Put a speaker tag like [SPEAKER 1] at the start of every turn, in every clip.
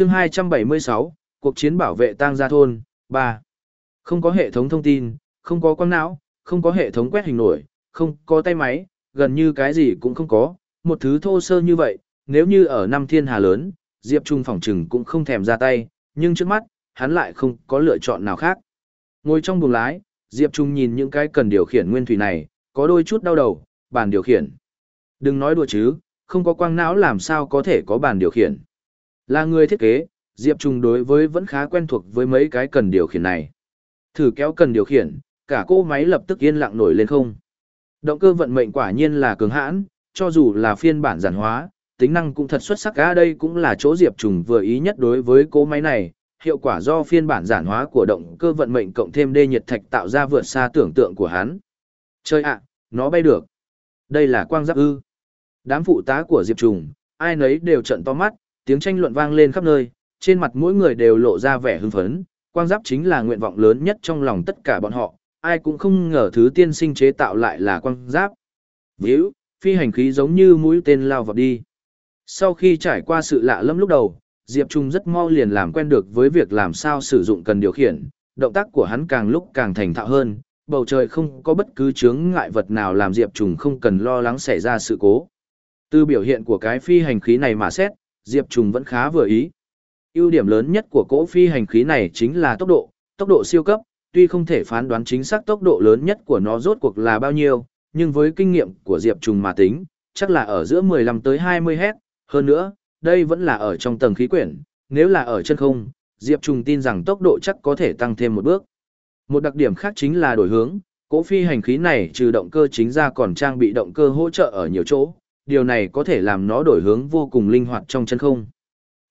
[SPEAKER 1] chương 276, cuộc chiến bảo vệ tang gia thôn, 3. Không có hệ thống thông tin, không có quang não, không có hệ thống quét hình nổi, không có tay máy, gần như cái gì cũng không có, một thứ thô sơ như vậy, nếu như ở năm thiên hà lớn, Diệp Trung phỏng trừng cũng không thèm ra tay, nhưng trước mắt, hắn lại không có lựa chọn nào khác. Ngồi trong buồng lái, Diệp Trung nhìn những cái cần điều khiển nguyên thủy này, có đôi chút đau đầu, bàn điều khiển. Đừng nói đùa chứ, không có quang não làm sao có thể có bàn điều khiển. Là người thiết kế, Diệp Trung đối với vẫn khá quen thuộc với mấy cái cần điều khiển này. Thử kéo cần điều khiển, cả cô máy lập tức yên lặng nổi lên không. Động cơ vận mệnh quả nhiên là cường hãn, cho dù là phiên bản giản hóa, tính năng cũng thật xuất sắc cả đây cũng là chỗ Diệp Trùng vừa ý nhất đối với cô máy này, hiệu quả do phiên bản giản hóa của động cơ vận mệnh cộng thêm đê nhiệt thạch tạo ra vượt xa tưởng tượng của hắn. Chơi ạ, nó bay được. Đây là quang giáp ư. Đám phụ tá của Diệp Trùng, ai nấy đều trận to mắt, tiếng tranh luận vang lên khắp nơi, trên mặt mỗi người đều lộ ra vẻ hưng phấn, quang giáp chính là nguyện vọng lớn nhất trong lòng tất cả bọn họ, ai cũng không ngờ thứ tiên sinh chế tạo lại là quang giáp. Víu, phi hành khí giống như mũi tên lao vào đi. Sau khi trải qua sự lạ lẫm lúc đầu, Diệp Trung rất mau liền làm quen được với việc làm sao sử dụng cần điều khiển, động tác của hắn càng lúc càng thành thạo hơn, bầu trời không có bất cứ chướng ngại vật nào làm Diệp Trung không cần lo lắng xảy ra sự cố. Từ biểu hiện của cái phi hành khí này mà xét, Diệp Trùng vẫn khá vừa ý. ưu điểm lớn nhất của cỗ phi hành khí này chính là tốc độ, tốc độ siêu cấp, tuy không thể phán đoán chính xác tốc độ lớn nhất của nó rốt cuộc là bao nhiêu, nhưng với kinh nghiệm của Diệp Trùng mà tính, chắc là ở giữa 15 tới 20 hét. hơn nữa, đây vẫn là ở trong tầng khí quyển, nếu là ở chân không, Diệp Trùng tin rằng tốc độ chắc có thể tăng thêm một bước. Một đặc điểm khác chính là đổi hướng, cỗ phi hành khí này trừ động cơ chính ra còn trang bị động cơ hỗ trợ ở nhiều chỗ, điều này có thể làm nó đổi hướng vô cùng linh hoạt trong chân không.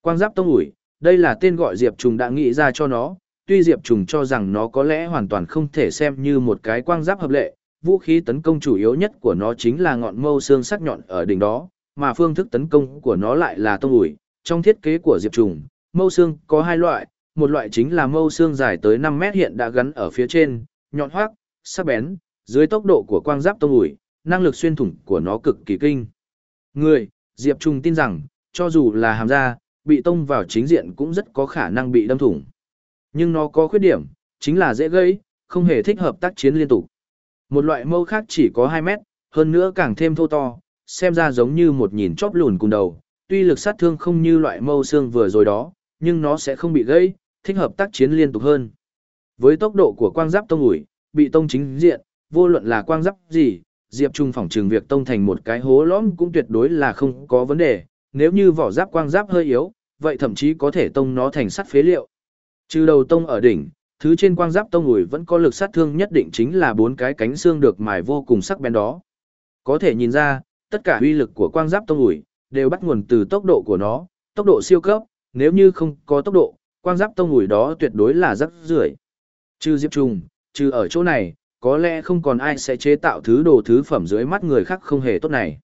[SPEAKER 1] Quang giáp tông ủi, đây là tên gọi Diệp Trùng đã nghĩ ra cho nó, tuy Diệp Trùng cho rằng nó có lẽ hoàn toàn không thể xem như một cái quang giáp hợp lệ, vũ khí tấn công chủ yếu nhất của nó chính là ngọn mâu xương sắc nhọn ở đỉnh đó, mà phương thức tấn công của nó lại là tông ủi. Trong thiết kế của Diệp Trùng, mâu xương có hai loại, một loại chính là mâu xương dài tới 5 mét hiện đã gắn ở phía trên, nhọn hoác, sắc bén, dưới tốc độ của quang giáp tông ủi, năng lực xuyên thủng của nó cực kỳ kinh. Người, Diệp Trung tin rằng, cho dù là hàm da, bị tông vào chính diện cũng rất có khả năng bị đâm thủng. Nhưng nó có khuyết điểm, chính là dễ gây, không hề thích hợp tác chiến liên tục. Một loại mâu khác chỉ có 2 mét, hơn nữa càng thêm thô to, xem ra giống như một nhìn chóp lùn cùng đầu, tuy lực sát thương không như loại mâu xương vừa rồi đó, nhưng nó sẽ không bị gãy, thích hợp tác chiến liên tục hơn. Với tốc độ của quang giáp tông ủi, bị tông chính diện, vô luận là quang giáp gì, Diệp Trung phỏng trường việc tông thành một cái hố lõm cũng tuyệt đối là không có vấn đề, nếu như vỏ giáp quang giáp hơi yếu, vậy thậm chí có thể tông nó thành sắt phế liệu. Trừ đầu tông ở đỉnh, thứ trên quang giáp tông ủi vẫn có lực sát thương nhất định chính là bốn cái cánh xương được mài vô cùng sắc bén đó. Có thể nhìn ra, tất cả uy lực của quang giáp tông ủi đều bắt nguồn từ tốc độ của nó, tốc độ siêu cấp, nếu như không có tốc độ, quang giáp tông ủi đó tuyệt đối là rất rưởi. Trừ Diệp Trung, trừ ở chỗ này, có lẽ không còn ai sẽ chế tạo thứ đồ thứ phẩm dưới mắt người khác không hề tốt này.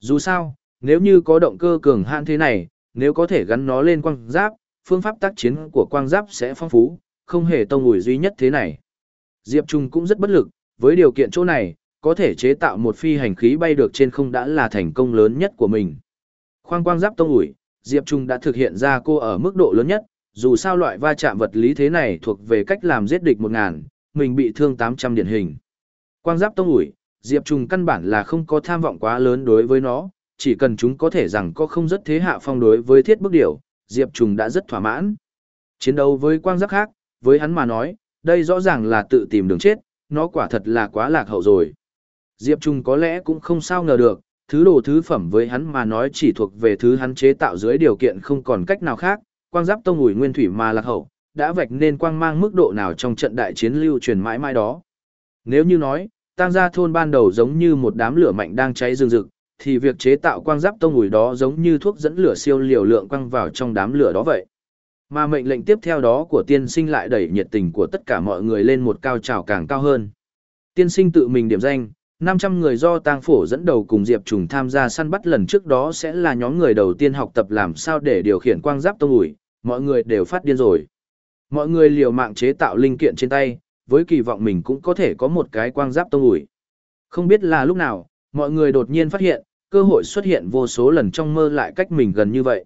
[SPEAKER 1] Dù sao, nếu như có động cơ cường hạn thế này, nếu có thể gắn nó lên quang giáp, phương pháp tác chiến của quang giáp sẽ phong phú, không hề tông ủi duy nhất thế này. Diệp Trung cũng rất bất lực, với điều kiện chỗ này, có thể chế tạo một phi hành khí bay được trên không đã là thành công lớn nhất của mình. Khoang quang giáp tông ủi, Diệp Trung đã thực hiện ra cô ở mức độ lớn nhất, dù sao loại va chạm vật lý thế này thuộc về cách làm giết địch 1000, mình bị thương 800 điển hình. Quang giáp tông ủi, Diệp trùng căn bản là không có tham vọng quá lớn đối với nó, chỉ cần chúng có thể rằng có không rất thế hạ phong đối với thiết bức điểu, Diệp trùng đã rất thỏa mãn. Chiến đấu với quang giáp khác, với hắn mà nói, đây rõ ràng là tự tìm đường chết, nó quả thật là quá lạc hậu rồi. Diệp trùng có lẽ cũng không sao ngờ được, thứ đồ thứ phẩm với hắn mà nói chỉ thuộc về thứ hắn chế tạo dưới điều kiện không còn cách nào khác, quang giáp tông ủi nguyên thủy mà lạc hậu, đã vạch nên quang mang mức độ nào trong trận đại chiến lưu truyền mãi mãi đó. Nếu như nói, tăng gia thôn ban đầu giống như một đám lửa mạnh đang cháy rừng rực, thì việc chế tạo quang giáp tông ủi đó giống như thuốc dẫn lửa siêu liều lượng quăng vào trong đám lửa đó vậy. Mà mệnh lệnh tiếp theo đó của tiên sinh lại đẩy nhiệt tình của tất cả mọi người lên một cao trào càng cao hơn. Tiên sinh tự mình điểm danh, 500 người do tang phổ dẫn đầu cùng Diệp Trùng tham gia săn bắt lần trước đó sẽ là nhóm người đầu tiên học tập làm sao để điều khiển quang giáp tông ủi, mọi người đều phát điên rồi. Mọi người liều mạng chế tạo linh kiện trên tay, với kỳ vọng mình cũng có thể có một cái quang giáp tông ủi. Không biết là lúc nào, mọi người đột nhiên phát hiện, cơ hội xuất hiện vô số lần trong mơ lại cách mình gần như vậy.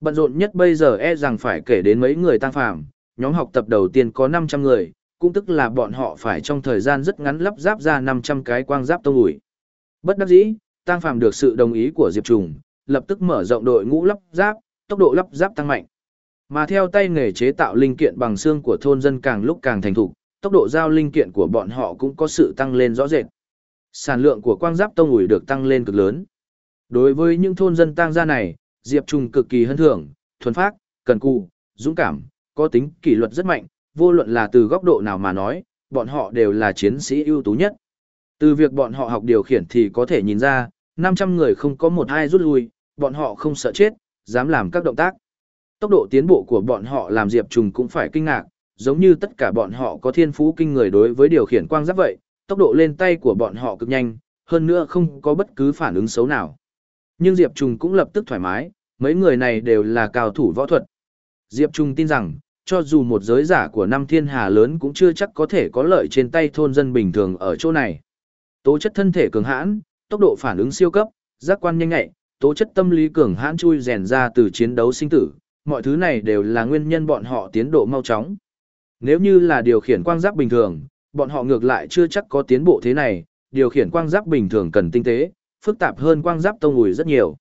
[SPEAKER 1] Bận rộn nhất bây giờ e rằng phải kể đến mấy người tăng phàm, nhóm học tập đầu tiên có 500 người, cũng tức là bọn họ phải trong thời gian rất ngắn lắp ráp ra 500 cái quang giáp tông ủi. Bất đắc dĩ, tăng phàm được sự đồng ý của Diệp Trùng, lập tức mở rộng đội ngũ lắp ráp, tốc độ lắp ráp tăng mạnh. Mà theo tay nghề chế tạo linh kiện bằng xương của thôn dân càng lúc càng thành thục, tốc độ giao linh kiện của bọn họ cũng có sự tăng lên rõ rệt. Sản lượng của quang giáp tông ủi được tăng lên cực lớn. Đối với những thôn dân tăng gia này, Diệp Trùng cực kỳ hân thưởng, thuần phác, cần cù, dũng cảm, có tính kỷ luật rất mạnh, vô luận là từ góc độ nào mà nói, bọn họ đều là chiến sĩ ưu tú nhất. Từ việc bọn họ học điều khiển thì có thể nhìn ra, 500 người không có một ai rút lui, bọn họ không sợ chết, dám làm các động tác. Tốc độ tiến bộ của bọn họ làm Diệp Trùng cũng phải kinh ngạc, giống như tất cả bọn họ có thiên phú kinh người đối với điều khiển quang giáp vậy, tốc độ lên tay của bọn họ cực nhanh, hơn nữa không có bất cứ phản ứng xấu nào. Nhưng Diệp Trùng cũng lập tức thoải mái, mấy người này đều là cao thủ võ thuật. Diệp Trùng tin rằng, cho dù một giới giả của năm thiên hà lớn cũng chưa chắc có thể có lợi trên tay thôn dân bình thường ở chỗ này. Tố chất thân thể cường hãn, tốc độ phản ứng siêu cấp, giác quan nhanh nhạy, tố chất tâm lý cường hãn chui rèn ra từ chiến đấu sinh tử, mọi thứ này đều là nguyên nhân bọn họ tiến độ mau chóng. Nếu như là điều khiển quang giáp bình thường, bọn họ ngược lại chưa chắc có tiến bộ thế này, điều khiển quang giáp bình thường cần tinh tế, phức tạp hơn quang giáp tông ủi rất nhiều.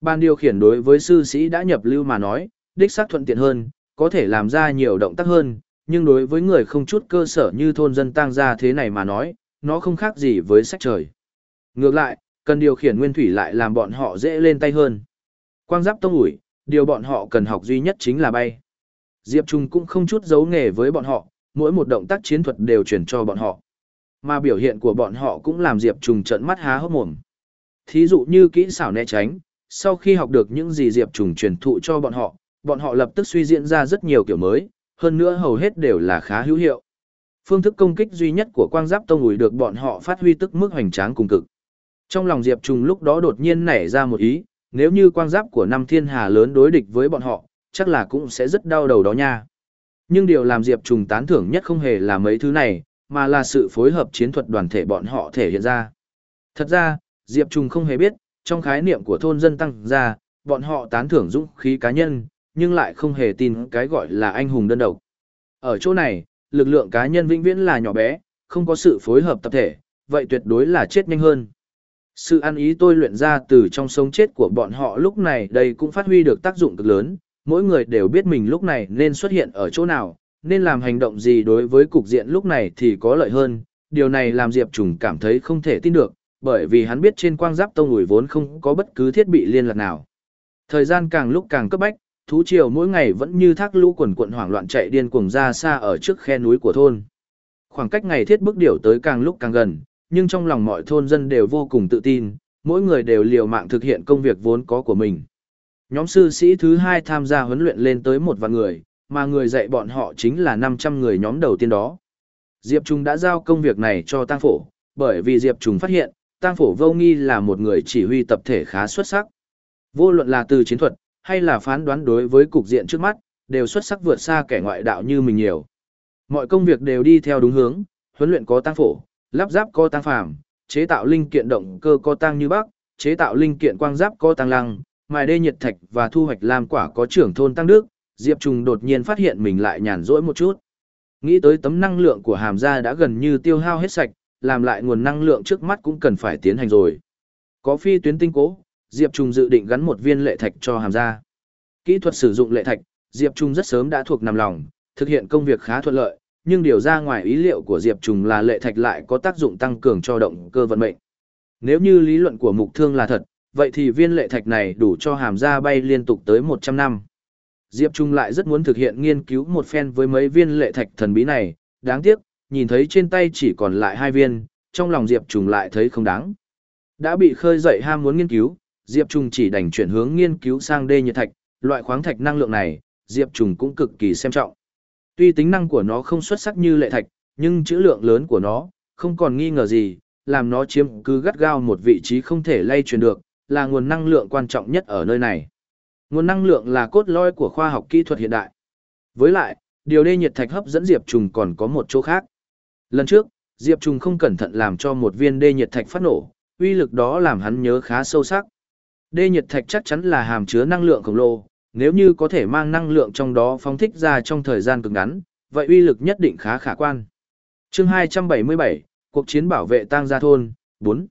[SPEAKER 1] Ban điều khiển đối với sư sĩ đã nhập lưu mà nói, đích xác thuận tiện hơn, có thể làm ra nhiều động tác hơn, nhưng đối với người không chút cơ sở như thôn dân tăng gia thế này mà nói, nó không khác gì với sách trời. Ngược lại, cần điều khiển nguyên thủy lại làm bọn họ dễ lên tay hơn. Quang giáp tông ủi, điều bọn họ cần học duy nhất chính là bay. Diệp Trung cũng không chút giấu nghề với bọn họ, mỗi một động tác chiến thuật đều truyền cho bọn họ. Mà biểu hiện của bọn họ cũng làm Diệp Trung trợn mắt há hốc mồm. Thí dụ như kỹ xảo né tránh, sau khi học được những gì Diệp Trung truyền thụ cho bọn họ, bọn họ lập tức suy diễn ra rất nhiều kiểu mới, hơn nữa hầu hết đều là khá hữu hiệu. Phương thức công kích duy nhất của quang giáp tông ủi được bọn họ phát huy tức mức hoành tráng cùng cực. Trong lòng Diệp Trung lúc đó đột nhiên nảy ra một ý, nếu như quang giáp của năm thiên hà lớn đối địch với bọn họ, chắc là cũng sẽ rất đau đầu đó nha. Nhưng điều làm Diệp Trùng tán thưởng nhất không hề là mấy thứ này, mà là sự phối hợp chiến thuật đoàn thể bọn họ thể hiện ra. Thật ra, Diệp Trùng không hề biết, trong khái niệm của thôn dân tăng ra, bọn họ tán thưởng dũng khí cá nhân, nhưng lại không hề tin cái gọi là anh hùng đơn độc. Ở chỗ này, lực lượng cá nhân vĩnh viễn là nhỏ bé, không có sự phối hợp tập thể, vậy tuyệt đối là chết nhanh hơn. Sự ăn ý tôi luyện ra từ trong sống chết của bọn họ lúc này đây cũng phát huy được tác dụng cực lớn, mỗi người đều biết mình lúc này nên xuất hiện ở chỗ nào, nên làm hành động gì đối với cục diện lúc này thì có lợi hơn. Điều này làm Diệp Trùng cảm thấy không thể tin được, bởi vì hắn biết trên quang giáp tông ủi vốn không có bất cứ thiết bị liên lạc nào. Thời gian càng lúc càng cấp bách, thú triều mỗi ngày vẫn như thác lũ quần quận hoảng loạn chạy điên cuồng ra xa ở trước khe núi của thôn. Khoảng cách ngày thiết bức điểu tới càng lúc càng gần, nhưng trong lòng mọi thôn dân đều vô cùng tự tin, mỗi người đều liều mạng thực hiện công việc vốn có của mình. Nhóm sư sĩ thứ hai tham gia huấn luyện lên tới một vạn người, mà người dạy bọn họ chính là 500 người nhóm đầu tiên đó. Diệp Trung đã giao công việc này cho Tăng Phổ, bởi vì Diệp Trung phát hiện, Tăng Phổ vô nghi là một người chỉ huy tập thể khá xuất sắc. Vô luận là từ chiến thuật, hay là phán đoán đối với cục diện trước mắt, đều xuất sắc vượt xa kẻ ngoại đạo như mình nhiều. Mọi công việc đều đi theo đúng hướng, huấn luyện có Tăng Phổ, lắp ráp có Tăng Phàm, chế tạo linh kiện động cơ có Tăng Như Bắc, chế tạo linh kiện quang giáp có Tăng Lăng, mài đê nhiệt thạch và thu hoạch làm quả có trưởng thôn tăng đức, Diệp Trùng đột nhiên phát hiện mình lại nhàn rỗi một chút. Nghĩ tới tấm năng lượng của hàm gia đã gần như tiêu hao hết sạch, làm lại nguồn năng lượng trước mắt cũng cần phải tiến hành rồi. Có phi tuyến tinh cố, Diệp Trùng dự định gắn một viên lệ thạch cho hàm gia. Kỹ thuật sử dụng lệ thạch, Diệp Trùng rất sớm đã thuộc nằm lòng, thực hiện công việc khá thuận lợi, nhưng điều ra ngoài ý liệu của Diệp Trùng là lệ thạch lại có tác dụng tăng cường cho động cơ vận mệnh. Nếu như lý luận của mục thương là thật, vậy thì viên lệ thạch này đủ cho hàm ra bay liên tục tới 100 năm. Diệp Trung lại rất muốn thực hiện nghiên cứu một phen với mấy viên lệ thạch thần bí này, đáng tiếc, nhìn thấy trên tay chỉ còn lại hai viên, trong lòng Diệp Trung lại thấy không đáng. Đã bị khơi dậy ham muốn nghiên cứu, Diệp Trung chỉ đành chuyển hướng nghiên cứu sang đê nhiệt thạch, loại khoáng thạch năng lượng này, Diệp Trung cũng cực kỳ xem trọng. Tuy tính năng của nó không xuất sắc như lệ thạch, nhưng chữ lượng lớn của nó, không còn nghi ngờ gì, làm nó chiếm cứ gắt gao một vị trí không thể lay chuyển được, là nguồn năng lượng quan trọng nhất ở nơi này. Nguồn năng lượng là cốt lõi của khoa học kỹ thuật hiện đại. Với lại, điều đê nhiệt thạch hấp dẫn Diệp Trùng còn có một chỗ khác. Lần trước, Diệp Trùng không cẩn thận làm cho một viên đê nhiệt thạch phát nổ, uy lực đó làm hắn nhớ khá sâu sắc. Đê nhiệt thạch chắc chắn là hàm chứa năng lượng khổng lồ, nếu như có thể mang năng lượng trong đó phóng thích ra trong thời gian cực ngắn, vậy uy lực nhất định khá khả quan. Chương 277, cuộc chiến bảo vệ tang gia thôn, 4.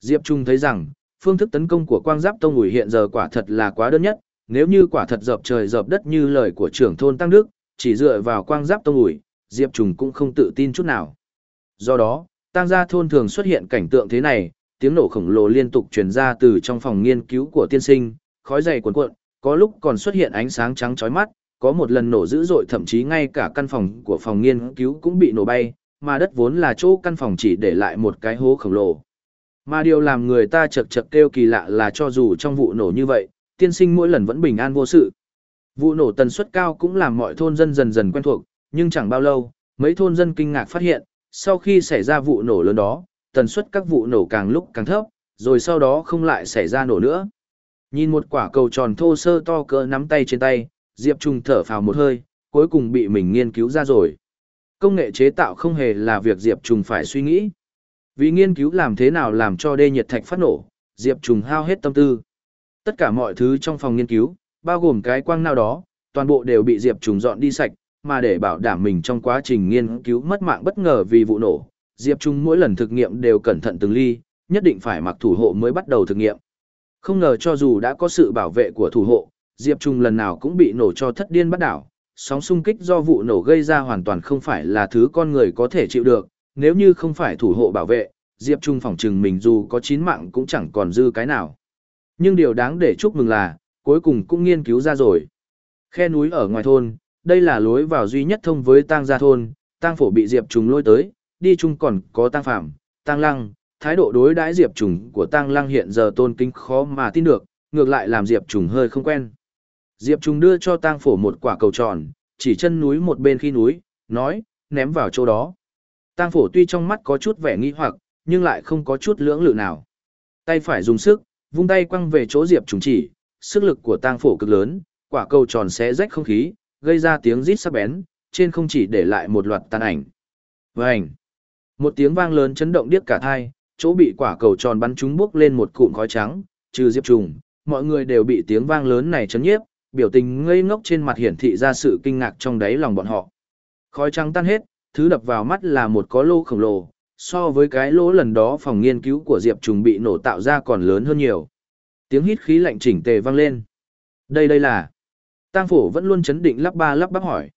[SPEAKER 1] Diệp Trung thấy rằng, phương thức tấn công của quang giáp tông ủi hiện giờ quả thật là quá đơn nhất, nếu như quả thật dập trời dập đất như lời của trưởng thôn Tăng Đức, chỉ dựa vào quang giáp tông ủi, Diệp Trung cũng không tự tin chút nào. Do đó, Tăng gia thôn thường xuất hiện cảnh tượng thế này, tiếng nổ khổng lồ liên tục truyền ra từ trong phòng nghiên cứu của tiên sinh, khói dày cuồn cuộn, có lúc còn xuất hiện ánh sáng trắng chói mắt, có một lần nổ dữ dội thậm chí ngay cả căn phòng của phòng nghiên cứu cũng bị nổ bay, mà đất vốn là chỗ căn phòng chỉ để lại một cái hố khổng lồ. Mà điều làm người ta chật chật kêu kỳ lạ là cho dù trong vụ nổ như vậy, tiên sinh mỗi lần vẫn bình an vô sự. Vụ nổ tần suất cao cũng làm mọi thôn dân dần dần quen thuộc, nhưng chẳng bao lâu, mấy thôn dân kinh ngạc phát hiện, sau khi xảy ra vụ nổ lớn đó, tần suất các vụ nổ càng lúc càng thấp, rồi sau đó không lại xảy ra nổ nữa. Nhìn một quả cầu tròn thô sơ to cỡ nắm tay trên tay, Diệp Trung thở phào một hơi, cuối cùng bị mình nghiên cứu ra rồi. Công nghệ chế tạo không hề là việc Diệp Trung phải suy nghĩ. Vì nghiên cứu làm thế nào làm cho đê nhiệt thạch phát nổ, Diệp Trung hao hết tâm tư. Tất cả mọi thứ trong phòng nghiên cứu, bao gồm cái quang nào đó, toàn bộ đều bị Diệp Trung dọn đi sạch, mà để bảo đảm mình trong quá trình nghiên cứu mất mạng bất ngờ vì vụ nổ, Diệp Trung mỗi lần thực nghiệm đều cẩn thận từng ly, nhất định phải mặc thủ hộ mới bắt đầu thực nghiệm. Không ngờ cho dù đã có sự bảo vệ của thủ hộ, Diệp Trung lần nào cũng bị nổ cho thất điên bắt đảo. Sóng xung kích do vụ nổ gây ra hoàn toàn không phải là thứ con người có thể chịu được, nếu như không phải thủ hộ bảo vệ, Diệp Trung phỏng chừng mình dù có chín mạng cũng chẳng còn dư cái nào. Nhưng điều đáng để chúc mừng là, cuối cùng cũng nghiên cứu ra rồi. Khe núi ở ngoài thôn, đây là lối vào duy nhất thông với tang gia thôn, tang phổ bị Diệp Trung lôi tới, đi chung còn có tang phạm, tang lăng, thái độ đối đãi Diệp Trùng của Tăng Lăng hiện giờ tôn kính khó mà tin được, ngược lại làm Diệp Trùng hơi không quen. Diệp Trùng đưa cho Tăng Phổ một quả cầu tròn, chỉ chân núi một bên khi núi, nói, ném vào chỗ đó. Tăng Phổ tuy trong mắt có chút vẻ nghi hoặc, nhưng lại không có chút lưỡng lự nào. Tay phải dùng sức, vung tay quăng về chỗ Diệp Trùng chỉ, sức lực của Tăng Phổ cực lớn, quả cầu tròn xé rách không khí, gây ra tiếng rít sắc bén, trên không chỉ để lại một loạt tàn ảnh. Vành! Một tiếng vang lớn chấn động điếc cả thai, chỗ bị quả cầu tròn bắn trúng bước lên một cụm khói trắng, trừ Diệp Trùng, mọi người đều bị tiếng vang lớn này chấn nhiếp, biểu tình ngây ngốc trên mặt hiển thị ra sự kinh ngạc trong đáy lòng bọn họ. Khói trắng tan hết, thứ đập vào mắt là một có lô khổng lồ, so với cái lỗ lần đó phòng nghiên cứu của Diệp Trùng bị nổ tạo ra còn lớn hơn nhiều. Tiếng hít khí lạnh chỉnh tề vang lên. Đây đây là. Tang phổ vẫn luôn chấn định lắp ba lắp bắp hỏi.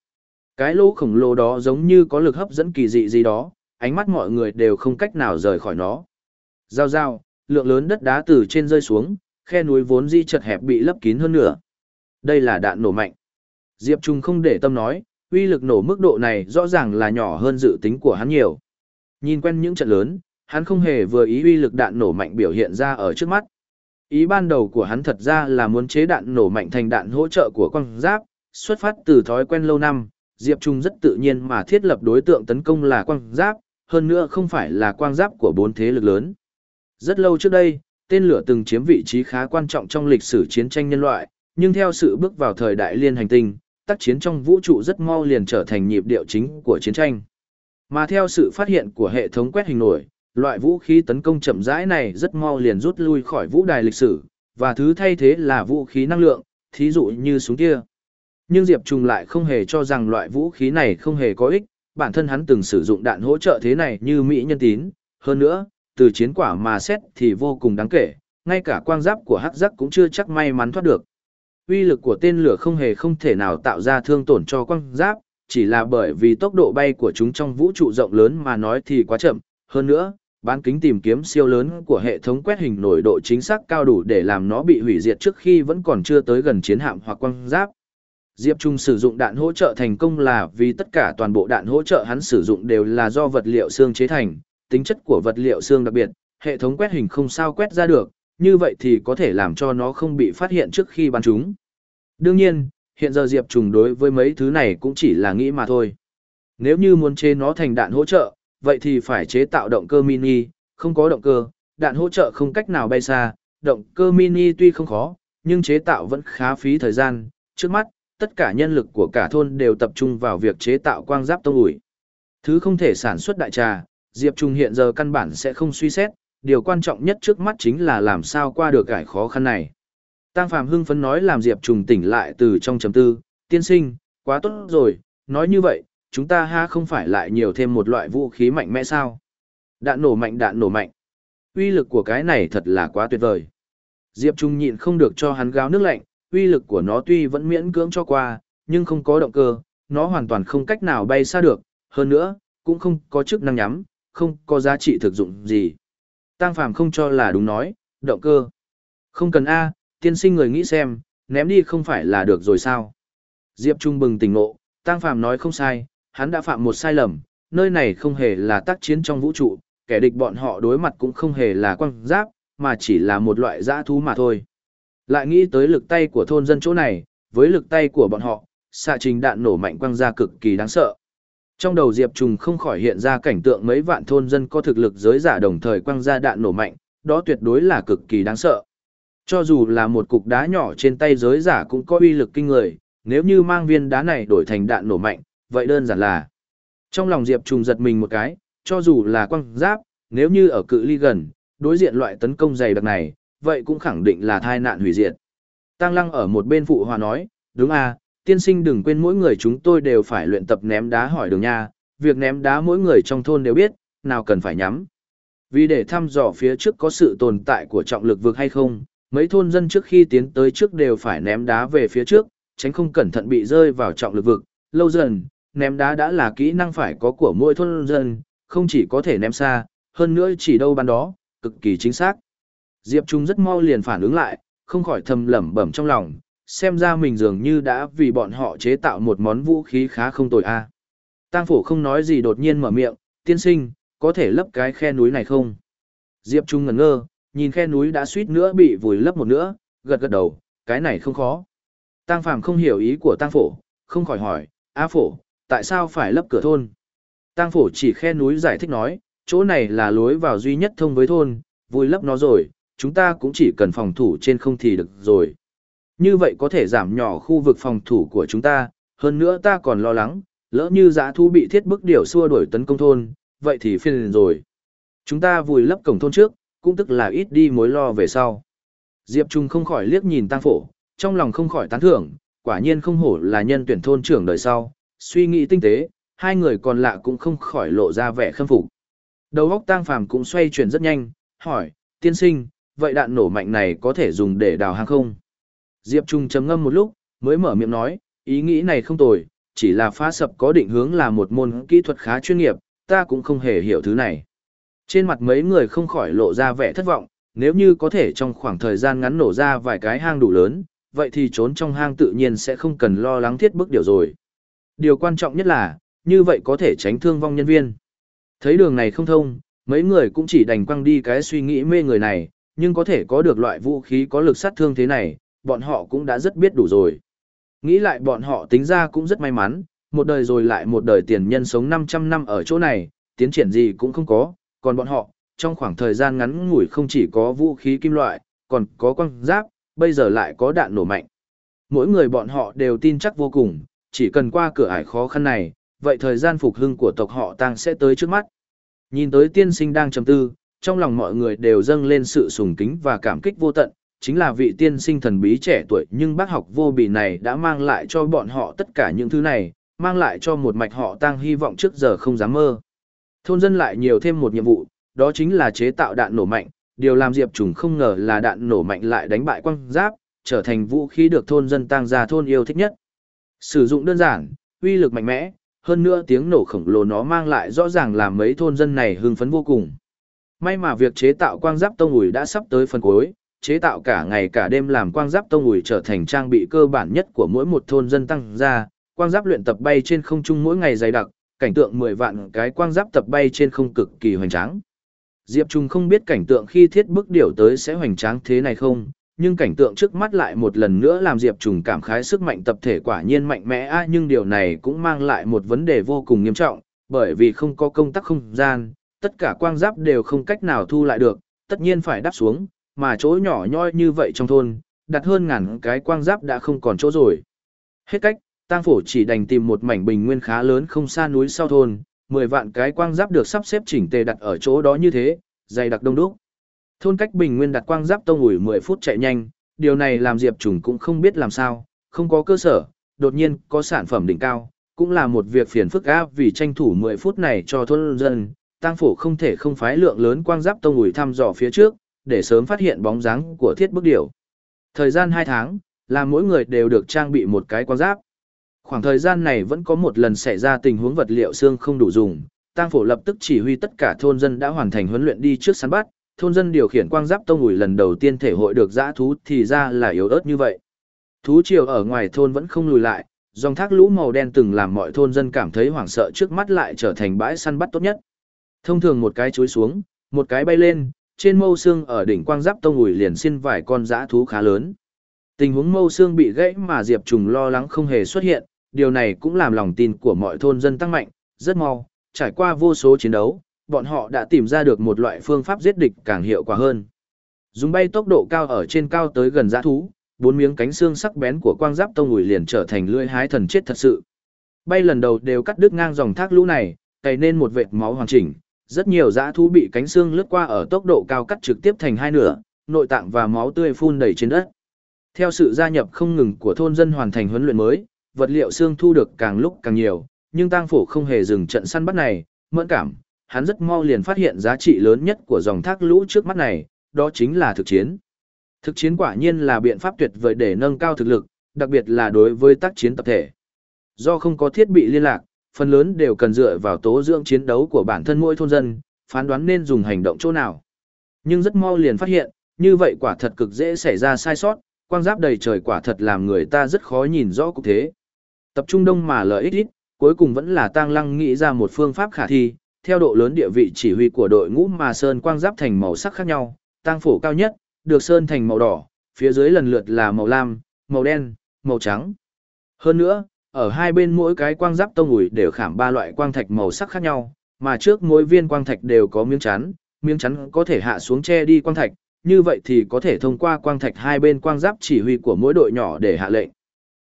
[SPEAKER 1] Cái lỗ khổng lồ đó giống như có lực hấp dẫn kỳ dị gì đó, ánh mắt mọi người đều không cách nào rời khỏi nó. Giao giao, lượng lớn đất đá từ trên rơi xuống, khe núi vốn di chật hẹp bị lấp kín hơn nữa. Đây là đạn nổ mạnh. Diệp Trung không để tâm nói, uy lực nổ mức độ này rõ ràng là nhỏ hơn dự tính của hắn nhiều. Nhìn quen những trận lớn, hắn không hề vừa ý uy lực đạn nổ mạnh biểu hiện ra ở trước mắt. Ý ban đầu của hắn thật ra là muốn chế đạn nổ mạnh thành đạn hỗ trợ của quang giáp, xuất phát từ thói quen lâu năm, Diệp Trung rất tự nhiên mà thiết lập đối tượng tấn công là quang giáp, hơn nữa không phải là quang giáp của bốn thế lực lớn. Rất lâu trước đây, tên lửa từng chiếm vị trí khá quan trọng trong lịch sử chiến tranh nhân loại, nhưng theo sự bước vào thời đại liên hành tinh, tác chiến trong vũ trụ rất mau liền trở thành nhịp điệu chính của chiến tranh. Mà theo sự phát hiện của hệ thống quét hình nổi, loại vũ khí tấn công chậm rãi này rất mau liền rút lui khỏi vũ đài lịch sử, và thứ thay thế là vũ khí năng lượng, thí dụ như súng kia. Nhưng Diệp Trùng lại không hề cho rằng loại vũ khí này không hề có ích, bản thân hắn từng sử dụng đạn hỗ trợ thế này như Mỹ nhân tín, hơn nữa, từ chiến quả mà xét thì vô cùng đáng kể, ngay cả quang giáp của hắc giác cũng chưa chắc may mắn thoát được. Uy lực của tên lửa không hề không thể nào tạo ra thương tổn cho quang giáp, chỉ là bởi vì tốc độ bay của chúng trong vũ trụ rộng lớn mà nói thì quá chậm, hơn nữa, bán kính tìm kiếm siêu lớn của hệ thống quét hình nổi độ chính xác cao đủ để làm nó bị hủy diệt trước khi vẫn còn chưa tới gần chiến hạm hoặc quang giáp. Diệp Trung sử dụng đạn hỗ trợ thành công là vì tất cả toàn bộ đạn hỗ trợ hắn sử dụng đều là do vật liệu xương chế thành, tính chất của vật liệu xương đặc biệt, hệ thống quét hình không sao quét ra được, như vậy thì có thể làm cho nó không bị phát hiện trước khi bắn chúng. Đương nhiên, hiện giờ Diệp Trùng đối với mấy thứ này cũng chỉ là nghĩ mà thôi. Nếu như muốn chế nó thành đạn hỗ trợ, vậy thì phải chế tạo động cơ mini, không có động cơ, đạn hỗ trợ không cách nào bay xa, động cơ mini tuy không khó, nhưng chế tạo vẫn khá phí thời gian, trước mắt, tất cả nhân lực của cả thôn đều tập trung vào việc chế tạo quang giáp tông ủi. Thứ không thể sản xuất đại trà, Diệp Trung hiện giờ căn bản sẽ không suy xét, điều quan trọng nhất trước mắt chính là làm sao qua được cải khó khăn này. Tăng Phạm hưng phấn nói làm Diệp Trung tỉnh lại từ trong trầm tư, tiên sinh, quá tốt rồi, nói như vậy, chúng ta ha không phải lại nhiều thêm một loại vũ khí mạnh mẽ sao? Đạn nổ mạnh đạn nổ mạnh. Uy lực của cái này thật là quá tuyệt vời. Diệp Trung nhịn không được cho hắn gáo nước lạnh, uy lực của nó tuy vẫn miễn cưỡng cho qua, nhưng không có động cơ, nó hoàn toàn không cách nào bay xa được, hơn nữa, cũng không có chức năng nhắm, không có giá trị thực dụng gì. Tăng Phàm không cho là đúng nói, động cơ. Không cần A, tiên sinh người nghĩ xem, ném đi không phải là được rồi sao. Diệp Trung bừng tỉnh ngộ, Tăng Phàm nói không sai, hắn đã phạm một sai lầm, nơi này không hề là tác chiến trong vũ trụ, kẻ địch bọn họ đối mặt cũng không hề là quăng giáp, mà chỉ là một loại dã thú mà thôi. Lại nghĩ tới lực tay của thôn dân chỗ này, với lực tay của bọn họ, xạ trình đạn nổ mạnh quăng ra cực kỳ đáng sợ. Trong đầu Diệp Trùng không khỏi hiện ra cảnh tượng mấy vạn thôn dân có thực lực giới giả đồng thời quăng ra đạn nổ mạnh, đó tuyệt đối là cực kỳ đáng sợ. Cho dù là một cục đá nhỏ trên tay giới giả cũng có uy lực kinh người, nếu như mang viên đá này đổi thành đạn nổ mạnh, vậy đơn giản là. Trong lòng Diệp Trùng giật mình một cái, cho dù là quăng giáp, nếu như ở cự ly gần, đối diện loại tấn công dày đặc này, vậy cũng khẳng định là thai nạn hủy diệt. Tăng Lăng ở một bên phụ hòa nói, đúng à, tiên sinh đừng quên mỗi người chúng tôi đều phải luyện tập ném đá hỏi đường nha, việc ném đá mỗi người trong thôn đều biết, nào cần phải nhắm. Vì để thăm dò phía trước có sự tồn tại của trọng lực vực hay không, mấy thôn dân trước khi tiến tới trước đều phải ném đá về phía trước, tránh không cẩn thận bị rơi vào trọng lực vực. Lâu dần, ném đá đã là kỹ năng phải có của mỗi thôn dân, không chỉ có thể ném xa, hơn nữa chỉ đâu ban đó, cực kỳ chính xác. Diệp Trung rất mau liền phản ứng lại, không khỏi thầm lẩm bẩm trong lòng, xem ra mình dường như đã vì bọn họ chế tạo một món vũ khí khá không tồi a. À. Tang phổ không nói gì đột nhiên mở miệng, tiên sinh, có thể lấp cái khe núi này không? Diệp Trung ngẩn ngơ, nhìn khe núi đã suýt nữa bị vùi lấp một nữa, gật gật đầu, cái này không khó. Tang Phàm không hiểu ý của Tang phổ, không khỏi hỏi, A phổ, tại sao phải lấp cửa thôn? Tang phổ chỉ khe núi giải thích nói, chỗ này là lối vào duy nhất thông với thôn, vùi lấp nó rồi, chúng ta cũng chỉ cần phòng thủ trên không thì được rồi. Như vậy có thể giảm nhỏ khu vực phòng thủ của chúng ta, hơn nữa ta còn lo lắng, lỡ như giã thu bị thiết bức điểu xua đuổi tấn công thôn, vậy thì phiền rồi. Chúng ta vùi lấp cổng thôn trước, cũng tức là ít đi mối lo về sau. Diệp Trung không khỏi liếc nhìn tăng phổ, trong lòng không khỏi tán thưởng, quả nhiên không hổ là nhân tuyển thôn trưởng đời sau, suy nghĩ tinh tế, hai người còn lạ cũng không khỏi lộ ra vẻ khâm phục. Đầu óc tang phàm cũng xoay chuyển rất nhanh, hỏi, tiên sinh, vậy đạn nổ mạnh này có thể dùng để đào hang không? Diệp Trung chấm ngâm một lúc, mới mở miệng nói, ý nghĩ này không tồi, chỉ là phá sập có định hướng là một môn kỹ thuật khá chuyên nghiệp, ta cũng không hề hiểu thứ này. Trên mặt mấy người không khỏi lộ ra vẻ thất vọng, nếu như có thể trong khoảng thời gian ngắn nổ ra vài cái hang đủ lớn, vậy thì trốn trong hang tự nhiên sẽ không cần lo lắng thiết bức điều rồi. Điều quan trọng nhất là, như vậy có thể tránh thương vong nhân viên. Thấy đường này không thông, mấy người cũng chỉ đành quăng đi cái suy nghĩ mê người này, nhưng có thể có được loại vũ khí có lực sát thương thế này, bọn họ cũng đã rất biết đủ rồi. Nghĩ lại bọn họ tính ra cũng rất may mắn, một đời rồi lại một đời tiền nhân sống 500 năm ở chỗ này, tiến triển gì cũng không có, còn bọn họ, trong khoảng thời gian ngắn ngủi không chỉ có vũ khí kim loại, còn có quăng giáp, bây giờ lại có đạn nổ mạnh. Mỗi người bọn họ đều tin chắc vô cùng, chỉ cần qua cửa ải khó khăn này, vậy thời gian phục hưng của tộc họ tăng sẽ tới trước mắt. Nhìn tới tiên sinh đang trầm tư, trong lòng mọi người đều dâng lên sự sùng kính và cảm kích vô tận, chính là vị tiên sinh thần bí trẻ tuổi nhưng bác học vô bì này đã mang lại cho bọn họ tất cả những thứ này, mang lại cho một mạch họ tăng hy vọng trước giờ không dám mơ. Thôn dân lại nhiều thêm một nhiệm vụ, đó chính là chế tạo đạn nổ mạnh, điều làm Diệp Trùng không ngờ là đạn nổ mạnh lại đánh bại quăng giáp, trở thành vũ khí được thôn dân tăng gia thôn yêu thích nhất. Sử dụng đơn giản, uy lực mạnh mẽ, hơn nữa tiếng nổ khổng lồ nó mang lại rõ ràng làm mấy thôn dân này hưng phấn vô cùng. May mà việc chế tạo quang giáp tông ủi đã sắp tới phần cuối, chế tạo cả ngày cả đêm làm quang giáp tông ủi trở thành trang bị cơ bản nhất của mỗi một thôn dân tăng ra, quang giáp luyện tập bay trên không trung mỗi ngày dày đặc, cảnh tượng 10 vạn cái quang giáp tập bay trên không cực kỳ hoành tráng. Diệp Trung không biết cảnh tượng khi thiết bức điều tới sẽ hoành tráng thế này không, nhưng cảnh tượng trước mắt lại một lần nữa làm Diệp Trùng cảm khái sức mạnh tập thể quả nhiên mạnh mẽ a nhưng điều này cũng mang lại một vấn đề vô cùng nghiêm trọng, bởi vì không có công tắc không gian, tất cả quang giáp đều không cách nào thu lại được, tất nhiên phải đáp xuống, mà chỗ nhỏ nhoi như vậy trong thôn, đặt hơn ngàn cái quang giáp đã không còn chỗ rồi. Hết cách, tang phổ chỉ đành tìm một mảnh bình nguyên khá lớn không xa núi sau thôn, 10 vạn cái quang giáp được sắp xếp chỉnh tề đặt ở chỗ đó như thế, dày đặc đông đúc. Thôn cách bình nguyên đặt quang giáp tông ủi 10 phút chạy nhanh, điều này làm Diệp Trùng cũng không biết làm sao, không có cơ sở, đột nhiên có sản phẩm đỉnh cao, cũng là một việc phiền phức áp vì tranh thủ 10 phút này cho thôn dân, tang phổ không thể không phái lượng lớn quang giáp tông ủi thăm dò phía trước, để sớm phát hiện bóng dáng của thiết bức điểu. Thời gian 2 tháng, là mỗi người đều được trang bị một cái quang giáp. Khoảng thời gian này vẫn có một lần xảy ra tình huống vật liệu xương không đủ dùng, tang Phổ lập tức chỉ huy tất cả thôn dân đã hoàn thành huấn luyện đi trước săn bắt, thôn dân điều khiển quang giáp tông ủi lần đầu tiên thể hội được dã thú thì ra là yếu ớt như vậy. Thú triều ở ngoài thôn vẫn không lùi lại, dòng thác lũ màu đen từng làm mọi thôn dân cảm thấy hoảng sợ trước mắt lại trở thành bãi săn bắt tốt nhất. Thông thường một cái chuối xuống, một cái bay lên, trên mâu xương ở đỉnh quang giáp tông ủi liền xin vài con dã thú khá lớn. Tình huống mâu xương bị gãy mà Diệp Trùng lo lắng không hề xuất hiện, điều này cũng làm lòng tin của mọi thôn dân tăng mạnh, rất mau, trải qua vô số chiến đấu, bọn họ đã tìm ra được một loại phương pháp giết địch càng hiệu quả hơn. Dùng bay tốc độ cao ở trên cao tới gần dã thú, bốn miếng cánh xương sắc bén của quang giáp tông ủi liền trở thành lưỡi hái thần chết thật sự. Bay lần đầu đều cắt đứt ngang dòng thác lũ này, cày nên một vệt máu hoàn chỉnh, rất nhiều dã thú bị cánh xương lướt qua ở tốc độ cao cắt trực tiếp thành hai nửa, nội tạng và máu tươi phun đầy trên đất. Theo sự gia nhập không ngừng của thôn dân hoàn thành huấn luyện mới, vật liệu xương thu được càng lúc càng nhiều, nhưng tang phổ không hề dừng trận săn bắt này, mẫn cảm, hắn rất mau liền phát hiện giá trị lớn nhất của dòng thác lũ trước mắt này, đó chính là thực chiến. Thực chiến quả nhiên là biện pháp tuyệt vời để nâng cao thực lực, đặc biệt là đối với tác chiến tập thể. Do không có thiết bị liên lạc, phần lớn đều cần dựa vào tố dưỡng chiến đấu của bản thân mỗi thôn dân, phán đoán nên dùng hành động chỗ nào. Nhưng rất mau liền phát hiện, như vậy quả thật cực dễ xảy ra sai sót, quang giáp đầy trời quả thật làm người ta rất khó nhìn rõ cục thế. Tập trung đông mà lợi ích ít, cuối cùng vẫn là Tăng Lăng nghĩ ra một phương pháp khả thi, theo độ lớn địa vị chỉ huy của đội ngũ mà sơn quang giáp thành màu sắc khác nhau, tăng phổ cao nhất, được sơn thành màu đỏ, phía dưới lần lượt là màu lam, màu đen, màu trắng. Hơn nữa, ở hai bên mỗi cái quang giáp tông ủi đều khảm ba loại quang thạch màu sắc khác nhau, mà trước mỗi viên quang thạch đều có miếng chắn, miếng chắn có thể hạ xuống che đi quang thạch, như vậy thì có thể thông qua quang thạch hai bên quang giáp chỉ huy của mỗi đội nhỏ để hạ lệnh.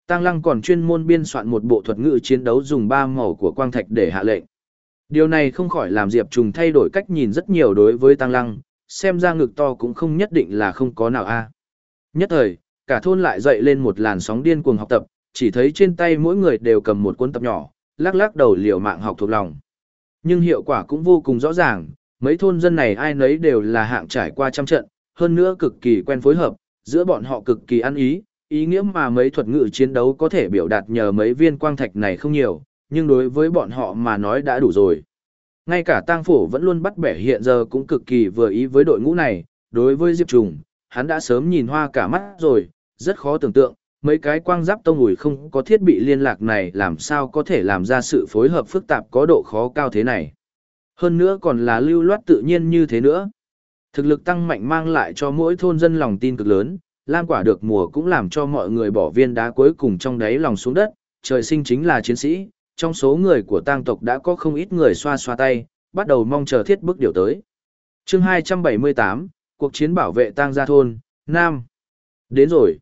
[SPEAKER 1] Tăng Lăng còn chuyên môn biên soạn một bộ thuật ngữ chiến đấu dùng ba màu của quang thạch để hạ lệnh. Điều này không khỏi làm Diệp Trùng thay đổi cách nhìn rất nhiều đối với Tăng Lăng, xem ra ngực to cũng không nhất định là không có nào a. Nhất thời, cả thôn lại dậy lên một làn sóng điên cuồng học tập, chỉ thấy trên tay mỗi người đều cầm một cuốn tập nhỏ, lắc lắc đầu liều mạng học thuộc lòng. Nhưng hiệu quả cũng vô cùng rõ ràng, mấy thôn dân này ai nấy đều là hạng trải qua trăm trận, hơn nữa cực kỳ quen phối hợp, giữa bọn họ cực kỳ ăn ý, ý nghĩa mà mấy thuật ngữ chiến đấu có thể biểu đạt nhờ mấy viên quang thạch này không nhiều, nhưng đối với bọn họ mà nói đã đủ rồi. Ngay cả tang phổ vẫn luôn bắt bẻ hiện giờ cũng cực kỳ vừa ý với đội ngũ này, đối với Diệp Trùng, hắn đã sớm nhìn hoa cả mắt rồi, rất khó tưởng tượng, mấy cái quang giáp tông ủi không có thiết bị liên lạc này làm sao có thể làm ra sự phối hợp phức tạp có độ khó cao thế này. Hơn nữa còn là lưu loát tự nhiên như thế nữa. Thực lực tăng mạnh mang lại cho mỗi thôn dân lòng tin cực lớn, lam quả được mùa cũng làm cho mọi người bỏ viên đá cuối cùng trong đáy lòng xuống đất, trời sinh chính là chiến sĩ, trong số người của tang tộc đã có không ít người xoa xoa tay, bắt đầu mong chờ thiết bước điều tới. chương 278, cuộc chiến bảo vệ tang gia thôn, Nam. Đến rồi.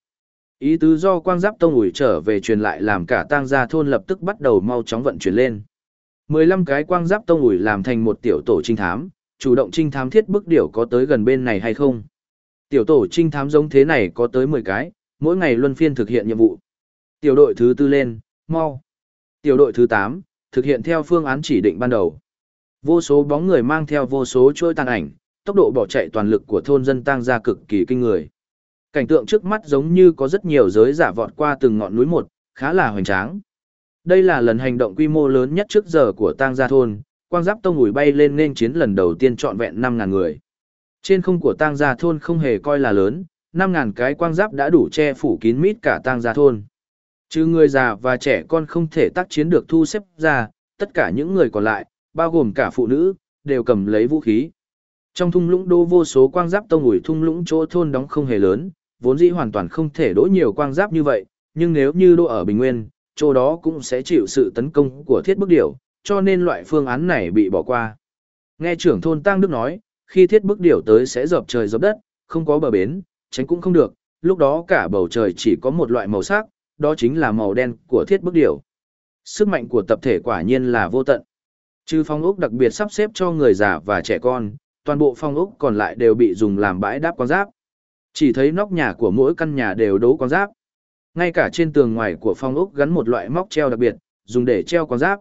[SPEAKER 1] Ý tứ do quang giáp tông ủi trở về truyền lại làm cả tang gia thôn lập tức bắt đầu mau chóng vận chuyển lên. 15 cái quang giáp tông ủi làm thành một tiểu tổ trinh thám, chủ động trinh thám thiết bức điểu có tới gần bên này hay không. Tiểu tổ trinh thám giống thế này có tới 10 cái, mỗi ngày luân phiên thực hiện nhiệm vụ. Tiểu đội thứ tư lên, mau. Tiểu đội thứ 8, thực hiện theo phương án chỉ định ban đầu. Vô số bóng người mang theo vô số chuôi tàn ảnh, tốc độ bỏ chạy toàn lực của thôn dân tăng ra cực kỳ kinh người. Cảnh tượng trước mắt giống như có rất nhiều giới giả vọt qua từng ngọn núi một, khá là hoành tráng. Đây là lần hành động quy mô lớn nhất trước giờ của tang gia thôn, quang giáp tông ủi bay lên nên chiến lần đầu tiên trọn vẹn 5.000 người. Trên không của tang gia thôn không hề coi là lớn, 5.000 cái quang giáp đã đủ che phủ kín mít cả tang gia thôn. Chứ người già và trẻ con không thể tác chiến được thu xếp ra, tất cả những người còn lại, bao gồm cả phụ nữ, đều cầm lấy vũ khí. Trong thung lũng đô vô số quang giáp tông ủi thung lũng chỗ thôn đóng không hề lớn, vốn dĩ hoàn toàn không thể đỗ nhiều quang giáp như vậy, nhưng nếu như đỗ ở Bình Nguyên, chỗ đó cũng sẽ chịu sự tấn công của thiết bức điểu, cho nên loại phương án này bị bỏ qua. Nghe trưởng thôn Tăng Đức nói, khi thiết bức điểu tới sẽ dập trời dập đất, không có bờ bến, tránh cũng không được, lúc đó cả bầu trời chỉ có một loại màu sắc, đó chính là màu đen của thiết bức điểu. Sức mạnh của tập thể quả nhiên là vô tận. Trừ phong ốc đặc biệt sắp xếp cho người già và trẻ con, toàn bộ phong ốc còn lại đều bị dùng làm bãi đáp quang giáp. Chỉ thấy nóc nhà của mỗi căn nhà đều đố quang giáp. Ngay cả trên tường ngoài của phong ốc gắn một loại móc treo đặc biệt, dùng để treo quang giáp.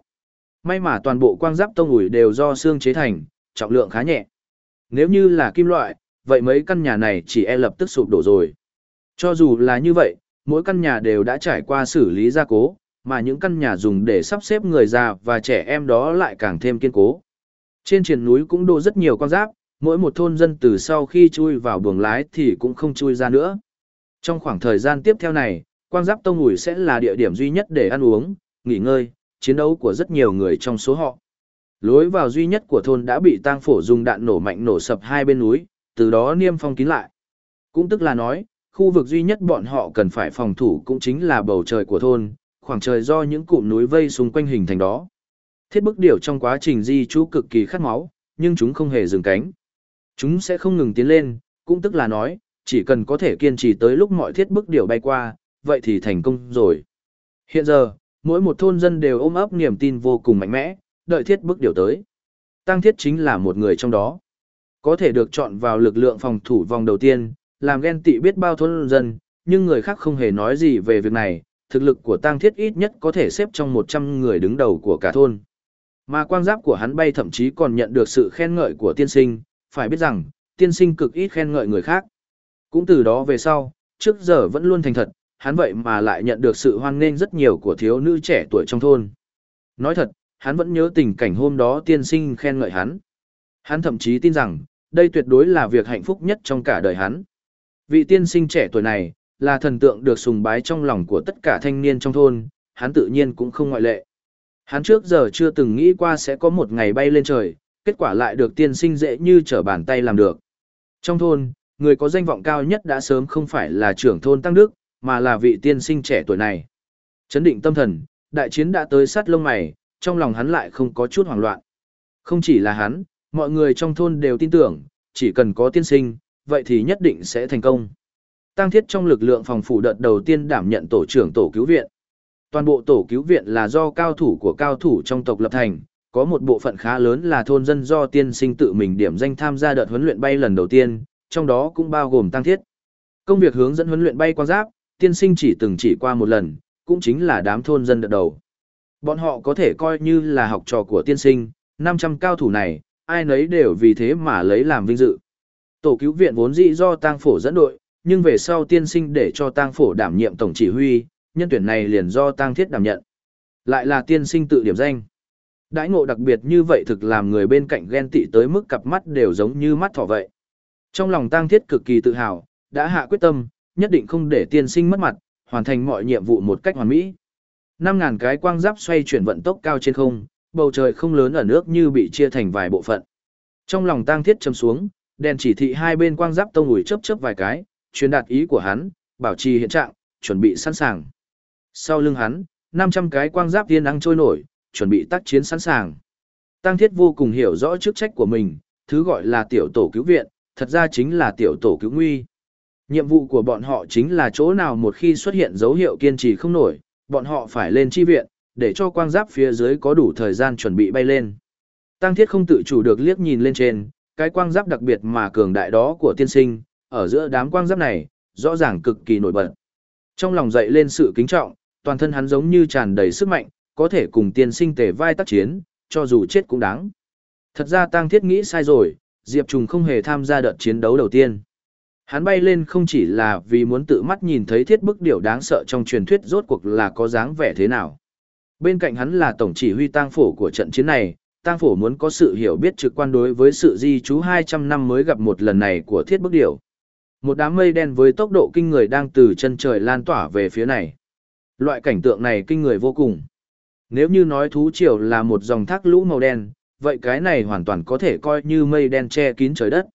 [SPEAKER 1] May mà toàn bộ quang giáp tông ủi đều do xương chế thành, trọng lượng khá nhẹ. Nếu như là kim loại, vậy mấy căn nhà này chỉ e lập tức sụp đổ rồi. Cho dù là như vậy, mỗi căn nhà đều đã trải qua xử lý gia cố, mà những căn nhà dùng để sắp xếp người già và trẻ em đó lại càng thêm kiên cố. Trên triển núi cũng đổ rất nhiều con giáp, mỗi một thôn dân từ sau khi chui vào buồng lái thì cũng không chui ra nữa. Trong khoảng thời gian tiếp theo này, quang giáp tông ủi sẽ là địa điểm duy nhất để ăn uống, nghỉ ngơi, chiến đấu của rất nhiều người trong số họ. Lối vào duy nhất của thôn đã bị tang phổ dùng đạn nổ mạnh nổ sập hai bên núi, từ đó niêm phong kín lại. Cũng tức là nói, khu vực duy nhất bọn họ cần phải phòng thủ cũng chính là bầu trời của thôn, khoảng trời do những cụm núi vây xung quanh hình thành đó. Thiết bức điểu trong quá trình di trú cực kỳ khát máu, nhưng chúng không hề dừng cánh. Chúng sẽ không ngừng tiến lên, cũng tức là nói, chỉ cần có thể kiên trì tới lúc mọi thiết bức điểu bay qua, vậy thì thành công rồi. Hiện giờ, mỗi một thôn dân đều ôm ấp niềm tin vô cùng mạnh mẽ, đợi thiết bức điểu tới. Tăng thiết chính là một người trong đó. Có thể được chọn vào lực lượng phòng thủ vòng đầu tiên, làm ghen tị biết bao thôn dân, nhưng người khác không hề nói gì về việc này, thực lực của Tăng Thiết ít nhất có thể xếp trong 100 người đứng đầu của cả thôn. Mà quang giáp của hắn bay thậm chí còn nhận được sự khen ngợi của tiên sinh, phải biết rằng, tiên sinh cực ít khen ngợi người khác. Cũng từ đó về sau, trước giờ vẫn luôn thành thật, hắn vậy mà lại nhận được sự hoan nghênh rất nhiều của thiếu nữ trẻ tuổi trong thôn. Nói thật, hắn vẫn nhớ tình cảnh hôm đó tiên sinh khen ngợi hắn. Hắn thậm chí tin rằng, đây tuyệt đối là việc hạnh phúc nhất trong cả đời hắn. Vị tiên sinh trẻ tuổi này, là thần tượng được sùng bái trong lòng của tất cả thanh niên trong thôn, hắn tự nhiên cũng không ngoại lệ. Hắn trước giờ chưa từng nghĩ qua sẽ có một ngày bay lên trời, kết quả lại được tiên sinh dễ như trở bàn tay làm được. Trong thôn, người có danh vọng cao nhất đã sớm không phải là trưởng thôn Tăng Đức, mà là vị tiên sinh trẻ tuổi này. Chấn định tâm thần, đại chiến đã tới sát lông mày, trong lòng hắn lại không có chút hoảng loạn. Không chỉ là hắn, mọi người trong thôn đều tin tưởng, chỉ cần có tiên sinh, vậy thì nhất định sẽ thành công. Tăng thiết trong lực lượng phòng phủ đợt đầu tiên đảm nhận tổ trưởng tổ cứu viện. Toàn bộ tổ cứu viện là do cao thủ của cao thủ trong tộc lập thành, có một bộ phận khá lớn là thôn dân do tiên sinh tự mình điểm danh tham gia đợt huấn luyện bay lần đầu tiên, trong đó cũng bao gồm tăng thiết. Công việc hướng dẫn huấn luyện bay quan giáp, tiên sinh chỉ từng chỉ qua một lần, cũng chính là đám thôn dân đợt đầu. Bọn họ có thể coi như là học trò của tiên sinh, 500 cao thủ này, ai nấy đều vì thế mà lấy làm vinh dự. Tổ cứu viện vốn dĩ do tang phổ dẫn đội, nhưng về sau tiên sinh để cho tang phổ đảm nhiệm tổng chỉ huy, nhân tuyển này liền do tang thiết đảm nhận. Lại là tiên sinh tự điểm danh. Đãi ngộ đặc biệt như vậy thực làm người bên cạnh ghen tị tới mức cặp mắt đều giống như mắt thỏ vậy. Trong lòng tang thiết cực kỳ tự hào, đã hạ quyết tâm, nhất định không để tiên sinh mất mặt, hoàn thành mọi nhiệm vụ một cách hoàn mỹ. 5000 cái quang giáp xoay chuyển vận tốc cao trên không, bầu trời không lớn ở nước như bị chia thành vài bộ phận. Trong lòng tang thiết châm xuống, đèn chỉ thị hai bên quang giáp tông ủi chớp chớp vài cái, truyền đạt ý của hắn, bảo trì hiện trạng, chuẩn bị sẵn sàng. Sau lưng hắn, 500 cái quang giáp tiên đang trôi nổi, chuẩn bị tác chiến sẵn sàng. Tăng Thiết vô cùng hiểu rõ chức trách của mình, thứ gọi là tiểu tổ cứu viện, thật ra chính là tiểu tổ cứu nguy. Nhiệm vụ của bọn họ chính là chỗ nào một khi xuất hiện dấu hiệu kiên trì không nổi, bọn họ phải lên chi viện, để cho quang giáp phía dưới có đủ thời gian chuẩn bị bay lên. Tăng Thiết không tự chủ được liếc nhìn lên trên, cái quang giáp đặc biệt mà cường đại đó của tiên sinh, ở giữa đám quang giáp này, rõ ràng cực kỳ nổi bật. Trong lòng dậy lên sự kính trọng, toàn thân hắn giống như tràn đầy sức mạnh, có thể cùng tiên sinh tề vai tác chiến, cho dù chết cũng đáng. Thật ra Tăng Thiết nghĩ sai rồi, Diệp Trùng không hề tham gia đợt chiến đấu đầu tiên. Hắn bay lên không chỉ là vì muốn tự mắt nhìn thấy thiết bức điều đáng sợ trong truyền thuyết rốt cuộc là có dáng vẻ thế nào. Bên cạnh hắn là tổng chỉ huy tang phổ của trận chiến này, tang phổ muốn có sự hiểu biết trực quan đối với sự di trú 200 năm mới gặp một lần này của thiết bức điều. Một đám mây đen với tốc độ kinh người đang từ chân trời lan tỏa về phía này. Loại cảnh tượng này kinh người vô cùng. Nếu như nói thú triều là một dòng thác lũ màu đen, vậy cái này hoàn toàn có thể coi như mây đen che kín trời đất.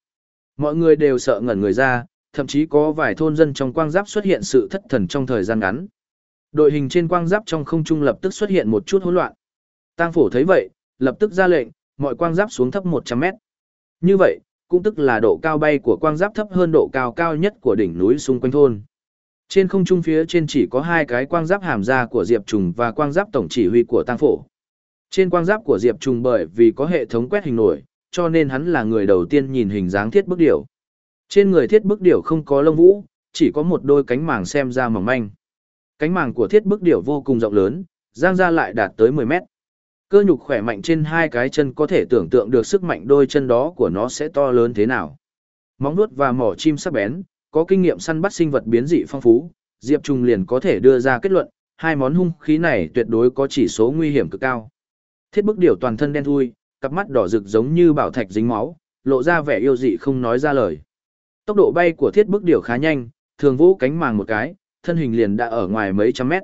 [SPEAKER 1] Mọi người đều sợ ngẩn người ra, thậm chí có vài thôn dân trong quang giáp xuất hiện sự thất thần trong thời gian ngắn. Đội hình trên quang giáp trong không trung lập tức xuất hiện một chút hỗn loạn. Tang phổ thấy vậy, lập tức ra lệnh, mọi quang giáp xuống thấp 100 mét. Như vậy, cũng tức là độ cao bay của quang giáp thấp hơn độ cao cao nhất của đỉnh núi xung quanh thôn. Trên không trung phía trên chỉ có hai cái quang giáp hàm ra của Diệp Trùng và quang giáp tổng chỉ huy của Tăng Phổ. Trên quang giáp của Diệp Trùng bởi vì có hệ thống quét hình nổi, cho nên hắn là người đầu tiên nhìn hình dáng thiết bức điểu. Trên người thiết bức điểu không có lông vũ, chỉ có một đôi cánh màng xem ra mỏng manh. Cánh màng của thiết bức điểu vô cùng rộng lớn, giang ra lại đạt tới 10 mét. Cơ nhục khỏe mạnh trên hai cái chân có thể tưởng tượng được sức mạnh đôi chân đó của nó sẽ to lớn thế nào. Móng nuốt và mỏ chim sắc bén, có kinh nghiệm săn bắt sinh vật biến dị phong phú, Diệp Trung liền có thể đưa ra kết luận, hai món hung khí này tuyệt đối có chỉ số nguy hiểm cực cao. Thiết bức điểu toàn thân đen thui, cặp mắt đỏ rực giống như bảo thạch dính máu, lộ ra vẻ yêu dị không nói ra lời. Tốc độ bay của thiết bức điểu khá nhanh, thường vũ cánh màng một cái, thân hình liền đã ở ngoài mấy trăm mét.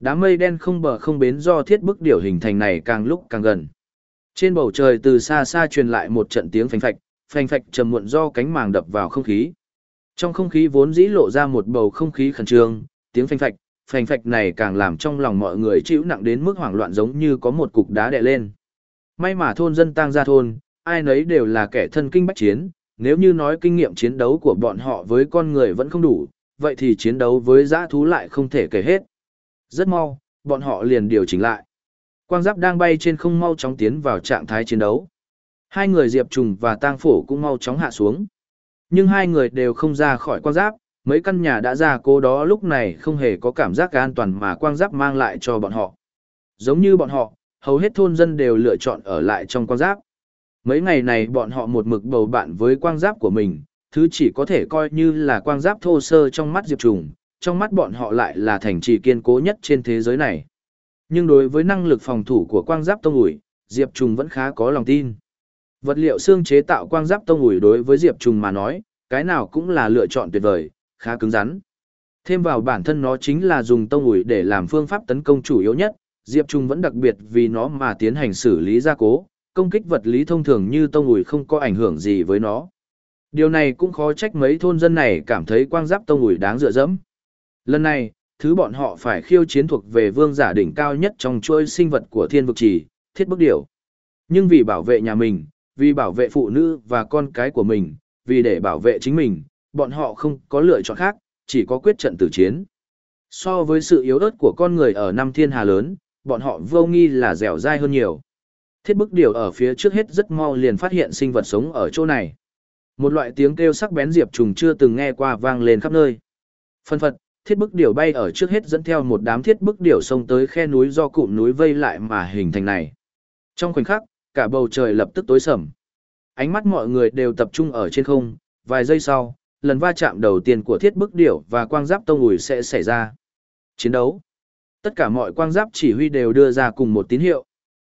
[SPEAKER 1] Đám mây đen không bờ không bến do thiết bức điểu hình thành này càng lúc càng gần. Trên bầu trời từ xa xa truyền lại một trận tiếng phanh phạch, phanh phạch trầm muộn do cánh màng đập vào không khí. Trong không khí vốn dĩ lộ ra một bầu không khí khẩn trương, tiếng phanh phạch, phanh phạch này càng làm trong lòng mọi người chịu nặng đến mức hoảng loạn giống như có một cục đá đè lên. May mà thôn dân tang ra thôn, ai nấy đều là kẻ thân kinh bách chiến, nếu như nói kinh nghiệm chiến đấu của bọn họ với con người vẫn không đủ, vậy thì chiến đấu với dã thú lại không thể kể hết. Rất mau, bọn họ liền điều chỉnh lại. Quang giáp đang bay trên không mau chóng tiến vào trạng thái chiến đấu. Hai người Diệp Trùng và Tang Phổ cũng mau chóng hạ xuống. Nhưng hai người đều không ra khỏi quang giáp, mấy căn nhà đã ra cố đó lúc này không hề có cảm giác an toàn mà quang giáp mang lại cho bọn họ. Giống như bọn họ, hầu hết thôn dân đều lựa chọn ở lại trong quang giáp. Mấy ngày này bọn họ một mực bầu bạn với quang giáp của mình, thứ chỉ có thể coi như là quang giáp thô sơ trong mắt Diệp Trùng, trong mắt bọn họ lại là thành trì kiên cố nhất trên thế giới này. Nhưng đối với năng lực phòng thủ của quang giáp tông ủi, Diệp Trùng vẫn khá có lòng tin. Vật liệu xương chế tạo quang giáp tông ủi đối với Diệp Trùng mà nói, cái nào cũng là lựa chọn tuyệt vời, khá cứng rắn. Thêm vào bản thân nó chính là dùng tông ủi để làm phương pháp tấn công chủ yếu nhất, Diệp Trung vẫn đặc biệt vì nó mà tiến hành xử lý gia cố, công kích vật lý thông thường như tông ủi không có ảnh hưởng gì với nó. Điều này cũng khó trách mấy thôn dân này cảm thấy quang giáp tông ủi đáng dựa dẫm. Lần này, thứ bọn họ phải khiêu chiến thuộc về vương giả đỉnh cao nhất trong chuỗi sinh vật của thiên vực trì, thiết bức điểu. Nhưng vì bảo vệ nhà mình, vì bảo vệ phụ nữ và con cái của mình, vì để bảo vệ chính mình, bọn họ không có lựa chọn khác, chỉ có quyết trận tử chiến. So với sự yếu ớt của con người ở năm thiên hà lớn, bọn họ vô nghi là dẻo dai hơn nhiều. Thiết bức điều ở phía trước hết rất mau liền phát hiện sinh vật sống ở chỗ này. Một loại tiếng kêu sắc bén diệp trùng chưa từng nghe qua vang lên khắp nơi. Phân phật, thiết bức điểu bay ở trước hết dẫn theo một đám thiết bức điểu xông tới khe núi do cụm núi vây lại mà hình thành này. Trong khoảnh khắc, cả bầu trời lập tức tối sầm. Ánh mắt mọi người đều tập trung ở trên không, vài giây sau, lần va chạm đầu tiên của thiết bức điểu và quang giáp tông ủi sẽ xảy ra. Chiến đấu. Tất cả mọi quang giáp chỉ huy đều đưa ra cùng một tín hiệu.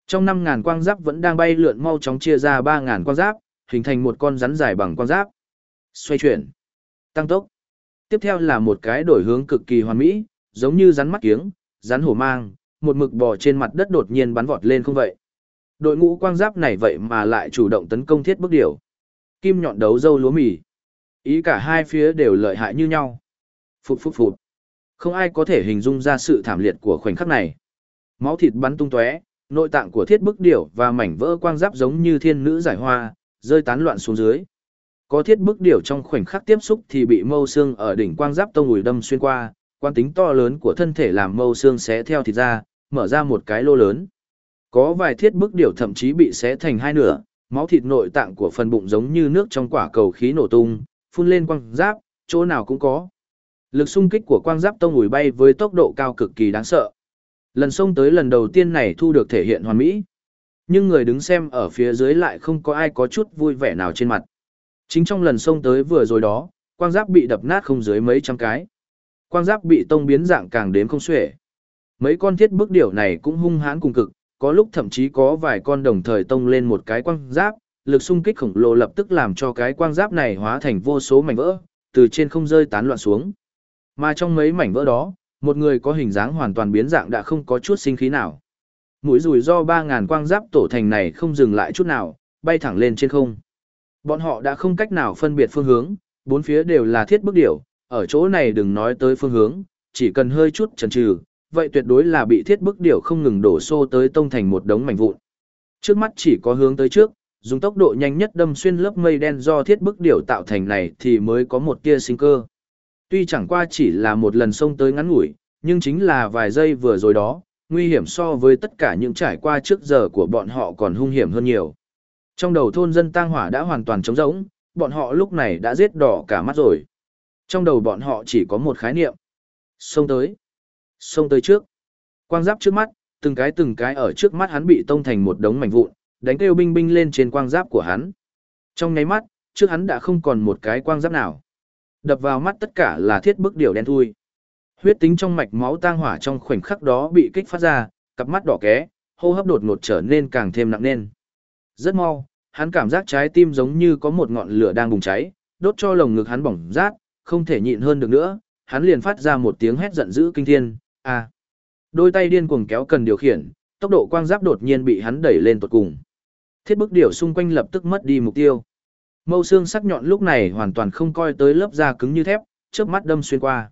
[SPEAKER 1] Trong 5.000 quang giáp vẫn đang bay lượn mau chóng chia ra 3.000 quang giáp, hình thành một con rắn dài bằng quang giáp. Xoay chuyển. Tăng tốc. Tiếp theo là một cái đổi hướng cực kỳ hoàn mỹ, giống như rắn mắt kiếng, rắn hổ mang, một mực bò trên mặt đất đột nhiên bắn vọt lên không vậy. Đội ngũ quang giáp này vậy mà lại chủ động tấn công thiết bức điểu. Kim nhọn đấu dâu lúa mì. Ý cả hai phía đều lợi hại như nhau. Phụt phụt phụt. Không ai có thể hình dung ra sự thảm liệt của khoảnh khắc này. Máu thịt bắn tung tóe, nội tạng của thiết bức điểu và mảnh vỡ quang giáp giống như thiên nữ giải hoa, rơi tán loạn xuống dưới. Có thiết bức điểu trong khoảnh khắc tiếp xúc thì bị mâu xương ở đỉnh quang giáp tông ủi đâm xuyên qua, quan tính to lớn của thân thể làm mâu xương xé theo thịt ra, mở ra một cái lô lớn. Có vài thiết bức điểu thậm chí bị xé thành hai nửa, máu thịt nội tạng của phần bụng giống như nước trong quả cầu khí nổ tung, phun lên quang giáp, chỗ nào cũng có. Lực xung kích của quang giáp tông ủi bay với tốc độ cao cực kỳ đáng sợ. Lần xông tới lần đầu tiên này thu được thể hiện hoàn mỹ. Nhưng người đứng xem ở phía dưới lại không có ai có chút vui vẻ nào trên mặt. Chính trong lần xông tới vừa rồi đó, quang giáp bị đập nát không dưới mấy trăm cái. Quang giáp bị tông biến dạng càng đến không xuể. Mấy con thiết bức điểu này cũng hung hãn cùng cực, có lúc thậm chí có vài con đồng thời tông lên một cái quang giáp, lực xung kích khổng lồ lập tức làm cho cái quang giáp này hóa thành vô số mảnh vỡ, từ trên không rơi tán loạn xuống. Mà trong mấy mảnh vỡ đó, một người có hình dáng hoàn toàn biến dạng đã không có chút sinh khí nào. Mũi rùi do 3.000 quang giáp tổ thành này không dừng lại chút nào, bay thẳng lên trên không. Bọn họ đã không cách nào phân biệt phương hướng, bốn phía đều là thiết bức điểu, ở chỗ này đừng nói tới phương hướng, chỉ cần hơi chút chần chừ, vậy tuyệt đối là bị thiết bức điểu không ngừng đổ xô tới tông thành một đống mảnh vụn. Trước mắt chỉ có hướng tới trước, dùng tốc độ nhanh nhất đâm xuyên lớp mây đen do thiết bức điểu tạo thành này thì mới có một tia sinh cơ. Tuy chẳng qua chỉ là một lần xông tới ngắn ngủi, nhưng chính là vài giây vừa rồi đó, nguy hiểm so với tất cả những trải qua trước giờ của bọn họ còn hung hiểm hơn nhiều. Trong đầu thôn dân tang hỏa đã hoàn toàn trống rỗng, bọn họ lúc này đã giết đỏ cả mắt rồi. Trong đầu bọn họ chỉ có một khái niệm. Xông tới. Xông tới trước. Quang giáp trước mắt, từng cái từng cái ở trước mắt hắn bị tông thành một đống mảnh vụn, đánh kêu binh binh lên trên quang giáp của hắn. Trong nháy mắt, trước hắn đã không còn một cái quang giáp nào. Đập vào mắt tất cả là thiết bức điều đen thui. Huyết tính trong mạch máu tang hỏa trong khoảnh khắc đó bị kích phát ra, cặp mắt đỏ ké, hô hấp đột ngột trở nên càng thêm nặng nề. Rất mau, hắn cảm giác trái tim giống như có một ngọn lửa đang bùng cháy, đốt cho lồng ngực hắn bỏng rát, không thể nhịn hơn được nữa, hắn liền phát ra một tiếng hét giận dữ kinh thiên, a. Đôi tay điên cuồng kéo cần điều khiển, tốc độ quang giáp đột nhiên bị hắn đẩy lên tột cùng. Thiết bức điểu xung quanh lập tức mất đi mục tiêu. Mâu xương sắc nhọn lúc này hoàn toàn không coi tới lớp da cứng như thép, trước mắt đâm xuyên qua.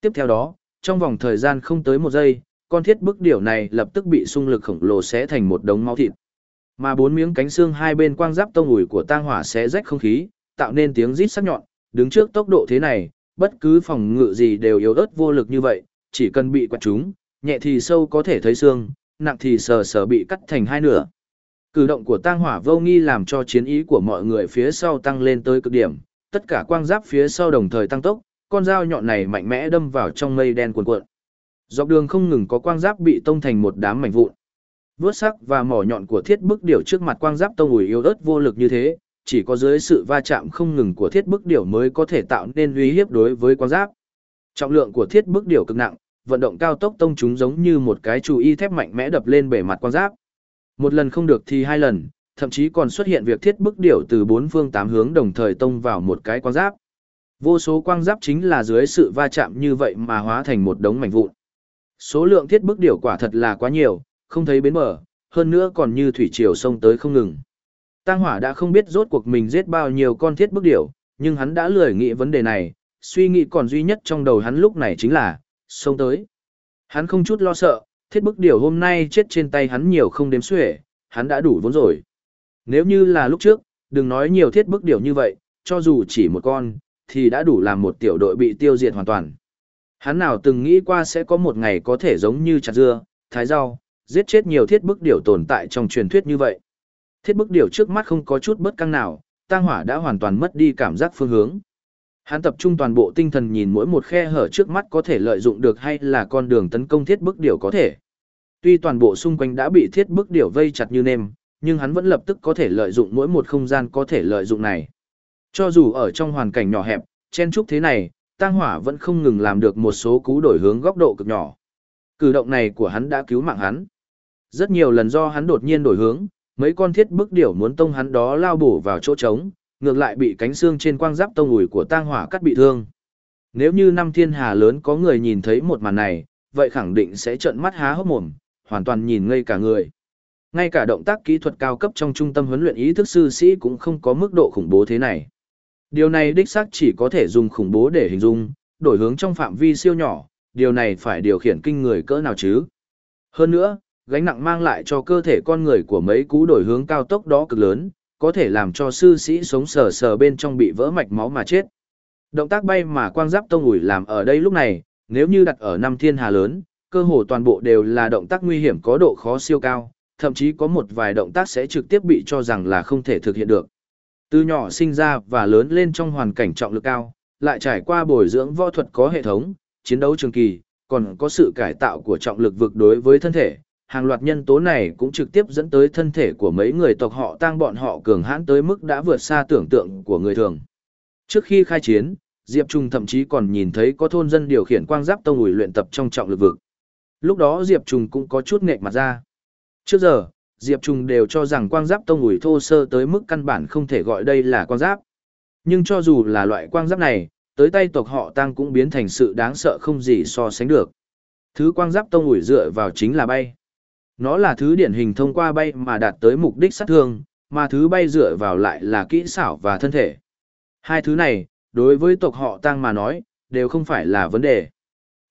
[SPEAKER 1] Tiếp theo đó, trong vòng thời gian không tới một giây, con thiết bức điểu này lập tức bị xung lực khổng lồ xé thành một đống máu thịt. Mà bốn miếng cánh xương hai bên quang giáp tông ủi của tang hỏa xé rách không khí, tạo nên tiếng rít sắc nhọn, đứng trước tốc độ thế này, bất cứ phòng ngự gì đều yếu ớt vô lực như vậy, chỉ cần bị quạt chúng, nhẹ thì sâu có thể thấy xương, nặng thì sờ sờ bị cắt thành hai nửa. Cử động của tang hỏa vô nghi làm cho chiến ý của mọi người phía sau tăng lên tới cực điểm, tất cả quang giáp phía sau đồng thời tăng tốc, con dao nhọn này mạnh mẽ đâm vào trong mây đen cuồn cuộn. Dọc đường không ngừng có quang giáp bị tông thành một đám mảnh vụn. Vướt sắc và mỏ nhọn của thiết bức điểu trước mặt quang giáp tông ủi yếu ớt vô lực như thế, chỉ có dưới sự va chạm không ngừng của thiết bức điểu mới có thể tạo nên uy hiếp đối với quang giáp. Trọng lượng của thiết bức điểu cực nặng, vận động cao tốc tông chúng giống như một cái chú y thép mạnh mẽ đập lên bề mặt quang giáp. Một lần không được thì hai lần, thậm chí còn xuất hiện việc thiết bức điểu từ bốn phương tám hướng đồng thời tông vào một cái quang giáp. Vô số quang giáp chính là dưới sự va chạm như vậy mà hóa thành một đống mảnh vụn. Số lượng thiết bức điểu quả thật là quá nhiều, không thấy bến bờ, hơn nữa còn như thủy triều sông tới không ngừng. Tăng hỏa đã không biết rốt cuộc mình giết bao nhiêu con thiết bức điểu, nhưng hắn đã lười nghĩ vấn đề này, suy nghĩ còn duy nhất trong đầu hắn lúc này chính là, sông tới. Hắn không chút lo sợ, thiết bức điều hôm nay chết trên tay hắn nhiều không đếm xuể, hắn đã đủ vốn rồi. Nếu như là lúc trước, đừng nói nhiều thiết bức điều như vậy, cho dù chỉ một con, thì đã đủ làm một tiểu đội bị tiêu diệt hoàn toàn. Hắn nào từng nghĩ qua sẽ có một ngày có thể giống như chặt dưa, thái rau, giết chết nhiều thiết bức điều tồn tại trong truyền thuyết như vậy. Thiết bức điều trước mắt không có chút bất căng nào, tang hỏa đã hoàn toàn mất đi cảm giác phương hướng. Hắn tập trung toàn bộ tinh thần nhìn mỗi một khe hở trước mắt có thể lợi dụng được hay là con đường tấn công thiết bức điểu có thể. Tuy toàn bộ xung quanh đã bị thiết bức điểu vây chặt như nêm, nhưng hắn vẫn lập tức có thể lợi dụng mỗi một không gian có thể lợi dụng này. Cho dù ở trong hoàn cảnh nhỏ hẹp, chen trúc thế này, Tăng Hỏa vẫn không ngừng làm được một số cú đổi hướng góc độ cực nhỏ. Cử động này của hắn đã cứu mạng hắn. Rất nhiều lần do hắn đột nhiên đổi hướng, mấy con thiết bức điểu muốn tông hắn đó lao bổ vào chỗ trống, ngược lại bị cánh xương trên quang giáp tông ủi của tang Hỏa cắt bị thương. Nếu như năm thiên hà lớn có người nhìn thấy một màn này, vậy khẳng định sẽ trợn mắt há hốc mồm, hoàn toàn nhìn ngây cả người. Ngay cả động tác kỹ thuật cao cấp trong trung tâm huấn luyện ý thức sư sĩ cũng không có mức độ khủng bố thế này. Điều này đích xác chỉ có thể dùng khủng bố để hình dung, đổi hướng trong phạm vi siêu nhỏ, điều này phải điều khiển kinh người cỡ nào chứ. Hơn nữa, gánh nặng mang lại cho cơ thể con người của mấy cú đổi hướng cao tốc đó cực lớn, có thể làm cho sư sĩ sống sờ sờ bên trong bị vỡ mạch máu mà chết. Động tác bay mà quang giáp tông ủi làm ở đây lúc này, nếu như đặt ở năm thiên hà lớn, cơ hồ toàn bộ đều là động tác nguy hiểm có độ khó siêu cao, thậm chí có một vài động tác sẽ trực tiếp bị cho rằng là không thể thực hiện được. Từ nhỏ sinh ra và lớn lên trong hoàn cảnh trọng lực cao, lại trải qua bồi dưỡng võ thuật có hệ thống, chiến đấu trường kỳ, còn có sự cải tạo của trọng lực vực đối với thân thể. Hàng loạt nhân tố này cũng trực tiếp dẫn tới thân thể của mấy người tộc họ tăng bọn họ cường hãn tới mức đã vượt xa tưởng tượng của người thường. Trước khi khai chiến, Diệp Trung thậm chí còn nhìn thấy có thôn dân điều khiển quang giáp tông ủi luyện tập trong trọng lực vực. Lúc đó Diệp Trung cũng có chút nghệch mặt ra. Trước giờ, Diệp Trung đều cho rằng quang giáp tông ủi thô sơ tới mức căn bản không thể gọi đây là quang giáp. Nhưng cho dù là loại quang giáp này, tới tay tộc họ tăng cũng biến thành sự đáng sợ không gì so sánh được. Thứ quang giáp tông ủi dựa vào chính là bay. Nó là thứ điển hình thông qua bay mà đạt tới mục đích sát thương, mà thứ bay dựa vào lại là kỹ xảo và thân thể. Hai thứ này, đối với tộc họ tăng mà nói, đều không phải là vấn đề.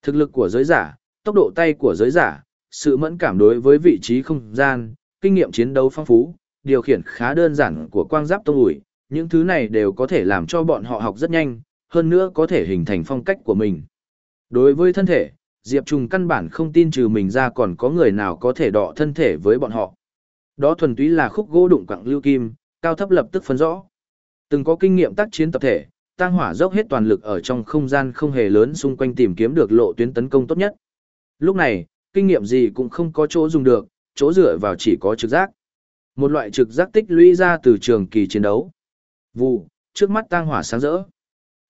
[SPEAKER 1] Thực lực của giới giả, tốc độ tay của giới giả, sự mẫn cảm đối với vị trí không gian, kinh nghiệm chiến đấu phong phú, điều khiển khá đơn giản của quang giáp tông ủi, những thứ này đều có thể làm cho bọn họ học rất nhanh, hơn nữa có thể hình thành phong cách của mình. Đối với thân thể, Diệp Trùng căn bản không tin trừ mình ra còn có người nào có thể đọ thân thể với bọn họ. Đó thuần túy là khúc gỗ đụng quặng lưu kim, cao thấp lập tức phân rõ. Từng có kinh nghiệm tác chiến tập thể, tăng hỏa dốc hết toàn lực ở trong không gian không hề lớn xung quanh tìm kiếm được lộ tuyến tấn công tốt nhất. Lúc này, kinh nghiệm gì cũng không có chỗ dùng được, chỗ dựa vào chỉ có trực giác. Một loại trực giác tích lũy ra từ trường kỳ chiến đấu. Vụ, trước mắt tang hỏa sáng rỡ.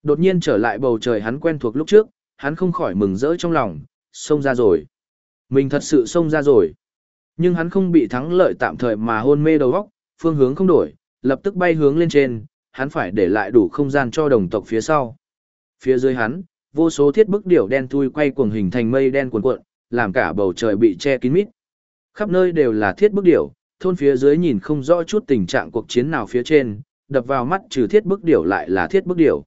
[SPEAKER 1] Đột nhiên trở lại bầu trời hắn quen thuộc lúc trước, hắn không khỏi mừng rỡ trong lòng, xông ra rồi. Mình thật sự xông ra rồi. Nhưng hắn không bị thắng lợi tạm thời mà hôn mê đầu óc, phương hướng không đổi, lập tức bay hướng lên trên, hắn phải để lại đủ không gian cho đồng tộc phía sau. Phía dưới hắn, vô số thiết bức điểu đen thui quay cuồng hình thành mây đen cuồn cuộn, làm cả bầu trời bị che kín mít. Khắp nơi đều là thiết bức điểu, thôn phía dưới nhìn không rõ chút tình trạng cuộc chiến nào phía trên, đập vào mắt trừ thiết bức điểu lại là thiết bức điểu.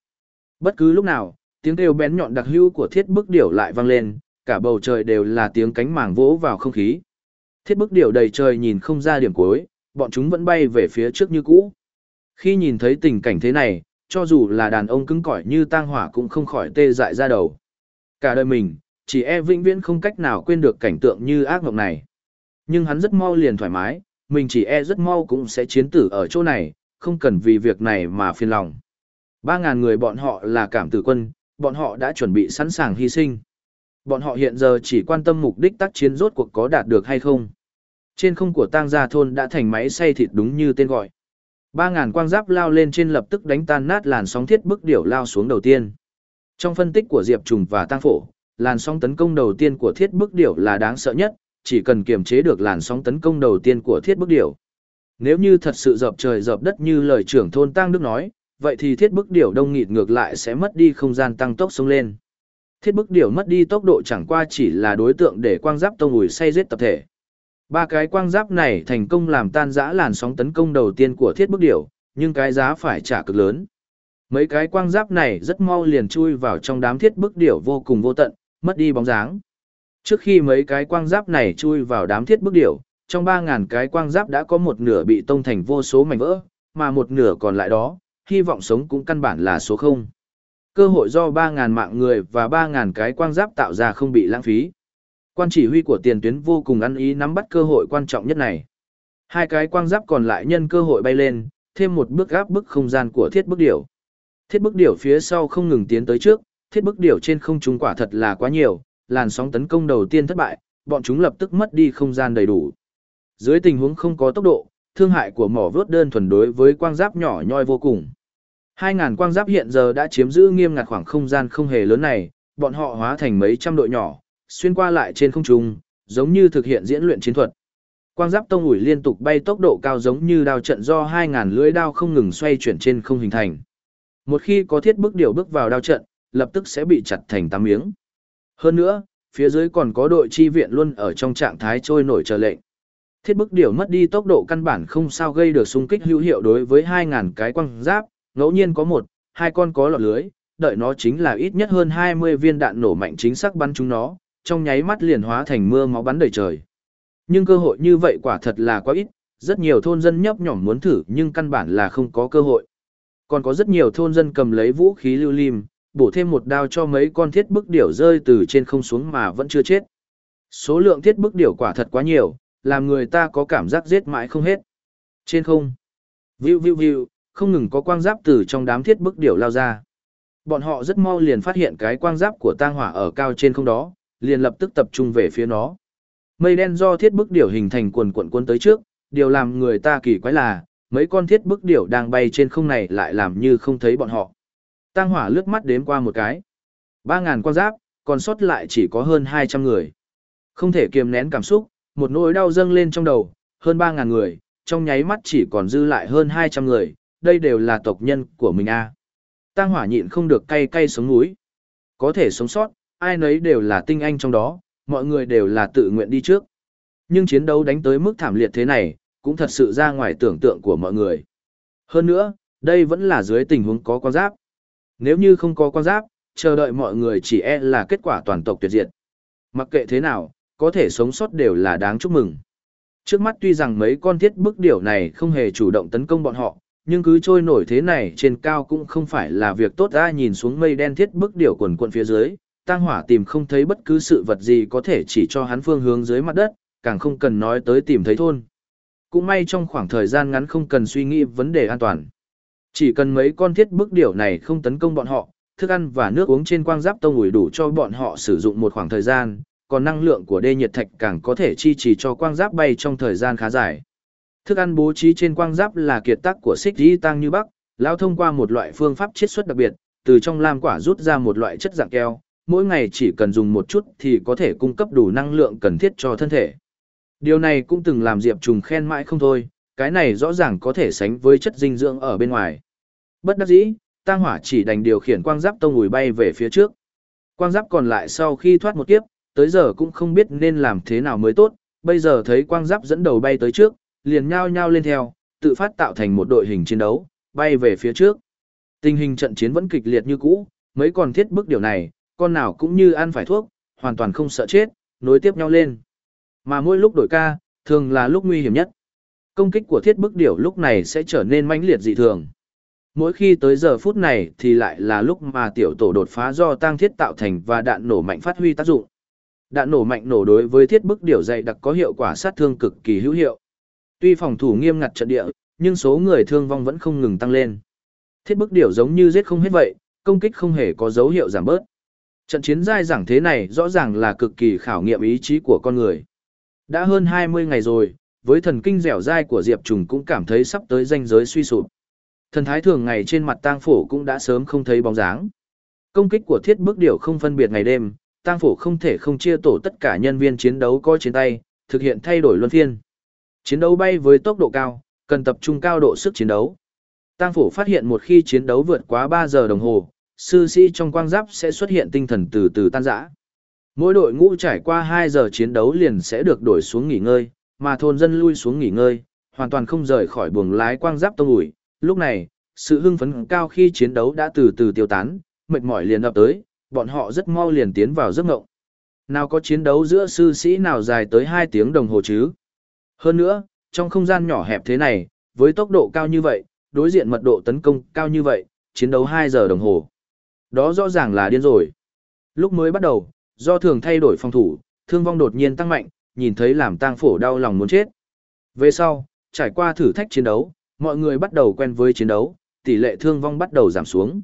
[SPEAKER 1] Bất cứ lúc nào, tiếng kêu bén nhọn đặc hữu của thiết bức điểu lại vang lên, cả bầu trời đều là tiếng cánh màng vỗ vào không khí. Thiết bức điểu đầy trời nhìn không ra điểm cuối, bọn chúng vẫn bay về phía trước như cũ. Khi nhìn thấy tình cảnh thế này, cho dù là đàn ông cứng cỏi như tang hỏa cũng không khỏi tê dại ra đầu. Cả đời mình, chỉ e vĩnh viễn không cách nào quên được cảnh tượng như ác mộng này. Nhưng hắn rất mau liền thoải mái, mình chỉ e rất mau cũng sẽ chiến tử ở chỗ này, không cần vì việc này mà phiền lòng. Ba ngàn người bọn họ là cảm tử quân, bọn họ đã chuẩn bị sẵn sàng hy sinh. Bọn họ hiện giờ chỉ quan tâm mục đích tác chiến rốt cuộc có đạt được hay không. Trên không của tang gia thôn đã thành máy xay thịt đúng như tên gọi. Ba ngàn quang giáp lao lên trên lập tức đánh tan nát làn sóng thiết bức điểu lao xuống đầu tiên. Trong phân tích của Diệp Trùng và Tăng Phổ, làn sóng tấn công đầu tiên của thiết bức điểu là đáng sợ nhất, chỉ cần kiềm chế được làn sóng tấn công đầu tiên của thiết bức điểu. Nếu như thật sự dập trời dập đất như lời trưởng thôn Tăng Đức nói, vậy thì thiết bức điểu đông nghịt ngược lại sẽ mất đi không gian tăng tốc xuống lên. Thiết bức điểu mất đi tốc độ chẳng qua chỉ là đối tượng để quang giáp tông ủi say giết tập thể. Ba cái quang giáp này thành công làm tan rã làn sóng tấn công đầu tiên của thiết bức điểu, nhưng cái giá phải trả cực lớn. Mấy cái quang giáp này rất mau liền chui vào trong đám thiết bức điểu vô cùng vô tận, mất đi bóng dáng. Trước khi mấy cái quang giáp này chui vào đám thiết bức điểu, trong 3.000 cái quang giáp đã có một nửa bị tông thành vô số mảnh vỡ, mà một nửa còn lại đó, hy vọng sống cũng căn bản là số không. Cơ hội do 3.000 mạng người và 3.000 cái quang giáp tạo ra không bị lãng phí. Quan chỉ huy của tiền tuyến vô cùng ăn ý nắm bắt cơ hội quan trọng nhất này. Hai cái quang giáp còn lại nhân cơ hội bay lên, thêm một bước gáp bức không gian của thiết bức điểu. Thiết bức điểu phía sau không ngừng tiến tới trước, thiết bức điểu trên không trung quả thật là quá nhiều, làn sóng tấn công đầu tiên thất bại, bọn chúng lập tức mất đi không gian đầy đủ. Dưới tình huống không có tốc độ, thương hại của mỏ vớt đơn thuần đối với quang giáp nhỏ nhoi vô cùng. 2.000 quang giáp hiện giờ đã chiếm giữ nghiêm ngặt khoảng không gian không hề lớn này, bọn họ hóa thành mấy trăm đội nhỏ, xuyên qua lại trên không trung, giống như thực hiện diễn luyện chiến thuật. Quang giáp tông ủi liên tục bay tốc độ cao giống như đao trận do 2.000 lưỡi đao không ngừng xoay chuyển trên không hình thành. Một khi có thiết bức điều bước vào đao trận, lập tức sẽ bị chặt thành tám miếng. Hơn nữa, phía dưới còn có đội chi viện luôn ở trong trạng thái trôi nổi chờ lệnh. Thiết bức điều mất đi tốc độ căn bản không sao gây được xung kích hữu hiệu đối với 2.000 cái quang giáp, ngẫu nhiên có một, hai con có lọt lưới, đợi nó chính là ít nhất hơn 20 viên đạn nổ mạnh chính xác bắn chúng nó, trong nháy mắt liền hóa thành mưa máu bắn đầy trời. Nhưng cơ hội như vậy quả thật là quá ít, rất nhiều thôn dân nhấp nhỏm muốn thử nhưng căn bản là không có cơ hội. Còn có rất nhiều thôn dân cầm lấy vũ khí lưu lim, bổ thêm một đao cho mấy con thiết bức điểu rơi từ trên không xuống mà vẫn chưa chết. Số lượng thiết bức điểu quả thật quá nhiều, làm người ta có cảm giác giết mãi không hết. Trên không, view view view, không ngừng có quang giáp từ trong đám thiết bức điểu lao ra. Bọn họ rất mau liền phát hiện cái quang giáp của tang hỏa ở cao trên không đó, liền lập tức tập trung về phía nó. Mây đen do thiết bức điểu hình thành quần quần quân tới trước, điều làm người ta kỳ quái là, mấy con thiết bức điểu đang bay trên không này lại làm như không thấy bọn họ. Tang hỏa lướt mắt đếm qua một cái. Ba ngàn quang giáp, còn sót lại chỉ có hơn 200 người. Không thể kiềm nén cảm xúc, một nỗi đau dâng lên trong đầu, hơn ba ngàn người, trong nháy mắt chỉ còn dư lại hơn 200 người, đây đều là tộc nhân của mình a. À. Tang hỏa nhịn không được cay cay sống núi. Có thể sống sót, ai nấy đều là tinh anh trong đó, mọi người đều là tự nguyện đi trước. Nhưng chiến đấu đánh tới mức thảm liệt thế này, cũng thật sự ra ngoài tưởng tượng của mọi người. Hơn nữa, đây vẫn là dưới tình huống có quan giáp. Nếu như không có quan giáp, chờ đợi mọi người chỉ e là kết quả toàn tộc tuyệt diệt. Mặc kệ thế nào, có thể sống sót đều là đáng chúc mừng. Trước mắt tuy rằng mấy con thiết bức điểu này không hề chủ động tấn công bọn họ, nhưng cứ trôi nổi thế này trên cao cũng không phải là việc tốt ra nhìn xuống mây đen thiết bức điểu quần quận phía dưới, tang hỏa tìm không thấy bất cứ sự vật gì có thể chỉ cho hắn phương hướng dưới mặt đất, càng không cần nói tới tìm thấy thôn. Cũng may trong khoảng thời gian ngắn không cần suy nghĩ vấn đề an toàn. Chỉ cần mấy con thiết bức điểu này không tấn công bọn họ, thức ăn và nước uống trên quang giáp tông ủi đủ cho bọn họ sử dụng một khoảng thời gian, còn năng lượng của đê nhiệt thạch càng có thể chi trì cho quang giáp bay trong thời gian khá dài. Thức ăn bố trí trên quang giáp là kiệt tác của xích di tăng như bắc, lão thông qua một loại phương pháp chiết xuất đặc biệt, từ trong lam quả rút ra một loại chất dạng keo, mỗi ngày chỉ cần dùng một chút thì có thể cung cấp đủ năng lượng cần thiết cho thân thể. Điều này cũng từng làm Diệp Trùng khen mãi không thôi, cái này rõ ràng có thể sánh với chất dinh dưỡng ở bên ngoài. Bất đắc dĩ, Tang Hỏa chỉ đành điều khiển quang giáp tông ùi bay về phía trước. Quang giáp còn lại sau khi thoát một kiếp, tới giờ cũng không biết nên làm thế nào mới tốt, bây giờ thấy quang giáp dẫn đầu bay tới trước, liền nhao nhao lên theo, tự phát tạo thành một đội hình chiến đấu, bay về phía trước. Tình hình trận chiến vẫn kịch liệt như cũ, mấy con thiết bức điều này, con nào cũng như ăn phải thuốc, hoàn toàn không sợ chết, nối tiếp nhau lên. Mà mỗi lúc đổi ca, thường là lúc nguy hiểm nhất. Công kích của thiết bức điểu lúc này sẽ trở nên mãnh liệt dị thường. Mỗi khi tới giờ phút này thì lại là lúc mà tiểu tổ đột phá do tăng thiết tạo thành và đạn nổ mạnh phát huy tác dụng. Đạn nổ mạnh nổ đối với thiết bức điểu dày đặc có hiệu quả sát thương cực kỳ hữu hiệu. Tuy phòng thủ nghiêm ngặt trận địa, nhưng số người thương vong vẫn không ngừng tăng lên. Thiết bức điểu giống như giết không hết vậy, công kích không hề có dấu hiệu giảm bớt. Trận chiến dai dẳng thế này rõ ràng là cực kỳ khảo nghiệm ý chí của con người. Đã hơn 20 ngày rồi, với thần kinh dẻo dai của Diệp Trùng cũng cảm thấy sắp tới ranh giới suy sụp. Thần thái thường ngày trên mặt tang phổ cũng đã sớm không thấy bóng dáng. Công kích của thiết bức điểu không phân biệt ngày đêm, tang phổ không thể không chia tổ tất cả nhân viên chiến đấu có trên tay, thực hiện thay đổi luân phiên. Chiến đấu bay với tốc độ cao, cần tập trung cao độ sức chiến đấu. Tang phổ phát hiện một khi chiến đấu vượt quá 3 giờ đồng hồ, sư sĩ trong quang giáp sẽ xuất hiện tinh thần từ từ tan rã. Mỗi đội ngũ trải qua 2 giờ chiến đấu liền sẽ được đổi xuống nghỉ ngơi, mà thôn dân lui xuống nghỉ ngơi, hoàn toàn không rời khỏi buồng lái quang giáp tông ủi. Lúc này, sự hưng phấn cao khi chiến đấu đã từ từ tiêu tán, mệt mỏi liền ập tới, bọn họ rất mau liền tiến vào giấc ngộng. Nào có chiến đấu giữa sư sĩ nào dài tới 2 tiếng đồng hồ chứ? Hơn nữa, trong không gian nhỏ hẹp thế này, với tốc độ cao như vậy, đối diện mật độ tấn công cao như vậy, chiến đấu 2 giờ đồng hồ. Đó rõ ràng là điên rồi. Lúc mới bắt đầu, do thường thay đổi phòng thủ, thương vong đột nhiên tăng mạnh, nhìn thấy làm tang phổ đau lòng muốn chết. Về sau, trải qua thử thách chiến đấu, mọi người bắt đầu quen với chiến đấu, tỷ lệ thương vong bắt đầu giảm xuống.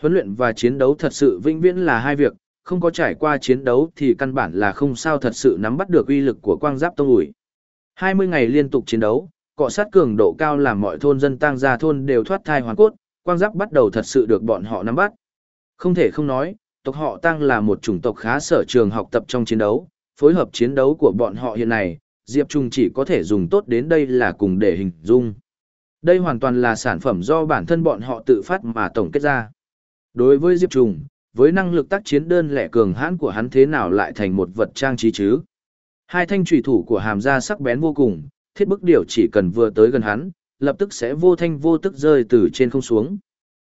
[SPEAKER 1] Huấn luyện và chiến đấu thật sự vĩnh viễn là hai việc, không có trải qua chiến đấu thì căn bản là không sao thật sự nắm bắt được uy lực của quang giáp tông ủi. 20 ngày liên tục chiến đấu, cọ sát cường độ cao làm mọi thôn dân tăng gia thôn đều thoát thai hoàn cốt, quang giáp bắt đầu thật sự được bọn họ nắm bắt. Không thể không nói, tộc họ tăng là một chủng tộc khá sở trường học tập trong chiến đấu, phối hợp chiến đấu của bọn họ hiện nay, Diệp Trung chỉ có thể dùng tốt đến đây là cùng để hình dung. Đây hoàn toàn là sản phẩm do bản thân bọn họ tự phát mà tổng kết ra. Đối với Diệp Trung, với năng lực tác chiến đơn lẻ cường hãn của hắn thế nào lại thành một vật trang trí chứ? Hai thanh trùy thủ của hàm ra sắc bén vô cùng, thiết bức điểu chỉ cần vừa tới gần hắn, lập tức sẽ vô thanh vô tức rơi từ trên không xuống.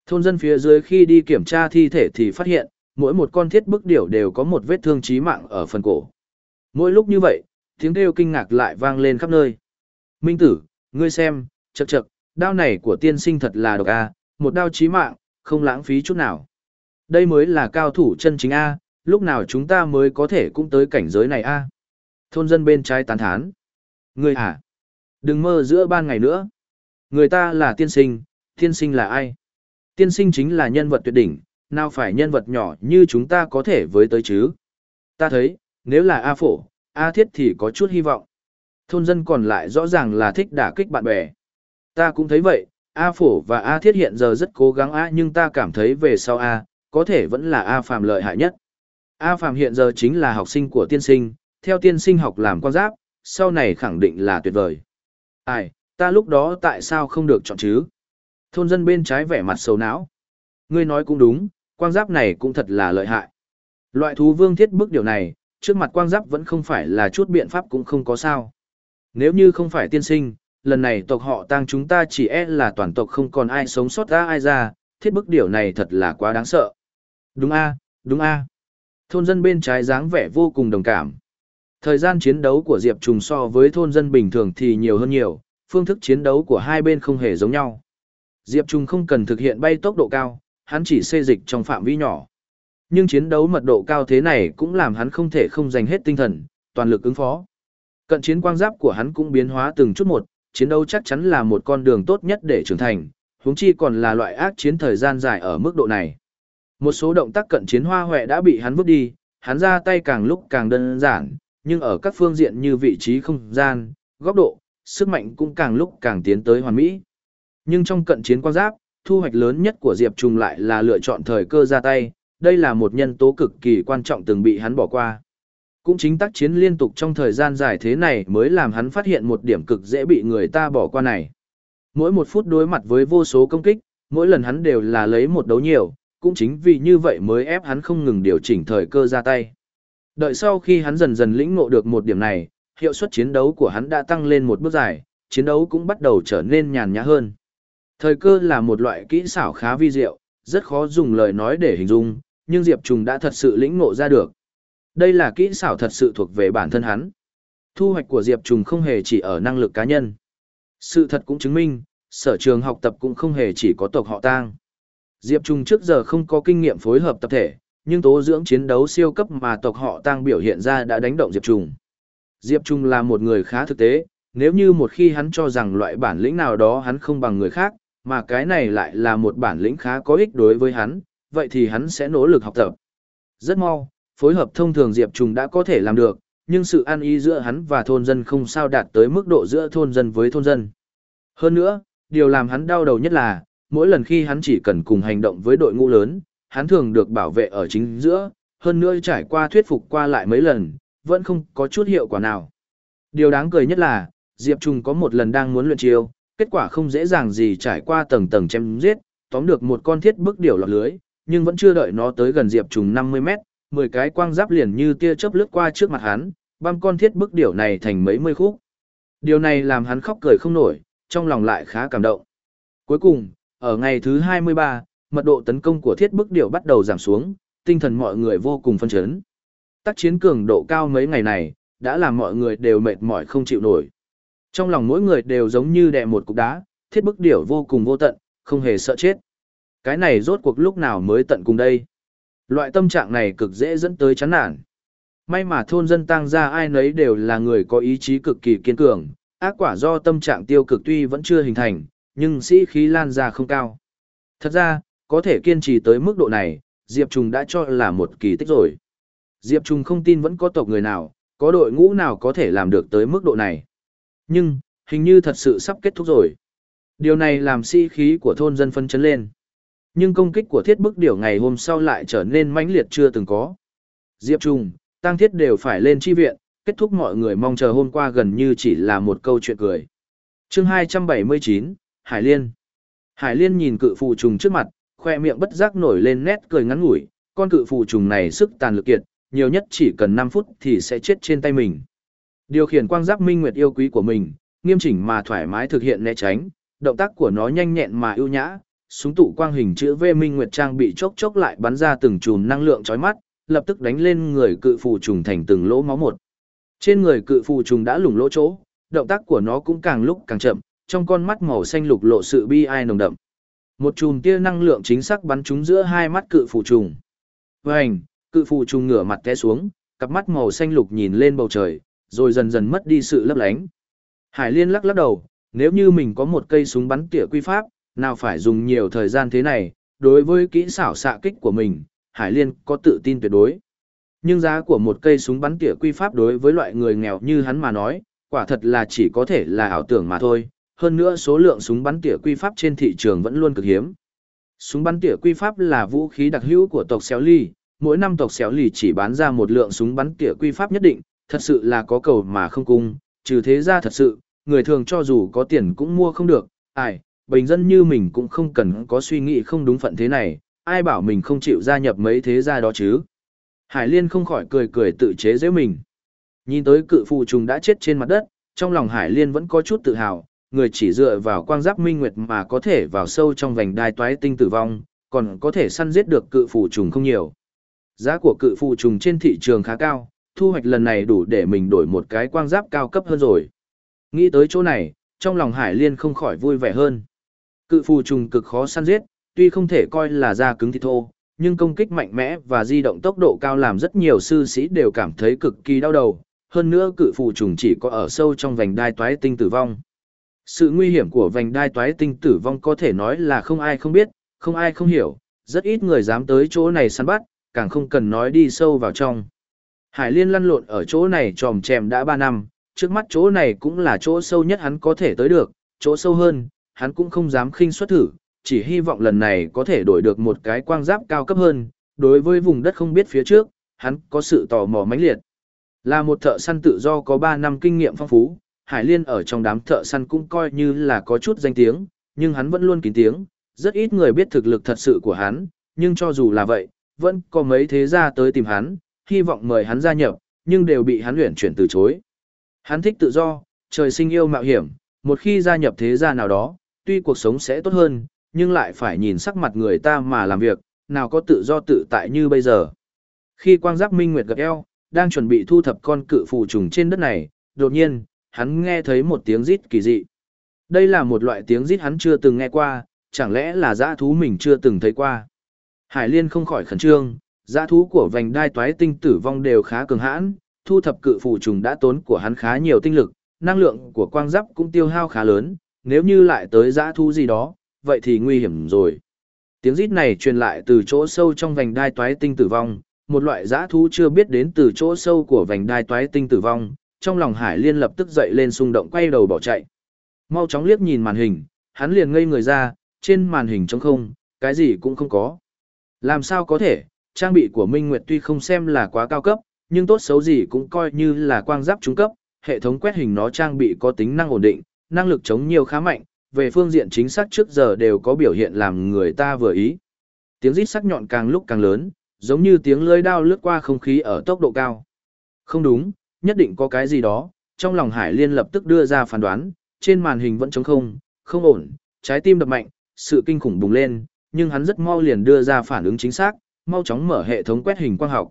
[SPEAKER 1] Thôn dân phía dưới khi đi kiểm tra thi thể thì phát hiện, mỗi một con thiết bức điểu đều có một vết thương chí mạng ở phần cổ. Mỗi lúc như vậy, tiếng kêu kinh ngạc lại vang lên khắp nơi. Minh tử, ngươi xem, chậc chậc, đao này của tiên sinh thật là độc a, một đao chí mạng, không lãng phí chút nào. Đây mới là cao thủ chân chính a, lúc nào chúng ta mới có thể cũng tới cảnh giới này a. Thôn dân bên trái tán thán. Ngươi hả? À? Đừng mơ giữa ban ngày nữa. Người ta là tiên sinh, tiên sinh là ai? Tiên sinh chính là nhân vật tuyệt đỉnh, nào phải nhân vật nhỏ như chúng ta có thể với tới chứ? Ta thấy, nếu là A Phổ, A Thiết thì có chút hy vọng. Thôn dân còn lại rõ ràng là thích đả kích bạn bè. Ta cũng thấy vậy, A Phổ và A Thiết hiện giờ rất cố gắng A nhưng ta cảm thấy về sau A, có thể vẫn là A Phàm lợi hại nhất. A Phàm hiện giờ chính là học sinh của tiên sinh, theo tiên sinh học làm quan giáp, sau này khẳng định là tuyệt vời. Ai, ta lúc đó tại sao không được chọn chứ? Thôn dân bên trái vẻ mặt sầu não. Ngươi nói cũng đúng, quang giáp này cũng thật là lợi hại. Loại thú vương thiết bức điều này, trước mặt quang giáp vẫn không phải là chút biện pháp cũng không có sao. Nếu như không phải tiên sinh, lần này tộc họ tăng chúng ta chỉ e là toàn tộc không còn ai sống sót ra ai ra, thiết bức điều này thật là quá đáng sợ. Đúng a, đúng a. Thôn dân bên trái dáng vẻ vô cùng đồng cảm. Thời gian chiến đấu của Diệp Trùng so với thôn dân bình thường thì nhiều hơn nhiều, phương thức chiến đấu của hai bên không hề giống nhau. Diệp Trùng không cần thực hiện bay tốc độ cao, hắn chỉ xê dịch trong phạm vi nhỏ. Nhưng chiến đấu mật độ cao thế này cũng làm hắn không thể không dành hết tinh thần, toàn lực ứng phó. Cận chiến quang giáp của hắn cũng biến hóa từng chút một, chiến đấu chắc chắn là một con đường tốt nhất để trưởng thành, huống chi còn là loại ác chiến thời gian dài ở mức độ này. Một số động tác cận chiến hoa hoẹ đã bị hắn vứt đi, hắn ra tay càng lúc càng đơn giản, nhưng ở các phương diện như vị trí không gian, góc độ, sức mạnh cũng càng lúc càng tiến tới hoàn mỹ. Nhưng trong cận chiến quan giáp, thu hoạch lớn nhất của Diệp Trùng lại là lựa chọn thời cơ ra tay, đây là một nhân tố cực kỳ quan trọng từng bị hắn bỏ qua. Cũng chính tác chiến liên tục trong thời gian dài thế này mới làm hắn phát hiện một điểm cực dễ bị người ta bỏ qua này. Mỗi một phút đối mặt với vô số công kích, mỗi lần hắn đều là lấy một đấu nhiều, cũng chính vì như vậy mới ép hắn không ngừng điều chỉnh thời cơ ra tay. Đợi sau khi hắn dần dần lĩnh ngộ được một điểm này, hiệu suất chiến đấu của hắn đã tăng lên một bước dài, chiến đấu cũng bắt đầu trở nên nhàn nhã hơn. Thời cơ là một loại kỹ xảo khá vi diệu, rất khó dùng lời nói để hình dung, nhưng Diệp Trùng đã thật sự lĩnh ngộ ra được. Đây là kỹ xảo thật sự thuộc về bản thân hắn. Thu hoạch của Diệp Trùng không hề chỉ ở năng lực cá nhân. Sự thật cũng chứng minh, sở trường học tập cũng không hề chỉ có tộc họ tang. Diệp Trùng trước giờ không có kinh nghiệm phối hợp tập thể, nhưng tố dưỡng chiến đấu siêu cấp mà tộc họ tăng biểu hiện ra đã đánh động Diệp Trùng. Diệp Trung là một người khá thực tế, nếu như một khi hắn cho rằng loại bản lĩnh nào đó hắn không bằng người khác, mà cái này lại là một bản lĩnh khá có ích đối với hắn, vậy thì hắn sẽ nỗ lực học tập. Rất mau, phối hợp thông thường Diệp Trung đã có thể làm được, nhưng sự an ý giữa hắn và thôn dân không sao đạt tới mức độ giữa thôn dân với thôn dân. Hơn nữa, điều làm hắn đau đầu nhất là, mỗi lần khi hắn chỉ cần cùng hành động với đội ngũ lớn, hắn thường được bảo vệ ở chính giữa, hơn nữa trải qua thuyết phục qua lại mấy lần, vẫn không có chút hiệu quả nào. Điều đáng cười nhất là, Diệp Trung có một lần đang muốn luyện chiêu, kết quả không dễ dàng gì trải qua tầng tầng chém giết, tóm được một con thiết bức điểu lọt lưới, nhưng vẫn chưa đợi nó tới gần Diệp Trung 50 mét, 10 cái quang giáp liền như tia chớp lướt qua trước mặt hắn, băm con thiết bức điểu này thành mấy mươi khúc. Điều này làm hắn khóc cười không nổi, trong lòng lại khá cảm động. Cuối cùng, ở ngày thứ 23, mật độ tấn công của thiết bức điểu bắt đầu giảm xuống, tinh thần mọi người vô cùng phân chấn. Tác chiến cường độ cao mấy ngày này, đã làm mọi người đều mệt mỏi không chịu nổi. Trong lòng mỗi người đều giống như đè một cục đá, thiết bức điểu vô cùng vô tận, không hề sợ chết. Cái này rốt cuộc lúc nào mới tận cùng đây. Loại tâm trạng này cực dễ dẫn tới chán nản. May mà thôn dân tăng ra ai nấy đều là người có ý chí cực kỳ kiên cường, ác quả do tâm trạng tiêu cực tuy vẫn chưa hình thành, nhưng sĩ khí lan ra không cao. Thật ra, có thể kiên trì tới mức độ này, Diệp Trùng đã cho là một kỳ tích rồi. Diệp Trung không tin vẫn có tộc người nào, có đội ngũ nào có thể làm được tới mức độ này. Nhưng, hình như thật sự sắp kết thúc rồi. Điều này làm sĩ si khí của thôn dân phân chấn lên. Nhưng công kích của thiết bức điểu ngày hôm sau lại trở nên mãnh liệt chưa từng có. Diệp Trung, Tăng Thiết đều phải lên chi viện, kết thúc mọi người mong chờ hôm qua gần như chỉ là một câu chuyện cười. chương 279, Hải Liên. Hải Liên nhìn cự phù trùng trước mặt, khoe miệng bất giác nổi lên nét cười ngắn ngủi, con cự phù trùng này sức tàn lực kiệt, nhiều nhất chỉ cần 5 phút thì sẽ chết trên tay mình. Điều khiển quang giáp minh nguyệt yêu quý của mình, nghiêm chỉnh mà thoải mái thực hiện né tránh, động tác của nó nhanh nhẹn mà ưu nhã, súng tụ quang hình chữ V minh nguyệt trang bị chốc chốc lại bắn ra từng chùm năng lượng chói mắt, lập tức đánh lên người cự phù trùng thành từng lỗ máu một. Trên người cự phù trùng đã lủng lỗ chỗ, động tác của nó cũng càng lúc càng chậm, trong con mắt màu xanh lục lộ sự bi ai nồng đậm. Một chùm tia năng lượng chính xác bắn trúng giữa hai mắt cự phù trùng. Vành, cự phù trùng ngửa mặt té xuống, cặp mắt màu xanh lục nhìn lên bầu trời, rồi dần dần mất đi sự lấp lánh. Hải Liên lắc lắc đầu, nếu như mình có một cây súng bắn tỉa quy pháp, nào phải dùng nhiều thời gian thế này, đối với kỹ xảo xạ kích của mình, Hải Liên có tự tin tuyệt đối. Nhưng giá của một cây súng bắn tỉa quy pháp đối với loại người nghèo như hắn mà nói, quả thật là chỉ có thể là ảo tưởng mà thôi, hơn nữa số lượng súng bắn tỉa quy pháp trên thị trường vẫn luôn cực hiếm. Súng bắn tỉa quy pháp là vũ khí đặc hữu của tộc Xéo Ly, mỗi năm tộc xéo ly chỉ bán ra một lượng súng bắn tỉa quy pháp nhất định, thật sự là có cầu mà không cung, trừ thế ra thật sự, người thường cho dù có tiền cũng mua không được, ai, bình dân như mình cũng không cần có suy nghĩ không đúng phận thế này, ai bảo mình không chịu gia nhập mấy thế gia đó chứ. Hải Liên không khỏi cười cười tự chế giễu mình. Nhìn tới cự phụ trùng đã chết trên mặt đất, trong lòng Hải Liên vẫn có chút tự hào, người chỉ dựa vào quang giáp minh nguyệt mà có thể vào sâu trong vành đai toái tinh tử vong, còn có thể săn giết được cự phù trùng không nhiều. Giá của cự phù trùng trên thị trường khá cao, thu hoạch lần này đủ để mình đổi một cái quang giáp cao cấp hơn rồi. Nghĩ tới chỗ này, trong lòng Hải Liên không khỏi vui vẻ hơn. Cự phù trùng cực khó săn giết, tuy không thể coi là da cứng thịt thô, nhưng công kích mạnh mẽ và di động tốc độ cao làm rất nhiều sư sĩ đều cảm thấy cực kỳ đau đầu. Hơn nữa cự phù trùng chỉ có ở sâu trong vành đai toái tinh tử vong. Sự nguy hiểm của vành đai toái tinh tử vong có thể nói là không ai không biết, không ai không hiểu, rất ít người dám tới chỗ này săn bắt, càng không cần nói đi sâu vào trong. Hải Liên lăn lộn ở chỗ này tròm chèm đã 3 năm, trước mắt chỗ này cũng là chỗ sâu nhất hắn có thể tới được, chỗ sâu hơn, hắn cũng không dám khinh xuất thử, chỉ hy vọng lần này có thể đổi được một cái quang giáp cao cấp hơn, đối với vùng đất không biết phía trước, hắn có sự tò mò mãnh liệt. Là một thợ săn tự do có 3 năm kinh nghiệm phong phú, Hải Liên ở trong đám thợ săn cũng coi như là có chút danh tiếng, nhưng hắn vẫn luôn kín tiếng, rất ít người biết thực lực thật sự của hắn, nhưng cho dù là vậy, vẫn có mấy thế gia tới tìm hắn, hy vọng mời hắn gia nhập, nhưng đều bị hắn luyện chuyển từ chối. Hắn thích tự do, trời sinh yêu mạo hiểm, một khi gia nhập thế gia nào đó, tuy cuộc sống sẽ tốt hơn, nhưng lại phải nhìn sắc mặt người ta mà làm việc, nào có tự do tự tại như bây giờ. Khi quang giác minh nguyệt gặp eo, đang chuẩn bị thu thập con cự phù trùng trên đất này, đột nhiên, hắn nghe thấy một tiếng rít kỳ dị. Đây là một loại tiếng rít hắn chưa từng nghe qua, chẳng lẽ là dã thú mình chưa từng thấy qua. Hải Liên không khỏi khẩn trương, dã thú của vành đai toái tinh tử vong đều khá cường hãn, thu thập cự phù trùng đã tốn của hắn khá nhiều tinh lực, năng lượng của quang giáp cũng tiêu hao khá lớn, nếu như lại tới dã thú gì đó, vậy thì nguy hiểm rồi. Tiếng rít này truyền lại từ chỗ sâu trong vành đai toái tinh tử vong, một loại dã thú chưa biết đến từ chỗ sâu của vành đai toái tinh tử vong, trong lòng Hải Liên lập tức dậy lên xung động quay đầu bỏ chạy. Mau chóng liếc nhìn màn hình, hắn liền ngây người ra, trên màn hình trống không, cái gì cũng không có. Làm sao có thể, trang bị của Minh Nguyệt tuy không xem là quá cao cấp, nhưng tốt xấu gì cũng coi như là quang giáp trung cấp, hệ thống quét hình nó trang bị có tính năng ổn định, năng lực chống nhiều khá mạnh, về phương diện chính xác trước giờ đều có biểu hiện làm người ta vừa ý. Tiếng rít sắc nhọn càng lúc càng lớn, giống như tiếng lưỡi đao lướt qua không khí ở tốc độ cao. Không đúng, nhất định có cái gì đó, trong lòng Hải Liên lập tức đưa ra phán đoán, trên màn hình vẫn trống không, không ổn, trái tim đập mạnh, sự kinh khủng bùng lên, nhưng hắn rất mau liền đưa ra phản ứng chính xác, mau chóng mở hệ thống quét hình quang học.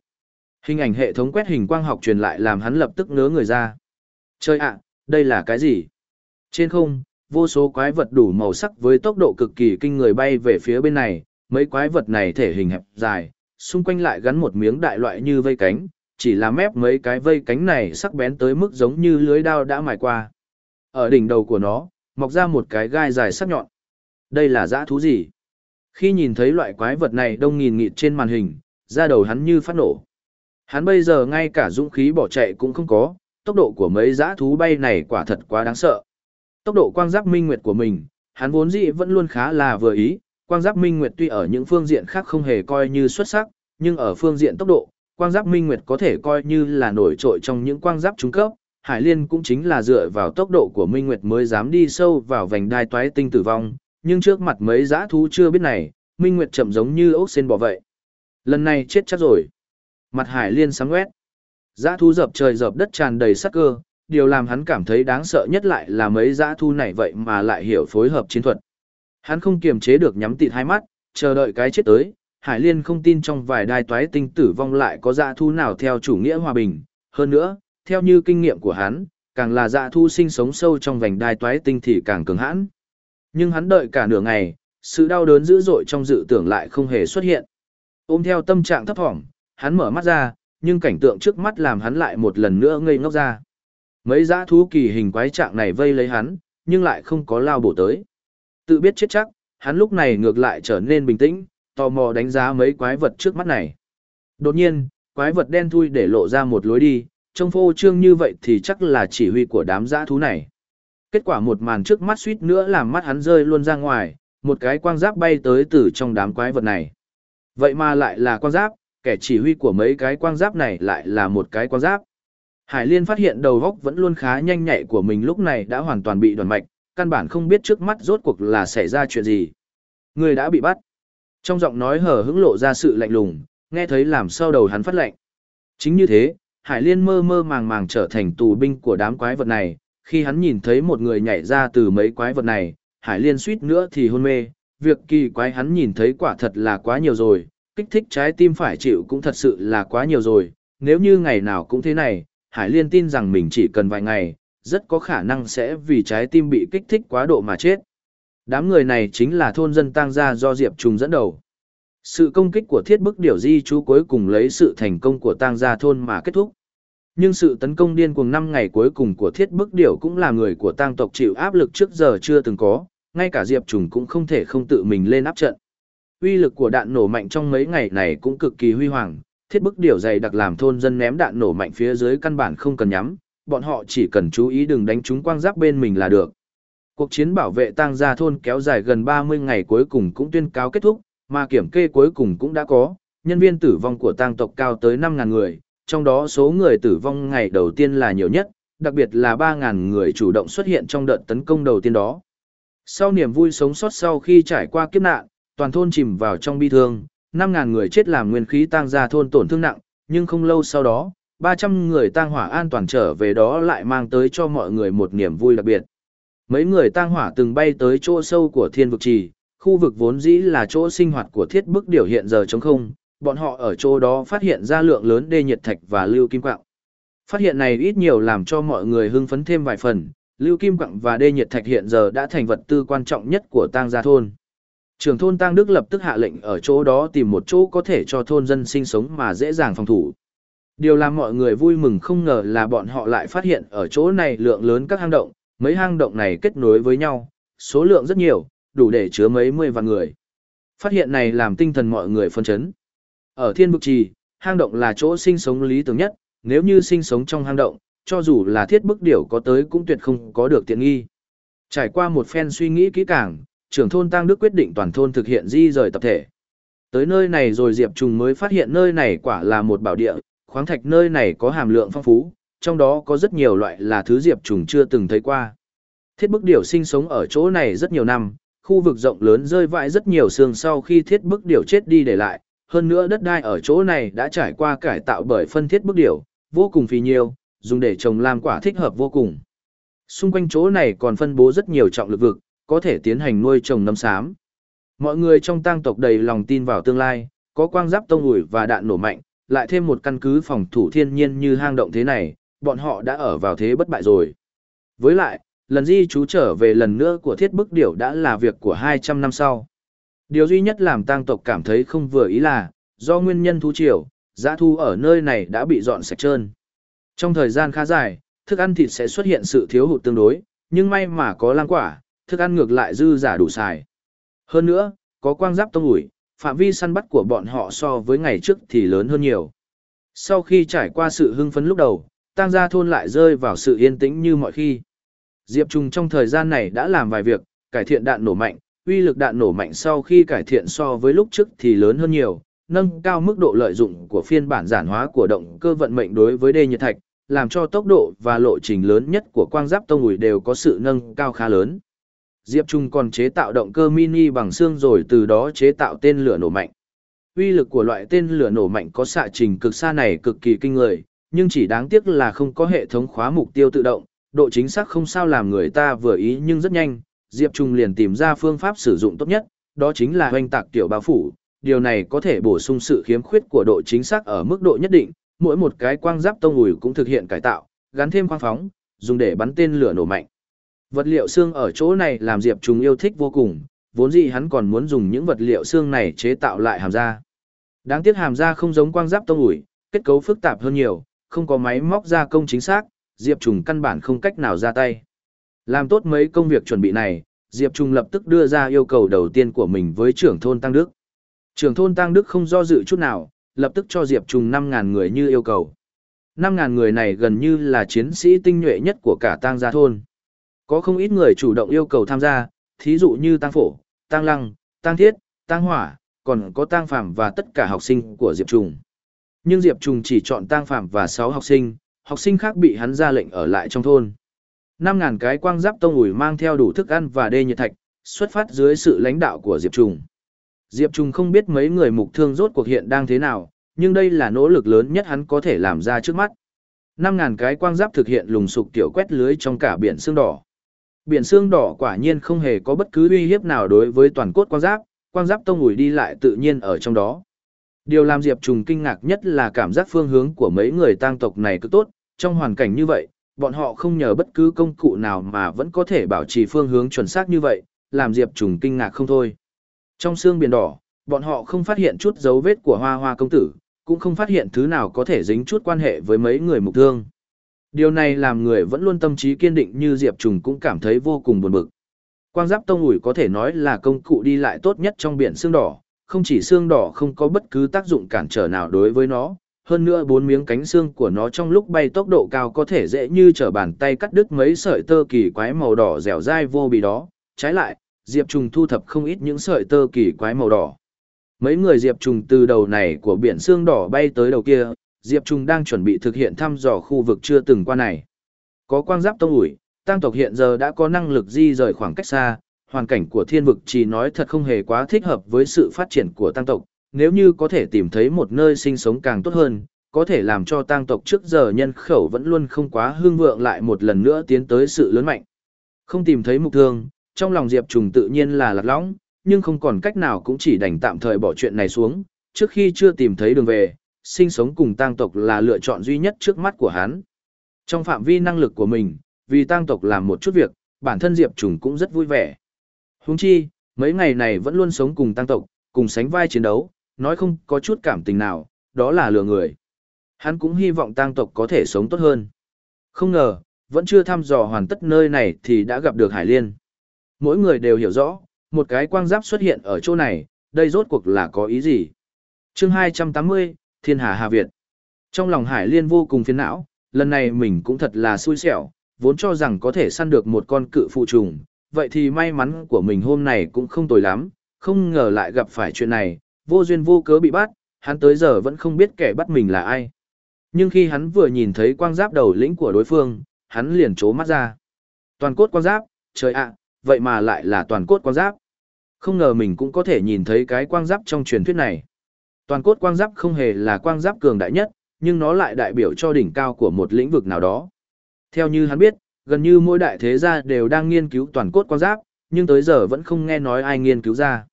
[SPEAKER 1] Hình ảnh hệ thống quét hình quang học truyền lại làm hắn lập tức ngớ người ra. Chơi ạ, đây là cái gì? Trên không, vô số quái vật đủ màu sắc với tốc độ cực kỳ kinh người bay về phía bên này, mấy quái vật này thể hình hẹp dài, xung quanh lại gắn một miếng đại loại như vây cánh, chỉ là mép mấy cái vây cánh này sắc bén tới mức giống như lưới đao đã mài qua. Ở đỉnh đầu của nó, mọc ra một cái gai dài sắc nhọn. Đây là dã thú gì? Khi nhìn thấy loại quái vật này đông nghìn nghịt trên màn hình, da đầu hắn như phát nổ. Hắn bây giờ ngay cả dũng khí bỏ chạy cũng không có, tốc độ của mấy dã thú bay này quả thật quá đáng sợ. Tốc độ quang giáp minh nguyệt của mình, hắn vốn dĩ vẫn luôn khá là vừa ý, quang giáp minh nguyệt tuy ở những phương diện khác không hề coi như xuất sắc, nhưng ở phương diện tốc độ, quang giáp minh nguyệt có thể coi như là nổi trội trong những quang giáp trung cấp. Hải Liên cũng chính là dựa vào tốc độ của Minh Nguyệt mới dám đi sâu vào vành đai toái tinh tử vong, nhưng trước mặt mấy dã thú chưa biết này, Minh Nguyệt chậm giống như ốc sen bò vậy. Lần này chết chắc rồi. Mặt Hải Liên sáng quét. Dã thú dập trời dập đất tràn đầy sắc cơ, điều làm hắn cảm thấy đáng sợ nhất lại là mấy dã thú này vậy mà lại hiểu phối hợp chiến thuật. Hắn không kiềm chế được nhắm tịt hai mắt, chờ đợi cái chết tới. Hải Liên không tin trong vài đai toái tinh tử vong lại có dạ thú nào theo chủ nghĩa hòa bình. Hơn nữa, theo như kinh nghiệm của hắn, càng là dạ thú sinh sống sâu trong vành đai toái tinh thì càng cứng hãn. Nhưng hắn đợi cả nửa ngày, sự đau đớn dữ dội trong dự tưởng lại không hề xuất hiện. Ôm theo tâm trạng thấp thỏm, hắn mở mắt ra, nhưng cảnh tượng trước mắt làm hắn lại một lần nữa ngây ngốc ra. Mấy dã thú kỳ hình quái trạng này vây lấy hắn, nhưng lại không có lao bổ tới. Tự biết chết chắc, hắn lúc này ngược lại trở nên bình tĩnh, tò mò đánh giá mấy quái vật trước mắt này. Đột nhiên, quái vật đen thui để lộ ra một lối đi, trông phô trương như vậy thì chắc là chỉ huy của đám dã thú này. Kết quả một màn trước mắt suýt nữa làm mắt hắn rơi luôn ra ngoài, một cái quang giáp bay tới từ trong đám quái vật này. Vậy mà lại là quang giáp, kẻ chỉ huy của mấy cái quang giáp này lại là một cái quang giáp. Hải Liên phát hiện đầu góc vẫn luôn khá nhanh nhạy của mình lúc này đã hoàn toàn bị đoàn mạch, căn bản không biết trước mắt rốt cuộc là xảy ra chuyện gì. Người đã bị bắt. Trong giọng nói hở hững lộ ra sự lạnh lùng, nghe thấy làm sao đầu hắn phát lạnh. Chính như thế, Hải Liên mơ mơ màng màng trở thành tù binh của đám quái vật này, khi hắn nhìn thấy một người nhảy ra từ mấy quái vật này, Hải Liên suýt nữa thì hôn mê, việc kỳ quái hắn nhìn thấy quả thật là quá nhiều rồi, kích thích trái tim phải chịu cũng thật sự là quá nhiều rồi, nếu như ngày nào cũng thế này, Hải Liên tin rằng mình chỉ cần vài ngày, rất có khả năng sẽ vì trái tim bị kích thích quá độ mà chết. Đám người này chính là thôn dân tăng gia do Diệp Trùng dẫn đầu. Sự công kích của thiết bức điểu di chú cuối cùng lấy sự thành công của tăng gia thôn mà kết thúc. Nhưng sự tấn công điên cuồng năm ngày cuối cùng của thiết bức điểu cũng là người của tang tộc chịu áp lực trước giờ chưa từng có, ngay cả Diệp Trùng cũng không thể không tự mình lên áp trận. Uy lực của đạn nổ mạnh trong mấy ngày này cũng cực kỳ huy hoàng, thiết bức điểu dày đặc làm thôn dân ném đạn nổ mạnh phía dưới căn bản không cần nhắm, bọn họ chỉ cần chú ý đừng đánh trúng quang giáp bên mình là được. Cuộc chiến bảo vệ tang gia thôn kéo dài gần 30 ngày cuối cùng cũng tuyên cáo kết thúc, mà kiểm kê cuối cùng cũng đã có, nhân viên tử vong của tang tộc cao tới 5.000 người, trong đó số người tử vong ngày đầu tiên là nhiều nhất, đặc biệt là 3.000 người chủ động xuất hiện trong đợt tấn công đầu tiên đó. Sau niềm vui sống sót sau khi trải qua kiếp nạn, toàn thôn chìm vào trong bi thương, 5.000 người chết làm nguyên khí tang gia thôn tổn thương nặng, nhưng không lâu sau đó, 300 người tang hỏa an toàn trở về đó lại mang tới cho mọi người một niềm vui đặc biệt. Mấy người tang hỏa từng bay tới chỗ sâu của thiên vực trì, khu vực vốn dĩ là chỗ sinh hoạt của thiết bức điều hiện giờ trống không, bọn họ ở chỗ đó phát hiện ra lượng lớn đê nhiệt thạch và lưu kim quạng. Phát hiện này ít nhiều làm cho mọi người hưng phấn thêm vài phần, lưu kim quạng và đê nhiệt thạch hiện giờ đã thành vật tư quan trọng nhất của tang gia thôn. Trưởng thôn Tang Đức lập tức hạ lệnh ở chỗ đó tìm một chỗ có thể cho thôn dân sinh sống mà dễ dàng phòng thủ. Điều làm mọi người vui mừng không ngờ là bọn họ lại phát hiện ở chỗ này lượng lớn các hang động, mấy hang động này kết nối với nhau, số lượng rất nhiều, đủ để chứa mấy mươi vạn người. Phát hiện này làm tinh thần mọi người phân chấn. Ở thiên bực trì, hang động là chỗ sinh sống lý tưởng nhất, nếu như sinh sống trong hang động, cho dù là thiết bức điểu có tới cũng tuyệt không có được tiện nghi. Trải qua một phen suy nghĩ kỹ càng, trưởng thôn Tăng Đức quyết định toàn thôn thực hiện di rời tập thể. Tới nơi này rồi Diệp Trùng mới phát hiện nơi này quả là một bảo địa, khoáng thạch nơi này có hàm lượng phong phú, trong đó có rất nhiều loại là thứ Diệp Trùng chưa từng thấy qua. Thiết bức điểu sinh sống ở chỗ này rất nhiều năm, khu vực rộng lớn rơi vãi rất nhiều xương sau khi thiết bức điểu chết đi để lại, hơn nữa đất đai ở chỗ này đã trải qua cải tạo bởi phân thiết bức điểu, vô cùng phì nhiêu, dùng để trồng làm quả thích hợp vô cùng. Xung quanh chỗ này còn phân bố rất nhiều trọng lực vực, có thể tiến hành nuôi trồng nấm xám. Mọi người trong tang tộc đầy lòng tin vào tương lai, có quang giáp tông ủi và đạn nổ mạnh, lại thêm một căn cứ phòng thủ thiên nhiên như hang động thế này, bọn họ đã ở vào thế bất bại rồi. Với lại, lần di chú trở về lần nữa của thiết bức điểu đã là việc của 200 năm sau. Điều duy nhất làm tang tộc cảm thấy không vừa ý là, do nguyên nhân thú triều, giã thu ở nơi này đã bị dọn sạch trơn. Trong thời gian khá dài, thức ăn thịt sẽ xuất hiện sự thiếu hụt tương đối, nhưng may mà có lang quả, thức ăn ngược lại dư giả đủ xài. Hơn nữa, có quang giáp tông ủi, phạm vi săn bắt của bọn họ so với ngày trước thì lớn hơn nhiều. Sau khi trải qua sự hưng phấn lúc đầu, tang gia thôn lại rơi vào sự yên tĩnh như mọi khi. Diệp Trung trong thời gian này đã làm vài việc, cải thiện đạn nổ mạnh, uy lực đạn nổ mạnh sau khi cải thiện so với lúc trước thì lớn hơn nhiều, nâng cao mức độ lợi dụng của phiên bản giản hóa của động cơ vận mệnh đối với đê nhiệt thạch, làm cho tốc độ và lộ trình lớn nhất của quang giáp tông ủi đều có sự nâng cao khá lớn. Diệp Trung còn chế tạo động cơ mini bằng xương rồi từ đó chế tạo tên lửa nổ mạnh. Uy lực của loại tên lửa nổ mạnh có xạ trình cực xa này cực kỳ kinh người, nhưng chỉ đáng tiếc là không có hệ thống khóa mục tiêu tự động, độ chính xác không sao làm người ta vừa ý nhưng rất nhanh, Diệp Trung liền tìm ra phương pháp sử dụng tốt nhất, đó chính là hoành tạc tiểu bao phủ. Điều này có thể bổ sung sự khiếm khuyết của độ chính xác ở mức độ nhất định, mỗi một cái quang giáp tông ủi cũng thực hiện cải tạo, gắn thêm quang phóng, dùng để bắn tên lửa nổ mạnh. Vật liệu xương ở chỗ này làm Diệp Trung yêu thích vô cùng, vốn dĩ hắn còn muốn dùng những vật liệu xương này chế tạo lại hàm da. Đáng tiếc hàm da không giống quang giáp tông ủi, kết cấu phức tạp hơn nhiều, không có máy móc gia công chính xác, Diệp Trung căn bản không cách nào ra tay. Làm tốt mấy công việc chuẩn bị này, Diệp Trung lập tức đưa ra yêu cầu đầu tiên của mình với trưởng thôn Tăng Đức. Trưởng thôn Tăng Đức không do dự chút nào, lập tức cho Diệp Trung 5.000 người như yêu cầu. 5.000 người này gần như là chiến sĩ tinh nhuệ nhất của cả Tăng gia thôn. Có không ít người chủ động yêu cầu tham gia, thí dụ như Tăng Phổ, Tăng Lăng, Tăng Thiết, Tăng Hỏa, còn có Tăng Phạm và tất cả học sinh của Diệp Trung. Nhưng Diệp Trùng chỉ chọn Tang Phạm và 6 học sinh, học sinh khác bị hắn ra lệnh ở lại trong thôn. 5.000 cái quang giáp tông ủi mang theo đủ thức ăn và đê nhiệt thạch, xuất phát dưới sự lãnh đạo của Diệp Trùng. Diệp Trùng không biết mấy người mục thương rốt cuộc hiện đang thế nào, nhưng đây là nỗ lực lớn nhất hắn có thể làm ra trước mắt. 5.000 cái quang giáp thực hiện lùng sục tiểu quét lưới trong cả biển xương đỏ. Biển xương đỏ quả nhiên không hề có bất cứ uy hiếp nào đối với toàn cốt quang giáp, quang giáp tông ủi đi lại tự nhiên ở trong đó. Điều làm Diệp Trùng kinh ngạc nhất là cảm giác phương hướng của mấy người tang tộc này cứ tốt, trong hoàn cảnh như vậy, bọn họ không nhờ bất cứ công cụ nào mà vẫn có thể bảo trì phương hướng chuẩn xác như vậy, làm Diệp Trùng kinh ngạc không thôi. Trong xương biển đỏ, bọn họ không phát hiện chút dấu vết của hoa hoa công tử, cũng không phát hiện thứ nào có thể dính chút quan hệ với mấy người mục thương. Điều này làm người vẫn luôn tâm trí kiên định như Diệp Trùng cũng cảm thấy vô cùng buồn bực. Quang giáp tông ủi có thể nói là công cụ đi lại tốt nhất trong biển xương đỏ, không chỉ xương đỏ không có bất cứ tác dụng cản trở nào đối với nó, hơn nữa bốn miếng cánh xương của nó trong lúc bay tốc độ cao có thể dễ như trở bàn tay cắt đứt mấy sợi tơ kỳ quái màu đỏ dẻo dai vô bì đó. Trái lại, Diệp Trùng thu thập không ít những sợi tơ kỳ quái màu đỏ. Mấy người Diệp Trùng từ đầu này của biển xương đỏ bay tới đầu kia, Diệp Trùng đang chuẩn bị thực hiện thăm dò khu vực chưa từng qua này. Có quang giáp tông ủi, tăng tộc hiện giờ đã có năng lực di rời khoảng cách xa, hoàn cảnh của thiên vực chỉ nói thật không hề quá thích hợp với sự phát triển của tăng tộc, nếu như có thể tìm thấy một nơi sinh sống càng tốt hơn, có thể làm cho tăng tộc trước giờ nhân khẩu vẫn luôn không quá hương vượng lại một lần nữa tiến tới sự lớn mạnh. Không tìm thấy mục thương, trong lòng Diệp Trùng tự nhiên là lạc lõng, nhưng không còn cách nào cũng chỉ đành tạm thời bỏ chuyện này xuống, trước khi chưa tìm thấy đường về, sinh sống cùng tăng tộc là lựa chọn duy nhất trước mắt của hắn. Trong phạm vi năng lực của mình, vì tăng tộc làm một chút việc, bản thân Diệp Trùng cũng rất vui vẻ. Huống chi, mấy ngày này vẫn luôn sống cùng tăng tộc, cùng sánh vai chiến đấu, nói không có chút cảm tình nào, đó là lừa người. Hắn cũng hy vọng tăng tộc có thể sống tốt hơn. Không ngờ, vẫn chưa thăm dò hoàn tất nơi này thì đã gặp được Hải Liên. Mỗi người đều hiểu rõ, một cái quang giáp xuất hiện ở chỗ này, đây rốt cuộc là có ý gì. chương 280, Thiên Hà Hà Việt. Trong lòng Hải Liên vô cùng phiền não, lần này mình cũng thật là xui xẻo, vốn cho rằng có thể săn được một con cự phụ trùng, vậy thì may mắn của mình hôm này cũng không tồi lắm, không ngờ lại gặp phải chuyện này, vô duyên vô cớ bị bắt, hắn tới giờ vẫn không biết kẻ bắt mình là ai. Nhưng khi hắn vừa nhìn thấy quang giáp đầu lĩnh của đối phương, hắn liền trố mắt ra. Toàn cốt quang giáp, trời ạ, vậy mà lại là toàn cốt quang giáp. Không ngờ mình cũng có thể nhìn thấy cái quang giáp trong truyền thuyết này. Toàn cốt quang giáp không hề là quang giáp cường đại nhất, nhưng nó lại đại biểu cho đỉnh cao của một lĩnh vực nào đó. Theo như hắn biết, gần như mỗi đại thế gia đều đang nghiên cứu toàn cốt quang giáp, nhưng tới giờ vẫn không nghe nói ai nghiên cứu ra.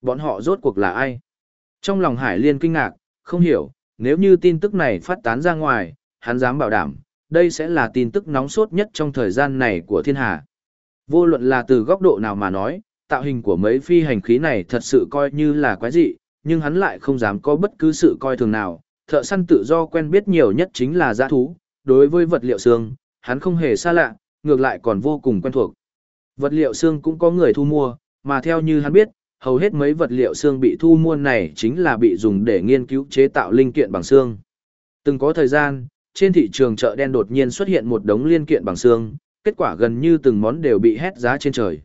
[SPEAKER 1] Bọn họ rốt cuộc là ai? Trong lòng Hải Liên kinh ngạc, không hiểu, nếu như tin tức này phát tán ra ngoài, hắn dám bảo đảm, đây sẽ là tin tức nóng sốt nhất trong thời gian này của thiên hà. Vô luận là từ góc độ nào mà nói, tạo hình của mấy phi hành khí này thật sự coi như là quái dị, nhưng hắn lại không dám có bất cứ sự coi thường nào. Thợ săn tự do quen biết nhiều nhất chính là giã thú, đối với vật liệu xương, hắn không hề xa lạ, ngược lại còn vô cùng quen thuộc. Vật liệu xương cũng có người thu mua, mà theo như hắn biết, hầu hết mấy vật liệu xương bị thu mua này chính là bị dùng để nghiên cứu chế tạo linh kiện bằng xương. Từng có thời gian, trên thị trường chợ đen đột nhiên xuất hiện một đống linh kiện bằng xương, kết quả gần như từng món đều bị hét giá trên trời.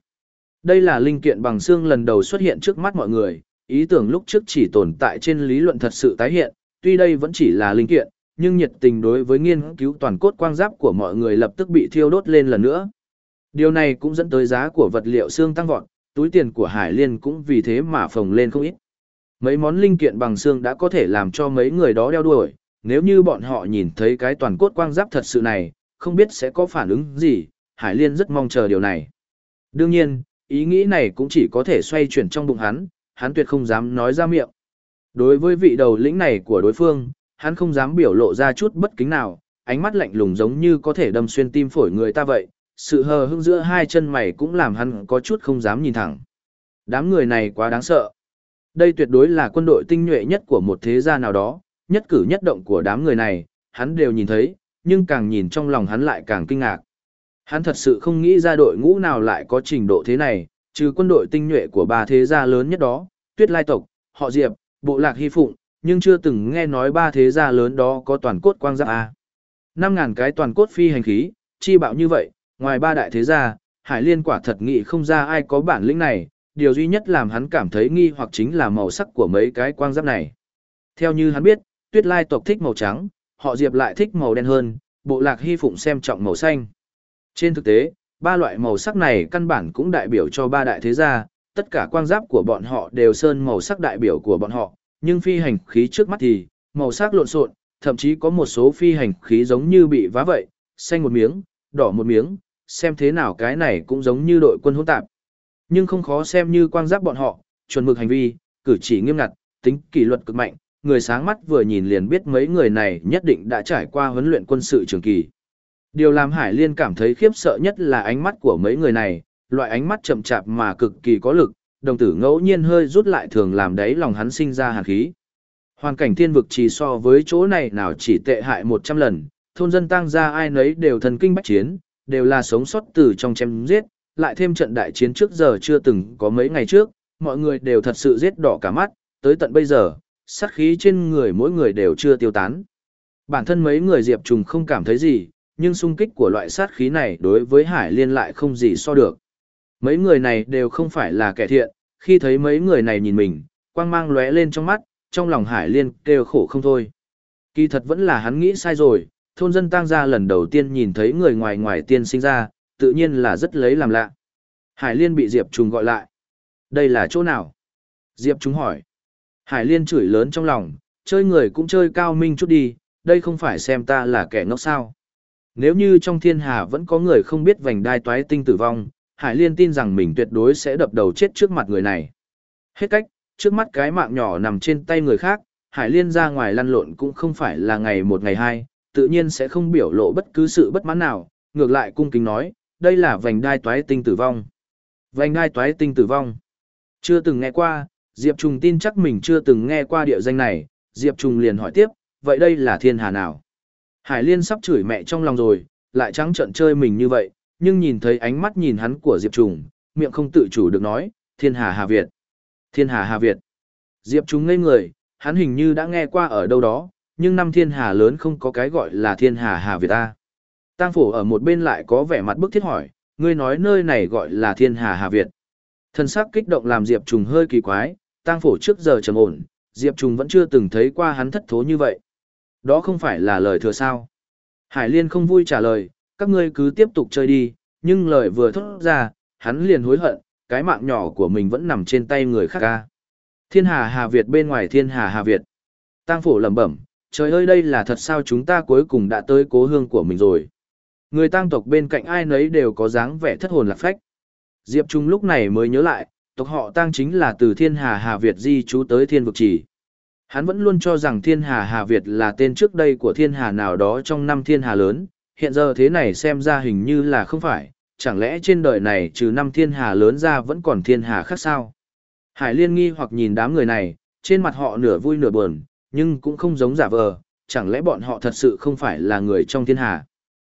[SPEAKER 1] Đây là linh kiện bằng xương lần đầu xuất hiện trước mắt mọi người, ý tưởng lúc trước chỉ tồn tại trên lý luận thật sự tái hiện, tuy đây vẫn chỉ là linh kiện, nhưng nhiệt tình đối với nghiên cứu toàn cốt quang giáp của mọi người lập tức bị thiêu đốt lên lần nữa. Điều này cũng dẫn tới giá của vật liệu xương tăng vọt, túi tiền của Hải Liên cũng vì thế mà phồng lên không ít. Mấy món linh kiện bằng xương đã có thể làm cho mấy người đó đeo đuổi, nếu như bọn họ nhìn thấy cái toàn cốt quang giáp thật sự này, không biết sẽ có phản ứng gì, Hải Liên rất mong chờ điều này. Đương nhiên, ý nghĩ này cũng chỉ có thể xoay chuyển trong bụng hắn, hắn tuyệt không dám nói ra miệng. Đối với vị đầu lĩnh này của đối phương, hắn không dám biểu lộ ra chút bất kính nào, ánh mắt lạnh lùng giống như có thể đâm xuyên tim phổi người ta vậy, sự hờ hững giữa hai chân mày cũng làm hắn có chút không dám nhìn thẳng. Đám người này quá đáng sợ. Đây tuyệt đối là quân đội tinh nhuệ nhất của một thế gia nào đó, nhất cử nhất động của đám người này, hắn đều nhìn thấy, nhưng càng nhìn trong lòng hắn lại càng kinh ngạc. Hắn thật sự không nghĩ ra đội ngũ nào lại có trình độ thế này, trừ quân đội tinh nhuệ của ba thế gia lớn nhất đó, Tuyết Lai tộc, họ Diệp, Bộ Lạc Hy Phụng, nhưng chưa từng nghe nói ba thế gia lớn đó có toàn cốt quang giáp a. Năm ngàn cái toàn cốt phi hành khí, chi bạo như vậy, ngoài ba đại thế gia, Hải Liên quả thật nghĩ không ra ai có bản lĩnh này, điều duy nhất làm hắn cảm thấy nghi hoặc chính là màu sắc của mấy cái quang giáp này. Theo như hắn biết, Tuyết Lai tộc thích màu trắng, họ Diệp lại thích màu đen hơn, Bộ Lạc Hy Phụng xem trọng màu xanh. Trên thực tế, ba loại màu sắc này căn bản cũng đại biểu cho ba đại thế gia, tất cả quang giáp của bọn họ đều sơn màu sắc đại biểu của bọn họ, nhưng phi hành khí trước mắt thì, màu sắc lộn xộn, thậm chí có một số phi hành khí giống như bị vá vậy, xanh một miếng, đỏ một miếng, xem thế nào cái này cũng giống như đội quân hỗn tạp. Nhưng không khó xem như quang giáp bọn họ, chuẩn mực hành vi, cử chỉ nghiêm ngặt, tính kỷ luật cực mạnh, người sáng mắt vừa nhìn liền biết mấy người này nhất định đã trải qua huấn luyện quân sự trường kỳ. Điều làm Hải Liên cảm thấy khiếp sợ nhất là ánh mắt của mấy người này, loại ánh mắt chậm chạp mà cực kỳ có lực, đồng tử ngẫu nhiên hơi rút lại thường làm đấy lòng hắn sinh ra hàn khí. Hoàn cảnh thiên vực chỉ so với chỗ này nào chỉ tệ hại 100 lần, thôn dân tăng ra ai nấy đều thần kinh bách chiến, đều là sống sót từ trong chém giết, lại thêm trận đại chiến trước giờ chưa từng có mấy ngày trước, mọi người đều thật sự giết đỏ cả mắt, tới tận bây giờ, sát khí trên người mỗi người đều chưa tiêu tán. Bản thân mấy người Diệp Trùng không cảm thấy gì, nhưng xung kích của loại sát khí này đối với Hải Liên lại không gì so được. Mấy người này đều không phải là kẻ thiện, khi thấy mấy người này nhìn mình, quang mang lóe lên trong mắt, trong lòng Hải Liên kêu khổ không thôi. Kỳ thật vẫn là hắn nghĩ sai rồi, thôn dân tăng gia lần đầu tiên nhìn thấy người ngoài ngoài tiên sinh ra, tự nhiên là rất lấy làm lạ. Hải Liên bị Diệp Trùng gọi lại. Đây là chỗ nào? Diệp Trùng hỏi. Hải Liên chửi lớn trong lòng, chơi người cũng chơi cao minh chút đi, đây không phải xem ta là kẻ ngốc sao. Nếu như trong thiên hà vẫn có người không biết vành đai toái tinh tử vong, Hải Liên tin rằng mình tuyệt đối sẽ đập đầu chết trước mặt người này. Hết cách, trước mắt cái mạng nhỏ nằm trên tay người khác, Hải Liên ra ngoài lăn lộn cũng không phải là ngày một ngày hai, tự nhiên sẽ không biểu lộ bất cứ sự bất mãn nào, ngược lại cung kính nói, đây là vành đai toái tinh tử vong. Vành đai toái tinh tử vong. Chưa từng nghe qua, Diệp Trùng tin chắc mình chưa từng nghe qua địa danh này, Diệp Trùng liền hỏi tiếp, vậy đây là thiên hà nào? Hải Liên sắp chửi mẹ trong lòng rồi, lại trắng trợn chơi mình như vậy, nhưng nhìn thấy ánh mắt nhìn hắn của Diệp Trùng, miệng không tự chủ được nói, thiên hà Hà Việt. Thiên hà Hà Việt. Diệp Trùng ngây người, hắn hình như đã nghe qua ở đâu đó, nhưng năm thiên hà lớn không có cái gọi là thiên hà Hà Việt ta. Tang phổ ở một bên lại có vẻ mặt bức thiết hỏi, ngươi nói nơi này gọi là thiên hà Hà Việt. Thân sắc kích động làm Diệp Trùng hơi kỳ quái, Tang phổ trước giờ trầm ổn, Diệp Trùng vẫn chưa từng thấy qua hắn thất thố như vậy. Đó không phải là lời thừa sao. Hải Liên không vui trả lời, các ngươi cứ tiếp tục chơi đi, nhưng lời vừa thốt ra, hắn liền hối hận, cái mạng nhỏ của mình vẫn nằm trên tay người khác ca. Thiên hà Hà Việt bên ngoài thiên hà Hà Việt. Tang phổ lẩm bẩm, trời ơi đây là thật sao chúng ta cuối cùng đã tới cố hương của mình rồi. Người tang tộc bên cạnh ai nấy đều có dáng vẻ thất hồn lạc phách. Diệp Trung lúc này mới nhớ lại, tộc họ tang chính là từ thiên hà Hà Việt di trú tới thiên vực chỉ. Hắn vẫn luôn cho rằng thiên hà Hà Việt là tên trước đây của thiên hà nào đó trong năm thiên hà lớn, hiện giờ thế này xem ra hình như là không phải, chẳng lẽ trên đời này trừ năm thiên hà lớn ra vẫn còn thiên hà khác sao? Hải liên nghi hoặc nhìn đám người này, trên mặt họ nửa vui nửa buồn, nhưng cũng không giống giả vờ, chẳng lẽ bọn họ thật sự không phải là người trong thiên hà.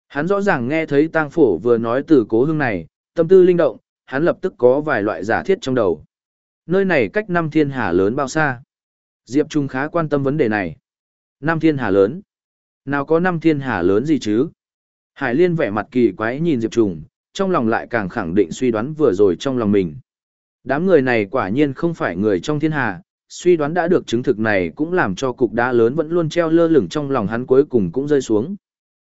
[SPEAKER 1] Hắn rõ ràng nghe thấy tang phổ vừa nói từ cố hương này, tâm tư linh động, hắn lập tức có vài loại giả thiết trong đầu. Nơi này cách năm thiên hà lớn bao xa? Diệp Trung khá quan tâm vấn đề này. Năm thiên hà lớn? Nào có năm thiên hà lớn gì chứ? Hải Liên vẻ mặt kỳ quái nhìn Diệp Trùng, trong lòng lại càng khẳng định suy đoán vừa rồi trong lòng mình. Đám người này quả nhiên không phải người trong thiên hà, suy đoán đã được chứng thực này cũng làm cho cục đá lớn vẫn luôn treo lơ lửng trong lòng hắn cuối cùng cũng rơi xuống.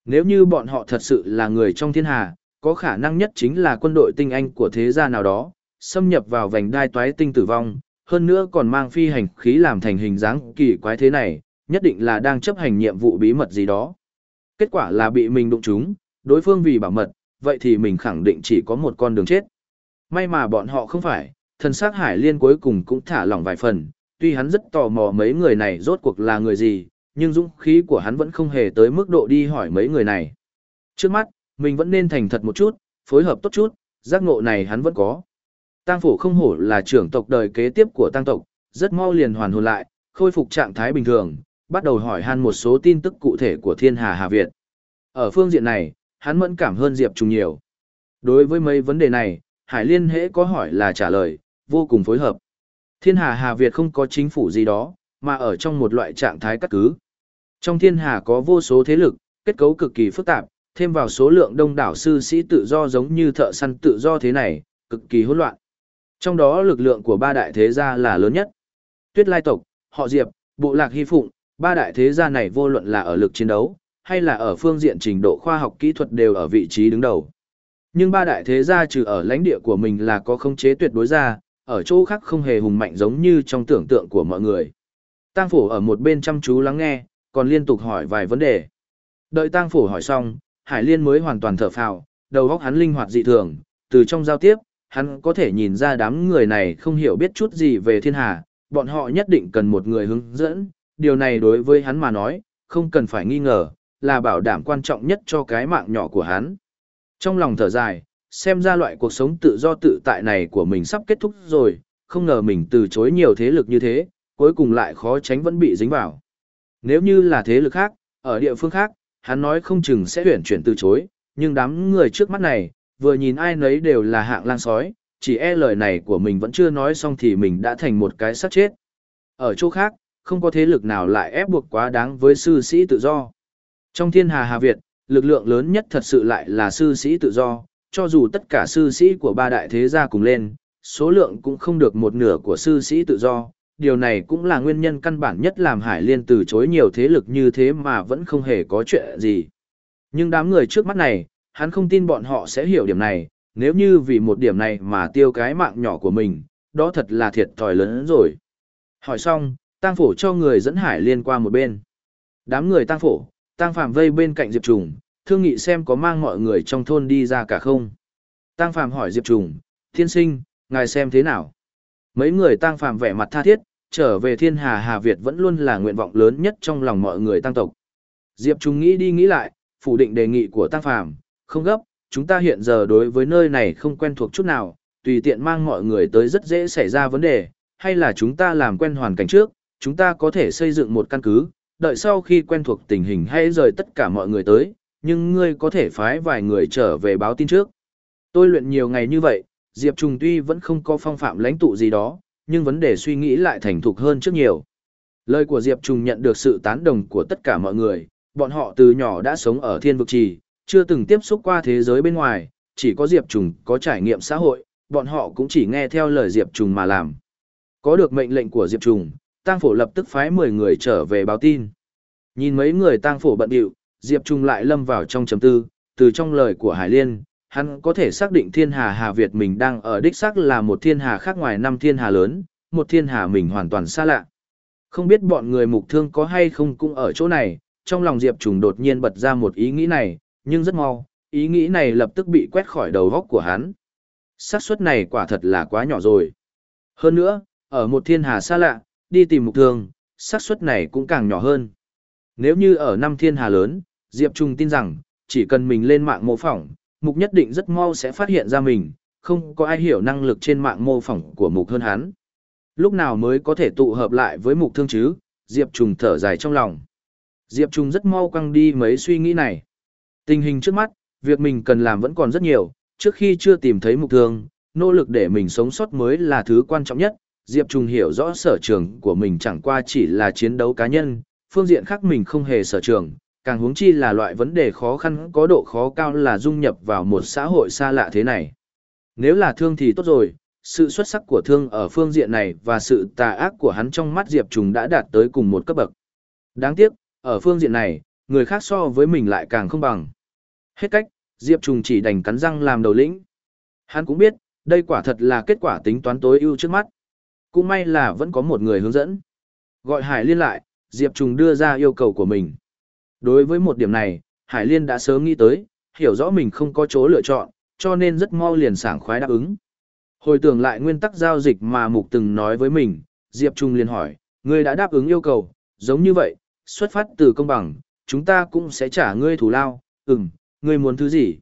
[SPEAKER 1] Nếu như bọn họ thật sự là người trong thiên hà, có khả năng nhất chính là quân đội tinh anh của thế gia nào đó, xâm nhập vào vành đai toái tinh tử vong, hơn nữa còn mang phi hành khí làm thành hình dáng kỳ quái thế này, nhất định là đang chấp hành nhiệm vụ bí mật gì đó. Kết quả là bị mình đụng trúng, đối phương vì bảo mật, vậy thì mình khẳng định chỉ có một con đường chết. May mà bọn họ không phải, thần sát hải liên cuối cùng cũng thả lỏng vài phần, tuy hắn rất tò mò mấy người này rốt cuộc là người gì, nhưng dũng khí của hắn vẫn không hề tới mức độ đi hỏi mấy người này. Trước mắt, mình vẫn nên thành thật một chút, phối hợp tốt chút, giác ngộ này hắn vẫn có. Tang phủ không hổ là trưởng tộc đời kế tiếp của tăng tộc, rất mau liền hoàn hồn lại, khôi phục trạng thái bình thường, bắt đầu hỏi han một số tin tức cụ thể của thiên hà Hà Việt. Ở phương diện này, hắn mẫn cảm hơn Diệp Trùng nhiều. Đối với mấy vấn đề này, Hải Liên hễ có hỏi là trả lời, vô cùng phối hợp. Thiên hà Hà Việt không có chính phủ gì đó, mà ở trong một loại trạng thái cắt cứ. Trong thiên hà có vô số thế lực, kết cấu cực kỳ phức tạp, thêm vào số lượng đông đảo sư sĩ tự do giống như thợ săn tự do thế này, cực kỳ hỗn loạn. Trong đó lực lượng của ba đại thế gia là lớn nhất. Tuyết Lai tộc, họ Diệp, Bộ Lạc Hy Phụng, ba đại thế gia này vô luận là ở lực chiến đấu, hay là ở phương diện trình độ khoa học kỹ thuật đều ở vị trí đứng đầu. Nhưng ba đại thế gia trừ ở lãnh địa của mình là có không chế tuyệt đối ra, ở chỗ khác không hề hùng mạnh giống như trong tưởng tượng của mọi người. Tang phổ ở một bên chăm chú lắng nghe, còn liên tục hỏi vài vấn đề. Đợi tang phổ hỏi xong, Hải Liên mới hoàn toàn thở phào, đầu óc hắn linh hoạt dị thường, từ trong giao tiếp, hắn có thể nhìn ra đám người này không hiểu biết chút gì về thiên hà, bọn họ nhất định cần một người hướng dẫn, điều này đối với hắn mà nói, không cần phải nghi ngờ, là bảo đảm quan trọng nhất cho cái mạng nhỏ của hắn. Trong lòng thở dài, xem ra loại cuộc sống tự do tự tại này của mình sắp kết thúc rồi, không ngờ mình từ chối nhiều thế lực như thế, cuối cùng lại khó tránh vẫn bị dính vào. Nếu như là thế lực khác, ở địa phương khác, hắn nói không chừng sẽ tuyển chuyển từ chối, nhưng đám người trước mắt này, vừa nhìn ai nấy đều là hạng lang sói, chỉ e lời này của mình vẫn chưa nói xong thì mình đã thành một cái sát chết. Ở chỗ khác, không có thế lực nào lại ép buộc quá đáng với sư sĩ tự do. Trong thiên hà Hà Việt, lực lượng lớn nhất thật sự lại là sư sĩ tự do, cho dù tất cả sư sĩ của ba đại thế gia cùng lên, số lượng cũng không được một nửa của sư sĩ tự do. Điều này cũng là nguyên nhân căn bản nhất làm Hải Liên từ chối nhiều thế lực như thế mà vẫn không hề có chuyện gì. Nhưng đám người trước mắt này, hắn không tin bọn họ sẽ hiểu điểm này, nếu như vì một điểm này mà tiêu cái mạng nhỏ của mình, đó thật là thiệt thòi lớn hơn rồi. Hỏi xong, tang phổ cho người dẫn Hải Liên qua một bên. Đám người tang phổ, tang phàm vây bên cạnh Diệp Trùng, thương nghị xem có mang mọi người trong thôn đi ra cả không. Tang phàm hỏi Diệp Trùng, thiên sinh, ngài xem thế nào? Mấy người tang phàm vẻ mặt tha thiết, trở về thiên hà Hà Việt vẫn luôn là nguyện vọng lớn nhất trong lòng mọi người tăng tộc. Diệp Trùng nghĩ đi nghĩ lại, phủ định đề nghị của tang phàm, không gấp, chúng ta hiện giờ đối với nơi này không quen thuộc chút nào, tùy tiện mang mọi người tới rất dễ xảy ra vấn đề, hay là chúng ta làm quen hoàn cảnh trước, chúng ta có thể xây dựng một căn cứ, đợi sau khi quen thuộc tình hình hay rời tất cả mọi người tới, nhưng ngươi có thể phái vài người trở về báo tin trước. Tôi luyện nhiều ngày như vậy, Diệp Trùng tuy vẫn không có phong phạm lãnh tụ gì đó, nhưng vấn đề suy nghĩ lại thành thục hơn trước nhiều. Lời của Diệp Trùng nhận được sự tán đồng của tất cả mọi người, bọn họ từ nhỏ đã sống ở thiên vực trì, chưa từng tiếp xúc qua thế giới bên ngoài, chỉ có Diệp Trùng có trải nghiệm xã hội, bọn họ cũng chỉ nghe theo lời Diệp Trùng mà làm. Có được mệnh lệnh của Diệp Trùng, Tang Phổ lập tức phái 10 người trở về báo tin. Nhìn mấy người Tang Phổ bận điệu, Diệp Trung lại lâm vào trong trầm tư, từ trong lời của Hải Liên, hắn có thể xác định thiên hà Hà Việt mình đang ở đích xác là một thiên hà khác ngoài năm thiên hà lớn, một thiên hà mình hoàn toàn xa lạ. Không biết bọn người mục thương có hay không cũng ở chỗ này, trong lòng Diệp Trùng đột nhiên bật ra một ý nghĩ này, nhưng rất mau, ý nghĩ này lập tức bị quét khỏi đầu góc của hắn. xác suất này quả thật là quá nhỏ rồi. Hơn nữa, ở một thiên hà xa lạ, đi tìm mục thương, xác suất này cũng càng nhỏ hơn. Nếu như ở năm thiên hà lớn, Diệp Trung tin rằng, chỉ cần mình lên mạng mô phỏng, mục nhất định rất mau sẽ phát hiện ra mình, không có ai hiểu năng lực trên mạng mô phỏng của mục hơn hắn. Lúc nào mới có thể tụ hợp lại với mục thương chứ, Diệp Trung thở dài trong lòng. Diệp Trung rất mau quăng đi mấy suy nghĩ này. Tình hình trước mắt, việc mình cần làm vẫn còn rất nhiều, trước khi chưa tìm thấy mục thương, nỗ lực để mình sống sót mới là thứ quan trọng nhất. Diệp Trung hiểu rõ sở trường của mình chẳng qua chỉ là chiến đấu cá nhân, phương diện khác mình không hề sở trường, càng huống chi là loại vấn đề khó khăn có độ khó cao là dung nhập vào một xã hội xa lạ thế này. Nếu là thương thì tốt rồi, sự xuất sắc của thương ở phương diện này và sự tà ác của hắn trong mắt Diệp Trùng đã đạt tới cùng một cấp bậc. Đáng tiếc, ở phương diện này, người khác so với mình lại càng không bằng. Hết cách, Diệp Trùng chỉ đành cắn răng làm đầu lĩnh. Hắn cũng biết, đây quả thật là kết quả tính toán tối ưu trước mắt. Cũng may là vẫn có một người hướng dẫn. Gọi Hải Liên lại, Diệp Trùng đưa ra yêu cầu của mình. Đối với một điểm này, Hải Liên đã sớm nghĩ tới, hiểu rõ mình không có chỗ lựa chọn, cho nên rất mau liền sảng khoái đáp ứng. Hồi tưởng lại nguyên tắc giao dịch mà Mục từng nói với mình, Diệp Trung liền hỏi, ngươi đã đáp ứng yêu cầu, giống như vậy, xuất phát từ công bằng, chúng ta cũng sẽ trả ngươi thủ lao, ừm, ngươi muốn thứ gì?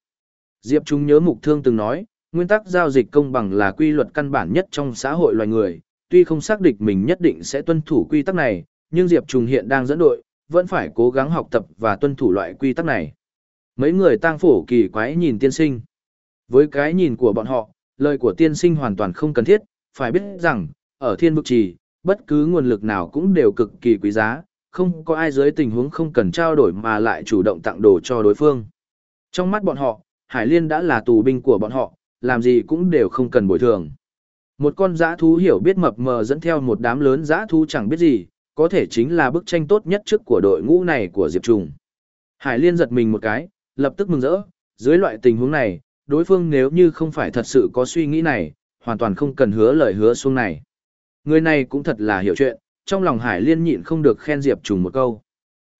[SPEAKER 1] Diệp Trung nhớ Mục Thương từng nói, nguyên tắc giao dịch công bằng là quy luật căn bản nhất trong xã hội loài người, tuy không xác định mình nhất định sẽ tuân thủ quy tắc này, nhưng Diệp Trùng hiện đang dẫn đội, vẫn phải cố gắng học tập và tuân thủ loại quy tắc này. Mấy người tang phổ kỳ quái nhìn tiên sinh. Với cái nhìn của bọn họ, lời của tiên sinh hoàn toàn không cần thiết, phải biết rằng, ở thiên vực trì, bất cứ nguồn lực nào cũng đều cực kỳ quý giá, không có ai dưới tình huống không cần trao đổi mà lại chủ động tặng đồ cho đối phương. Trong mắt bọn họ, Hải Liên đã là tù binh của bọn họ, làm gì cũng đều không cần bồi thường. Một con giã thú hiểu biết mập mờ dẫn theo một đám lớn giã thú chẳng biết gì, có thể chính là bức tranh tốt nhất trước của đội ngũ này của Diệp Trùng. Hải Liên giật mình một cái, lập tức mừng rỡ, dưới loại tình huống này, đối phương nếu như không phải thật sự có suy nghĩ này, hoàn toàn không cần hứa lời hứa xuống này. Người này cũng thật là hiểu chuyện, trong lòng Hải Liên nhịn không được khen Diệp Trùng một câu.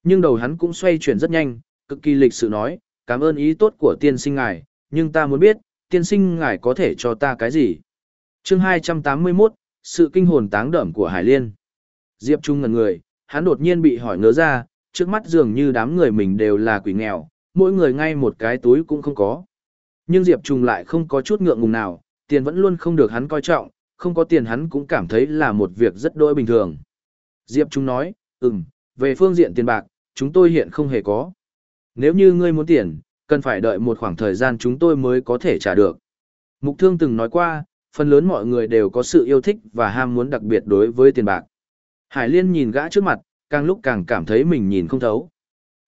[SPEAKER 1] Nhưng đầu hắn cũng xoay chuyển rất nhanh, cực kỳ lịch sự nói, cảm ơn ý tốt của tiên sinh ngài, nhưng ta muốn biết, tiên sinh ngài có thể cho ta cái gì? Chương 281, sự kinh hồn táng đẩm của Hải Liên. Diệp Trung ngần người, hắn đột nhiên bị hỏi ngớ ra, trước mắt dường như đám người mình đều là quỷ nghèo, mỗi người ngay một cái túi cũng không có. Nhưng Diệp Trung lại không có chút ngượng ngùng nào, tiền vẫn luôn không được hắn coi trọng, không có tiền hắn cũng cảm thấy là một việc rất đỗi bình thường. Diệp Trung nói, ừm, về phương diện tiền bạc, chúng tôi hiện không hề có. Nếu như ngươi muốn tiền, cần phải đợi một khoảng thời gian chúng tôi mới có thể trả được. Mục Thương từng nói qua, phần lớn mọi người đều có sự yêu thích và ham muốn đặc biệt đối với tiền bạc. Hải Liên nhìn gã trước mặt, càng lúc càng cảm thấy mình nhìn không thấu.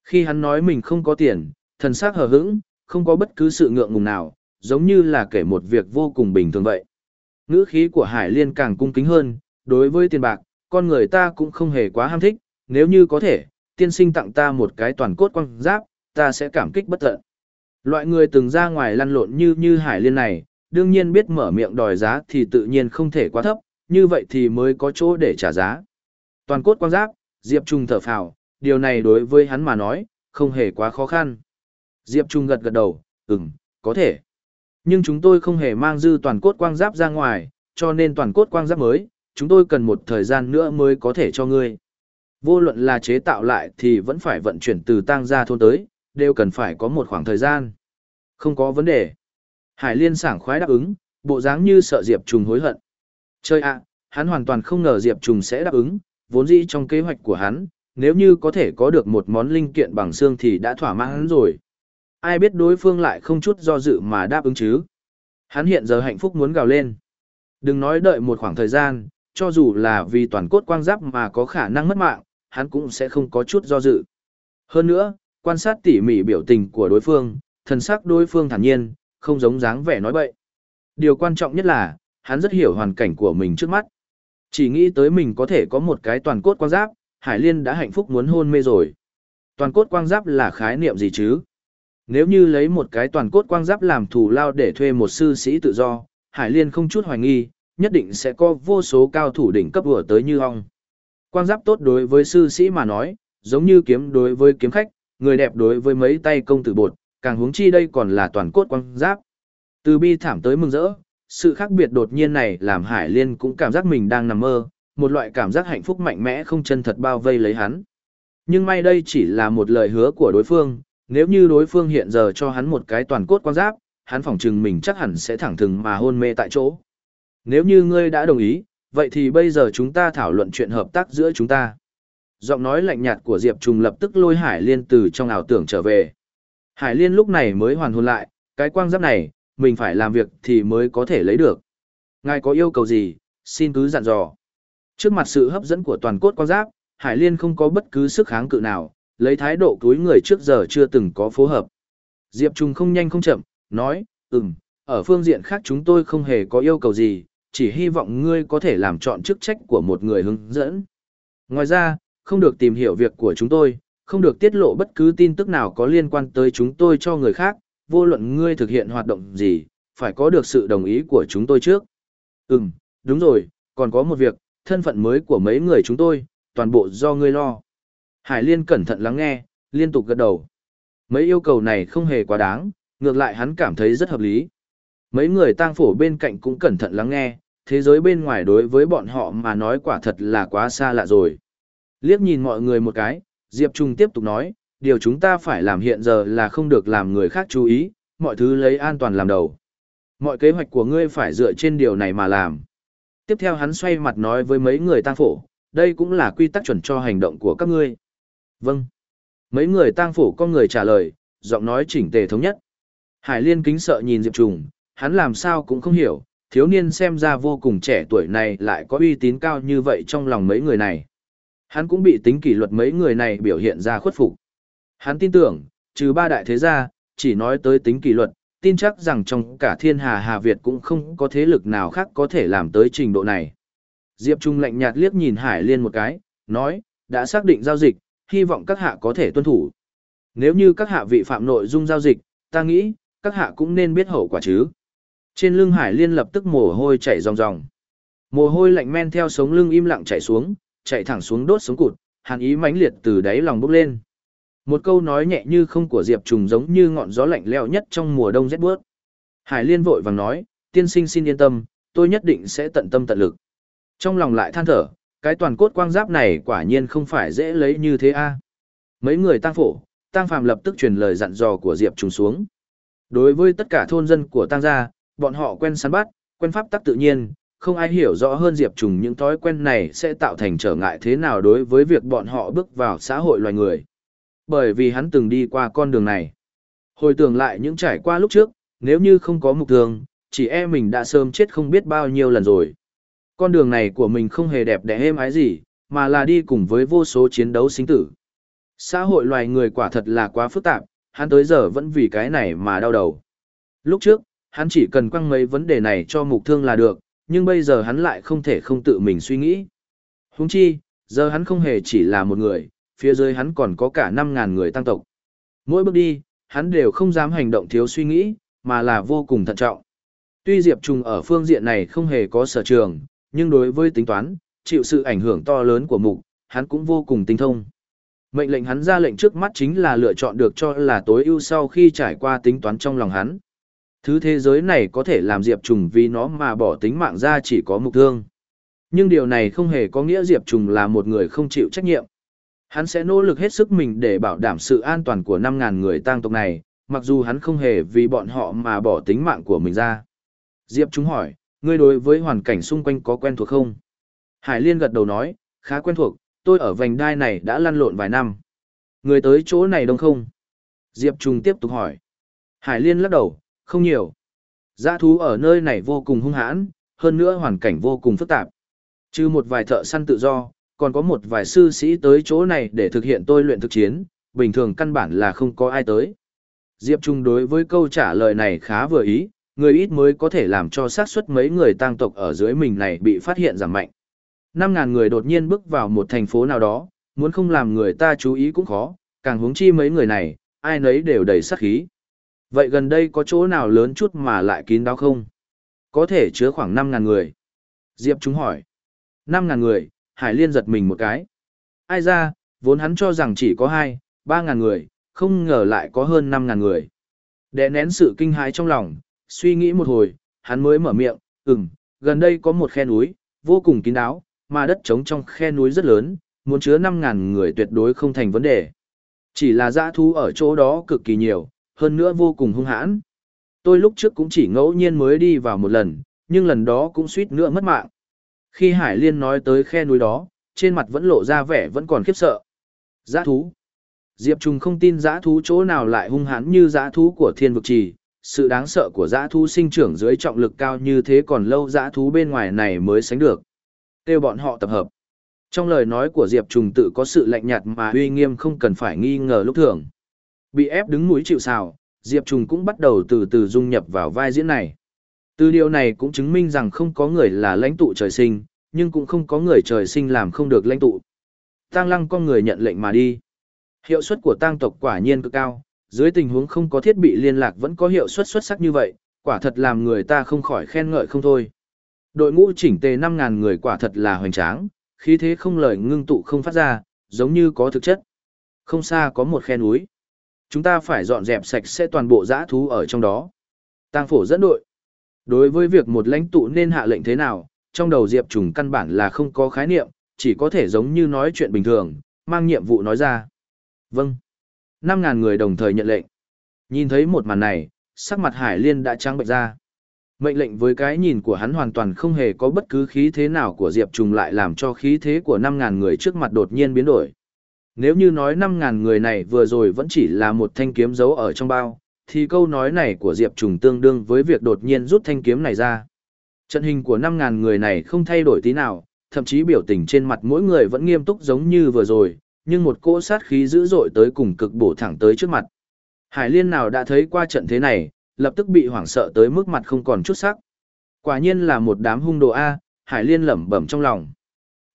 [SPEAKER 1] Khi hắn nói mình không có tiền, thần sắc hờ hững, không có bất cứ sự ngượng ngùng nào, giống như là kể một việc vô cùng bình thường vậy. Ngữ khí của Hải Liên càng cung kính hơn, đối với tiền bạc, con người ta cũng không hề quá ham thích, nếu như có thể, tiên sinh tặng ta một cái toàn cốt quang giáp, ta sẽ cảm kích bất tận. Loại người từng ra ngoài lăn lộn như như Hải Liên này, đương nhiên biết mở miệng đòi giá thì tự nhiên không thể quá thấp, như vậy thì mới có chỗ để trả giá. Toàn cốt quang giáp, Diệp Trung thở phào, điều này đối với hắn mà nói, không hề quá khó khăn. Diệp Trung gật gật đầu, ừm, có thể. Nhưng chúng tôi không hề mang dư toàn cốt quang giáp ra ngoài, cho nên toàn cốt quang giáp mới, chúng tôi cần một thời gian nữa mới có thể cho ngươi. Vô luận là chế tạo lại thì vẫn phải vận chuyển từ tang ra thôn tới, đều cần phải có một khoảng thời gian. Không có vấn đề. Hải Liên sảng khoái đáp ứng, bộ dáng như sợ Diệp Trùng hối hận. Chơi ạ, hắn hoàn toàn không ngờ Diệp Trùng sẽ đáp ứng, vốn dĩ trong kế hoạch của hắn, nếu như có thể có được một món linh kiện bằng xương thì đã thỏa mãn hắn rồi. Ai biết đối phương lại không chút do dự mà đáp ứng chứ. Hắn hiện giờ hạnh phúc muốn gào lên. Đừng nói đợi một khoảng thời gian, cho dù là vì toàn cốt quang giáp mà có khả năng mất mạng, hắn cũng sẽ không có chút do dự. Hơn nữa, quan sát tỉ mỉ biểu tình của đối phương, thần sắc đối phương thản nhiên, không giống dáng vẻ nói bậy. Điều quan trọng nhất là, hắn rất hiểu hoàn cảnh của mình trước mắt. Chỉ nghĩ tới mình có thể có một cái toàn cốt quang giáp, Hải Liên đã hạnh phúc muốn hôn mê rồi. Toàn cốt quang giáp là khái niệm gì chứ? Nếu như lấy một cái toàn cốt quang giáp làm thủ lao để thuê một sư sĩ tự do, Hải Liên không chút hoài nghi, nhất định sẽ có vô số cao thủ đỉnh cấp vừa tới như ong. Quang giáp tốt đối với sư sĩ mà nói, giống như kiếm đối với kiếm khách, người đẹp đối với mấy tay công tử bột, càng huống chi đây còn là toàn cốt quang giáp. Từ bi thảm tới mừng rỡ, sự khác biệt đột nhiên này làm Hải Liên cũng cảm giác mình đang nằm mơ, một loại cảm giác hạnh phúc mạnh mẽ không chân thật bao vây lấy hắn. Nhưng may đây chỉ là một lời hứa của đối phương, nếu như đối phương hiện giờ cho hắn một cái toàn cốt quang giáp, hắn phỏng chừng mình chắc hẳn sẽ thẳng thừng mà hôn mê tại chỗ. Nếu như ngươi đã đồng ý, vậy thì bây giờ chúng ta thảo luận chuyện hợp tác giữa chúng ta. Giọng nói lạnh nhạt của Diệp Trùng lập tức lôi Hải Liên từ trong ảo tưởng trở về. Hải Liên lúc này mới hoàn hồn lại, cái quang giáp này, mình phải làm việc thì mới có thể lấy được. Ngài có yêu cầu gì, xin cứ dặn dò. Trước mặt sự hấp dẫn của toàn cốt quang giáp, Hải Liên không có bất cứ sức kháng cự nào, lấy thái độ túi người trước giờ chưa từng có phối hợp. Diệp Trung không nhanh không chậm, nói, ừm, ở phương diện khác chúng tôi không hề có yêu cầu gì, chỉ hy vọng ngươi có thể làm chọn chức trách của một người hướng dẫn. Ngoài ra, không được tìm hiểu việc của chúng tôi, không được tiết lộ bất cứ tin tức nào có liên quan tới chúng tôi cho người khác, vô luận ngươi thực hiện hoạt động gì, phải có được sự đồng ý của chúng tôi trước. Ừm, đúng rồi, còn có một việc, thân phận mới của mấy người chúng tôi, toàn bộ do ngươi lo. Hải Liên cẩn thận lắng nghe, liên tục gật đầu. Mấy yêu cầu này không hề quá đáng, ngược lại hắn cảm thấy rất hợp lý. Mấy người tang phổ bên cạnh cũng cẩn thận lắng nghe, thế giới bên ngoài đối với bọn họ mà nói quả thật là quá xa lạ rồi. Liếc nhìn mọi người một cái, Diệp Trung tiếp tục nói, điều chúng ta phải làm hiện giờ là không được làm người khác chú ý, mọi thứ lấy an toàn làm đầu. Mọi kế hoạch của ngươi phải dựa trên điều này mà làm. Tiếp theo hắn xoay mặt nói với mấy người tang phổ, đây cũng là quy tắc chuẩn cho hành động của các ngươi. Vâng. Mấy người tang phổ con người trả lời, giọng nói chỉnh tề thống nhất. Hải Liên kính sợ nhìn Diệp Trùng, hắn làm sao cũng không hiểu, thiếu niên xem ra vô cùng trẻ tuổi này lại có uy tín cao như vậy trong lòng mấy người này. Hắn cũng bị tính kỷ luật mấy người này biểu hiện ra khuất phục. Hắn tin tưởng, trừ ba đại thế gia, chỉ nói tới tính kỷ luật, tin chắc rằng trong cả thiên hà Hà Việt cũng không có thế lực nào khác có thể làm tới trình độ này. Diệp Trung lạnh nhạt liếc nhìn Hải Liên một cái, nói, đã xác định giao dịch, hy vọng các hạ có thể tuân thủ. Nếu như các hạ vị phạm nội dung giao dịch, ta nghĩ, các hạ cũng nên biết hậu quả chứ. Trên lưng Hải Liên lập tức mồ hôi chảy ròng ròng. Mồ hôi lạnh men theo sống lưng im lặng chảy xuống, chạy thẳng xuống đốt sống cụt, hàn ý mãnh liệt từ đáy lòng bốc lên. Một câu nói nhẹ như không của Diệp Trùng giống như ngọn gió lạnh leo nhất trong mùa đông rét buốt. Hải Liên vội vàng nói, tiên sinh xin yên tâm, tôi nhất định sẽ tận tâm tận lực. Trong lòng lại than thở, cái toàn cốt quang giáp này quả nhiên không phải dễ lấy như thế a. Mấy người tang phổ, tang phàm lập tức truyền lời dặn dò của Diệp Trùng xuống. Đối với tất cả thôn dân của tang gia, bọn họ quen săn bắt, quen pháp tắc tự nhiên, không ai hiểu rõ hơn Diệp Trùng những thói quen này sẽ tạo thành trở ngại thế nào đối với việc bọn họ bước vào xã hội loài người. Bởi vì hắn từng đi qua con đường này. Hồi tưởng lại những trải qua lúc trước, nếu như không có mục thường, chỉ e mình đã sớm chết không biết bao nhiêu lần rồi. Con đường này của mình không hề đẹp đẽ êm ái gì, mà là đi cùng với vô số chiến đấu sinh tử. Xã hội loài người quả thật là quá phức tạp, hắn tới giờ vẫn vì cái này mà đau đầu. Lúc trước, hắn chỉ cần quăng mấy vấn đề này cho mục thương là được, nhưng bây giờ hắn lại không thể không tự mình suy nghĩ. Huống chi, giờ hắn không hề chỉ là một người, phía dưới hắn còn có cả 5.000 người tăng tộc. Mỗi bước đi, hắn đều không dám hành động thiếu suy nghĩ, mà là vô cùng thận trọng. Tuy Diệp Trùng ở phương diện này không hề có sở trường, nhưng đối với tính toán, chịu sự ảnh hưởng to lớn của mục, hắn cũng vô cùng tinh thông. Mệnh lệnh hắn ra lệnh trước mắt chính là lựa chọn được cho là tối ưu sau khi trải qua tính toán trong lòng hắn. Thứ thế giới này có thể làm Diệp Trùng vì nó mà bỏ tính mạng ra chỉ có mục thương. Nhưng điều này không hề có nghĩa Diệp Trùng là một người không chịu trách nhiệm. Hắn sẽ nỗ lực hết sức mình để bảo đảm sự an toàn của 5.000 người tang tộc này, mặc dù hắn không hề vì bọn họ mà bỏ tính mạng của mình ra. Diệp trùng hỏi, ngươi đối với hoàn cảnh xung quanh có quen thuộc không? Hải Liên gật đầu nói, khá quen thuộc, tôi ở vành đai này đã lăn lộn vài năm. Người tới chỗ này đông không? Diệp trùng tiếp tục hỏi. Hải Liên lắc đầu, không nhiều. Giã thú ở nơi này vô cùng hung hãn, hơn nữa hoàn cảnh vô cùng phức tạp. Trừ một vài thợ săn tự do, còn có một vài sư sĩ tới chỗ này để thực hiện tôi luyện thực chiến, bình thường căn bản là không có ai tới. Diệp Trung đối với câu trả lời này khá vừa ý, người ít mới có thể làm cho xác suất mấy người tăng tộc ở dưới mình này bị phát hiện giảm mạnh. 5.000 người đột nhiên bước vào một thành phố nào đó, muốn không làm người ta chú ý cũng khó, càng huống chi mấy người này, ai nấy đều đầy sát khí. Vậy gần đây có chỗ nào lớn chút mà lại kín đáo không? Có thể chứa khoảng 5.000 người. Diệp chúng hỏi. 5.000 người, Hải Liên giật mình một cái. Ai ra, vốn hắn cho rằng chỉ có 2, 3.000 người, không ngờ lại có hơn 5.000 người. Để nén sự kinh hãi trong lòng, suy nghĩ một hồi, hắn mới mở miệng, ừm, gần đây có một khe núi, vô cùng kín đáo, mà đất trống trong khe núi rất lớn, muốn chứa 5.000 người tuyệt đối không thành vấn đề. Chỉ là dã thú ở chỗ đó cực kỳ nhiều, hơn nữa vô cùng hung hãn. Tôi lúc trước cũng chỉ ngẫu nhiên mới đi vào một lần, nhưng lần đó cũng suýt nữa mất mạng. Khi Hải Liên nói tới khe núi đó, trên mặt vẫn lộ ra vẻ vẫn còn khiếp sợ. giã thú. Diệp Trung không tin giã thú chỗ nào lại hung hãn như giã thú của thiên vực trì. Sự đáng sợ của giã thú sinh trưởng dưới trọng lực cao như thế còn lâu giã thú bên ngoài này mới sánh được. Kêu bọn họ tập hợp. Trong lời nói của Diệp Trùng tự có sự lạnh nhạt mà uy nghiêm không cần phải nghi ngờ lúc thường. Bị ép đứng mũi chịu sào, Diệp Trùng cũng bắt đầu từ từ dung nhập vào vai diễn này. Từ điều này cũng chứng minh rằng không có người là lãnh tụ trời sinh, nhưng cũng không có người trời sinh làm không được lãnh tụ. Tang lăng con người nhận lệnh mà đi. Hiệu suất của tang tộc quả nhiên cực cao, dưới tình huống không có thiết bị liên lạc vẫn có hiệu suất xuất sắc như vậy, quả thật làm người ta không khỏi khen ngợi không thôi. Đội ngũ chỉnh tề năm ngàn người quả thật là hoành tráng, khí thế không lời ngưng tụ không phát ra, giống như có thực chất. Không xa có một khe núi. Chúng ta phải dọn dẹp sạch sẽ toàn bộ dã thú ở trong đó. Tang phổ dẫn đội. Đối với việc một lãnh tụ nên hạ lệnh thế nào, trong đầu Diệp Trùng căn bản là không có khái niệm, chỉ có thể giống như nói chuyện bình thường, mang nhiệm vụ nói ra. Vâng. 5.000 người đồng thời nhận lệnh. Nhìn thấy một màn này, sắc mặt Hải Liên đã trắng bệch ra. Mệnh lệnh với cái nhìn của hắn hoàn toàn không hề có bất cứ khí thế nào của Diệp Trùng lại làm cho khí thế của 5.000 người trước mặt đột nhiên biến đổi. Nếu như nói 5.000 người này vừa rồi vẫn chỉ là một thanh kiếm giấu ở trong bao, thì câu nói này của Diệp Trùng tương đương với việc đột nhiên rút thanh kiếm này ra. Trận hình của 5.000 người này không thay đổi tí nào, thậm chí biểu tình trên mặt mỗi người vẫn nghiêm túc giống như vừa rồi, nhưng một cỗ sát khí dữ dội tới cùng cực bổ thẳng tới trước mặt. Hải Liên nào đã thấy qua trận thế này, lập tức bị hoảng sợ tới mức mặt không còn chút sắc. Quả nhiên là một đám hung đồ A, Hải Liên lẩm bẩm trong lòng.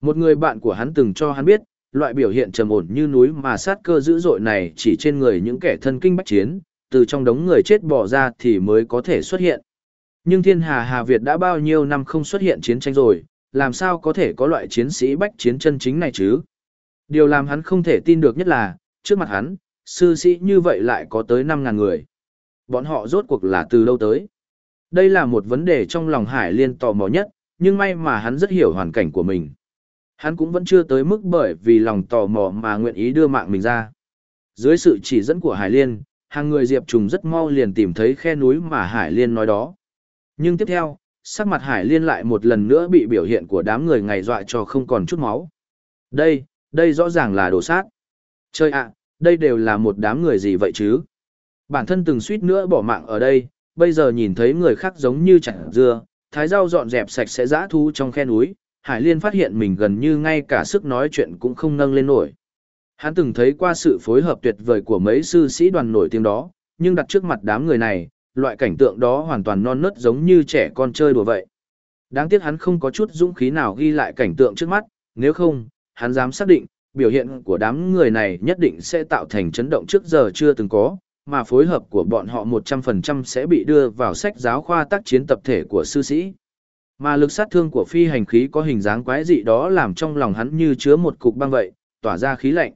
[SPEAKER 1] Một người bạn của hắn từng cho hắn biết, loại biểu hiện trầm ổn như núi mà sát cơ dữ dội này chỉ trên người những kẻ thân kinh bách chiến, từ trong đống người chết bỏ ra thì mới có thể xuất hiện. Nhưng thiên hà Hà Việt đã bao nhiêu năm không xuất hiện chiến tranh rồi, làm sao có thể có loại chiến sĩ bách chiến chân chính này chứ? Điều làm hắn không thể tin được nhất là, trước mặt hắn, sư sĩ như vậy lại có tới 5.000 người. Bọn họ rốt cuộc là từ lâu tới. Đây là một vấn đề trong lòng Hải Liên tò mò nhất, nhưng may mà hắn rất hiểu hoàn cảnh của mình. Hắn cũng vẫn chưa tới mức bởi vì lòng tò mò mà nguyện ý đưa mạng mình ra. Dưới sự chỉ dẫn của Hải Liên, hàng người Diệp Trùng rất mau liền tìm thấy khe núi mà Hải Liên nói đó. Nhưng tiếp theo, sắc mặt Hải Liên lại một lần nữa bị biểu hiện của đám người ngày dọa cho không còn chút máu. Đây, đây rõ ràng là đồ sát. Chơi ạ, đây đều là một đám người gì vậy chứ? Bản thân từng suýt nữa bỏ mạng ở đây, bây giờ nhìn thấy người khác giống như chặt dưa, thái rau dọn dẹp sạch sẽ dã thu trong khe núi, Hải Liên phát hiện mình gần như ngay cả sức nói chuyện cũng không nâng lên nổi. Hắn từng thấy qua sự phối hợp tuyệt vời của mấy sư sĩ đoàn nổi tiếng đó, nhưng đặt trước mặt đám người này, loại cảnh tượng đó hoàn toàn non nớt giống như trẻ con chơi đùa vậy. Đáng tiếc hắn không có chút dũng khí nào ghi lại cảnh tượng trước mắt, nếu không, hắn dám xác định, biểu hiện của đám người này nhất định sẽ tạo thành chấn động trước giờ chưa từng có, mà phối hợp của bọn họ 100% sẽ bị đưa vào sách giáo khoa tác chiến tập thể của sư sĩ. Mà lực sát thương của phi hành khí có hình dáng quái dị đó làm trong lòng hắn như chứa một cục băng vậy, tỏa ra khí lạnh.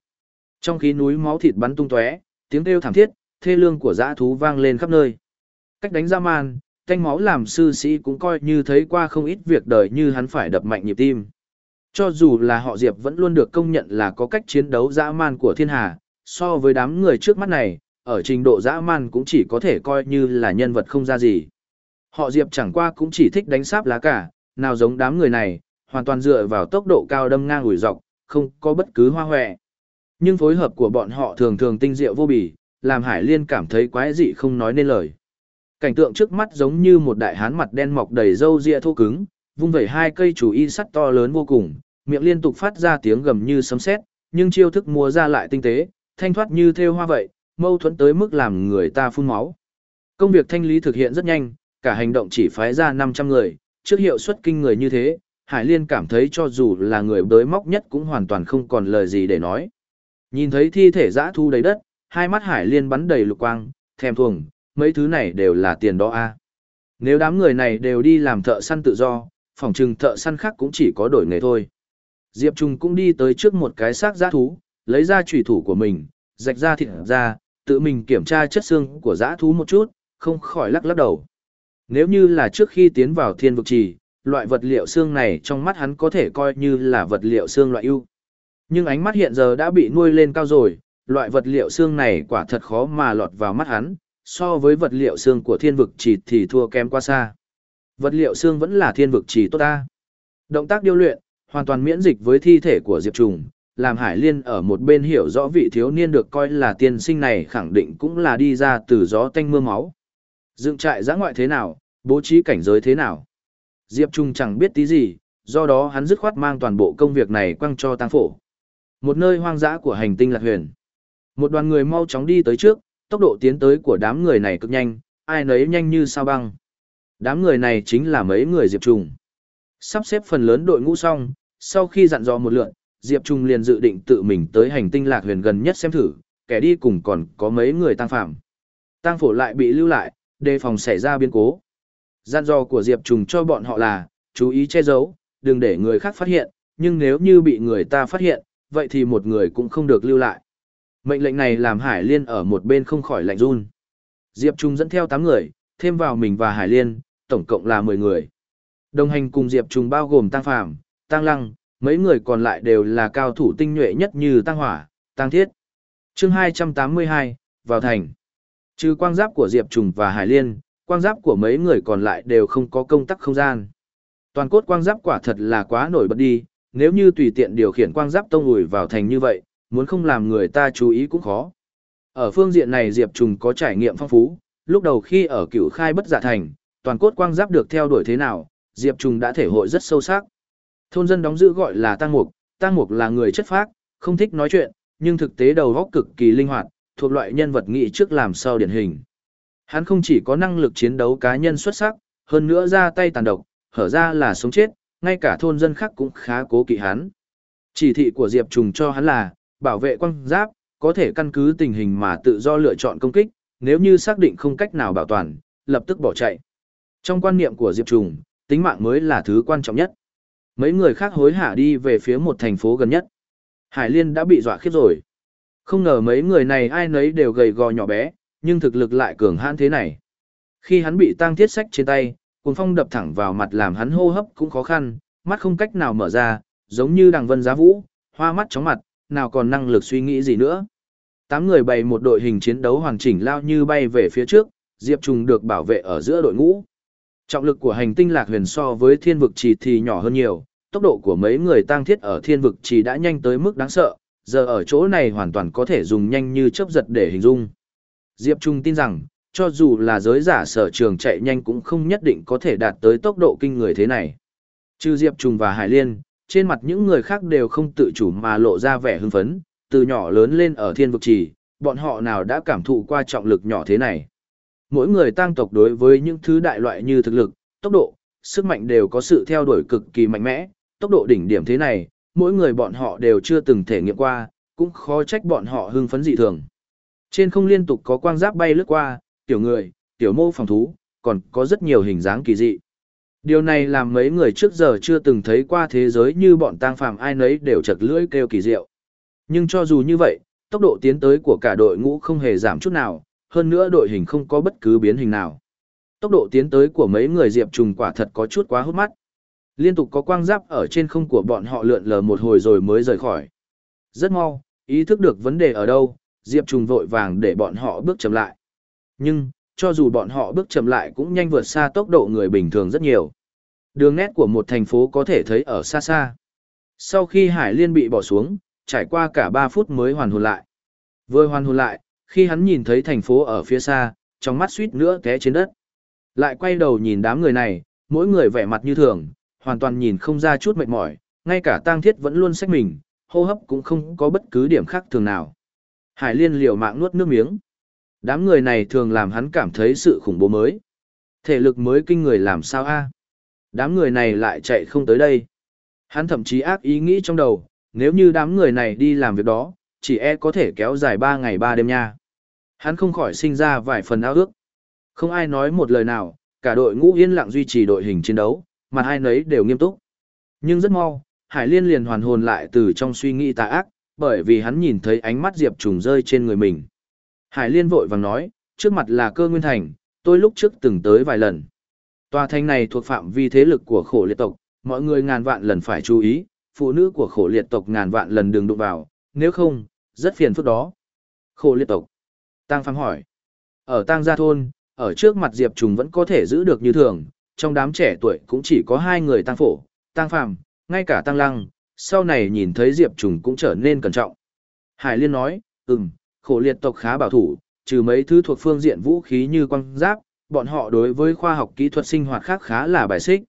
[SPEAKER 1] Trong khí núi máu thịt bắn tung tóe, tiếng kêu thảm thiết, thê lương của dã thú vang lên khắp nơi. Cách đánh ra man, canh máu làm sư sĩ cũng coi như thấy qua không ít việc đời như hắn phải đập mạnh nhịp tim. Cho dù là họ Diệp vẫn luôn được công nhận là có cách chiến đấu dã man của thiên hà, so với đám người trước mắt này, ở trình độ dã man cũng chỉ có thể coi như là nhân vật không ra gì. Họ Diệp chẳng qua cũng chỉ thích đánh sáp lá cả, nào giống đám người này, hoàn toàn dựa vào tốc độ cao đâm ngang ủi dọc, không có bất cứ hoa hoẹ. Nhưng phối hợp của bọn họ thường thường tinh diệu vô bì, làm Hải Liên cảm thấy quái dị không nói nên lời. Cảnh tượng trước mắt giống như một đại hán mặt đen mọc đầy râu ria thô cứng, vung vẩy hai cây chủ y sắt to lớn vô cùng, miệng liên tục phát ra tiếng gầm như sấm sét, nhưng chiêu thức múa ra lại tinh tế, thanh thoát như thêu hoa vậy, mâu thuẫn tới mức làm người ta phun máu. Công việc thanh lý thực hiện rất nhanh, cả hành động chỉ phái ra 500 người, trước hiệu suất kinh người như thế, Hải Liên cảm thấy cho dù là người bới móc nhất cũng hoàn toàn không còn lời gì để nói. Nhìn thấy thi thể dã thu đầy đất, hai mắt Hải Liên bắn đầy lục quang, thèm thuồng, mấy thứ này đều là tiền đó a. Nếu đám người này đều đi làm thợ săn tự do, phòng trừng thợ săn khác cũng chỉ có đổi nghề thôi. Diệp Trung cũng đi tới trước một cái xác giã thú, lấy ra chủy thủ của mình, rạch ra thịt ra, tự mình kiểm tra chất xương của giã thú một chút, không khỏi lắc lắc đầu. Nếu như là trước khi tiến vào thiên vực trì, loại vật liệu xương này trong mắt hắn có thể coi như là vật liệu xương loại ưu. Nhưng ánh mắt hiện giờ đã bị nuôi lên cao rồi, loại vật liệu xương này quả thật khó mà lọt vào mắt hắn, so với vật liệu xương của thiên vực trì thì thua kém quá xa. Vật liệu xương vẫn là thiên vực trì tốt ta. Động tác điêu luyện, hoàn toàn miễn dịch với thi thể của Diệp Trùng, làm Hải Liên ở một bên hiểu rõ vị thiếu niên được coi là tiên sinh này khẳng định cũng là đi ra từ gió tanh mưa máu. Dựng trại giã ngoại thế nào, bố trí cảnh giới thế nào. Diệp Trung chẳng biết tí gì, do đó hắn dứt khoát mang toàn bộ công việc này quăng cho tăng phổ. Một nơi hoang dã của hành tinh lạc huyền. Một đoàn người mau chóng đi tới trước, tốc độ tiến tới của đám người này cực nhanh, ai nấy nhanh như sao băng. Đám người này chính là mấy người Diệp Trung. Sắp xếp phần lớn đội ngũ xong, sau khi dặn dò một lượn, Diệp Trung liền dự định tự mình tới hành tinh lạc huyền gần nhất xem thử, kẻ đi cùng còn có mấy người tăng phạm. Tăng phổ lại bị lưu lại, đề phòng xảy ra biến cố. Gian dò của Diệp Trùng cho bọn họ là, chú ý che giấu, đừng để người khác phát hiện, nhưng nếu như bị người ta phát hiện, vậy thì một người cũng không được lưu lại. Mệnh lệnh này làm Hải Liên ở một bên không khỏi lạnh run. Diệp Trung dẫn theo 8 người, thêm vào mình và Hải Liên, tổng cộng là 10 người. Đồng hành cùng Diệp Trung bao gồm Tăng Phàm, Tăng Lăng, mấy người còn lại đều là cao thủ tinh nhuệ nhất như Tăng Hỏa, Tăng Thiết. chương 282, vào thành. Trừ quang giáp của Diệp Trùng và Hải Liên, quang giáp của mấy người còn lại đều không có công tắc không gian. Toàn cốt quang giáp quả thật là quá nổi bật đi, nếu như tùy tiện điều khiển quang giáp tông ủi vào thành như vậy, muốn không làm người ta chú ý cũng khó. Ở phương diện này Diệp Trùng có trải nghiệm phong phú, lúc đầu khi ở cựu khai bất giả thành, toàn cốt quang giáp được theo đuổi thế nào, Diệp Trùng đã thể hội rất sâu sắc. Thôn dân đóng giữ gọi là Tăng Mục, Tăng Mục là người chất phác, không thích nói chuyện, nhưng thực tế đầu óc cực kỳ linh hoạt, thuộc loại nhân vật nghị trước làm sau điển hình. Hắn không chỉ có năng lực chiến đấu cá nhân xuất sắc, hơn nữa ra tay tàn độc, hở ra là sống chết, ngay cả thôn dân khác cũng khá cố kỵ hắn. Chỉ thị của Diệp Trùng cho hắn là, bảo vệ quang giáp, có thể căn cứ tình hình mà tự do lựa chọn công kích, nếu như xác định không cách nào bảo toàn, lập tức bỏ chạy. Trong quan niệm của Diệp Trùng, tính mạng mới là thứ quan trọng nhất. Mấy người khác hối hả đi về phía một thành phố gần nhất. Hải Liên đã bị dọa khiếp rồi. Không ngờ mấy người này ai nấy đều gầy gò nhỏ bé, nhưng thực lực lại cường hãn thế này. Khi hắn bị tang thiết sách trên tay, cuồng phong đập thẳng vào mặt làm hắn hô hấp cũng khó khăn, mắt không cách nào mở ra, giống như đằng vân giá vũ, hoa mắt chóng mặt, nào còn năng lực suy nghĩ gì nữa. Tám người bày một đội hình chiến đấu hoàn chỉnh lao như bay về phía trước, Diệp Trùng được bảo vệ ở giữa đội ngũ. Trọng lực của hành tinh lạc huyền so với thiên vực trì thì nhỏ hơn nhiều, tốc độ của mấy người tăng thiết ở thiên vực trì đã nhanh tới mức đáng sợ, giờ ở chỗ này hoàn toàn có thể dùng nhanh như chớp giật để hình dung. Diệp Trung tin rằng, cho dù là giới giả sở trường chạy nhanh cũng không nhất định có thể đạt tới tốc độ kinh người thế này. Trừ Diệp Trung và Hải Liên, trên mặt những người khác đều không tự chủ mà lộ ra vẻ hưng phấn, từ nhỏ lớn lên ở thiên vực trì, bọn họ nào đã cảm thụ qua trọng lực nhỏ thế này. Mỗi người tăng tộc đối với những thứ đại loại như thực lực, tốc độ, sức mạnh đều có sự theo đuổi cực kỳ mạnh mẽ, tốc độ đỉnh điểm thế này, mỗi người bọn họ đều chưa từng thể nghiệm qua, cũng khó trách bọn họ hưng phấn dị thường. Trên không liên tục có quang giáp bay lướt qua, tiểu người, tiểu mô phòng thú, còn có rất nhiều hình dáng kỳ dị. Điều này làm mấy người trước giờ chưa từng thấy qua thế giới như bọn tang phàm ai nấy đều chật lưỡi kêu kỳ diệu. Nhưng cho dù như vậy, tốc độ tiến tới của cả đội ngũ không hề giảm chút nào, hơn nữa đội hình không có bất cứ biến hình nào. Tốc độ tiến tới của mấy người Diệp Trùng quả thật có chút quá hút mắt. Liên tục có quang giáp ở trên không của bọn họ lượn lờ một hồi rồi mới rời khỏi. Rất mau, ý thức được vấn đề ở đâu, Diệp Trùng vội vàng để bọn họ bước chậm lại. Nhưng, cho dù bọn họ bước chậm lại cũng nhanh vượt xa tốc độ người bình thường rất nhiều. Đường nét của một thành phố có thể thấy ở xa xa. Sau khi Hải Liên bị bỏ xuống, trải qua cả 3 phút mới hoàn hồn lại. Vừa hoàn hồn lại, khi hắn nhìn thấy thành phố ở phía xa, trong mắt suýt nữa té trên đất. Lại quay đầu nhìn đám người này, mỗi người vẻ mặt như thường, hoàn toàn nhìn không ra chút mệt mỏi, ngay cả tang thiết vẫn luôn xách mình, hô hấp cũng không có bất cứ điểm khác thường nào. Hải liên liều mạng nuốt nước miếng. Đám người này thường làm hắn cảm thấy sự khủng bố mới. Thể lực mới kinh người làm sao a? Đám người này lại chạy không tới đây. Hắn thậm chí ác ý nghĩ trong đầu, nếu như đám người này đi làm việc đó, chỉ e có thể kéo dài 3 ngày 3 đêm nha. Hắn không khỏi sinh ra vài phần ao ước. Không ai nói một lời nào, cả đội ngũ yên lặng duy trì đội hình chiến đấu, mà hai nấy đều nghiêm túc. Nhưng rất mau, Hải Liên liền hoàn hồn lại từ trong suy nghĩ tà ác, bởi vì hắn nhìn thấy ánh mắt Diệp Trùng rơi trên người mình. Hải Liên vội vàng nói, trước mặt là cơ nguyên thành, tôi lúc trước từng tới vài lần. Tòa thành này thuộc phạm vi thế lực của khổ liệt tộc, mọi người ngàn vạn lần phải chú ý, phụ nữ của khổ liệt tộc ngàn vạn lần đừng đụng vào, nếu không, rất phiền phức đó. Khổ liệt tộc. Tăng Phàm hỏi. Ở Tăng Gia Thôn, ở trước mặt Diệp Trùng vẫn có thể giữ được như thường, trong đám trẻ tuổi cũng chỉ có hai người Tăng Phổ, Tăng Phàm, ngay cả Tăng Lăng, sau này nhìn thấy Diệp Trùng cũng trở nên cẩn trọng. Hải Liên nói, ừm, khổ liệt tộc khá bảo thủ, trừ mấy thứ thuộc phương diện vũ khí như quăng giáp, bọn họ đối với khoa học kỹ thuật sinh hoạt khác khá là bài xích.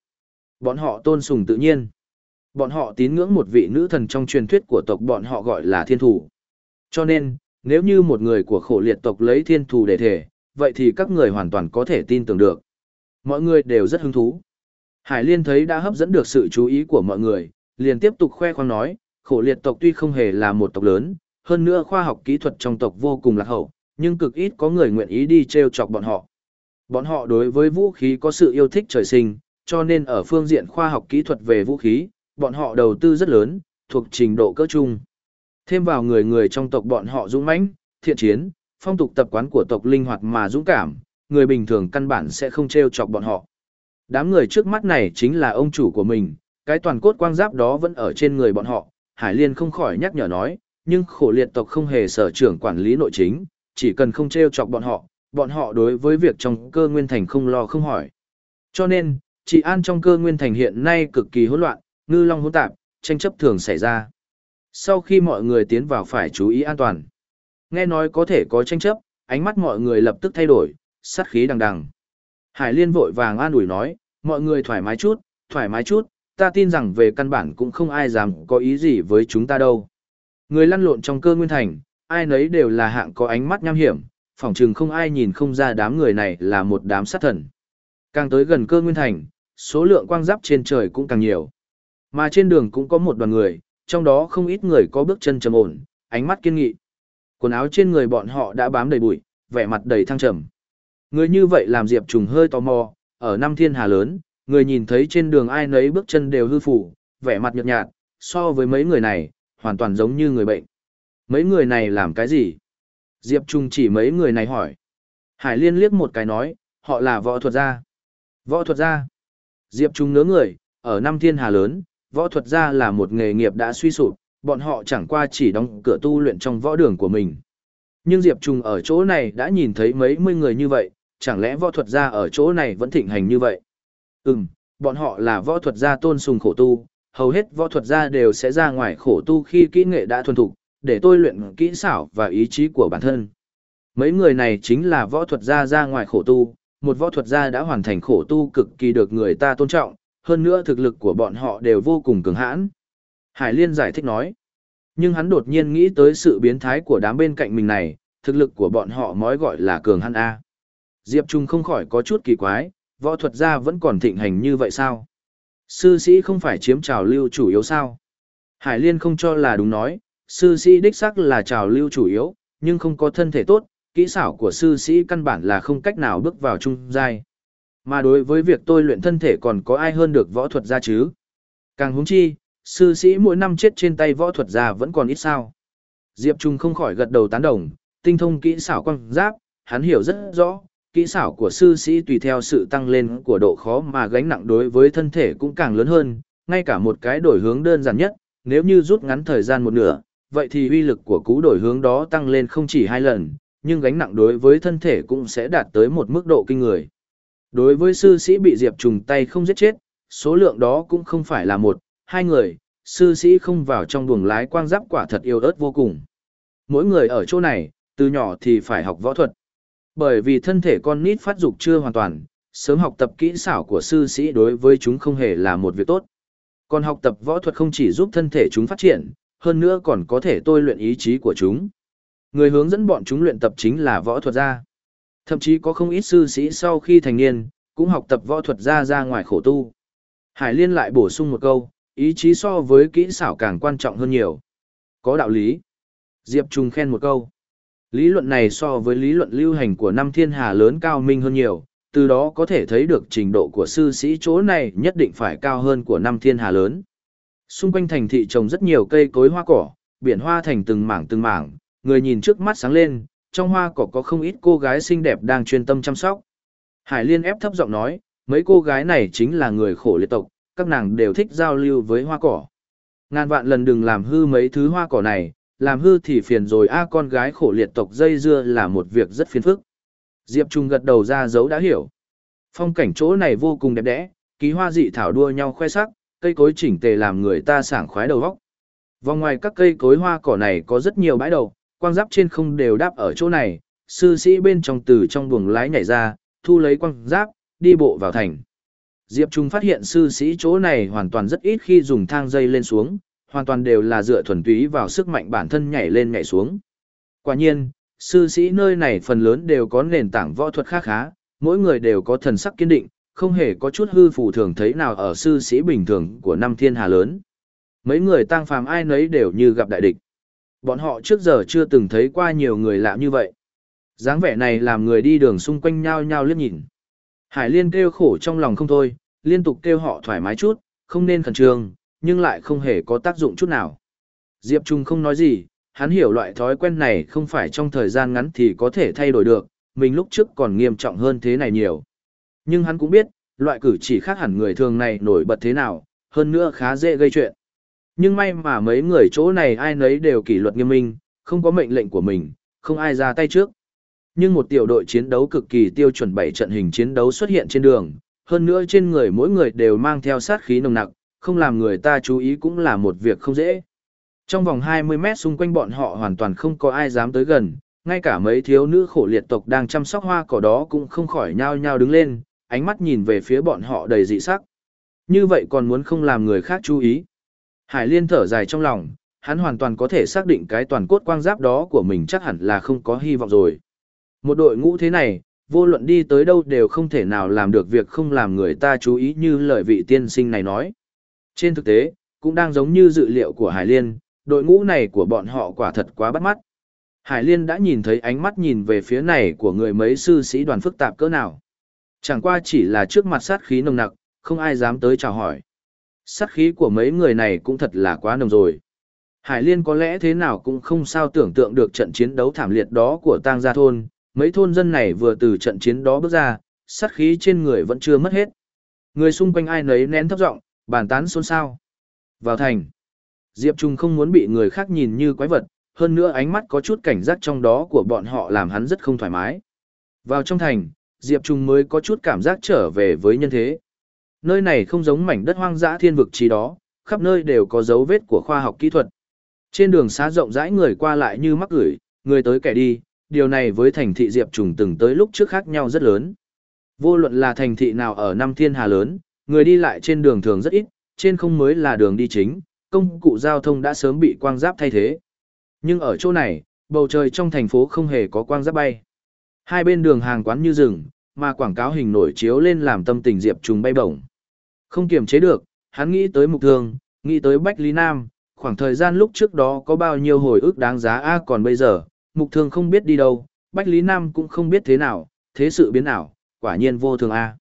[SPEAKER 1] Bọn họ tôn sùng tự nhiên. Bọn họ tín ngưỡng một vị nữ thần trong truyền thuyết của tộc bọn họ gọi là thiên thủ. Cho nên, nếu như một người của khổ liệt tộc lấy thiên thủ để thể, vậy thì các người hoàn toàn có thể tin tưởng được. Mọi người đều rất hứng thú. Hải Liên thấy đã hấp dẫn được sự chú ý của mọi người, liền tiếp tục khoe khoang nói, khổ liệt tộc tuy không hề là một tộc lớn, hơn nữa khoa học kỹ thuật trong tộc vô cùng lạc hậu, nhưng cực ít có người nguyện ý đi treo chọc bọn họ. Bọn họ đối với vũ khí có sự yêu thích trời sinh, cho nên ở phương diện khoa học kỹ thuật về vũ khí, bọn họ đầu tư rất lớn, thuộc trình độ cỡ trung. Thêm vào người người trong tộc bọn họ dũng mãnh, thiện chiến, phong tục tập quán của tộc linh hoạt mà dũng cảm, người bình thường căn bản sẽ không treo chọc bọn họ. Đám người trước mắt này chính là ông chủ của mình, cái toàn cốt quang giáp đó vẫn ở trên người bọn họ, Hải Liên không khỏi nhắc nhở nói, nhưng khổ liệt tộc không hề sở trưởng quản lý nội chính, chỉ cần không treo chọc bọn họ, bọn họ đối với việc trong cơ nguyên thành không lo không hỏi. Cho nên, trị an trong cơ nguyên thành hiện nay cực kỳ hỗn loạn, ngư long hỗn tạp, tranh chấp thường xảy ra. Sau khi mọi người tiến vào phải chú ý an toàn. Nghe nói có thể có tranh chấp, ánh mắt mọi người lập tức thay đổi, sát khí đằng đằng. Hải Liên vội vàng an ủi nói, mọi người thoải mái chút, thoải mái chút, ta tin rằng về căn bản cũng không ai dám có ý gì với chúng ta đâu. Người lăn lộn trong cơ nguyên thành, ai nấy đều là hạng có ánh mắt nham hiểm, phỏng chừng không ai nhìn không ra đám người này là một đám sát thần. Càng tới gần cơ nguyên thành, số lượng quang giáp trên trời cũng càng nhiều. Mà trên đường cũng có một đoàn người, trong đó không ít người có bước chân trầm ổn, ánh mắt kiên nghị. Quần áo trên người bọn họ đã bám đầy bụi, vẻ mặt đầy thăng trầm. Người như vậy làm Diệp Trùng hơi tò mò, ở năm thiên hà lớn, người nhìn thấy trên đường ai nấy bước chân đều hư phủ, vẻ mặt nhợt nhạt, so với mấy người này, hoàn toàn giống như người bệnh. Mấy người này làm cái gì? Diệp Trung chỉ mấy người này hỏi. Hải Liên liếc một cái nói, họ là võ thuật gia. Võ thuật gia. Diệp Trung nớ người, ở năm thiên hà lớn, võ thuật gia là một nghề nghiệp đã suy sụp, bọn họ chẳng qua chỉ đóng cửa tu luyện trong võ đường của mình. Nhưng Diệp Trung ở chỗ này đã nhìn thấy mấy mươi người như vậy, chẳng lẽ võ thuật gia ở chỗ này vẫn thịnh hành như vậy? Ừm, bọn họ là võ thuật gia tôn sùng khổ tu, hầu hết võ thuật gia đều sẽ ra ngoài khổ tu khi kỹ nghệ đã thuần thục, để tôi luyện kỹ xảo và ý chí của bản thân. Mấy người này chính là võ thuật gia ra ngoài khổ tu, một võ thuật gia đã hoàn thành khổ tu cực kỳ được người ta tôn trọng, hơn nữa thực lực của bọn họ đều vô cùng cường hãn. Hải Liên giải thích nói, nhưng hắn đột nhiên nghĩ tới sự biến thái của đám bên cạnh mình này, thực lực của bọn họ mới gọi là cường hãn A. Diệp Trung không khỏi có chút kỳ quái, võ thuật gia vẫn còn thịnh hành như vậy sao? Sư sĩ không phải chiếm trào lưu chủ yếu sao? Hải Liên không cho là đúng nói, sư sĩ đích sắc là trào lưu chủ yếu, nhưng không có thân thể tốt, kỹ xảo của sư sĩ căn bản là không cách nào bước vào trung giai. Mà đối với việc tôi luyện thân thể còn có ai hơn được võ thuật gia chứ? Càng húng chi, sư sĩ mỗi năm chết trên tay võ thuật gia vẫn còn ít sao. Diệp Trung không khỏi gật đầu tán đồng, tinh thông kỹ xảo quan giáp, hắn hiểu rất rõ, kỹ xảo của sư sĩ tùy theo sự tăng lên của độ khó mà gánh nặng đối với thân thể cũng càng lớn hơn, ngay cả một cái đổi hướng đơn giản nhất, nếu như rút ngắn thời gian một nửa, vậy thì uy lực của cú đổi hướng đó tăng lên không chỉ hai lần, nhưng gánh nặng đối với thân thể cũng sẽ đạt tới một mức độ kinh người. Đối với sư sĩ bị Diệp trùng tay không giết chết, số lượng đó cũng không phải là một, hai người, sư sĩ không vào trong buồng lái quang giáp quả thật yêu ớt vô cùng. Mỗi người ở chỗ này, từ nhỏ thì phải học võ thuật. Bởi vì thân thể con nít phát dục chưa hoàn toàn, sớm học tập kỹ xảo của sư sĩ đối với chúng không hề là một việc tốt. Còn học tập võ thuật không chỉ giúp thân thể chúng phát triển, hơn nữa còn có thể tôi luyện ý chí của chúng. Người hướng dẫn bọn chúng luyện tập chính là võ thuật gia. Thậm chí có không ít sư sĩ sau khi thành niên, cũng học tập võ thuật gia ra ngoài khổ tu. Hải Liên lại bổ sung một câu, ý chí so với kỹ xảo càng quan trọng hơn nhiều. Có đạo lý. Diệp Trung khen một câu. Lý luận này so với lý luận lưu hành của năm thiên hà lớn cao minh hơn nhiều, từ đó có thể thấy được trình độ của sư sĩ chỗ này nhất định phải cao hơn của năm thiên hà lớn. Xung quanh thành thị trồng rất nhiều cây cối hoa cỏ, biển hoa thành từng mảng từng mảng, người nhìn trước mắt sáng lên, trong hoa cỏ có không ít cô gái xinh đẹp đang chuyên tâm chăm sóc. Hải Liên ép thấp giọng nói, mấy cô gái này chính là người khổ liệt tộc, các nàng đều thích giao lưu với hoa cỏ. Ngàn vạn lần đừng làm hư mấy thứ hoa cỏ này, làm hư thì phiền rồi a con gái khổ liệt tộc dây dưa là một việc rất phiền phức. Diệp Trung gật đầu ra dấu đã hiểu. Phong cảnh chỗ này vô cùng đẹp đẽ, ký hoa dị thảo đua nhau khoe sắc, cây cối chỉnh tề làm người ta sảng khoái đầu óc. Vòng ngoài các cây cối hoa cỏ này có rất nhiều bãi đầu, quang giáp trên không đều đáp ở chỗ này, sư sĩ bên trong từ trong buồng lái nhảy ra, thu lấy quang giáp, đi bộ vào thành. Diệp Trung phát hiện sư sĩ chỗ này hoàn toàn rất ít khi dùng thang dây lên xuống, hoàn toàn đều là dựa thuần túy vào sức mạnh bản thân nhảy lên nhảy xuống. Quả nhiên, sư sĩ nơi này phần lớn đều có nền tảng võ thuật khác khá, mỗi người đều có thần sắc kiên định, không hề có chút hư phù thường thấy nào ở sư sĩ bình thường của năm thiên hà lớn. Mấy người tăng phàm ai nấy đều như gặp đại địch. Bọn họ trước giờ chưa từng thấy qua nhiều người lạ như vậy. dáng vẻ này làm người đi đường xung quanh nhau nhau liếc nhìn. Hải liên kêu khổ trong lòng không thôi, liên tục kêu họ thoải mái chút, không nên khẩn trương, nhưng lại không hề có tác dụng chút nào. Diệp Trung không nói gì, hắn hiểu loại thói quen này không phải trong thời gian ngắn thì có thể thay đổi được, mình lúc trước còn nghiêm trọng hơn thế này nhiều. Nhưng hắn cũng biết, loại cử chỉ khác hẳn người thường này nổi bật thế nào, hơn nữa khá dễ gây chuyện. Nhưng may mà mấy người chỗ này ai nấy đều kỷ luật nghiêm minh, không có mệnh lệnh của mình, không ai ra tay trước. Nhưng một tiểu đội chiến đấu cực kỳ tiêu chuẩn bảy trận hình chiến đấu xuất hiện trên đường, hơn nữa trên người mỗi người đều mang theo sát khí nồng nặc, không làm người ta chú ý cũng là một việc không dễ. Trong vòng 20 mét xung quanh bọn họ hoàn toàn không có ai dám tới gần, ngay cả mấy thiếu nữ khổ liệt tộc đang chăm sóc hoa cỏ đó cũng không khỏi nhao nhao đứng lên, ánh mắt nhìn về phía bọn họ đầy dị sắc. Như vậy còn muốn không làm người khác chú ý. Hải Liên thở dài trong lòng, hắn hoàn toàn có thể xác định cái toàn cốt quang giáp đó của mình chắc hẳn là không có hy vọng rồi. Một đội ngũ thế này, vô luận đi tới đâu đều không thể nào làm được việc không làm người ta chú ý như lời vị tiên sinh này nói. Trên thực tế, cũng đang giống như dự liệu của Hải Liên, đội ngũ này của bọn họ quả thật quá bắt mắt. Hải Liên đã nhìn thấy ánh mắt nhìn về phía này của người mấy sư sĩ đoàn phức tạp cỡ nào. Chẳng qua chỉ là trước mặt sát khí nồng nặc, không ai dám tới chào hỏi. Sát khí của mấy người này cũng thật là quá nồng rồi. Hải Liên có lẽ thế nào cũng không sao tưởng tượng được trận chiến đấu thảm liệt đó của tang gia thôn, mấy thôn dân này vừa từ trận chiến đó bước ra, sát khí trên người vẫn chưa mất hết. Người xung quanh ai nấy nén thấp giọng, bàn tán xôn xao. Vào thành. Diệp Trung không muốn bị người khác nhìn như quái vật, hơn nữa ánh mắt có chút cảnh giác trong đó của bọn họ làm hắn rất không thoải mái. Vào trong thành, Diệp Trung mới có chút cảm giác trở về với nhân thế. Nơi này không giống mảnh đất hoang dã thiên vực trí đó, khắp nơi đều có dấu vết của khoa học kỹ thuật. Trên đường xá rộng rãi người qua lại như mắc gửi, người tới kẻ đi, điều này với thành thị Diệp Trùng từng tới lúc trước khác nhau rất lớn. Vô luận là thành thị nào ở năm thiên hà lớn, người đi lại trên đường thường rất ít, trên không mới là đường đi chính, công cụ giao thông đã sớm bị quang giáp thay thế. Nhưng ở chỗ này, bầu trời trong thành phố không hề có quang giáp bay. Hai bên đường hàng quán như rừng, mà quảng cáo hình nổi chiếu lên làm tâm tình Diệp Trùng bay bổng. Không kiềm chế được, hắn nghĩ tới mục Thường, nghĩ tới Bách Lý Nam, khoảng thời gian lúc trước đó có bao nhiêu hồi ức đáng giá a còn bây giờ, mục Thường không biết đi đâu, Bách Lý Nam cũng không biết thế nào, thế sự biến ảo, quả nhiên vô thường a.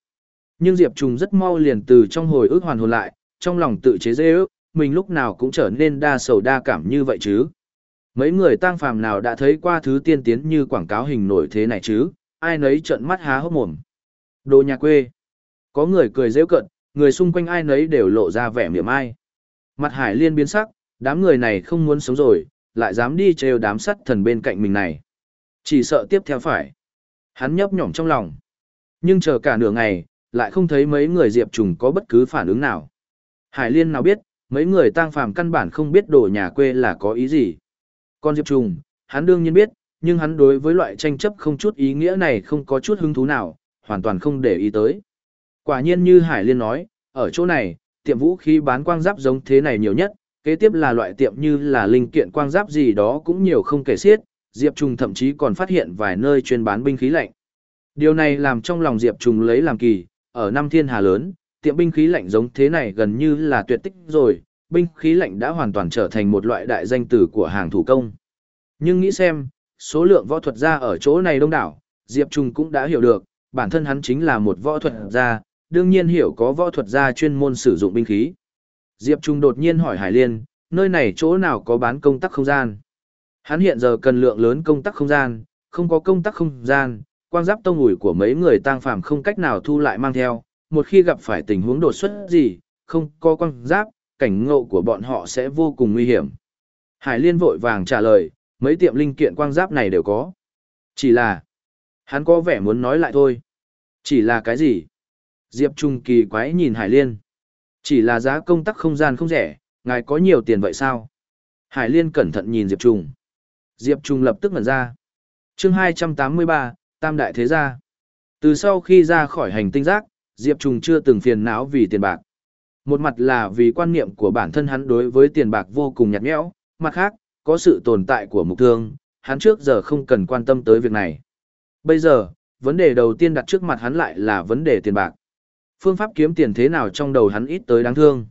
[SPEAKER 1] Nhưng Diệp Trùng rất mau liền từ trong hồi ức hoàn hồn lại, trong lòng tự chế dễ ước, mình lúc nào cũng trở nên đa sầu đa cảm như vậy chứ. Mấy người tang phàm nào đã thấy qua thứ tiên tiến như quảng cáo hình nổi thế này chứ, ai nấy trợn mắt há hốc mồm. Đồ nhà quê. Có người cười rêu cận, người xung quanh ai nấy đều lộ ra vẻ miệng ai. Mặt hải liên biến sắc, đám người này không muốn sống rồi, lại dám đi trêu đám sắt thần bên cạnh mình này. Chỉ sợ tiếp theo phải. Hắn nhấp nhỏm trong lòng. Nhưng chờ cả nửa ngày, lại không thấy mấy người diệp trùng có bất cứ phản ứng nào. Hải liên nào biết, mấy người tang phàm căn bản không biết đồ nhà quê là có ý gì. Còn diệp trùng, hắn đương nhiên biết, nhưng hắn đối với loại tranh chấp không chút ý nghĩa này không có chút hứng thú nào, hoàn toàn không để ý tới. Quả nhiên như Hải Liên nói, ở chỗ này, tiệm vũ khí bán quang giáp giống thế này nhiều nhất, kế tiếp là loại tiệm như là linh kiện quang giáp gì đó cũng nhiều không kể xiết, Diệp Trùng thậm chí còn phát hiện vài nơi chuyên bán binh khí lạnh. Điều này làm trong lòng Diệp Trùng lấy làm kỳ, ở năm thiên hà lớn, tiệm binh khí lạnh giống thế này gần như là tuyệt tích rồi, binh khí lạnh đã hoàn toàn trở thành một loại đại danh tử của hàng thủ công. Nhưng nghĩ xem, số lượng võ thuật gia ở chỗ này đông đảo, Diệp Trung cũng đã hiểu được, bản thân hắn chính là một võ thuật gia, đương nhiên hiểu có võ thuật gia chuyên môn sử dụng binh khí. Diệp Trung đột nhiên hỏi Hải Liên, nơi này chỗ nào có bán công tắc không gian? Hắn hiện giờ cần lượng lớn công tắc không gian, không có công tắc không gian, quang giáp tông ủi của mấy người tang phàm không cách nào thu lại mang theo, một khi gặp phải tình huống đột xuất gì, không có quang giáp, cảnh ngộ của bọn họ sẽ vô cùng nguy hiểm. Hải Liên vội vàng trả lời, mấy tiệm linh kiện quang giáp này đều có. Chỉ là, hắn có vẻ muốn nói lại thôi. Chỉ là cái gì? Diệp Trung kỳ quái nhìn Hải Liên. Chỉ là giá công tắc không gian không rẻ, ngài có nhiều tiền vậy sao? Hải Liên cẩn thận nhìn Diệp Trung. Diệp Trung lập tức ngẩn ra. chương 283, Tam Đại Thế Gia. Từ sau khi ra khỏi hành tinh giác, Diệp Trùng chưa từng phiền não vì tiền bạc. Một mặt là vì quan niệm của bản thân hắn đối với tiền bạc vô cùng nhạt nhẽo, mặt khác, có sự tồn tại của mục thương, hắn trước giờ không cần quan tâm tới việc này. Bây giờ, vấn đề đầu tiên đặt trước mặt hắn lại là vấn đề tiền bạc. Phương pháp kiếm tiền thế nào trong đầu hắn ít tới đáng thương.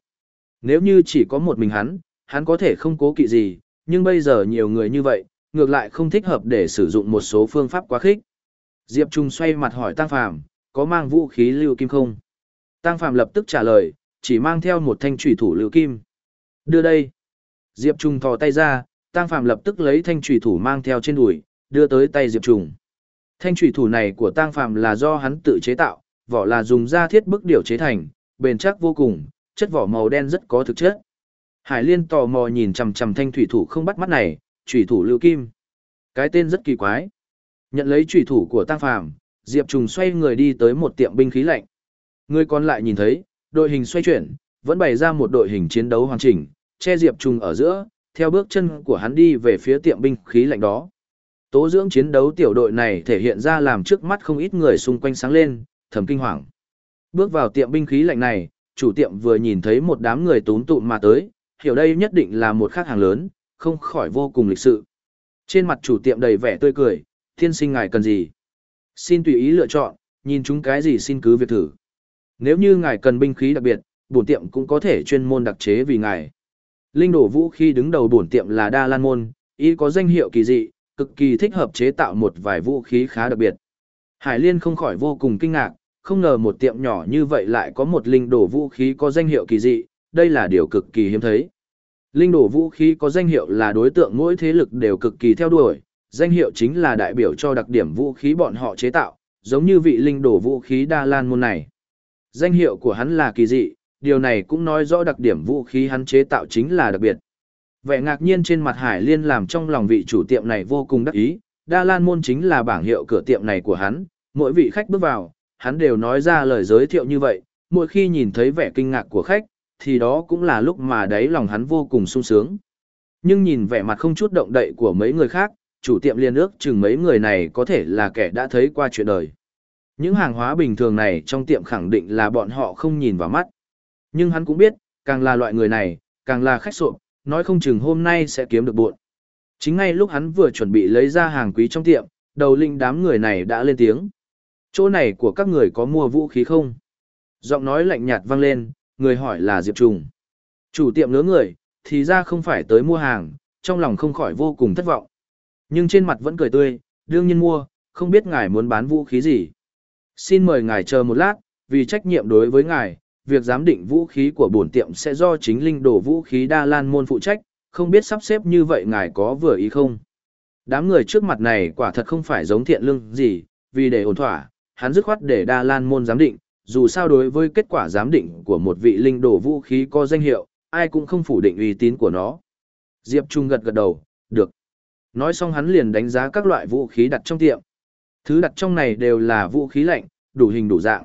[SPEAKER 1] Nếu như chỉ có một mình hắn, hắn có thể không cố kỵ gì, nhưng bây giờ nhiều người như vậy, ngược lại không thích hợp để sử dụng một số phương pháp quá khích. Diệp Trung xoay mặt hỏi Tăng Phàm, có mang vũ khí lưu kim không? Tăng Phàm lập tức trả lời, chỉ mang theo một thanh trùy thủ lưu kim. Đưa đây. Diệp Trung thò tay ra, Tăng Phàm lập tức lấy thanh trùy thủ mang theo trên đùi, đưa tới tay Diệp Trung. Thanh trùy thủ này của Tăng Phàm là do hắn tự chế tạo, vỏ là dùng da thiết bức điều chế thành, bền chắc vô cùng, chất vỏ màu đen rất có thực chất. Hải Liên tò mò nhìn chằm chằm thanh thủy thủ không bắt mắt này, trùy thủ lưu kim. Cái tên rất kỳ quái. Nhận lấy trùy thủ của Tăng Phàm, Diệp Trùng xoay người đi tới một tiệm binh khí lạnh. Người còn lại nhìn thấy, đội hình xoay chuyển, vẫn bày ra một đội hình chiến đấu hoàn chỉnh, che Diệp Trùng ở giữa, theo bước chân của hắn đi về phía tiệm binh khí lạnh đó. Tố dưỡng chiến đấu tiểu đội này thể hiện ra làm trước mắt không ít người xung quanh sáng lên, thầm kinh hoàng. Bước vào tiệm binh khí lạnh này, chủ tiệm vừa nhìn thấy một đám người tún tụm mà tới, hiểu đây nhất định là một khách hàng lớn, không khỏi vô cùng lịch sự. Trên mặt chủ tiệm đầy vẻ tươi cười, thiên sinh ngài cần gì? Xin tùy ý lựa chọn, nhìn chúng cái gì xin cứ việc thử. Nếu như ngài cần binh khí đặc biệt, bổn tiệm cũng có thể chuyên môn đặc chế vì ngài. Linh đổ vũ khí đứng đầu bổn tiệm là Đa Lan Môn, y có danh hiệu kỳ dị, cực kỳ thích hợp chế tạo một vài vũ khí khá đặc biệt. Hải Liên không khỏi vô cùng kinh ngạc, không ngờ một tiệm nhỏ như vậy lại có một linh đổ vũ khí có danh hiệu kỳ dị, đây là điều cực kỳ hiếm thấy. Linh đổ vũ khí có danh hiệu là đối tượng mỗi thế lực đều cực kỳ theo đuổi, danh hiệu chính là đại biểu cho đặc điểm vũ khí bọn họ chế tạo, giống như vị linh đổ vũ khí Đa Lan môn này. Danh hiệu của hắn là kỳ dị, điều này cũng nói rõ đặc điểm vũ khí hắn chế tạo chính là đặc biệt. Vẻ ngạc nhiên trên mặt Hải Liên làm trong lòng vị chủ tiệm này vô cùng đắc ý, Đa Lan Môn chính là bảng hiệu cửa tiệm này của hắn, mỗi vị khách bước vào, hắn đều nói ra lời giới thiệu như vậy, mỗi khi nhìn thấy vẻ kinh ngạc của khách, thì đó cũng là lúc mà đáy lòng hắn vô cùng sung sướng. Nhưng nhìn vẻ mặt không chút động đậy của mấy người khác, chủ tiệm liên ước chừng mấy người này có thể là kẻ đã thấy qua chuyện đời. Những hàng hóa bình thường này trong tiệm khẳng định là bọn họ không nhìn vào mắt. Nhưng hắn cũng biết, càng là loại người này, càng là khách sộp, nói không chừng hôm nay sẽ kiếm được buộn. Chính ngay lúc hắn vừa chuẩn bị lấy ra hàng quý trong tiệm, đầu linh đám người này đã lên tiếng. Chỗ này của các người có mua vũ khí không? Giọng nói lạnh nhạt vang lên, người hỏi là Diệp Trùng. Chủ tiệm ngớ người, thì ra không phải tới mua hàng, trong lòng không khỏi vô cùng thất vọng. Nhưng trên mặt vẫn cười tươi, đương nhiên mua, không biết ngài muốn bán vũ khí gì. Xin mời ngài chờ một lát, vì trách nhiệm đối với ngài, việc giám định vũ khí của bổn tiệm sẽ do chính linh đồ vũ khí Đa Lan môn phụ trách, không biết sắp xếp như vậy ngài có vừa ý không? Đám người trước mặt này quả thật không phải giống thiện lương gì, vì để ổn thỏa, hắn dứt khoát để Đa Lan môn giám định, dù sao đối với kết quả giám định của một vị linh đồ vũ khí có danh hiệu, ai cũng không phủ định uy tín của nó. Diệp Trung gật gật đầu. Nói xong hắn liền đánh giá các loại vũ khí đặt trong tiệm. Thứ đặt trong này đều là vũ khí lạnh, đủ hình đủ dạng.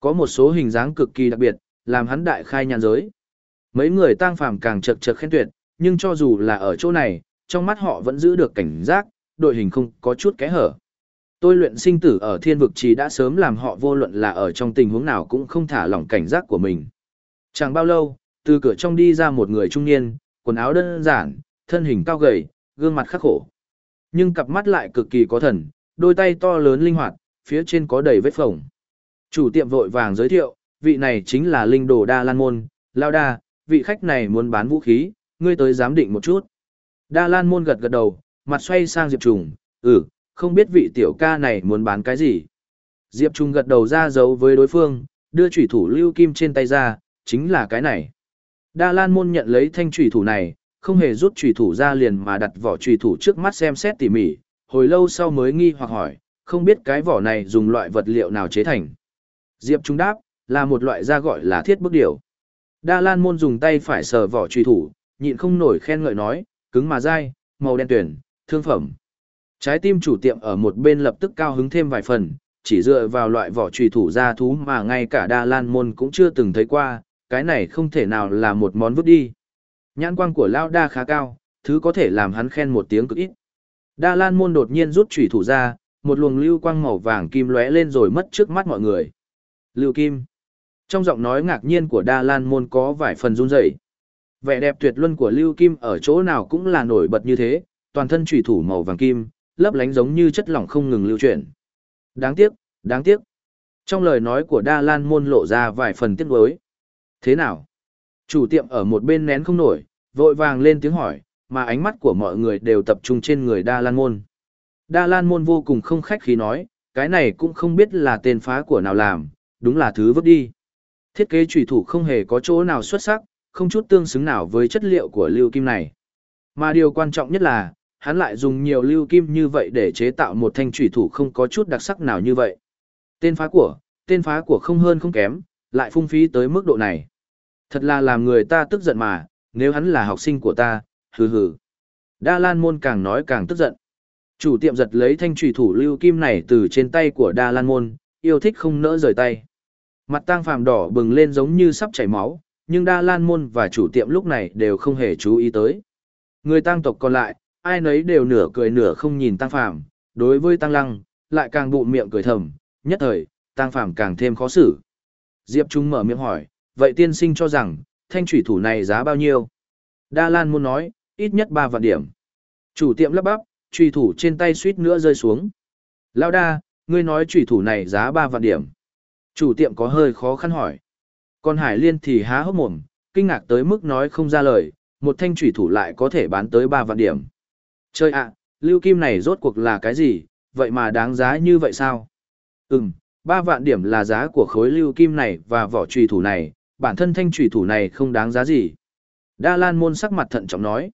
[SPEAKER 1] Có một số hình dáng cực kỳ đặc biệt, làm hắn đại khai nhàn giới. Mấy người tang phàm càng chật chật khen tuyệt, nhưng cho dù là ở chỗ này, trong mắt họ vẫn giữ được cảnh giác, đội hình không có chút kẽ hở. Tôi luyện sinh tử ở thiên vực chỉ đã sớm làm họ vô luận là ở trong tình huống nào cũng không thả lỏng cảnh giác của mình. Chẳng bao lâu, từ cửa trong đi ra một người trung niên, quần áo đơn giản, thân hình cao gầy, gương mặt khắc khổ. Nhưng cặp mắt lại cực kỳ có thần, đôi tay to lớn linh hoạt, phía trên có đầy vết phồng. Chủ tiệm vội vàng giới thiệu, vị này chính là linh đồ Đa Lan Môn, Lao Đa, vị khách này muốn bán vũ khí, ngươi tới giám định một chút. Đa Lan Môn gật gật đầu, mặt xoay sang Diệp Trùng, ừ, không biết vị tiểu ca này muốn bán cái gì. Diệp Trùng gật đầu ra dấu với đối phương, đưa chủy thủ lưu kim trên tay ra, chính là cái này. Đa Lan Môn nhận lấy thanh chủy thủ này, không hề rút trùy thủ ra liền mà đặt vỏ trùy thủ trước mắt xem xét tỉ mỉ, hồi lâu sau mới nghi hoặc hỏi, không biết cái vỏ này dùng loại vật liệu nào chế thành. Diệp Trung đáp, là một loại da gọi là thiết bức điểu. Đa Lan Môn dùng tay phải sờ vỏ trùy thủ, nhịn không nổi khen ngợi nói, cứng mà dai, màu đen tuyển, thương phẩm. Trái tim chủ tiệm ở một bên lập tức cao hứng thêm vài phần, chỉ dựa vào loại vỏ trùy thủ da thú mà ngay cả Đa Lan Môn cũng chưa từng thấy qua, cái này không thể nào là một món vứt đi. Nhãn quang của Lao Đa khá cao, thứ có thể làm hắn khen một tiếng cực ít. Đa Lan Môn đột nhiên rút chủy thủ ra, một luồng lưu quang màu vàng kim lóe lên rồi mất trước mắt mọi người. Lưu Kim. Trong giọng nói ngạc nhiên của Đa Lan Môn có vài phần run rẩy. Vẻ đẹp tuyệt luân của Lưu Kim ở chỗ nào cũng là nổi bật như thế, toàn thân chủy thủ màu vàng kim, lấp lánh giống như chất lỏng không ngừng lưu chuyển. Đáng tiếc, đáng tiếc. Trong lời nói của Đa Lan Môn lộ ra vài phần tiếc nuối. Thế nào? Chủ tiệm ở một bên nén không nổi, vội vàng lên tiếng hỏi, mà ánh mắt của mọi người đều tập trung trên người Đa Lan Môn. Đa Lan Môn vô cùng không khách khí nói, cái này cũng không biết là tên phá của nào làm, đúng là thứ vứt đi. Thiết kế trùy thủ không hề có chỗ nào xuất sắc, không chút tương xứng nào với chất liệu của lưu kim này. Mà điều quan trọng nhất là, hắn lại dùng nhiều lưu kim như vậy để chế tạo một thanh trùy thủ không có chút đặc sắc nào như vậy. Tên phá của, tên phá của không hơn không kém, lại phung phí tới mức độ này. Thật là làm người ta tức giận mà, nếu hắn là học sinh của ta, hừ hừ. Đa Lan Môn càng nói càng tức giận. Chủ tiệm giật lấy thanh trùy thủ lưu kim này từ trên tay của Đa Lan Môn, yêu thích không nỡ rời tay. Mặt tang phàm đỏ bừng lên giống như sắp chảy máu, nhưng Đa Lan Môn và chủ tiệm lúc này đều không hề chú ý tới. Người tang tộc còn lại, ai nấy đều nửa cười nửa không nhìn tang phàm, đối với tăng lăng, lại càng bụng miệng cười thầm, nhất thời, tang phàm càng thêm khó xử. Diệp Trung mở miệng hỏi, vậy tiên sinh cho rằng, thanh thủy thủ này giá bao nhiêu? Đa Lan muốn nói, ít nhất 3 vạn điểm. Chủ tiệm lắp bắp, trùy thủ trên tay suýt nữa rơi xuống. Lao đa, ngươi nói trùy thủ này giá 3 vạn điểm. Chủ tiệm có hơi khó khăn hỏi. Còn Hải Liên thì há hốc mồm, kinh ngạc tới mức nói không ra lời, một thanh trùy thủ lại có thể bán tới 3 vạn điểm. Chơi ạ, lưu kim này rốt cuộc là cái gì, vậy mà đáng giá như vậy sao? Ừm, 3 vạn điểm là giá của khối lưu kim này và vỏ trùy thủ này, bản thân thanh trùy thủ này không đáng giá gì. Đa Lan Môn sắc mặt thận trọng nói.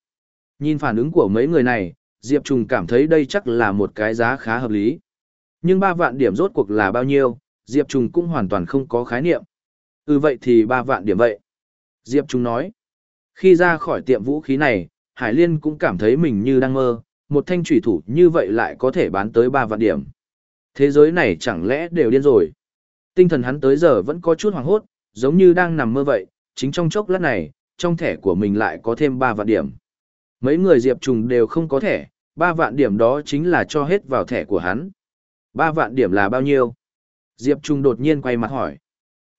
[SPEAKER 1] Nhìn phản ứng của mấy người này, Diệp Trùng cảm thấy đây chắc là một cái giá khá hợp lý. Nhưng 3 vạn điểm rốt cuộc là bao nhiêu, Diệp Trùng cũng hoàn toàn không có khái niệm. Ừ vậy thì 3 vạn điểm vậy. Diệp Trùng nói. Khi ra khỏi tiệm vũ khí này, Hải Liên cũng cảm thấy mình như đang mơ, một thanh trùy thủ như vậy lại có thể bán tới 3 vạn điểm. Thế giới này chẳng lẽ đều điên rồi. Tinh thần hắn tới giờ vẫn có chút hoảng hốt, giống như đang nằm mơ vậy, chính trong chốc lát này, trong thẻ của mình lại có thêm 3 vạn điểm. Mấy người Diệp Trùng đều không có thẻ, 3 vạn điểm đó chính là cho hết vào thẻ của hắn. 3 vạn điểm là bao nhiêu? Diệp Trùng đột nhiên quay mặt hỏi.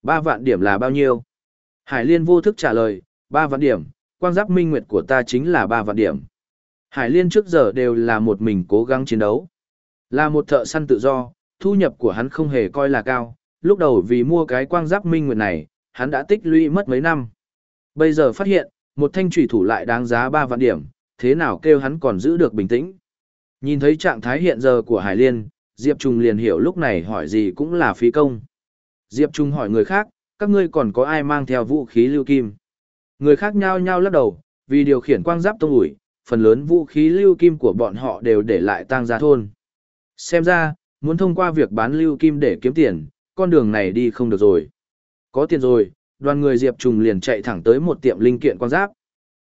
[SPEAKER 1] 3 vạn điểm là bao nhiêu? Hải Liên vô thức trả lời, 3 vạn điểm, quang giáp minh nguyệt của ta chính là 3 vạn điểm. Hải Liên trước giờ đều là một mình cố gắng chiến đấu. Là một thợ săn tự do, thu nhập của hắn không hề coi là cao, lúc đầu vì mua cái quang giáp minh nguyệt này, hắn đã tích lũy mất mấy năm. Bây giờ phát hiện, một thanh trùy thủ lại đáng giá 3 vạn điểm, thế nào kêu hắn còn giữ được bình tĩnh. Nhìn thấy trạng thái hiện giờ của Hải Liên, Diệp Trung liền hiểu lúc này hỏi gì cũng là phí công. Diệp Trung hỏi người khác, các ngươi còn có ai mang theo vũ khí lưu kim? Người khác nhao nhao lắc đầu, vì điều khiển quang giáp tông ủi, phần lớn vũ khí lưu kim của bọn họ đều để lại tang gia thôn. Xem ra, muốn thông qua việc bán lưu kim để kiếm tiền, con đường này đi không được rồi. Có tiền rồi, đoàn người Diệp Trùng liền chạy thẳng tới một tiệm linh kiện quang giáp.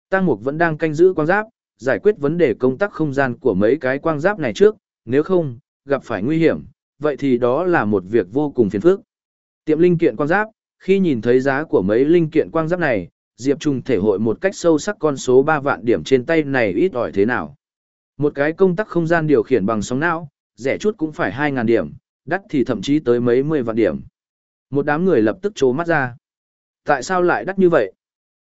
[SPEAKER 1] Tăng Mục vẫn đang canh giữ quang giáp, giải quyết vấn đề công tác không gian của mấy cái quang giáp này trước, nếu không, gặp phải nguy hiểm, vậy thì đó là một việc vô cùng phiền phức. Tiệm linh kiện quang giáp, khi nhìn thấy giá của mấy linh kiện quang giáp này, Diệp Trung thể hội một cách sâu sắc con số 3 vạn điểm trên tay này ít ỏi thế nào. Một cái công tắc không gian điều khiển bằng sóng não, rẻ chút cũng phải 2.000 điểm, đắt thì thậm chí tới mấy mươi vạn điểm. Một đám người lập tức trố mắt ra. Tại sao lại đắt như vậy?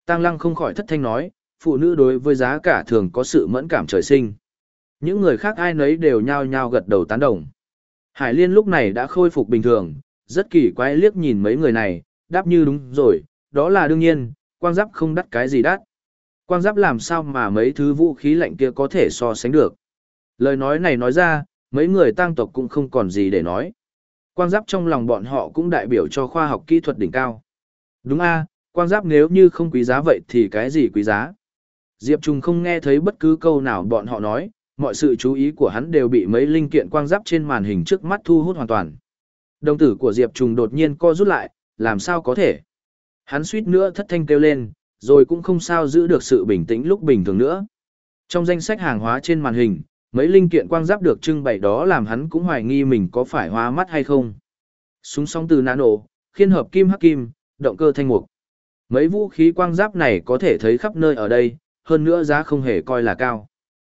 [SPEAKER 1] Tăng Lăng không khỏi thất thanh nói, phụ nữ đối với giá cả thường có sự mẫn cảm trời sinh. Những người khác ai nấy đều nhao nhao gật đầu tán đồng. Hải Liên lúc này đã khôi phục bình thường, rất kỳ quái liếc nhìn mấy người này, đáp như đúng rồi, đó là đương nhiên, quang giáp không đắt cái gì đắt. Quang giáp làm sao mà mấy thứ vũ khí lạnh kia có thể so sánh được. Lời nói này nói ra, mấy người tăng tộc cũng không còn gì để nói. Quang giáp trong lòng bọn họ cũng đại biểu cho khoa học kỹ thuật đỉnh cao. Đúng a, quang giáp nếu như không quý giá vậy thì cái gì quý giá? Diệp Trung không nghe thấy bất cứ câu nào bọn họ nói, mọi sự chú ý của hắn đều bị mấy linh kiện quang giáp trên màn hình trước mắt thu hút hoàn toàn. Đồng tử của Diệp Trung đột nhiên co rút lại, làm sao có thể? Hắn suýt nữa thất thanh kêu lên, rồi cũng không sao giữ được sự bình tĩnh lúc bình thường nữa. Trong danh sách hàng hóa trên màn hình, mấy linh kiện quang giáp được trưng bày đó làm hắn cũng hoài nghi mình có phải hoa mắt hay không. Súng song từ nano, khiên hợp kim hắc kim, động cơ thanh mục. Mấy vũ khí quang giáp này có thể thấy khắp nơi ở đây, hơn nữa giá không hề coi là cao.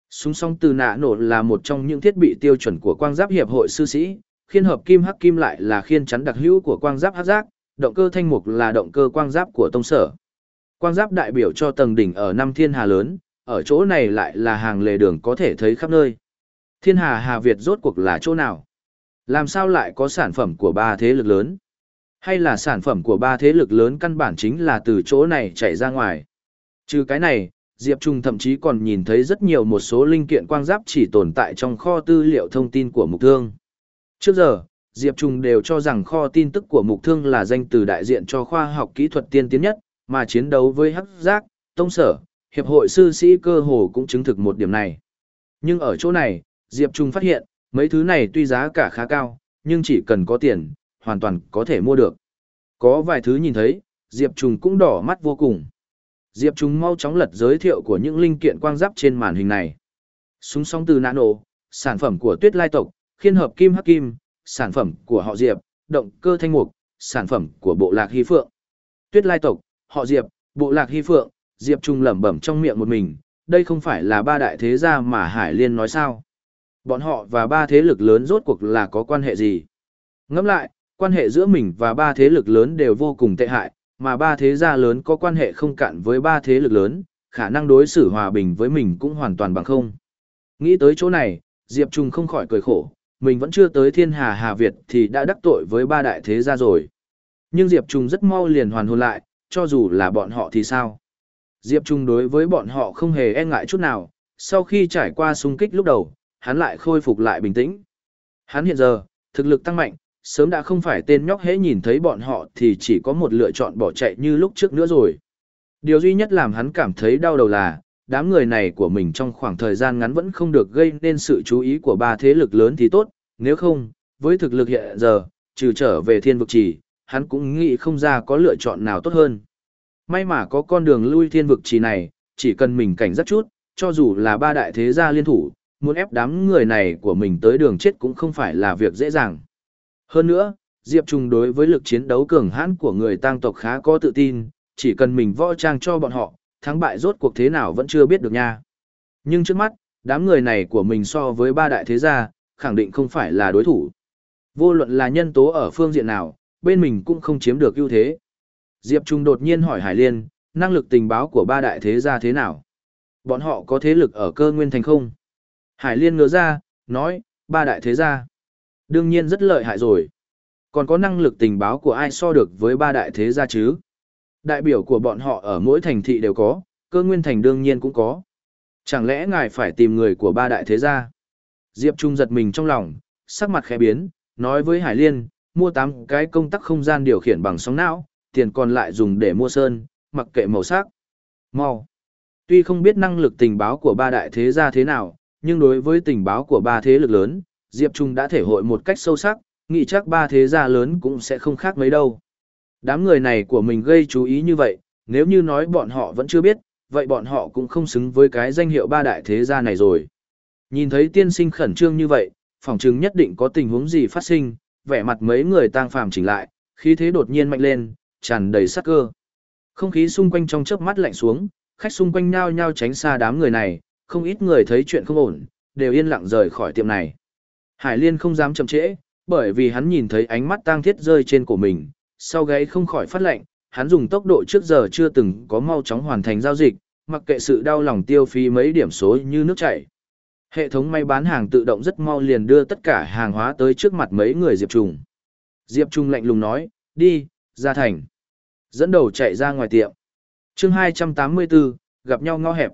[SPEAKER 1] Súng song từ nạ nổ là một trong những thiết bị tiêu chuẩn của quang giáp hiệp hội sư sĩ, khiên hợp kim hắc kim lại là khiên chắn đặc hữu của quang giáp hắc giác, động cơ thanh mục là động cơ quang giáp của tông sở. Quang giáp đại biểu cho tầng đỉnh ở năm thiên hà lớn, ở chỗ này lại là hàng lề đường có thể thấy khắp nơi. Thiên hà Hà Việt rốt cuộc là chỗ nào? Làm sao lại có sản phẩm của ba thế lực lớn? Hay là sản phẩm của ba thế lực lớn căn bản chính là từ chỗ này chạy ra ngoài? Trừ cái này, Diệp Trung thậm chí còn nhìn thấy rất nhiều một số linh kiện quang giáp chỉ tồn tại trong kho tư liệu thông tin của mục thương. Trước giờ, Diệp Trung đều cho rằng kho tin tức của mục thương là danh từ đại diện cho khoa học kỹ thuật tiên tiến nhất, mà chiến đấu với hắc giác, tông sở, hiệp hội sư sĩ cơ hồ cũng chứng thực một điểm này. Nhưng ở chỗ này, Diệp Trung phát hiện, mấy thứ này tuy giá cả khá cao, nhưng chỉ cần có tiền, hoàn toàn có thể mua được. Có vài thứ nhìn thấy, Diệp Trung cũng đỏ mắt vô cùng. Diệp Trung mau chóng lật giới thiệu của những linh kiện quang giáp trên màn hình này. Súng song từ nano, sản phẩm của tuyết lai tộc, khiên hợp kim hắc kim, sản phẩm của họ Diệp, động cơ thanh mục, sản phẩm của bộ lạc hy phượng. Tuyết lai tộc, họ Diệp, bộ lạc hy phượng, Diệp Trung lẩm bẩm trong miệng một mình, đây không phải là ba đại thế gia mà Hải Liên nói sao. Bọn họ và ba thế lực lớn rốt cuộc là có quan hệ gì? Ngẫm lại, quan hệ giữa mình và ba thế lực lớn đều vô cùng tệ hại, mà ba thế gia lớn có quan hệ không cạn với ba thế lực lớn, khả năng đối xử hòa bình với mình cũng hoàn toàn bằng không. Nghĩ tới chỗ này, Diệp Trung không khỏi cười khổ, mình vẫn chưa tới thiên hà Hà Việt thì đã đắc tội với ba đại thế gia rồi. Nhưng Diệp Trung rất mau liền hoàn hồn lại, cho dù là bọn họ thì sao? Diệp Trung đối với bọn họ không hề e ngại chút nào, sau khi trải qua xung kích lúc đầu, hắn lại khôi phục lại bình tĩnh. Hắn hiện giờ, thực lực tăng mạnh, sớm đã không phải tên nhóc hễ nhìn thấy bọn họ thì chỉ có một lựa chọn bỏ chạy như lúc trước nữa rồi. Điều duy nhất làm hắn cảm thấy đau đầu là, đám người này của mình trong khoảng thời gian ngắn vẫn không được gây nên sự chú ý của ba thế lực lớn thì tốt, nếu không, với thực lực hiện giờ, trừ trở về thiên vực trì, hắn cũng nghĩ không ra có lựa chọn nào tốt hơn. May mà có con đường lui thiên vực trì này, chỉ cần mình cảnh giác chút, cho dù là ba đại thế gia liên thủ, muốn ép đám người này của mình tới đường chết cũng không phải là việc dễ dàng. Hơn nữa, Diệp Trung đối với lực chiến đấu cường hãn của người tăng tộc khá có tự tin, chỉ cần mình võ trang cho bọn họ, thắng bại rốt cuộc thế nào vẫn chưa biết được nha. Nhưng trước mắt, đám người này của mình so với ba đại thế gia, khẳng định không phải là đối thủ. Vô luận là nhân tố ở phương diện nào, bên mình cũng không chiếm được ưu thế. Diệp Trung đột nhiên hỏi Hải Liên, năng lực tình báo của ba đại thế gia thế nào? Bọn họ có thế lực ở cơ nguyên thành không? Hải Liên ngỡ ra, nói, ba đại thế gia. Đương nhiên rất lợi hại rồi. Còn có năng lực tình báo của ai so được với ba đại thế gia chứ? Đại biểu của bọn họ ở mỗi thành thị đều có, cơ nguyên thành đương nhiên cũng có. Chẳng lẽ ngài phải tìm người của ba đại thế gia? Diệp Trung giật mình trong lòng, sắc mặt khẽ biến, nói với Hải Liên, mua 8 cái công tắc không gian điều khiển bằng sóng não, tiền còn lại dùng để mua sơn, mặc kệ màu sắc. Mau. Tuy không biết năng lực tình báo của ba đại thế gia thế nào, nhưng đối với tình báo của ba thế lực lớn, Diệp Trung đã thể hội một cách sâu sắc, nghĩ chắc ba thế gia lớn cũng sẽ không khác mấy đâu. Đám người này của mình gây chú ý như vậy, nếu như nói bọn họ vẫn chưa biết, vậy bọn họ cũng không xứng với cái danh hiệu ba đại thế gia này rồi. Nhìn thấy tiên sinh khẩn trương như vậy, phỏng chứng nhất định có tình huống gì phát sinh, vẻ mặt mấy người tang phàm chỉnh lại, khí thế đột nhiên mạnh lên, tràn đầy sắc cơ. Không khí xung quanh trong chớp mắt lạnh xuống, khách xung quanh nhao nhao tránh xa đám người này, không ít người thấy chuyện không ổn, đều yên lặng rời khỏi tiệm này. Hải Liên không dám chậm trễ, bởi vì hắn nhìn thấy ánh mắt tang thiết rơi trên cổ mình, sau gáy không khỏi phát lạnh, hắn dùng tốc độ trước giờ chưa từng có mau chóng hoàn thành giao dịch, mặc kệ sự đau lòng tiêu phí mấy điểm số như nước chảy. Hệ thống may bán hàng tự động rất mau liền đưa tất cả hàng hóa tới trước mặt mấy người Diệp Trùng. Diệp Trùng lạnh lùng nói, đi, ra thành. Dẫn đầu chạy ra ngoài tiệm. chương 284, gặp nhau ngõ hẹp.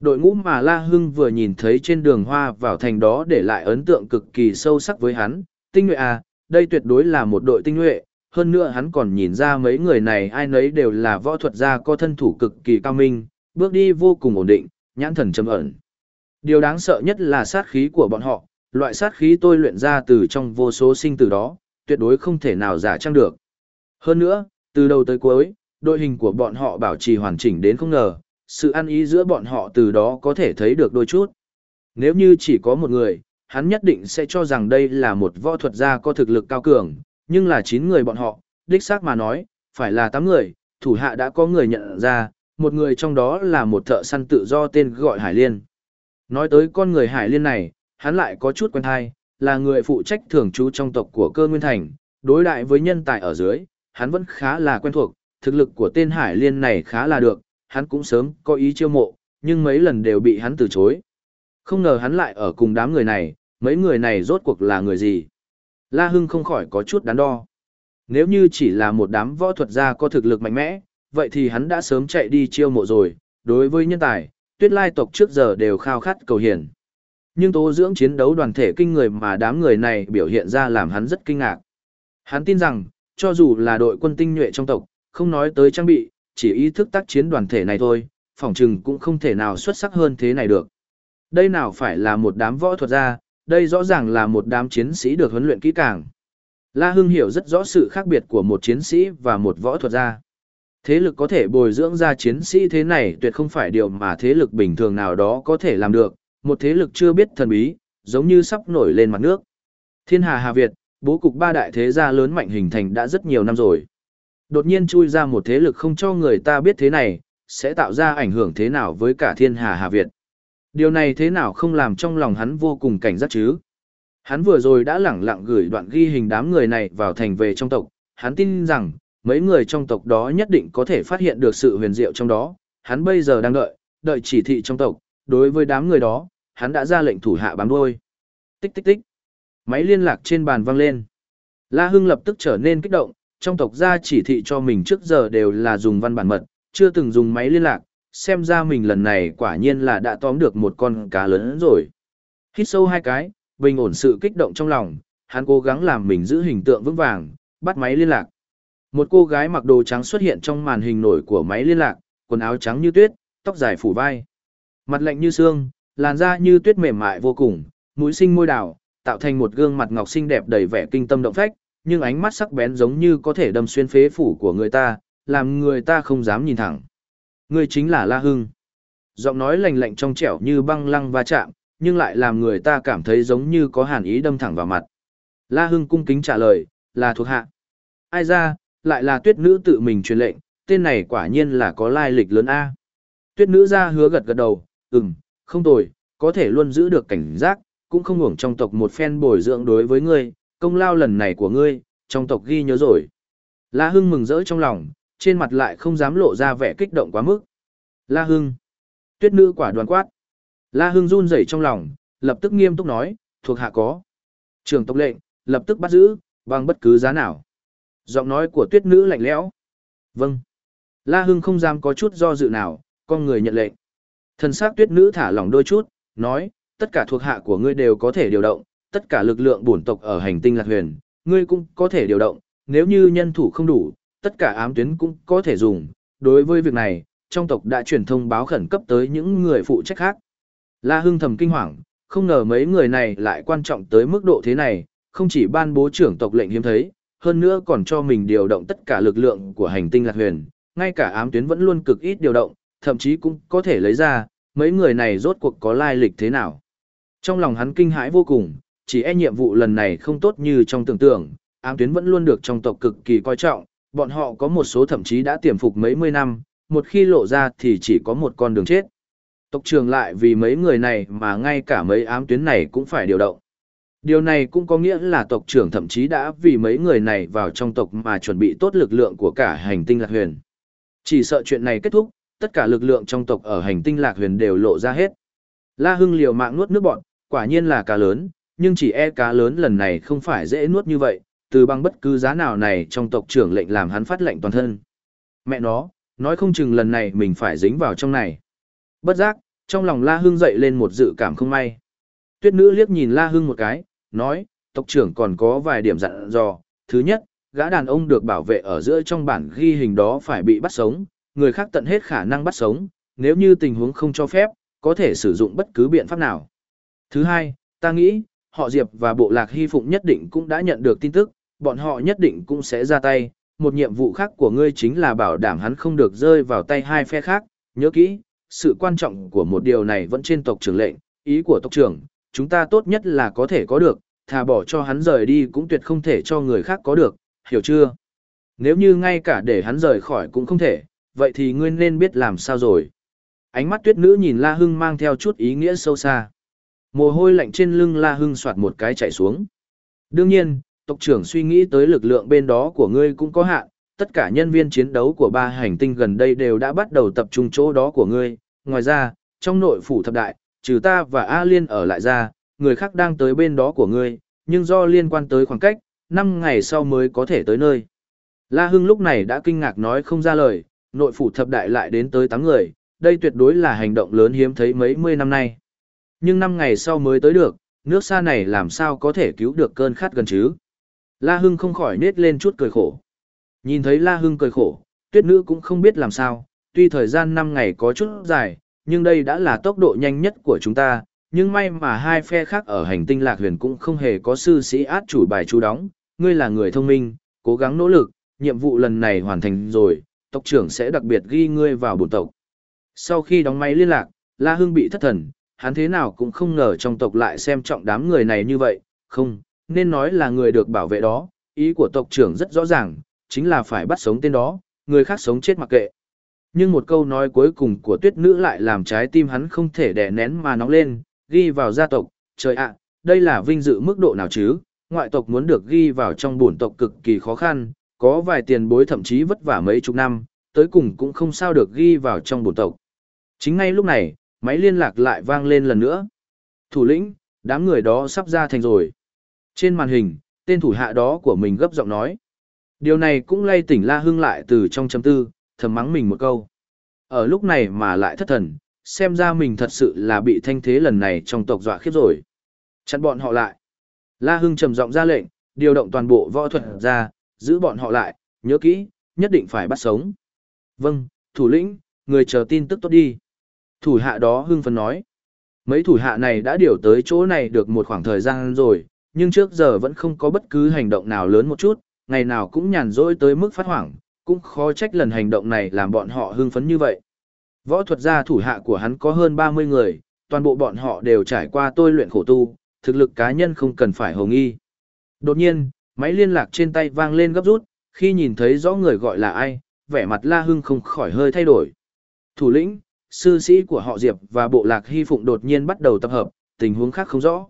[SPEAKER 1] Đội ngũ mà La Hưng vừa nhìn thấy trên đường hoa vào thành đó để lại ấn tượng cực kỳ sâu sắc với hắn. Tinh nhuệ à, đây tuyệt đối là một đội tinh nhuệ. Hơn nữa hắn còn nhìn ra mấy người này ai nấy đều là võ thuật gia có thân thủ cực kỳ cao minh, bước đi vô cùng ổn định, nhãn thần trầm ẩn. Điều đáng sợ nhất là sát khí của bọn họ, loại sát khí tôi luyện ra từ trong vô số sinh tử đó, tuyệt đối không thể nào giả trang được. Hơn nữa, từ đầu tới cuối, đội hình của bọn họ bảo trì hoàn chỉnh đến không ngờ, sự ăn ý giữa bọn họ từ đó có thể thấy được đôi chút. Nếu như chỉ có một người, hắn nhất định sẽ cho rằng đây là một võ thuật gia có thực lực cao cường, nhưng là 9 người bọn họ, đích xác mà nói, phải là 8 người, thủ hạ đã có người nhận ra, một người trong đó là một thợ săn tự do tên gọi Hải Liên. Nói tới con người Hải Liên này, hắn lại có chút quen thai, là người phụ trách thường trú trong tộc của cơ nguyên thành, đối đại với nhân tài ở dưới, hắn vẫn khá là quen thuộc, thực lực của tên Hải Liên này khá là được, hắn cũng sớm có ý chiêu mộ, nhưng mấy lần đều bị hắn từ chối. Không ngờ hắn lại ở cùng đám người này, mấy người này rốt cuộc là người gì. La Hưng không khỏi có chút đắn đo. Nếu như chỉ là một đám võ thuật gia có thực lực mạnh mẽ, vậy thì hắn đã sớm chạy đi chiêu mộ rồi, đối với nhân tài, tuyết lai tộc trước giờ đều khao khát cầu hiển. Nhưng tố dưỡng chiến đấu đoàn thể kinh người mà đám người này biểu hiện ra làm hắn rất kinh ngạc. Hắn tin rằng, cho dù là đội quân tinh nhuệ trong tộc, không nói tới trang bị, chỉ ý thức tác chiến đoàn thể này thôi, phỏng chừng cũng không thể nào xuất sắc hơn thế này được. Đây nào phải là một đám võ thuật gia, đây rõ ràng là một đám chiến sĩ được huấn luyện kỹ càng. La Hưng hiểu rất rõ sự khác biệt của một chiến sĩ và một võ thuật gia. Thế lực có thể bồi dưỡng ra chiến sĩ thế này tuyệt không phải điều mà thế lực bình thường nào đó có thể làm được, một thế lực chưa biết thần bí, giống như sắp nổi lên mặt nước. Thiên Hà Hà Việt, bố cục ba đại thế gia lớn mạnh hình thành đã rất nhiều năm rồi. Đột nhiên chui ra một thế lực không cho người ta biết thế này, sẽ tạo ra ảnh hưởng thế nào với cả Thiên Hà Hà Việt. Điều này thế nào không làm trong lòng hắn vô cùng cảnh giác chứ? Hắn vừa rồi đã lẳng lặng gửi đoạn ghi hình đám người này vào thành về trong tộc, hắn tin rằng, mấy người trong tộc đó nhất định có thể phát hiện được sự huyền diệu trong đó, hắn bây giờ đang đợi, đợi chỉ thị trong tộc, đối với đám người đó, hắn đã ra lệnh thủ hạ bám đuôi. Tích tích tích. Máy liên lạc trên bàn vang lên. La Hưng lập tức trở nên kích động, trong tộc gia chỉ thị cho mình trước giờ đều là dùng văn bản mật, chưa từng dùng máy liên lạc, xem ra mình lần này quả nhiên là đã tóm được một con cá lớn rồi. Hít sâu hai cái, bình ổn sự kích động trong lòng, hắn cố gắng làm mình giữ hình tượng vững vàng, bắt máy liên lạc. Một cô gái mặc đồ trắng xuất hiện trong màn hình nổi của máy liên lạc, quần áo trắng như tuyết, tóc dài phủ vai. Mặt lạnh như xương, làn da như tuyết mềm mại vô cùng, mũi sinh môi đào, tạo thành một gương mặt ngọc xinh đẹp đầy vẻ kinh tâm động phách, nhưng ánh mắt sắc bén giống như có thể đâm xuyên phế phủ của người ta, làm người ta không dám nhìn thẳng. Người chính là La Hưng. Giọng nói lạnh lạnh trong trẻo như băng lăng va chạm, nhưng lại làm người ta cảm thấy giống như có hàn ý đâm thẳng vào mặt. La Hưng cung kính trả lời, là thuộc hạ. Ai ra, lại là tuyết nữ tự mình truyền lệnh, tên này quả nhiên là có lai lịch lớn A. Tuyết nữ ra hứa gật gật đầu, ừm, không tồi, có thể luôn giữ được cảnh giác, cũng không ngủng trong tộc một phen bồi dưỡng đối với ngươi, công lao lần này của ngươi, trong tộc ghi nhớ rồi. La Hưng mừng rỡ trong lòng, trên mặt lại không dám lộ ra vẻ kích động quá mức. La Hưng. Tuyết nữ quả đoàn quát. La Hưng run rẩy trong lòng, lập tức nghiêm túc nói, thuộc hạ có. Trường tộc lệnh, lập tức bắt giữ, bằng bất cứ giá nào. Giọng nói của tuyết nữ lạnh lẽo. Vâng. La Hưng không dám có chút do dự nào, con người nhận lệnh. Thần sắc tuyết nữ thả lỏng đôi chút, nói, tất cả thuộc hạ của ngươi đều có thể điều động, tất cả lực lượng bổn tộc ở hành tinh Lạc Huyền, ngươi cũng có thể điều động, nếu như nhân thủ không đủ, tất cả ám tuyến cũng có thể dùng. Đối với việc này, trong tộc đã truyền thông báo khẩn cấp tới những người phụ trách khác. La Hưng thầm kinh hoàng, không ngờ mấy người này lại quan trọng tới mức độ thế này, không chỉ ban bố trưởng tộc lệnh hiếm thấy, hơn nữa còn cho mình điều động tất cả lực lượng của hành tinh Lạc Huyền, ngay cả ám tuyến vẫn luôn cực ít điều động, thậm chí cũng có thể lấy ra, mấy người này rốt cuộc có lai lịch thế nào. Trong lòng hắn kinh hãi vô cùng, chỉ e nhiệm vụ lần này không tốt như trong tưởng tượng, ám tuyến vẫn luôn được trong tộc cực kỳ coi trọng, bọn họ có một số thậm chí đã tiềm phục mấy mươi năm, một khi lộ ra thì chỉ có một con đường chết. Tộc trưởng lại vì mấy người này mà ngay cả mấy ám tuyến này cũng phải điều động. Điều này cũng có nghĩa là tộc trưởng thậm chí đã vì mấy người này vào trong tộc mà chuẩn bị tốt lực lượng của cả hành tinh lạc huyền. Chỉ sợ chuyện này kết thúc, tất cả lực lượng trong tộc ở hành tinh lạc huyền đều lộ ra hết. La Hưng liều mạng nuốt nước bọn, quả nhiên là cá lớn, nhưng chỉ e cá lớn lần này không phải dễ nuốt như vậy, từ bằng bất cứ giá nào này trong tộc trưởng lệnh làm hắn phát lệnh toàn thân. Mẹ nó, nói không chừng lần này mình phải dính vào trong này. Bất giác, trong lòng La Hưng dậy lên một dự cảm không may. Tuyết nữ liếc nhìn La Hưng một cái, nói, tộc trưởng còn có vài điểm dặn dò. Thứ nhất, gã đàn ông được bảo vệ ở giữa trong bản ghi hình đó phải bị bắt sống, người khác tận hết khả năng bắt sống, nếu như tình huống không cho phép, có thể sử dụng bất cứ biện pháp nào. Thứ hai, ta nghĩ, họ Diệp và bộ lạc hy phụng nhất định cũng đã nhận được tin tức, bọn họ nhất định cũng sẽ ra tay. Một nhiệm vụ khác của ngươi chính là bảo đảm hắn không được rơi vào tay hai phe khác. Nhớ kỹ, sự quan trọng của một điều này vẫn trên tộc trưởng lệnh, ý của tộc trưởng, chúng ta tốt nhất là có thể có được, thà bỏ cho hắn rời đi cũng tuyệt không thể cho người khác có được, hiểu chưa? Nếu như ngay cả để hắn rời khỏi cũng không thể, vậy thì ngươi nên biết làm sao rồi. Ánh mắt tuyết nữ nhìn La Hưng mang theo chút ý nghĩa sâu xa. Mồ hôi lạnh trên lưng La Hưng soạt một cái chạy xuống. Đương nhiên, tộc trưởng suy nghĩ tới lực lượng bên đó của ngươi cũng có hạn, tất cả nhân viên chiến đấu của ba hành tinh gần đây đều đã bắt đầu tập trung chỗ đó của ngươi. Ngoài ra, trong nội phủ thập đại, trừ ta và A Liên ở lại ra, người khác đang tới bên đó của ngươi, nhưng do liên quan tới khoảng cách, 5 ngày sau mới có thể tới nơi. La Hưng lúc này đã kinh ngạc nói không ra lời, nội phủ thập đại lại đến tới 8 người, đây tuyệt đối là hành động lớn hiếm thấy mấy mươi năm nay. Nhưng năm ngày sau mới tới được, nước xa này làm sao có thể cứu được cơn khát gần chứ? La Hưng không khỏi nết lên chút cười khổ. Nhìn thấy La Hưng cười khổ, tuyết nữ cũng không biết làm sao, tuy thời gian 5 ngày có chút dài, nhưng đây đã là tốc độ nhanh nhất của chúng ta, nhưng may mà hai phe khác ở hành tinh lạc huyền cũng không hề có sư sĩ át chủ bài chú đóng, ngươi là người thông minh, cố gắng nỗ lực, nhiệm vụ lần này hoàn thành rồi, tộc trưởng sẽ đặc biệt ghi ngươi vào bổn tộc. Sau khi đóng máy liên lạc, La Hưng bị thất thần, hắn thế nào cũng không ngờ trong tộc lại xem trọng đám người này như vậy, không, nên nói là người được bảo vệ đó, ý của tộc trưởng rất rõ ràng, chính là phải bắt sống tên đó, người khác sống chết mặc kệ. Nhưng một câu nói cuối cùng của tuyết nữ lại làm trái tim hắn không thể đè nén mà nóng lên, ghi vào gia tộc, trời ạ, đây là vinh dự mức độ nào chứ, ngoại tộc muốn được ghi vào trong bổn tộc cực kỳ khó khăn, có vài tiền bối thậm chí vất vả mấy chục năm, tới cùng cũng không sao được ghi vào trong bổn tộc. Chính ngay lúc này, máy liên lạc lại vang lên lần nữa. Thủ lĩnh, đám người đó sắp ra thành rồi. Trên màn hình, tên thủ hạ đó của mình gấp giọng nói. Điều này cũng lay tỉnh La Hưng lại từ trong chấm tư, thầm mắng mình một câu. Ở lúc này mà lại thất thần, xem ra mình thật sự là bị thanh thế lần này trong tộc dọa khiếp rồi. Chặn bọn họ lại. La Hưng trầm giọng ra lệnh, điều động toàn bộ võ thuật ra, giữ bọn họ lại, nhớ kỹ, nhất định phải bắt sống. Vâng, thủ lĩnh, người chờ tin tức tốt đi. Thủ hạ đó hưng phấn nói. Mấy thủ hạ này đã điều tới chỗ này được một khoảng thời gian rồi, nhưng trước giờ vẫn không có bất cứ hành động nào lớn một chút, ngày nào cũng nhàn rỗi tới mức phát hoảng, cũng khó trách lần hành động này làm bọn họ hưng phấn như vậy. Võ thuật gia thủ hạ của hắn có hơn 30 người, toàn bộ bọn họ đều trải qua tôi luyện khổ tu, thực lực cá nhân không cần phải hồng y. Đột nhiên, Máy liên lạc trên tay vang lên gấp rút, khi nhìn thấy rõ người gọi là ai, vẻ mặt La Hưng không khỏi hơi thay đổi. Thủ lĩnh, sư sĩ của họ Diệp và bộ lạc Hy Phụng đột nhiên bắt đầu tập hợp, tình huống khác không rõ.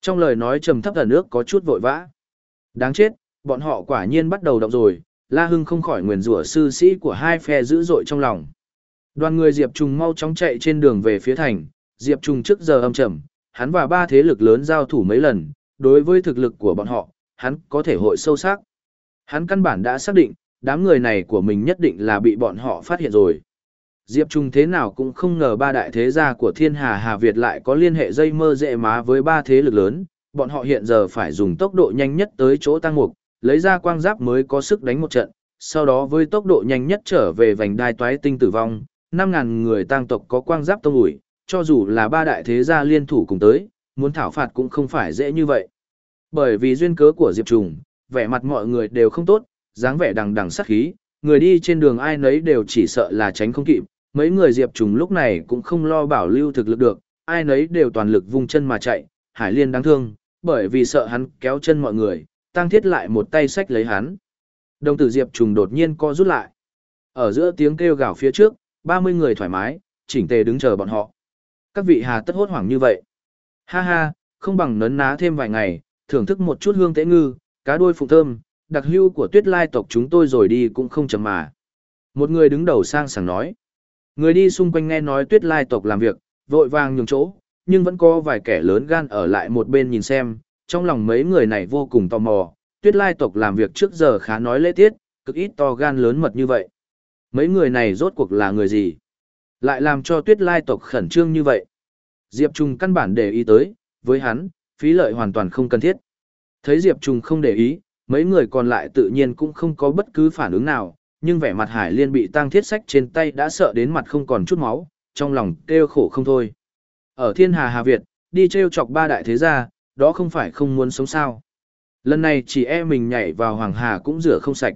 [SPEAKER 1] Trong lời nói trầm thấp ở nước có chút vội vã. Đáng chết, bọn họ quả nhiên bắt đầu động rồi, La Hưng không khỏi nguyền rủa sư sĩ của hai phe dữ dội trong lòng. Đoàn người Diệp Trùng mau chóng chạy trên đường về phía thành, Diệp Trùng trước giờ âm trầm, hắn và ba thế lực lớn giao thủ mấy lần, đối với thực lực của bọn họ, hắn có thể hội sâu sắc. Hắn căn bản đã xác định, đám người này của mình nhất định là bị bọn họ phát hiện rồi. Diệp Trung thế nào cũng không ngờ ba đại thế gia của thiên hà Hà Việt lại có liên hệ dây mơ dễ má với ba thế lực lớn, bọn họ hiện giờ phải dùng tốc độ nhanh nhất tới chỗ tăng mục, lấy ra quang giáp mới có sức đánh một trận, sau đó với tốc độ nhanh nhất trở về vành đai toái tinh tử vong, 5.000 người tăng tộc có quang giáp tông ủi, cho dù là ba đại thế gia liên thủ cùng tới, muốn thảo phạt cũng không phải dễ như vậy. Bởi vì duyên cớ của Diệp Trùng, vẻ mặt mọi người đều không tốt, dáng vẻ đằng đằng sát khí, người đi trên đường ai nấy đều chỉ sợ là tránh không kịp, mấy người Diệp Trùng lúc này cũng không lo bảo lưu thực lực được, ai nấy đều toàn lực vung chân mà chạy, Hải Liên đáng thương, bởi vì sợ hắn kéo chân mọi người, tăng thiết lại một tay sách lấy hắn. Đồng tử Diệp Trùng đột nhiên co rút lại. Ở giữa tiếng kêu gào phía trước, 30 người thoải mái, chỉnh tề đứng chờ bọn họ. Các vị hà tất hốt hoảng như vậy. Ha ha, không bằng nấn ná thêm vài ngày, thưởng thức một chút hương tế ngư, cá đuôi phụng thơm, đặc hưu của tuyết lai tộc chúng tôi rồi đi cũng không chầm mà. Một người đứng đầu sang sảng nói. Người đi xung quanh nghe nói tuyết lai tộc làm việc, vội vàng nhường chỗ, nhưng vẫn có vài kẻ lớn gan ở lại một bên nhìn xem, trong lòng mấy người này vô cùng tò mò, tuyết lai tộc làm việc trước giờ khá nói lễ tiết, cực ít to gan lớn mật như vậy. Mấy người này rốt cuộc là người gì? Lại làm cho tuyết lai tộc khẩn trương như vậy. Diệp Trung căn bản để ý tới, với hắn, phí lợi hoàn toàn không cần thiết. Thấy Diệp Trung không để ý, mấy người còn lại tự nhiên cũng không có bất cứ phản ứng nào, nhưng vẻ mặt Hải Liên bị tăng thiết sách trên tay đã sợ đến mặt không còn chút máu, trong lòng kêu khổ không thôi. Ở thiên hà Hà Việt, đi treo chọc ba đại thế gia, đó không phải không muốn sống sao. Lần này chỉ e mình nhảy vào Hoàng Hà cũng rửa không sạch.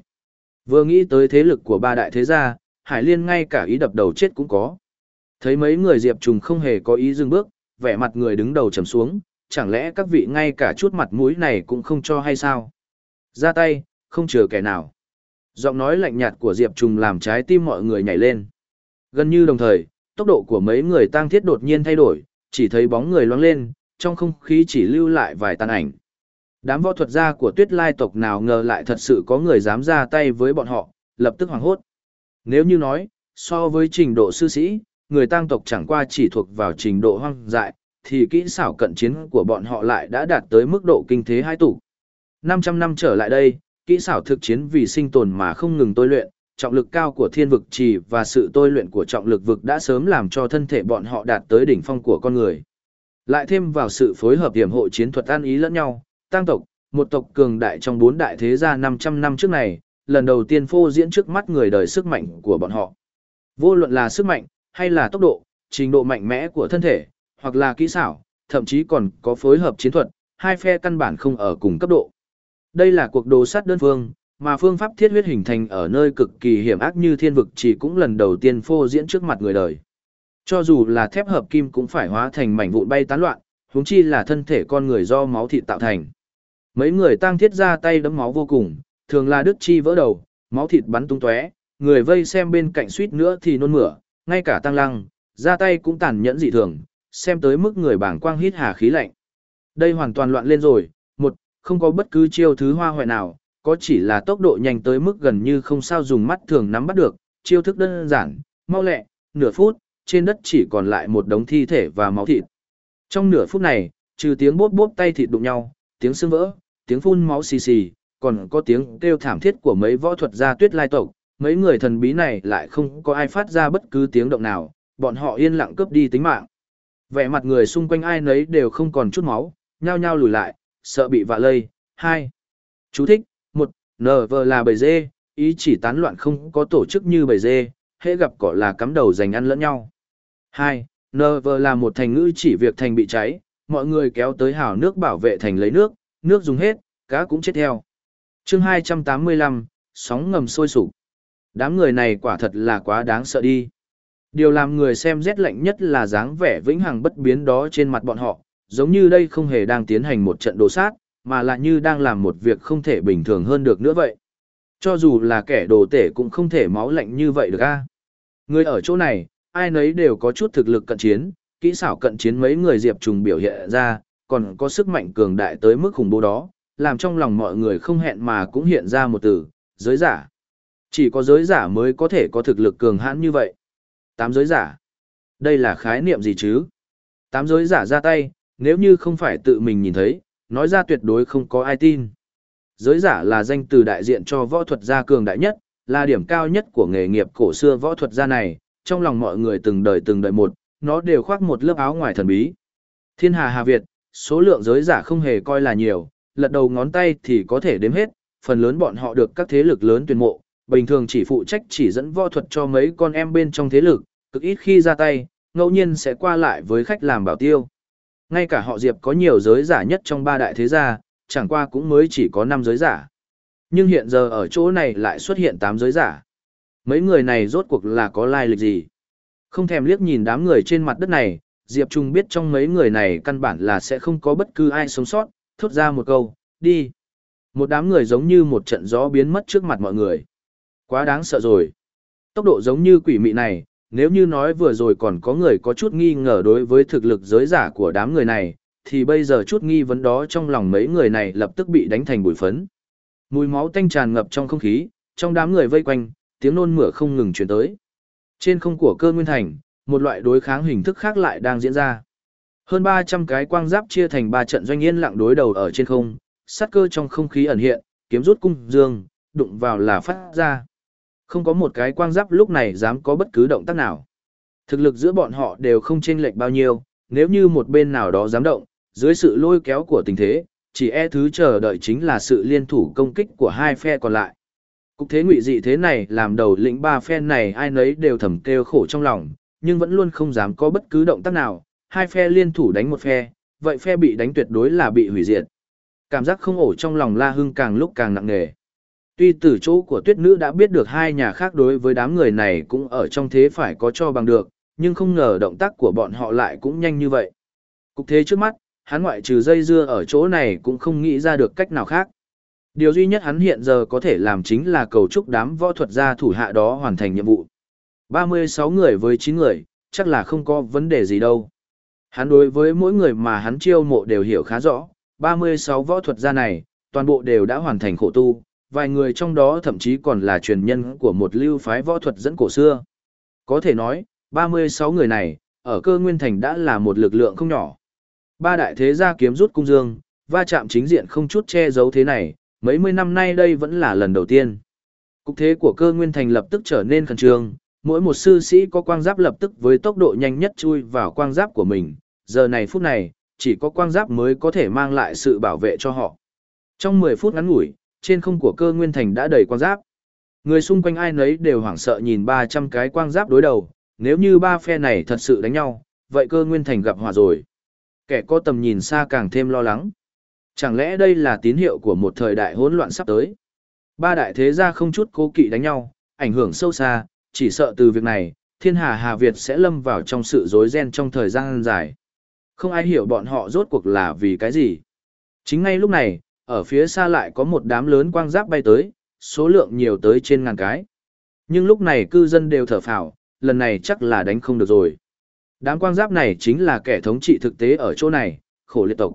[SPEAKER 1] Vừa nghĩ tới thế lực của ba đại thế gia, Hải Liên ngay cả ý đập đầu chết cũng có. Thấy mấy người Diệp Trùng không hề có ý dừng bước, vẻ mặt người đứng đầu trầm xuống, chẳng lẽ các vị ngay cả chút mặt mũi này cũng không cho hay sao? Ra tay, không chừa kẻ nào. Giọng nói lạnh nhạt của Diệp Trùng làm trái tim mọi người nhảy lên. Gần như đồng thời, tốc độ của mấy người tang thiết đột nhiên thay đổi, chỉ thấy bóng người loáng lên, trong không khí chỉ lưu lại vài tàn ảnh. Đám võ thuật gia của tuyết lai tộc nào ngờ lại thật sự có người dám ra tay với bọn họ, lập tức hoảng hốt. Nếu như nói, so với trình độ sư sĩ, người tang tộc chẳng qua chỉ thuộc vào trình độ hoang dại, thì kỹ xảo cận chiến của bọn họ lại đã đạt tới mức độ kinh thế hai tủ. 500 năm trở lại đây, kỹ xảo thực chiến vì sinh tồn mà không ngừng tôi luyện, trọng lực cao của thiên vực trì và sự tôi luyện của trọng lực vực đã sớm làm cho thân thể bọn họ đạt tới đỉnh phong của con người. Lại thêm vào sự phối hợp điểm hộ chiến thuật an ý lẫn nhau, tăng tộc, một tộc cường đại trong bốn đại thế gia 500 năm trước này, lần đầu tiên phô diễn trước mắt người đời sức mạnh của bọn họ. Vô luận là sức mạnh, hay là tốc độ, trình độ mạnh mẽ của thân thể, hoặc là kỹ xảo, thậm chí còn có phối hợp chiến thuật, hai phe căn bản không ở cùng cấp độ. Đây là cuộc đồ sát đơn phương, mà phương pháp thiết huyết hình thành ở nơi cực kỳ hiểm ác như thiên vực chỉ cũng lần đầu tiên phô diễn trước mặt người đời. Cho dù là thép hợp kim cũng phải hóa thành mảnh vụn bay tán loạn, huống chi là thân thể con người do máu thịt tạo thành. Mấy người tăng thiết ra tay đấm máu vô cùng, thường là đứt chi vỡ đầu, máu thịt bắn tung tóe, người vây xem bên cạnh suýt nữa thì nôn mửa, ngay cả tăng lăng, ra tay cũng tàn nhẫn dị thường, xem tới mức người bảng quang hít hà khí lạnh. Đây hoàn toàn loạn lên rồi, không có bất cứ chiêu thứ hoa hoại nào, có chỉ là tốc độ nhanh tới mức gần như không sao dùng mắt thường nắm bắt được, chiêu thức đơn giản, mau lẹ, nửa phút, trên đất chỉ còn lại một đống thi thể và máu thịt. Trong nửa phút này, trừ tiếng bốp bốp tay thịt đụng nhau, tiếng xương vỡ, tiếng phun máu xì xì, còn có tiếng kêu thảm thiết của mấy võ thuật gia tuyết lai tộc, mấy người thần bí này lại không có ai phát ra bất cứ tiếng động nào, bọn họ yên lặng cướp đi tính mạng. Vẻ mặt người xung quanh ai nấy đều không còn chút máu, nhao nhao lùi lại, sợ bị vạ lây. 2. Chú thích, 1. NV là bầy dê, ý chỉ tán loạn không có tổ chức như bầy dê, hễ gặp cỏ là cắm đầu giành ăn lẫn nhau. 2. NV là một thành ngữ chỉ việc thành bị cháy, mọi người kéo tới hào nước bảo vệ thành lấy nước, nước dùng hết, cá cũng chết theo. chương 285, sóng ngầm sôi sục. Đám người này quả thật là quá đáng sợ đi. Điều làm người xem rét lạnh nhất là dáng vẻ vĩnh hằng bất biến đó trên mặt bọn họ, giống như đây không hề đang tiến hành một trận đồ sát, mà là như đang làm một việc không thể bình thường hơn được nữa vậy. Cho dù là kẻ đồ tể cũng không thể máu lạnh như vậy được a. Người ở chỗ này, ai nấy đều có chút thực lực cận chiến, kỹ xảo cận chiến mấy người Diệp Trùng biểu hiện ra, còn có sức mạnh cường đại tới mức khủng bố đó, làm trong lòng mọi người không hẹn mà cũng hiện ra một từ, giới giả. Chỉ có giới giả mới có thể có thực lực cường hãn như vậy. Tám giới giả. Đây là khái niệm gì chứ? Tám giới giả ra tay, nếu như không phải tự mình nhìn thấy, nói ra tuyệt đối không có ai tin. Giới giả là danh từ đại diện cho võ thuật gia cường đại nhất, là điểm cao nhất của nghề nghiệp cổ xưa võ thuật gia này, trong lòng mọi người từng đời từng đời một, nó đều khoác một lớp áo ngoài thần bí. Thiên hà Hà Việt, số lượng giới giả không hề coi là nhiều, lật đầu ngón tay thì có thể đếm hết, phần lớn bọn họ được các thế lực lớn tuyển mộ, bình thường chỉ phụ trách chỉ dẫn võ thuật cho mấy con em bên trong thế lực, cực ít khi ra tay, ngẫu nhiên sẽ qua lại với khách làm bảo tiêu. Ngay cả họ Diệp có nhiều giới giả nhất trong ba đại thế gia, chẳng qua cũng mới chỉ có 5 giới giả. Nhưng hiện giờ ở chỗ này lại xuất hiện 8 giới giả. Mấy người này rốt cuộc là có lai lịch gì? Không thèm liếc nhìn đám người trên mặt đất này, Diệp Trung biết trong mấy người này căn bản là sẽ không có bất cứ ai sống sót, thốt ra một câu, đi. Một đám người giống như một trận gió biến mất trước mặt mọi người. Quá đáng sợ rồi. Tốc độ giống như quỷ mị này, nếu như nói vừa rồi còn có người có chút nghi ngờ đối với thực lực giới giả của đám người này, thì bây giờ chút nghi vấn đó trong lòng mấy người này lập tức bị đánh thành bụi phấn. Mùi máu tanh tràn ngập trong không khí, trong đám người vây quanh, tiếng nôn mửa không ngừng truyền tới. Trên không của cơ nguyên thành, một loại đối kháng hình thức khác lại đang diễn ra. Hơn 300 cái quang giáp chia thành 3 trận doanh yên lặng đối đầu ở trên không, sát cơ trong không khí ẩn hiện, kiếm rút cung dương, đụng vào là phát ra. Không có một cái quang giáp lúc này dám có bất cứ động tác nào. Thực lực giữa bọn họ đều không chênh lệch bao nhiêu, nếu như một bên nào đó dám động, dưới sự lôi kéo của tình thế, chỉ e thứ chờ đợi chính là sự liên thủ công kích của hai phe còn lại. Cục thế ngụy dị thế này làm đầu lĩnh ba phe này ai nấy đều thầm kêu khổ trong lòng, nhưng vẫn luôn không dám có bất cứ động tác nào, hai phe liên thủ đánh một phe, vậy phe bị đánh tuyệt đối là bị hủy diệt. Cảm giác không ổ trong lòng La Hưng càng lúc càng nặng nề. Tuy từ chỗ của tuyết nữ đã biết được hai nhà khác đối với đám người này cũng ở trong thế phải có cho bằng được, nhưng không ngờ động tác của bọn họ lại cũng nhanh như vậy. Cục thế trước mắt, hắn ngoại trừ dây dưa ở chỗ này cũng không nghĩ ra được cách nào khác. Điều duy nhất hắn hiện giờ có thể làm chính là cầu chúc đám võ thuật gia thủ hạ đó hoàn thành nhiệm vụ. 36 người với 9 người, chắc là không có vấn đề gì đâu. Hắn đối với mỗi người mà hắn chiêu mộ đều hiểu khá rõ, 36 võ thuật gia này, toàn bộ đều đã hoàn thành khổ tu, vài người trong đó thậm chí còn là truyền nhân của một lưu phái võ thuật dẫn cổ xưa. Có thể nói, 36 người này, ở cơ nguyên thành đã là một lực lượng không nhỏ. Ba đại thế gia kiếm rút cung dương, va chạm chính diện không chút che giấu thế này, mấy mươi năm nay đây vẫn là lần đầu tiên. Cục thế của cơ nguyên thành lập tức trở nên khẩn trương, mỗi một sư sĩ có quang giáp lập tức với tốc độ nhanh nhất chui vào quang giáp của mình, giờ này phút này, chỉ có quang giáp mới có thể mang lại sự bảo vệ cho họ. Trong 10 phút ngắn ngủi, trên không của cơ nguyên thành đã đầy quang giáp. Người xung quanh ai nấy đều hoảng sợ nhìn 300 cái quang giáp đối đầu, nếu như ba phe này thật sự đánh nhau, vậy cơ nguyên thành gặp hỏa rồi. Kẻ có tầm nhìn xa càng thêm lo lắng. Chẳng lẽ đây là tín hiệu của một thời đại hỗn loạn sắp tới? Ba đại thế gia không chút cố kỵ đánh nhau, ảnh hưởng sâu xa, chỉ sợ từ việc này, thiên hà Hà Việt sẽ lâm vào trong sự rối ren trong thời gian dài. Không ai hiểu bọn họ rốt cuộc là vì cái gì. Chính ngay lúc này, ở phía xa lại có một đám lớn quang giáp bay tới, số lượng nhiều tới trên ngàn cái. Nhưng lúc này cư dân đều thở phào, lần này chắc là đánh không được rồi. Đám quang giáp này chính là kẻ thống trị thực tế ở chỗ này, khổ liệt tộc.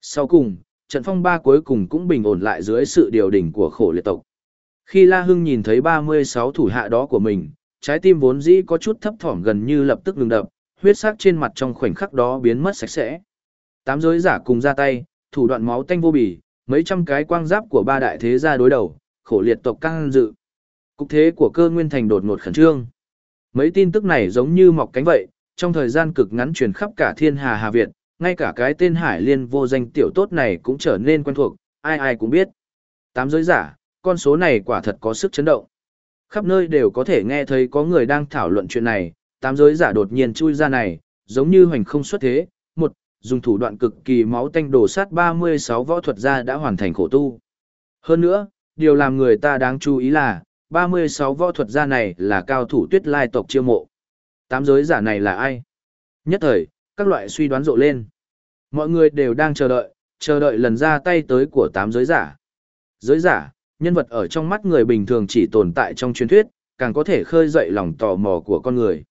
[SPEAKER 1] Sau cùng, trận phong ba cuối cùng cũng bình ổn lại dưới sự điều đỉnh của khổ liệt tộc. Khi La Hưng nhìn thấy 36 thủ hạ đó của mình, trái tim vốn dĩ có chút thấp thỏm gần như lập tức ngừng đập, huyết sắc trên mặt trong khoảnh khắc đó biến mất sạch sẽ. Tám giới giả cùng ra tay, thủ đoạn máu tanh vô bì, mấy trăm cái quang giáp của ba đại thế gia đối đầu, khổ liệt tộc căng dự. Cục thế của cơ nguyên thành đột ngột khẩn trương. Mấy tin tức này giống như mọc cánh vậy, trong thời gian cực ngắn truyền khắp cả thiên hà Hà Việt, ngay cả cái tên Hải Liên vô danh tiểu tốt này cũng trở nên quen thuộc, ai ai cũng biết. Tám giới giả, con số này quả thật có sức chấn động. Khắp nơi đều có thể nghe thấy có người đang thảo luận chuyện này, tám giới giả đột nhiên chui ra này, giống như hoành không xuất thế. Một, dùng thủ đoạn cực kỳ máu tanh đổ sát 36 võ thuật gia đã hoàn thành khổ tu. Hơn nữa, điều làm người ta đáng chú ý là, 36 võ thuật gia này là cao thủ tuyết lai tộc chiêu mộ. Tám giới giả này là ai? Nhất thời, các loại suy đoán rộ lên. Mọi người đều đang chờ đợi, chờ đợi lần ra tay tới của tám giới giả. Giới giả, nhân vật ở trong mắt người bình thường chỉ tồn tại trong truyền thuyết, càng có thể khơi dậy lòng tò mò của con người.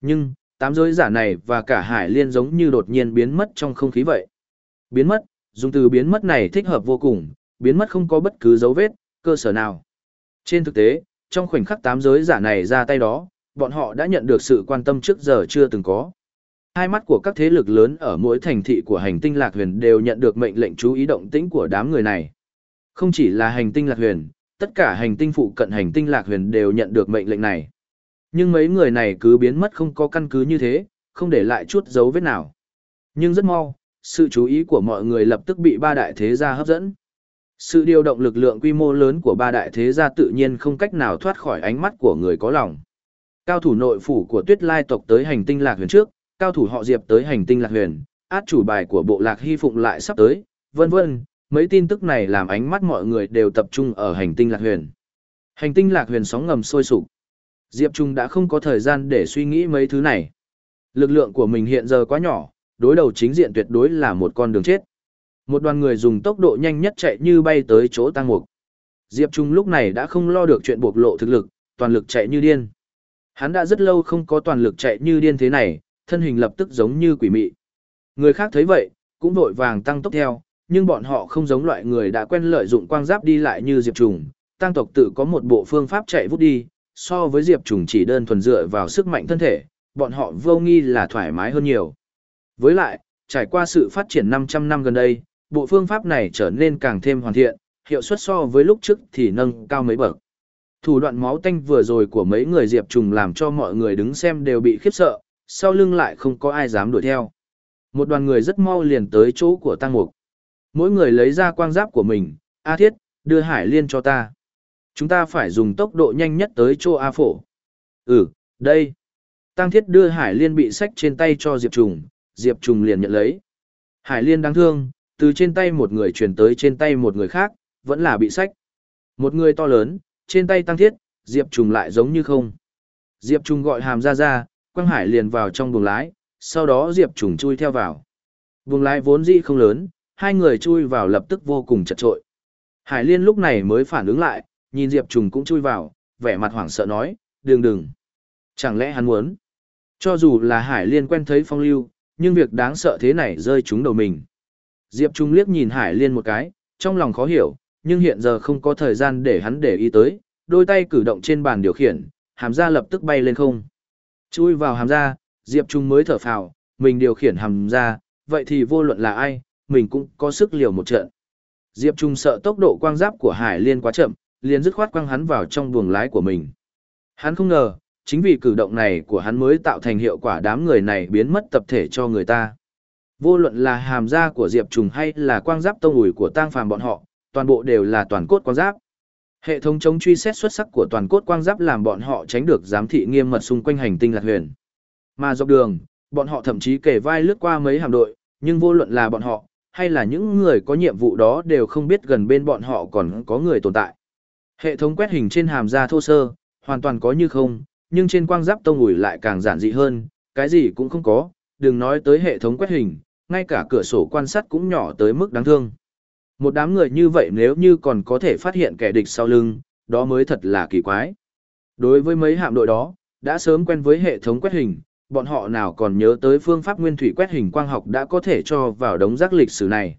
[SPEAKER 1] Nhưng, tám giới giả này và cả hải liên giống như đột nhiên biến mất trong không khí vậy. Biến mất, dùng từ biến mất này thích hợp vô cùng, biến mất không có bất cứ dấu vết, cơ sở nào. Trên thực tế, trong khoảnh khắc tám giới giả này ra tay đó, bọn họ đã nhận được sự quan tâm trước giờ chưa từng có. Hai mắt của các thế lực lớn ở mỗi thành thị của hành tinh Lạc Huyền đều nhận được mệnh lệnh chú ý động tĩnh của đám người này. Không chỉ là hành tinh Lạc Huyền, tất cả hành tinh phụ cận hành tinh Lạc Huyền đều nhận được mệnh lệnh này. Nhưng mấy người này cứ biến mất không có căn cứ như thế, không để lại chút dấu vết nào. Nhưng rất mau, sự chú ý của mọi người lập tức bị ba đại thế gia hấp dẫn. Sự điều động lực lượng quy mô lớn của ba đại thế gia tự nhiên không cách nào thoát khỏi ánh mắt của người có lòng. Cao thủ nội phủ của Tuyết Lai tộc tới hành tinh Lạc Huyền trước, cao thủ họ Diệp tới hành tinh Lạc Huyền, át chủ bài của bộ Lạc Hy Phụng lại sắp tới, vân vân, mấy tin tức này làm ánh mắt mọi người đều tập trung ở hành tinh Lạc Huyền. Hành tinh Lạc Huyền sóng ngầm sôi sục. Diệp Trung đã không có thời gian để suy nghĩ mấy thứ này. Lực lượng của mình hiện giờ quá nhỏ, đối đầu chính diện tuyệt đối là một con đường chết. Một đoàn người dùng tốc độ nhanh nhất chạy như bay tới chỗ tăng mục. Diệp Trung lúc này đã không lo được chuyện bộc lộ thực lực, toàn lực chạy như điên. Hắn đã rất lâu không có toàn lực chạy như điên thế này, thân hình lập tức giống như quỷ mị. Người khác thấy vậy, cũng vội vàng tăng tốc theo, nhưng bọn họ không giống loại người đã quen lợi dụng quang giáp đi lại như Diệp Trùng, tăng tộc tự có một bộ phương pháp chạy vút đi, so với Diệp Trùng chỉ đơn thuần dựa vào sức mạnh thân thể, bọn họ vô nghi là thoải mái hơn nhiều. Với lại, trải qua sự phát triển 500 năm gần đây, bộ phương pháp này trở nên càng thêm hoàn thiện, hiệu suất so với lúc trước thì nâng cao mấy bậc. Thủ đoạn máu tanh vừa rồi của mấy người Diệp Trùng làm cho mọi người đứng xem đều bị khiếp sợ, sau lưng lại không có ai dám đuổi theo. Một đoàn người rất mau liền tới chỗ của Tăng Mục. Mỗi người lấy ra quang giáp của mình, A Thiết, đưa Hải Liên cho ta. Chúng ta phải dùng tốc độ nhanh nhất tới chỗ A Phổ. Ừ, đây. Tăng Thiết đưa Hải Liên bị sách trên tay cho Diệp Trùng, Diệp Trùng liền nhận lấy. Hải Liên đáng thương, từ trên tay một người chuyển tới trên tay một người khác, vẫn là bị sách. Một người to lớn, trên tay Tăng Thiết, Diệp Trùng lại giống như không. Diệp Trùng gọi hàm ra ra, Quang Hải liền vào trong buồng lái, sau đó Diệp Trùng chui theo vào. Buồng lái vốn dĩ không lớn, hai người chui vào lập tức vô cùng chật trội. Hải Liên lúc này mới phản ứng lại, nhìn Diệp Trùng cũng chui vào, vẻ mặt hoảng sợ nói, đừng đừng. Chẳng lẽ hắn muốn? Cho dù là Hải Liên quen thấy phong lưu, nhưng việc đáng sợ thế này rơi trúng đầu mình. Diệp Trung liếc nhìn Hải Liên một cái, trong lòng khó hiểu, nhưng hiện giờ không có thời gian để hắn để ý tới, đôi tay cử động trên bàn điều khiển, hàm ra lập tức bay lên không. Chui vào hàm ra, Diệp Trung mới thở phào, mình điều khiển hàm ra, vậy thì vô luận là ai, mình cũng có sức liều một trận. Diệp Trung sợ tốc độ quang giáp của Hải Liên quá chậm, liền dứt khoát quăng hắn vào trong buồng lái của mình. Hắn không ngờ, chính vì cử động này của hắn mới tạo thành hiệu quả đám người này biến mất tập thể cho người ta. Vô luận là hàm da của Diệp Trùng hay là quang giáp tông ủi của tang phàm bọn họ, toàn bộ đều là toàn cốt quang giáp. Hệ thống chống truy xét xuất sắc của toàn cốt quang giáp làm bọn họ tránh được giám thị nghiêm mật xung quanh hành tinh lạc huyền. Mà dọc đường, bọn họ thậm chí kể vai lướt qua mấy hạm đội, nhưng vô luận là bọn họ, hay là những người có nhiệm vụ đó đều không biết gần bên bọn họ còn có người tồn tại. Hệ thống quét hình trên hàm da thô sơ, hoàn toàn có như không, nhưng trên quang giáp tông ủi lại càng giản dị hơn, cái gì cũng không có, đừng nói tới hệ thống quét hình, ngay cả cửa sổ quan sát cũng nhỏ tới mức đáng thương. Một đám người như vậy nếu như còn có thể phát hiện kẻ địch sau lưng, đó mới thật là kỳ quái. Đối với mấy hạm đội đó, đã sớm quen với hệ thống quét hình, bọn họ nào còn nhớ tới phương pháp nguyên thủy quét hình quang học đã có thể cho vào đống rác lịch sử này.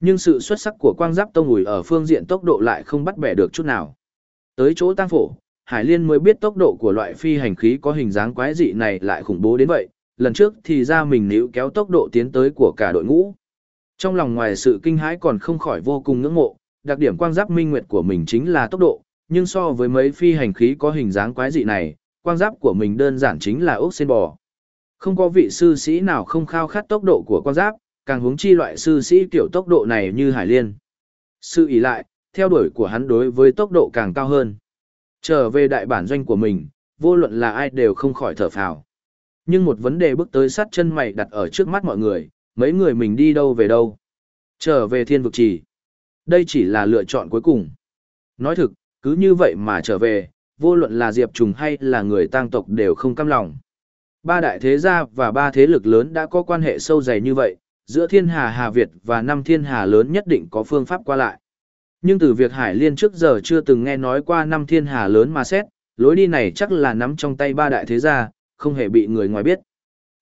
[SPEAKER 1] Nhưng sự xuất sắc của quang giáp tông ủi ở phương diện tốc độ lại không bắt bẻ được chút nào. Tới chỗ tăng phổ, Hải Liên mới biết tốc độ của loại phi hành khí có hình dáng quái dị này lại khủng bố đến vậy, lần trước thì ra mình níu kéo tốc độ tiến tới của cả đội ngũ. Trong lòng ngoài sự kinh hãi còn không khỏi vô cùng ngưỡng mộ, đặc điểm quang giáp minh nguyệt của mình chính là tốc độ, nhưng so với mấy phi hành khí có hình dáng quái dị này, quang giáp của mình đơn giản chính là ốc sen bò. Không có vị sư sĩ nào không khao khát tốc độ của quang giáp, càng hướng chi loại sư sĩ kiểu tốc độ này như Hải Liên. Sự ý lại, theo đuổi của hắn đối với tốc độ càng cao hơn. Trở về đại bản doanh của mình, vô luận là ai đều không khỏi thở phào. Nhưng một vấn đề bước tới sát chân mày đặt ở trước mắt mọi người, mấy người mình đi đâu về đâu. Trở về thiên vực trì. Đây chỉ là lựa chọn cuối cùng. Nói thực, cứ như vậy mà trở về, vô luận là Diệp Trùng hay là người tang tộc đều không cam lòng. Ba đại thế gia và ba thế lực lớn đã có quan hệ sâu dày như vậy, giữa thiên hà Hà Việt và năm thiên hà lớn nhất định có phương pháp qua lại. Nhưng từ việc Hải Liên trước giờ chưa từng nghe nói qua năm thiên hà lớn mà xét, lối đi này chắc là nắm trong tay ba đại thế gia, không hề bị người ngoài biết.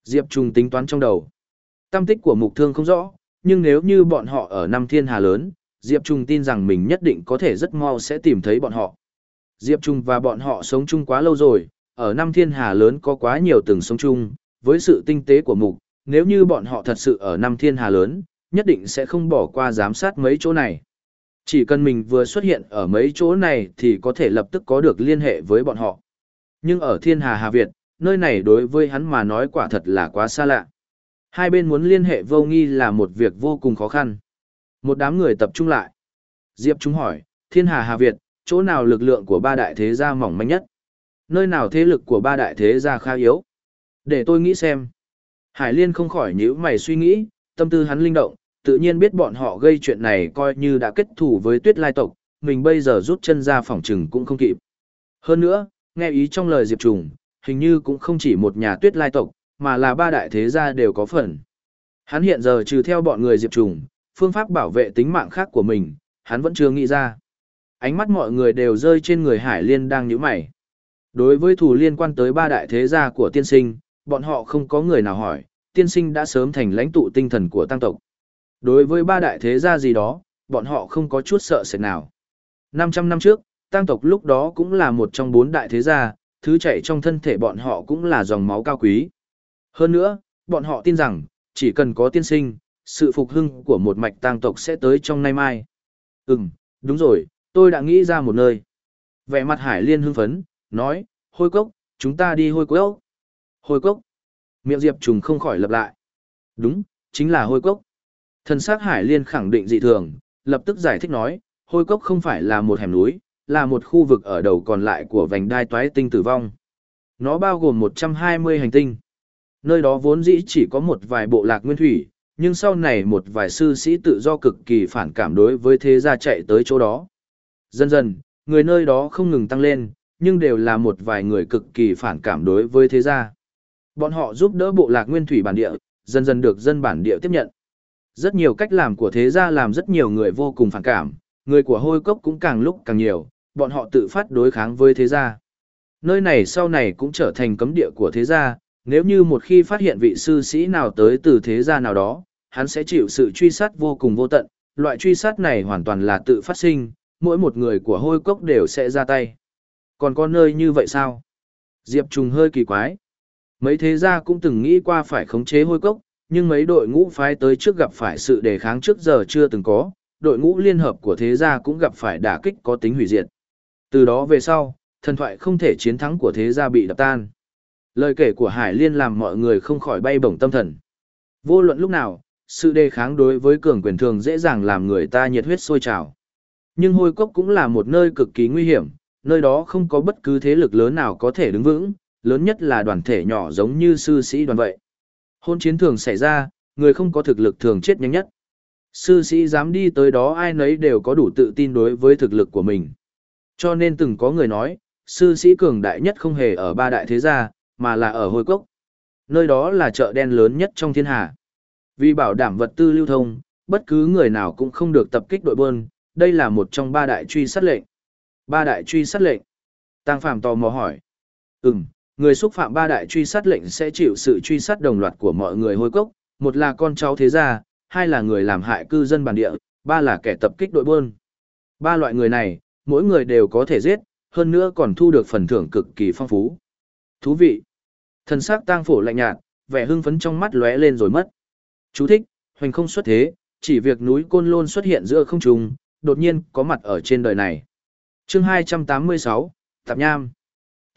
[SPEAKER 1] Diệp Trung tính toán trong đầu. Tâm tích của mục thương không rõ, nhưng nếu như bọn họ ở năm thiên hà lớn, Diệp Trung tin rằng mình nhất định có thể rất mau sẽ tìm thấy bọn họ. Diệp Trung và bọn họ sống chung quá lâu rồi, ở năm thiên hà lớn có quá nhiều từng sống chung, với sự tinh tế của mục, nếu như bọn họ thật sự ở năm thiên hà lớn, nhất định sẽ không bỏ qua giám sát mấy chỗ này. Chỉ cần mình vừa xuất hiện ở mấy chỗ này thì có thể lập tức có được liên hệ với bọn họ. Nhưng ở thiên hà Hà Việt, nơi này đối với hắn mà nói quả thật là quá xa lạ. Hai bên muốn liên hệ vô nghi là một việc vô cùng khó khăn. Một đám người tập trung lại. Diệp chúng hỏi, thiên hà Hà Việt, chỗ nào lực lượng của ba đại thế gia mỏng manh nhất? Nơi nào thế lực của ba đại thế gia khá yếu? Để tôi nghĩ xem. Hải Liên không khỏi nhíu mày suy nghĩ, tâm tư hắn linh động, tự nhiên biết bọn họ gây chuyện này coi như đã kết thủ với tuyết lai tộc, mình bây giờ rút chân ra phòng trừng cũng không kịp. Hơn nữa, nghe ý trong lời Diệp Trùng, hình như cũng không chỉ một nhà tuyết lai tộc, mà là ba đại thế gia đều có phần. Hắn hiện giờ trừ theo bọn người Diệp Trùng, phương pháp bảo vệ tính mạng khác của mình, hắn vẫn chưa nghĩ ra. Ánh mắt mọi người đều rơi trên người Hải Liên đang nhíu mày. Đối với thủ liên quan tới ba đại thế gia của tiên sinh, bọn họ không có người nào hỏi, tiên sinh đã sớm thành lãnh tụ tinh thần của tăng tộc. Đối với ba đại thế gia gì đó, bọn họ không có chút sợ sệt nào. 500 năm trước, tăng tộc lúc đó cũng là một trong bốn đại thế gia, thứ chảy trong thân thể bọn họ cũng là dòng máu cao quý. Hơn nữa, bọn họ tin rằng, chỉ cần có tiên sinh, sự phục hưng của một mạch tăng tộc sẽ tới trong nay mai. Ừm, đúng rồi, tôi đã nghĩ ra một nơi. Vẻ mặt Hải Liên hưng phấn, nói, hôi cốc, chúng ta đi hôi cốc. Hôi cốc. Miệng Diệp Trùng không khỏi lặp lại. Đúng, chính là hôi cốc. Thần sắc Hải Liên khẳng định dị thường, lập tức giải thích nói, hôi cốc không phải là một hẻm núi, là một khu vực ở đầu còn lại của vành đai toái tinh tử vong. Nó bao gồm 120 hành tinh. Nơi đó vốn dĩ chỉ có một vài bộ lạc nguyên thủy, nhưng sau này một vài sư sĩ tự do cực kỳ phản cảm đối với thế gia chạy tới chỗ đó. Dần dần, người nơi đó không ngừng tăng lên, nhưng đều là một vài người cực kỳ phản cảm đối với thế gia. Bọn họ giúp đỡ bộ lạc nguyên thủy bản địa, dần dần được dân bản địa tiếp nhận. Rất nhiều cách làm của thế gia làm rất nhiều người vô cùng phản cảm, người của hôi cốc cũng càng lúc càng nhiều, bọn họ tự phát đối kháng với thế gia. Nơi này sau này cũng trở thành cấm địa của thế gia, nếu như một khi phát hiện vị sư sĩ nào tới từ thế gia nào đó, hắn sẽ chịu sự truy sát vô cùng vô tận, loại truy sát này hoàn toàn là tự phát sinh, mỗi một người của hôi cốc đều sẽ ra tay. Còn có nơi như vậy sao? Diệp Trùng hơi kỳ quái. Mấy thế gia cũng từng nghĩ qua phải khống chế hôi cốc, nhưng mấy đội ngũ phái tới trước gặp phải sự đề kháng trước giờ chưa từng có, đội ngũ liên hợp của thế gia cũng gặp phải đả kích có tính hủy diệt. Từ đó về sau, thần thoại không thể chiến thắng của thế gia bị đập tan. Lời kể của Hải Liên làm mọi người không khỏi bay bổng tâm thần. Vô luận lúc nào, sự đề kháng đối với cường quyền thường dễ dàng làm người ta nhiệt huyết sôi trào. Nhưng hôi cốc cũng là một nơi cực kỳ nguy hiểm, nơi đó không có bất cứ thế lực lớn nào có thể đứng vững, lớn nhất là đoàn thể nhỏ giống như sư sĩ đoàn vậy. Hôn chiến thường xảy ra, người không có thực lực thường chết nhanh nhất. Sư sĩ dám đi tới đó ai nấy đều có đủ tự tin đối với thực lực của mình. Cho nên từng có người nói, sư sĩ cường đại nhất không hề ở ba đại thế gia, mà là ở hồi cốc. Nơi đó là chợ đen lớn nhất trong thiên hạ. Vì bảo đảm vật tư lưu thông, bất cứ người nào cũng không được tập kích đội buôn, đây là một trong ba đại truy sát lệnh. Ba đại truy sát lệnh. Tăng Phạm tò mò hỏi. Ừm, người xúc phạm ba đại truy sát lệnh sẽ chịu sự truy sát đồng loạt của mọi người hôi cốc, một là con cháu thế gia, hai là người làm hại cư dân bản địa, ba là kẻ tập kích đội buôn. Ba loại người này, mỗi người đều có thể giết, hơn nữa còn thu được phần thưởng cực kỳ phong phú. Thú vị. Thần sắc tang phổ lạnh nhạt, vẻ hưng phấn trong mắt lóe lên rồi mất. Chú thích, hoành không xuất thế, chỉ việc núi Côn Lôn xuất hiện giữa không trung, đột nhiên có mặt ở trên đời này. Chương 286, Tạp Nham.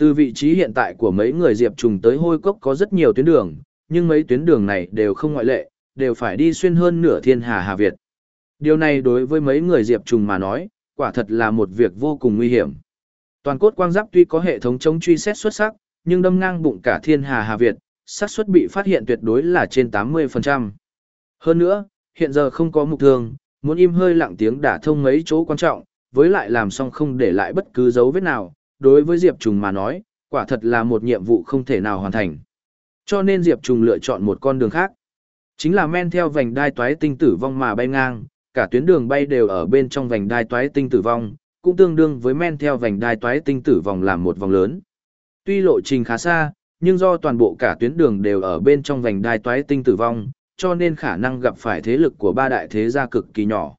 [SPEAKER 1] Từ vị trí hiện tại của mấy người Diệp Trùng tới Hôi Cốc có rất nhiều tuyến đường, nhưng mấy tuyến đường này đều không ngoại lệ, đều phải đi xuyên hơn nửa thiên hà Hà Việt. Điều này đối với mấy người Diệp Trùng mà nói, quả thật là một việc vô cùng nguy hiểm. Toàn cốt quang giáp tuy có hệ thống chống truy xét xuất sắc, nhưng đâm ngang bụng cả thiên hà Hà Việt, xác suất bị phát hiện tuyệt đối là trên 80%. Hơn nữa, hiện giờ không có mục thương, muốn im hơi lặng tiếng đả thông mấy chỗ quan trọng, với lại làm xong không để lại bất cứ dấu vết nào, đối với Diệp Trùng mà nói, quả thật là một nhiệm vụ không thể nào hoàn thành. Cho nên Diệp Trùng lựa chọn một con đường khác. Chính là men theo vành đai toái tinh tử vong mà bay ngang, cả tuyến đường bay đều ở bên trong vành đai toái tinh tử vong, cũng tương đương với men theo vành đai toái tinh tử vòng làm một vòng lớn. Tuy lộ trình khá xa, nhưng do toàn bộ cả tuyến đường đều ở bên trong vành đai toái tinh tử vong, cho nên khả năng gặp phải thế lực của ba đại thế gia cực kỳ nhỏ.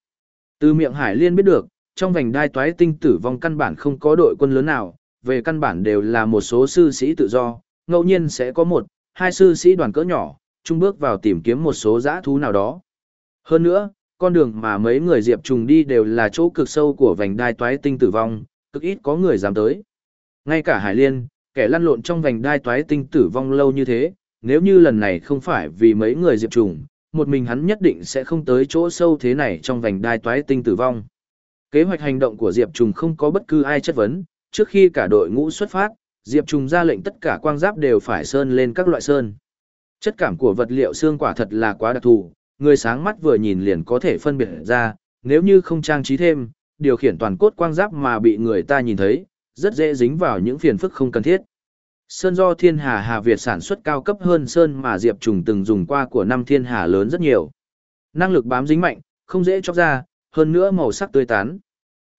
[SPEAKER 1] Từ miệng Hải Liên biết được, trong vành đai toái tinh tử vong căn bản không có đội quân lớn nào, về căn bản đều là một số sư sĩ tự do, ngẫu nhiên sẽ có một, hai sư sĩ đoàn cỡ nhỏ, chung bước vào tìm kiếm một số giã thú nào đó. Hơn nữa, con đường mà mấy người diệp trùng đi đều là chỗ cực sâu của vành đai toái tinh tử vong, cực ít có người dám tới. Ngay cả Hải Liên, kẻ lăn lộn trong vành đai toái tinh tử vong lâu như thế, nếu như lần này không phải vì mấy người diệp trùng, một mình hắn nhất định sẽ không tới chỗ sâu thế này trong vành đai toái tinh tử vong. Kế hoạch hành động của Diệp Trùng không có bất cứ ai chất vấn, trước khi cả đội ngũ xuất phát, Diệp Trùng ra lệnh tất cả quang giáp đều phải sơn lên các loại sơn. Chất cảm của vật liệu xương quả thật là quá đặc thù, người sáng mắt vừa nhìn liền có thể phân biệt ra, nếu như không trang trí thêm, điều khiển toàn cốt quang giáp mà bị người ta nhìn thấy, rất dễ dính vào những phiền phức không cần thiết. Sơn do thiên hà Hà Việt sản xuất cao cấp hơn sơn mà Diệp Trùng từng dùng qua của năm thiên hà lớn rất nhiều. Năng lực bám dính mạnh, không dễ chóc ra, hơn nữa màu sắc tươi tán.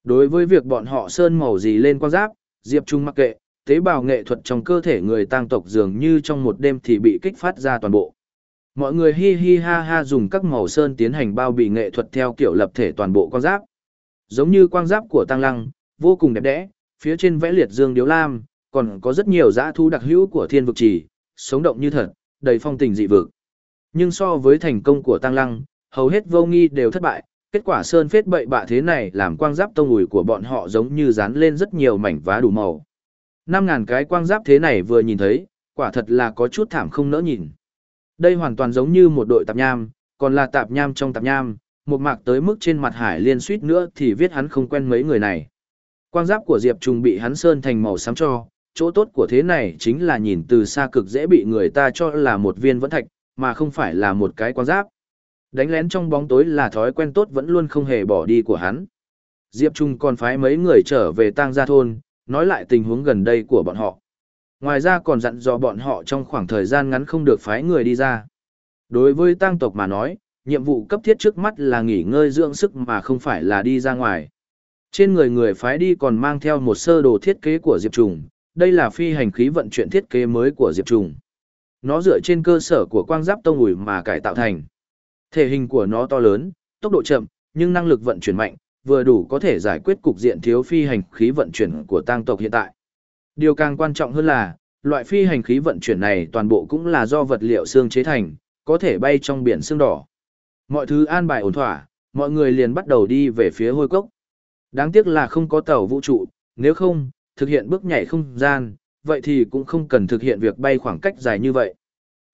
[SPEAKER 1] Đối với việc bọn họ sơn màu gì lên quang giáp, Diệp Trung mặc kệ, tế bào nghệ thuật trong cơ thể người tang tộc dường như trong một đêm thì bị kích phát ra toàn bộ. Mọi người hi hi ha ha dùng các màu sơn tiến hành bao bì nghệ thuật theo kiểu lập thể toàn bộ quang giáp. Giống như quang giáp của Tăng Lăng, vô cùng đẹp đẽ, phía trên vẽ liệt dương điếu lam, còn có rất nhiều dã thu đặc hữu của thiên vực trì, sống động như thật, đầy phong tình dị vực. Nhưng so với thành công của Tăng Lăng, hầu hết vô nghi đều thất bại, kết quả sơn phết bậy bạ thế này làm quang giáp tông ủi của bọn họ giống như dán lên rất nhiều mảnh vá đủ màu. Năm ngàn cái quang giáp thế này vừa nhìn thấy, quả thật là có chút thảm không nỡ nhìn. Đây hoàn toàn giống như một đội tạp nham, còn là tạp nham trong tạp nham, một mạc tới mức trên mặt hải liên suýt nữa thì viết hắn không quen mấy người này. Quang giáp của Diệp Trùng bị hắn sơn thành màu xám cho, chỗ tốt của thế này chính là nhìn từ xa cực dễ bị người ta cho là một viên vẫn thạch, mà không phải là một cái quang giáp. Đánh lén trong bóng tối là thói quen tốt vẫn luôn không hề bỏ đi của hắn. Diệp Trung còn phái mấy người trở về tang gia thôn, nói lại tình huống gần đây của bọn họ. Ngoài ra còn dặn dò bọn họ trong khoảng thời gian ngắn không được phái người đi ra. Đối với tang tộc mà nói, nhiệm vụ cấp thiết trước mắt là nghỉ ngơi dưỡng sức mà không phải là đi ra ngoài. Trên người người phái đi còn mang theo một sơ đồ thiết kế của Diệp Trùng, đây là phi hành khí vận chuyển thiết kế mới của Diệp Trùng. Nó dựa trên cơ sở của quang giáp tông ủi mà cải tạo thành. Thể hình của nó to lớn, tốc độ chậm, nhưng năng lực vận chuyển mạnh, vừa đủ có thể giải quyết cục diện thiếu phi hành khí vận chuyển của tang tộc hiện tại. Điều càng quan trọng hơn là, loại phi hành khí vận chuyển này toàn bộ cũng là do vật liệu xương chế thành, có thể bay trong biển xương đỏ. Mọi thứ an bài ổn thỏa, mọi người liền bắt đầu đi về phía hôi cốc. Đáng tiếc là không có tàu vũ trụ, nếu không, thực hiện bước nhảy không gian, vậy thì cũng không cần thực hiện việc bay khoảng cách dài như vậy.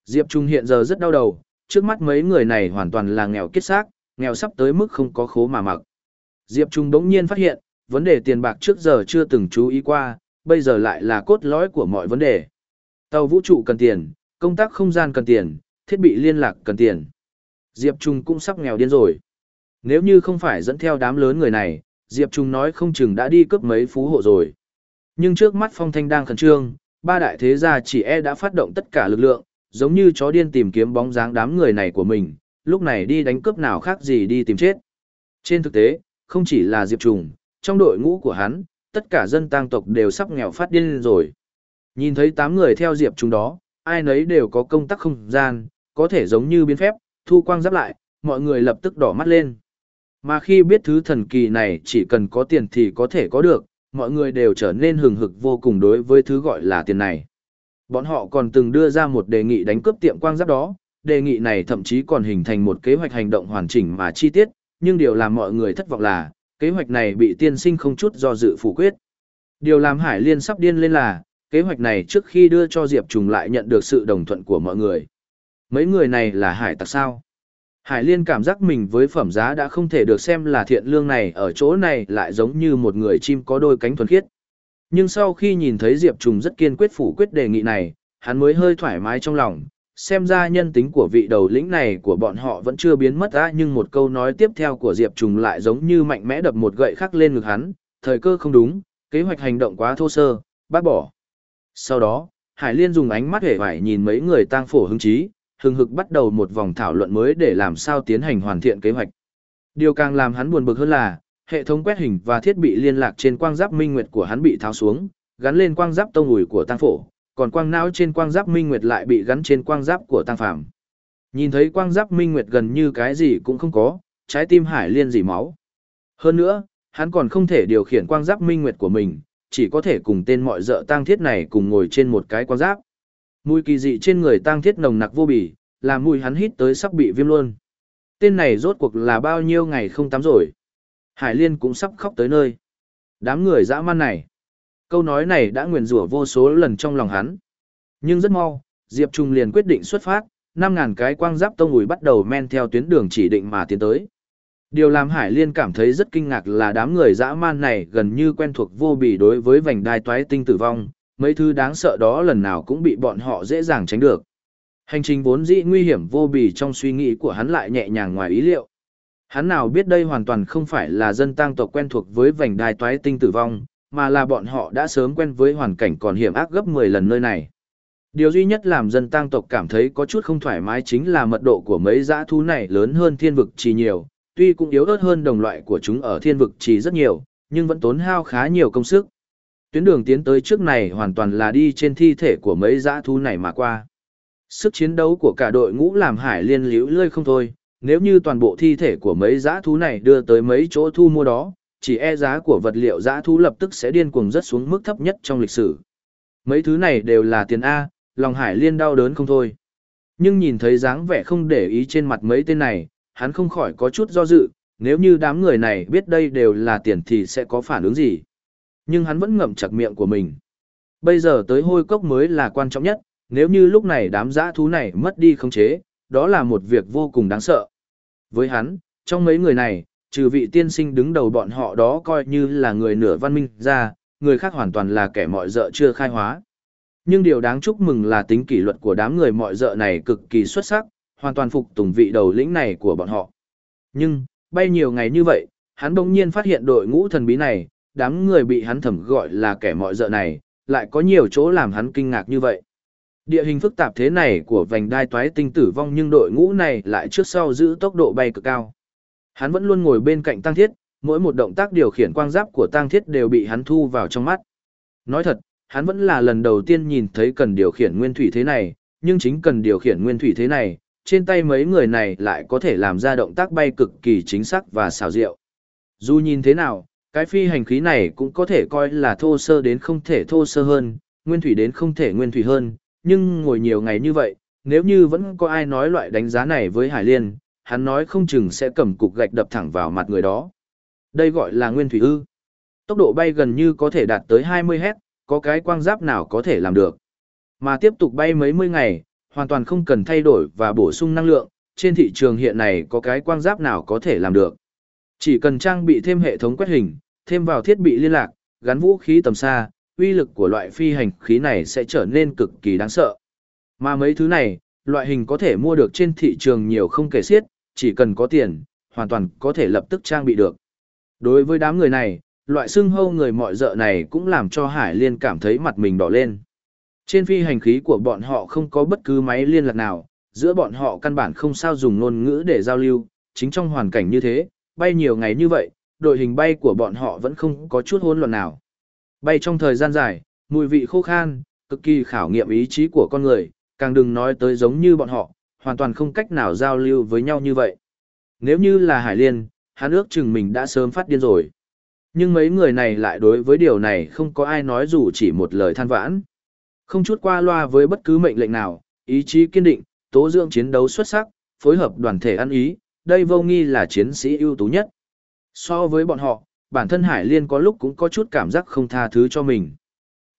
[SPEAKER 1] Diệp Trung hiện giờ rất đau đầu, trước mắt mấy người này hoàn toàn là nghèo kết xác, nghèo sắp tới mức không có khố mà mặc. Diệp Trung đống nhiên phát hiện, vấn đề tiền bạc trước giờ chưa từng chú ý qua, bây giờ lại là cốt lõi của mọi vấn đề. Tàu vũ trụ cần tiền, công tác không gian cần tiền, thiết bị liên lạc cần tiền. Diệp Trung cũng sắp nghèo điên rồi. Nếu như không phải dẫn theo đám lớn người này, Diệp Trung nói không chừng đã đi cướp mấy phú hộ rồi. Nhưng trước mắt Phong Thanh đang khẩn trương, ba đại thế gia chỉ e đã phát động tất cả lực lượng, giống như chó điên tìm kiếm bóng dáng đám người này của mình, lúc này đi đánh cướp nào khác gì đi tìm chết. Trên thực tế, không chỉ là Diệp Trùng, trong đội ngũ của hắn, tất cả dân tang tộc đều sắp nghèo phát điên rồi. Nhìn thấy 8 người theo Diệp Trùng đó, ai nấy đều có công tắc không gian, có thể giống như biến phép, thu quang giáp lại, mọi người lập tức đỏ mắt lên. Mà khi biết thứ thần kỳ này chỉ cần có tiền thì có thể có được, mọi người đều trở nên hừng hực vô cùng đối với thứ gọi là tiền này. Bọn họ còn từng đưa ra một đề nghị đánh cướp tiệm quang giáp đó, đề nghị này thậm chí còn hình thành một kế hoạch hành động hoàn chỉnh mà chi tiết, nhưng điều làm mọi người thất vọng là, kế hoạch này bị tiên sinh không chút do dự phủ quyết. Điều làm Hải Liên sắp điên lên là, kế hoạch này trước khi đưa cho Diệp Trùng lại nhận được sự đồng thuận của mọi người. Mấy người này là hải tặc sao? Hải Liên cảm giác mình với phẩm giá đã không thể được xem là thiện lương này ở chỗ này lại giống như một người chim có đôi cánh thuần khiết. Nhưng sau khi nhìn thấy Diệp Trùng rất kiên quyết phủ quyết đề nghị này, hắn mới hơi thoải mái trong lòng, xem ra nhân tính của vị đầu lĩnh này của bọn họ vẫn chưa biến mất á nhưng một câu nói tiếp theo của Diệp Trùng lại giống như mạnh mẽ đập một gậy khắc lên ngực hắn, thời cơ không đúng, kế hoạch hành động quá thô sơ, bác bỏ. Sau đó, Hải Liên dùng ánh mắt hề vải nhìn mấy người tang phổ hứng chí, hừng hực bắt đầu một vòng thảo luận mới để làm sao tiến hành hoàn thiện kế hoạch. Điều càng làm hắn buồn bực hơn là, hệ thống quét hình và thiết bị liên lạc trên quang giáp minh nguyệt của hắn bị tháo xuống, gắn lên quang giáp tông ủi của tăng phổ, còn quang não trên quang giáp minh nguyệt lại bị gắn trên quang giáp của tăng phàm. Nhìn thấy quang giáp minh nguyệt gần như cái gì cũng không có, trái tim hải liên dỉ máu. Hơn nữa, hắn còn không thể điều khiển quang giáp minh nguyệt của mình, chỉ có thể cùng tên mọi dợ tang thiết này cùng ngồi trên một cái quang giáp. Mùi kỳ dị trên người tang thiết nồng nặc vô bì, làm mùi hắn hít tới sắp bị viêm luôn. Tên này rốt cuộc là bao nhiêu ngày không tắm rồi. Hải Liên cũng sắp khóc tới nơi. Đám người dã man này. Câu nói này đã nguyền rủa vô số lần trong lòng hắn. Nhưng rất mau, Diệp Trung liền quyết định xuất phát, 5.000 cái quang giáp tông ủi bắt đầu men theo tuyến đường chỉ định mà tiến tới. Điều làm Hải Liên cảm thấy rất kinh ngạc là đám người dã man này gần như quen thuộc vô bì đối với vành đai toái tinh tử vong, mấy thứ đáng sợ đó lần nào cũng bị bọn họ dễ dàng tránh được. Hành trình vốn dĩ nguy hiểm vô bì trong suy nghĩ của hắn lại nhẹ nhàng ngoài ý liệu. Hắn nào biết đây hoàn toàn không phải là dân tang tộc quen thuộc với vành đai toái tinh tử vong, mà là bọn họ đã sớm quen với hoàn cảnh còn hiểm ác gấp 10 lần nơi này. Điều duy nhất làm dân tang tộc cảm thấy có chút không thoải mái chính là mật độ của mấy dã thú này lớn hơn thiên vực chỉ nhiều, tuy cũng yếu ớt hơn đồng loại của chúng ở thiên vực chỉ rất nhiều, nhưng vẫn tốn hao khá nhiều công sức. Tuyến đường tiến tới trước này hoàn toàn là đi trên thi thể của mấy dã thú này mà qua. Sức chiến đấu của cả đội ngũ làm hải liên liễu lơi không thôi, nếu như toàn bộ thi thể của mấy giã thú này đưa tới mấy chỗ thu mua đó, chỉ e giá của vật liệu giã thú lập tức sẽ điên cuồng rất xuống mức thấp nhất trong lịch sử. Mấy thứ này đều là tiền A, lòng hải liên đau đớn không thôi. Nhưng nhìn thấy dáng vẻ không để ý trên mặt mấy tên này, hắn không khỏi có chút do dự, nếu như đám người này biết đây đều là tiền thì sẽ có phản ứng gì. Nhưng hắn vẫn ngậm chặt miệng của mình. Bây giờ tới hôi cốc mới là quan trọng nhất, nếu như lúc này đám giã thú này mất đi khống chế, đó là một việc vô cùng đáng sợ. Với hắn, trong mấy người này, trừ vị tiên sinh đứng đầu bọn họ đó coi như là người nửa văn minh ra, người khác hoàn toàn là kẻ mọi dợ chưa khai hóa. Nhưng điều đáng chúc mừng là tính kỷ luật của đám người mọi dợ này cực kỳ xuất sắc, hoàn toàn phục tùng vị đầu lĩnh này của bọn họ. Nhưng, bay nhiều ngày như vậy, hắn bỗng nhiên phát hiện đội ngũ thần bí này, đám người bị hắn thẩm gọi là kẻ mọi dợ này, lại có nhiều chỗ làm hắn kinh ngạc như vậy. Địa hình phức tạp thế này của vành đai toái tinh tử vong nhưng đội ngũ này lại trước sau giữ tốc độ bay cực cao. Hắn vẫn luôn ngồi bên cạnh tăng thiết, mỗi một động tác điều khiển quang giáp của tăng thiết đều bị hắn thu vào trong mắt. Nói thật, hắn vẫn là lần đầu tiên nhìn thấy cần điều khiển nguyên thủy thế này, nhưng chính cần điều khiển nguyên thủy thế này, trên tay mấy người này lại có thể làm ra động tác bay cực kỳ chính xác và xảo diệu. Dù nhìn thế nào, cái phi hành khí này cũng có thể coi là thô sơ đến không thể thô sơ hơn, nguyên thủy đến không thể nguyên thủy hơn, nhưng ngồi nhiều ngày như vậy, nếu như vẫn có ai nói loại đánh giá này với Hải Liên, hắn nói không chừng sẽ cầm cục gạch đập thẳng vào mặt người đó. Đây gọi là nguyên thủy ư. Tốc độ bay gần như có thể đạt tới 20 hét, có cái quang giáp nào có thể làm được. Mà tiếp tục bay mấy mươi ngày, hoàn toàn không cần thay đổi và bổ sung năng lượng, trên thị trường hiện này có cái quang giáp nào có thể làm được. Chỉ cần trang bị thêm hệ thống quét hình, thêm vào thiết bị liên lạc, gắn vũ khí tầm xa, uy lực của loại phi hành khí này sẽ trở nên cực kỳ đáng sợ. Mà mấy thứ này, loại hình có thể mua được trên thị trường nhiều không kể xiết, chỉ cần có tiền, hoàn toàn có thể lập tức trang bị được. Đối với đám người này, loại xưng hâu người mọi dợ này cũng làm cho Hải Liên cảm thấy mặt mình đỏ lên. Trên phi hành khí của bọn họ không có bất cứ máy liên lạc nào, giữa bọn họ căn bản không sao dùng ngôn ngữ để giao lưu, chính trong hoàn cảnh như thế, bay nhiều ngày như vậy, đội hình bay của bọn họ vẫn không có chút hỗn loạn nào. Bay trong thời gian dài, mùi vị khô khan, cực kỳ khảo nghiệm ý chí của con người, càng đừng nói tới giống như bọn họ, hoàn toàn không cách nào giao lưu với nhau như vậy. Nếu như là Hải Liên, hắn ước chừng mình đã sớm phát điên rồi. Nhưng mấy người này lại đối với điều này không có ai nói dù chỉ một lời than vãn. Không chút qua loa với bất cứ mệnh lệnh nào, ý chí kiên định, tố dưỡng chiến đấu xuất sắc, phối hợp đoàn thể ăn ý, đây vô nghi là chiến sĩ ưu tú nhất. So với bọn họ, bản thân Hải Liên có lúc cũng có chút cảm giác không tha thứ cho mình.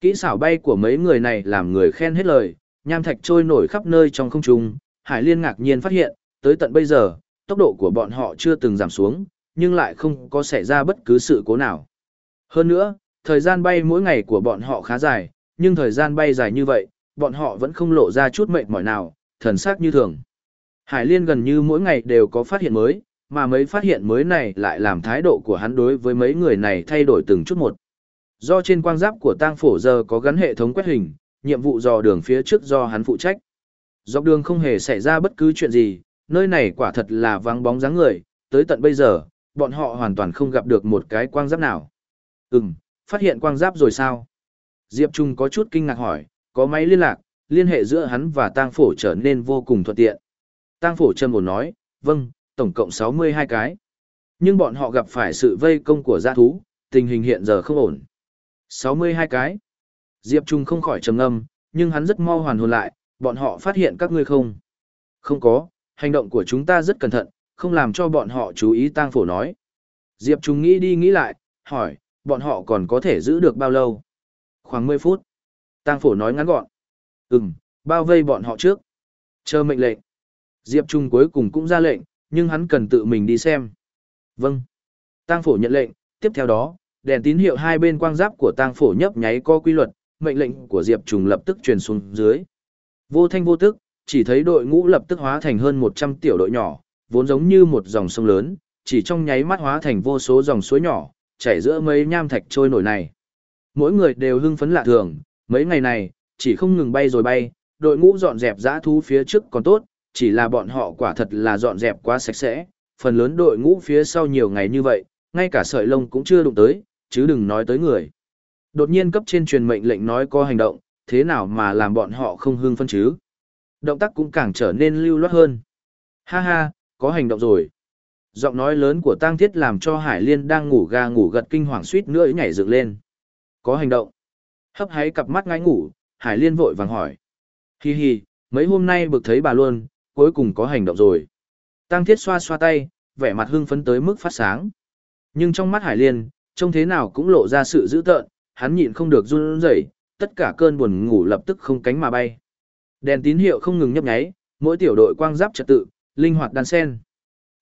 [SPEAKER 1] Kỹ xảo bay của mấy người này làm người khen hết lời, nham thạch trôi nổi khắp nơi trong không trung, Hải Liên ngạc nhiên phát hiện, tới tận bây giờ, tốc độ của bọn họ chưa từng giảm xuống, nhưng lại không có xảy ra bất cứ sự cố nào. Hơn nữa, thời gian bay mỗi ngày của bọn họ khá dài, nhưng thời gian bay dài như vậy, bọn họ vẫn không lộ ra chút mệt mỏi nào, thần sắc như thường. Hải Liên gần như mỗi ngày đều có phát hiện mới, mà mấy phát hiện mới này lại làm thái độ của hắn đối với mấy người này thay đổi từng chút một. Do trên quang giáp của tang phổ giờ có gắn hệ thống quét hình, nhiệm vụ dò đường phía trước do hắn phụ trách. Dọc đường không hề xảy ra bất cứ chuyện gì, nơi này quả thật là vắng bóng dáng người, tới tận bây giờ, bọn họ hoàn toàn không gặp được một cái quang giáp nào. Ừm, phát hiện quang giáp rồi sao? Diệp Trung có chút kinh ngạc hỏi, có máy liên lạc, liên hệ giữa hắn và tang phổ trở nên vô cùng thuận tiện. Tang phổ trầm ổn nói, vâng, tổng cộng 62 cái. Nhưng bọn họ gặp phải sự vây công của giã thú, tình hình hiện giờ không ổn. 62 cái. Diệp Trung không khỏi trầm ngâm, nhưng hắn rất mau hoàn hồn lại, bọn họ phát hiện các ngươi không? Không có, hành động của chúng ta rất cẩn thận, không làm cho bọn họ chú ý tang phổ nói. Diệp Trung nghĩ đi nghĩ lại, hỏi, bọn họ còn có thể giữ được bao lâu? Khoảng 10 phút. Tang phổ nói ngắn gọn. Ừm, bao vây bọn họ trước. Chờ mệnh lệnh. Diệp Trung cuối cùng cũng ra lệnh, nhưng hắn cần tự mình đi xem. Vâng. Tang phổ nhận lệnh, tiếp theo đó, đèn tín hiệu hai bên quang giáp của tang phổ nhấp nháy có quy luật, mệnh lệnh của Diệp Trùng lập tức truyền xuống dưới. Vô thanh vô tức, chỉ thấy đội ngũ lập tức hóa thành hơn 100 tiểu đội nhỏ, vốn giống như một dòng sông lớn, chỉ trong nháy mắt hóa thành vô số dòng suối nhỏ, chảy giữa mấy nham thạch trôi nổi này. Mỗi người đều hưng phấn lạ thường, mấy ngày này, chỉ không ngừng bay rồi bay, đội ngũ dọn dẹp dã thú phía trước còn tốt, chỉ là bọn họ quả thật là dọn dẹp quá sạch sẽ, phần lớn đội ngũ phía sau nhiều ngày như vậy, ngay cả sợi lông cũng chưa đụng tới, chứ đừng nói tới người. Đột nhiên cấp trên truyền mệnh lệnh nói có hành động, thế nào mà làm bọn họ không hưng phân chứ? Động tác cũng càng trở nên lưu loát hơn. Ha ha, có hành động rồi. Giọng nói lớn của tang Thiết làm cho Hải Liên đang ngủ ga ngủ gật kinh hoàng suýt nữa nhảy dựng lên. Có hành động. Hấp háy cặp mắt ngáy ngủ, Hải Liên vội vàng hỏi. Hi hi, mấy hôm nay bực thấy bà luôn, cuối cùng có hành động rồi. Tăng Thiết xoa xoa tay, vẻ mặt hưng phấn tới mức phát sáng. Nhưng trong mắt Hải Liên, trông thế nào cũng lộ ra sự dữ tợn, hắn nhịn không được run rẩy, tất cả cơn buồn ngủ lập tức không cánh mà bay. Đèn tín hiệu không ngừng nhấp nháy, mỗi tiểu đội quang giáp trật tự, linh hoạt đan sen.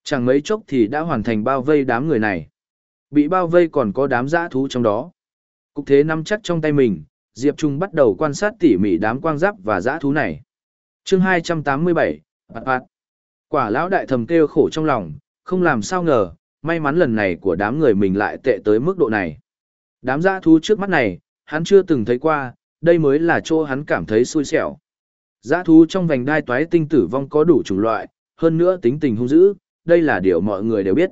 [SPEAKER 1] Chẳng mấy chốc thì đã hoàn thành bao vây đám người này. Bị bao vây còn có đám dã thú trong đó. Cục thế nắm chắc trong tay mình, Diệp Trung bắt đầu quan sát tỉ mỉ đám quang giáp và dã thú này. Chương 287, bạt bạt. Quả lão đại thầm kêu khổ trong lòng, không làm sao ngờ, may mắn lần này của đám người mình lại tệ tới mức độ này. Đám dã thú trước mắt này, hắn chưa từng thấy qua, đây mới là chỗ hắn cảm thấy xui xẻo. Dã thú trong vành đai toái tinh tử vong có đủ chủng loại, hơn nữa tính tình hung dữ, đây là điều mọi người đều biết.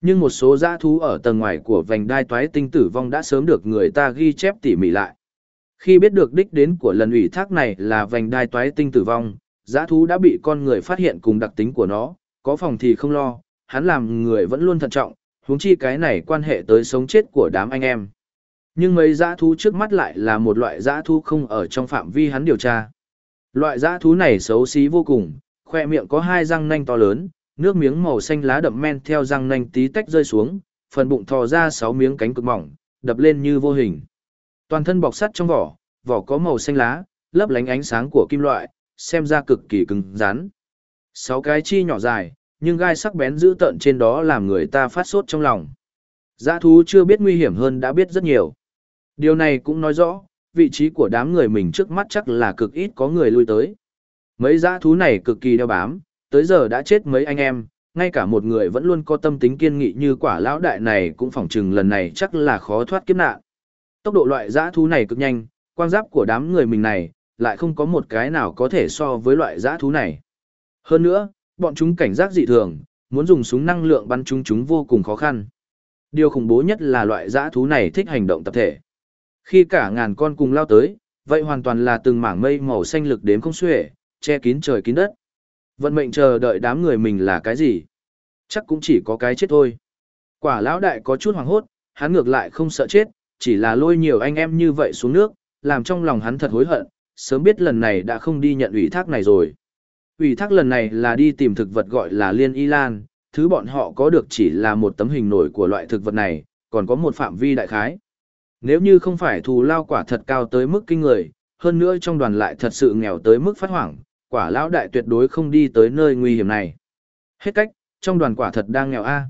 [SPEAKER 1] Nhưng một số dã thú ở tầng ngoài của vành đai toái tinh tử vong đã sớm được người ta ghi chép tỉ mỉ lại. Khi biết được đích đến của lần ủy thác này là vành đai toái tinh tử vong, Giá thú đã bị con người phát hiện cùng đặc tính của nó, có phòng thì không lo, hắn làm người vẫn luôn thận trọng, huống chi cái này quan hệ tới sống chết của đám anh em. Nhưng mấy dã thú trước mắt lại là một loại dã thú không ở trong phạm vi hắn điều tra. Loại dã thú này xấu xí vô cùng, khoe miệng có hai răng nanh to lớn, nước miếng màu xanh lá đậm men theo răng nanh tí tách rơi xuống, phần bụng thò ra sáu miếng cánh cực mỏng, đập lên như vô hình. Toàn thân bọc sắt trong vỏ, vỏ có màu xanh lá, lấp lánh ánh sáng của kim loại, xem ra cực kỳ cứng rắn. Sáu cái chi nhỏ dài, nhưng gai sắc bén dữ tợn trên đó làm người ta phát sốt trong lòng. Dã thú chưa biết nguy hiểm hơn đã biết rất nhiều. Điều này cũng nói rõ, vị trí của đám người mình trước mắt chắc là cực ít có người lui tới. Mấy dã thú này cực kỳ đeo bám, tới giờ đã chết mấy anh em, ngay cả một người vẫn luôn có tâm tính kiên nghị như quả lão đại này cũng phỏng chừng lần này chắc là khó thoát kiếp nạn. Tốc độ loại dã thú này cực nhanh, quang giáp của đám người mình này, lại không có một cái nào có thể so với loại dã thú này. Hơn nữa, bọn chúng cảnh giác dị thường, muốn dùng súng năng lượng bắn chúng chúng vô cùng khó khăn. Điều khủng bố nhất là loại dã thú này thích hành động tập thể. Khi cả ngàn con cùng lao tới, vậy hoàn toàn là từng mảng mây màu xanh lực đếm không xuể, che kín trời kín đất. Vận mệnh chờ đợi đám người mình là cái gì? Chắc cũng chỉ có cái chết thôi. Quả lão đại có chút hoảng hốt, hắn ngược lại không sợ chết, chỉ là lôi nhiều anh em như vậy xuống nước, làm trong lòng hắn thật hối hận, sớm biết lần này đã không đi nhận ủy thác này rồi. Ủy thác lần này là đi tìm thực vật gọi là liên y lan, thứ bọn họ có được chỉ là một tấm hình nổi của loại thực vật này, còn có một phạm vi đại khái. Nếu như không phải thù lao quả thật cao tới mức kinh người, hơn nữa trong đoàn lại thật sự nghèo tới mức phát hoảng, quả lão đại tuyệt đối không đi tới nơi nguy hiểm này. Hết cách, trong đoàn quả thật đang nghèo a.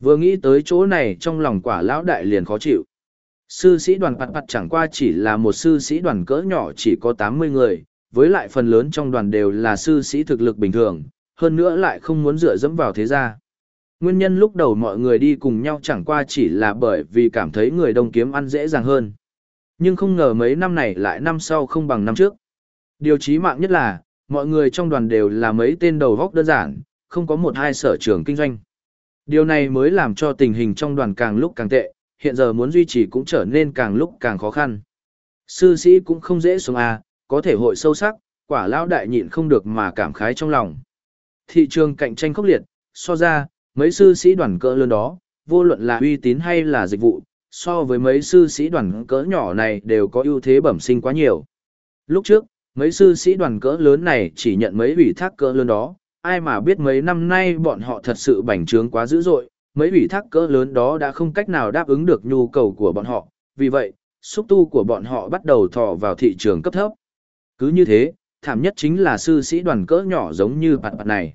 [SPEAKER 1] Vừa nghĩ tới chỗ này trong lòng quả lão đại liền khó chịu. Sư sĩ đoàn bạt bạt chẳng qua chỉ là một sư sĩ đoàn cỡ nhỏ chỉ có 80 người, với lại phần lớn trong đoàn đều là sư sĩ thực lực bình thường, hơn nữa lại không muốn dựa dẫm vào thế gia. Nguyên nhân lúc đầu mọi người đi cùng nhau chẳng qua chỉ là bởi vì cảm thấy người đông kiếm ăn dễ dàng hơn. Nhưng không ngờ mấy năm này lại năm sau không bằng năm trước. Điều chí mạng nhất là, Mọi người trong đoàn đều là mấy tên đầu góc đơn giản, không có một hai sở trường kinh doanh. Điều này mới làm cho tình hình trong đoàn càng lúc càng tệ, hiện giờ muốn duy trì cũng trở nên càng lúc càng khó khăn. Sư sĩ cũng không dễ xuống à, có thể hội sâu sắc, quả lão đại nhịn không được mà cảm khái trong lòng. Thị trường cạnh tranh khốc liệt, so ra, mấy sư sĩ đoàn cỡ lớn đó, vô luận là uy tín hay là dịch vụ, so với mấy sư sĩ đoàn cỡ nhỏ này đều có ưu thế bẩm sinh quá nhiều. Lúc trước, mấy sư sĩ đoàn cỡ lớn này chỉ nhận mấy ủy thác cỡ lớn đó, ai mà biết mấy năm nay bọn họ thật sự bành trướng quá dữ dội, mấy ủy thác cỡ lớn đó đã không cách nào đáp ứng được nhu cầu của bọn họ, vì vậy, xúc tu của bọn họ bắt đầu thò vào thị trường cấp thấp. Cứ như thế, thảm nhất chính là sư sĩ đoàn cỡ nhỏ giống như bạt bạt này.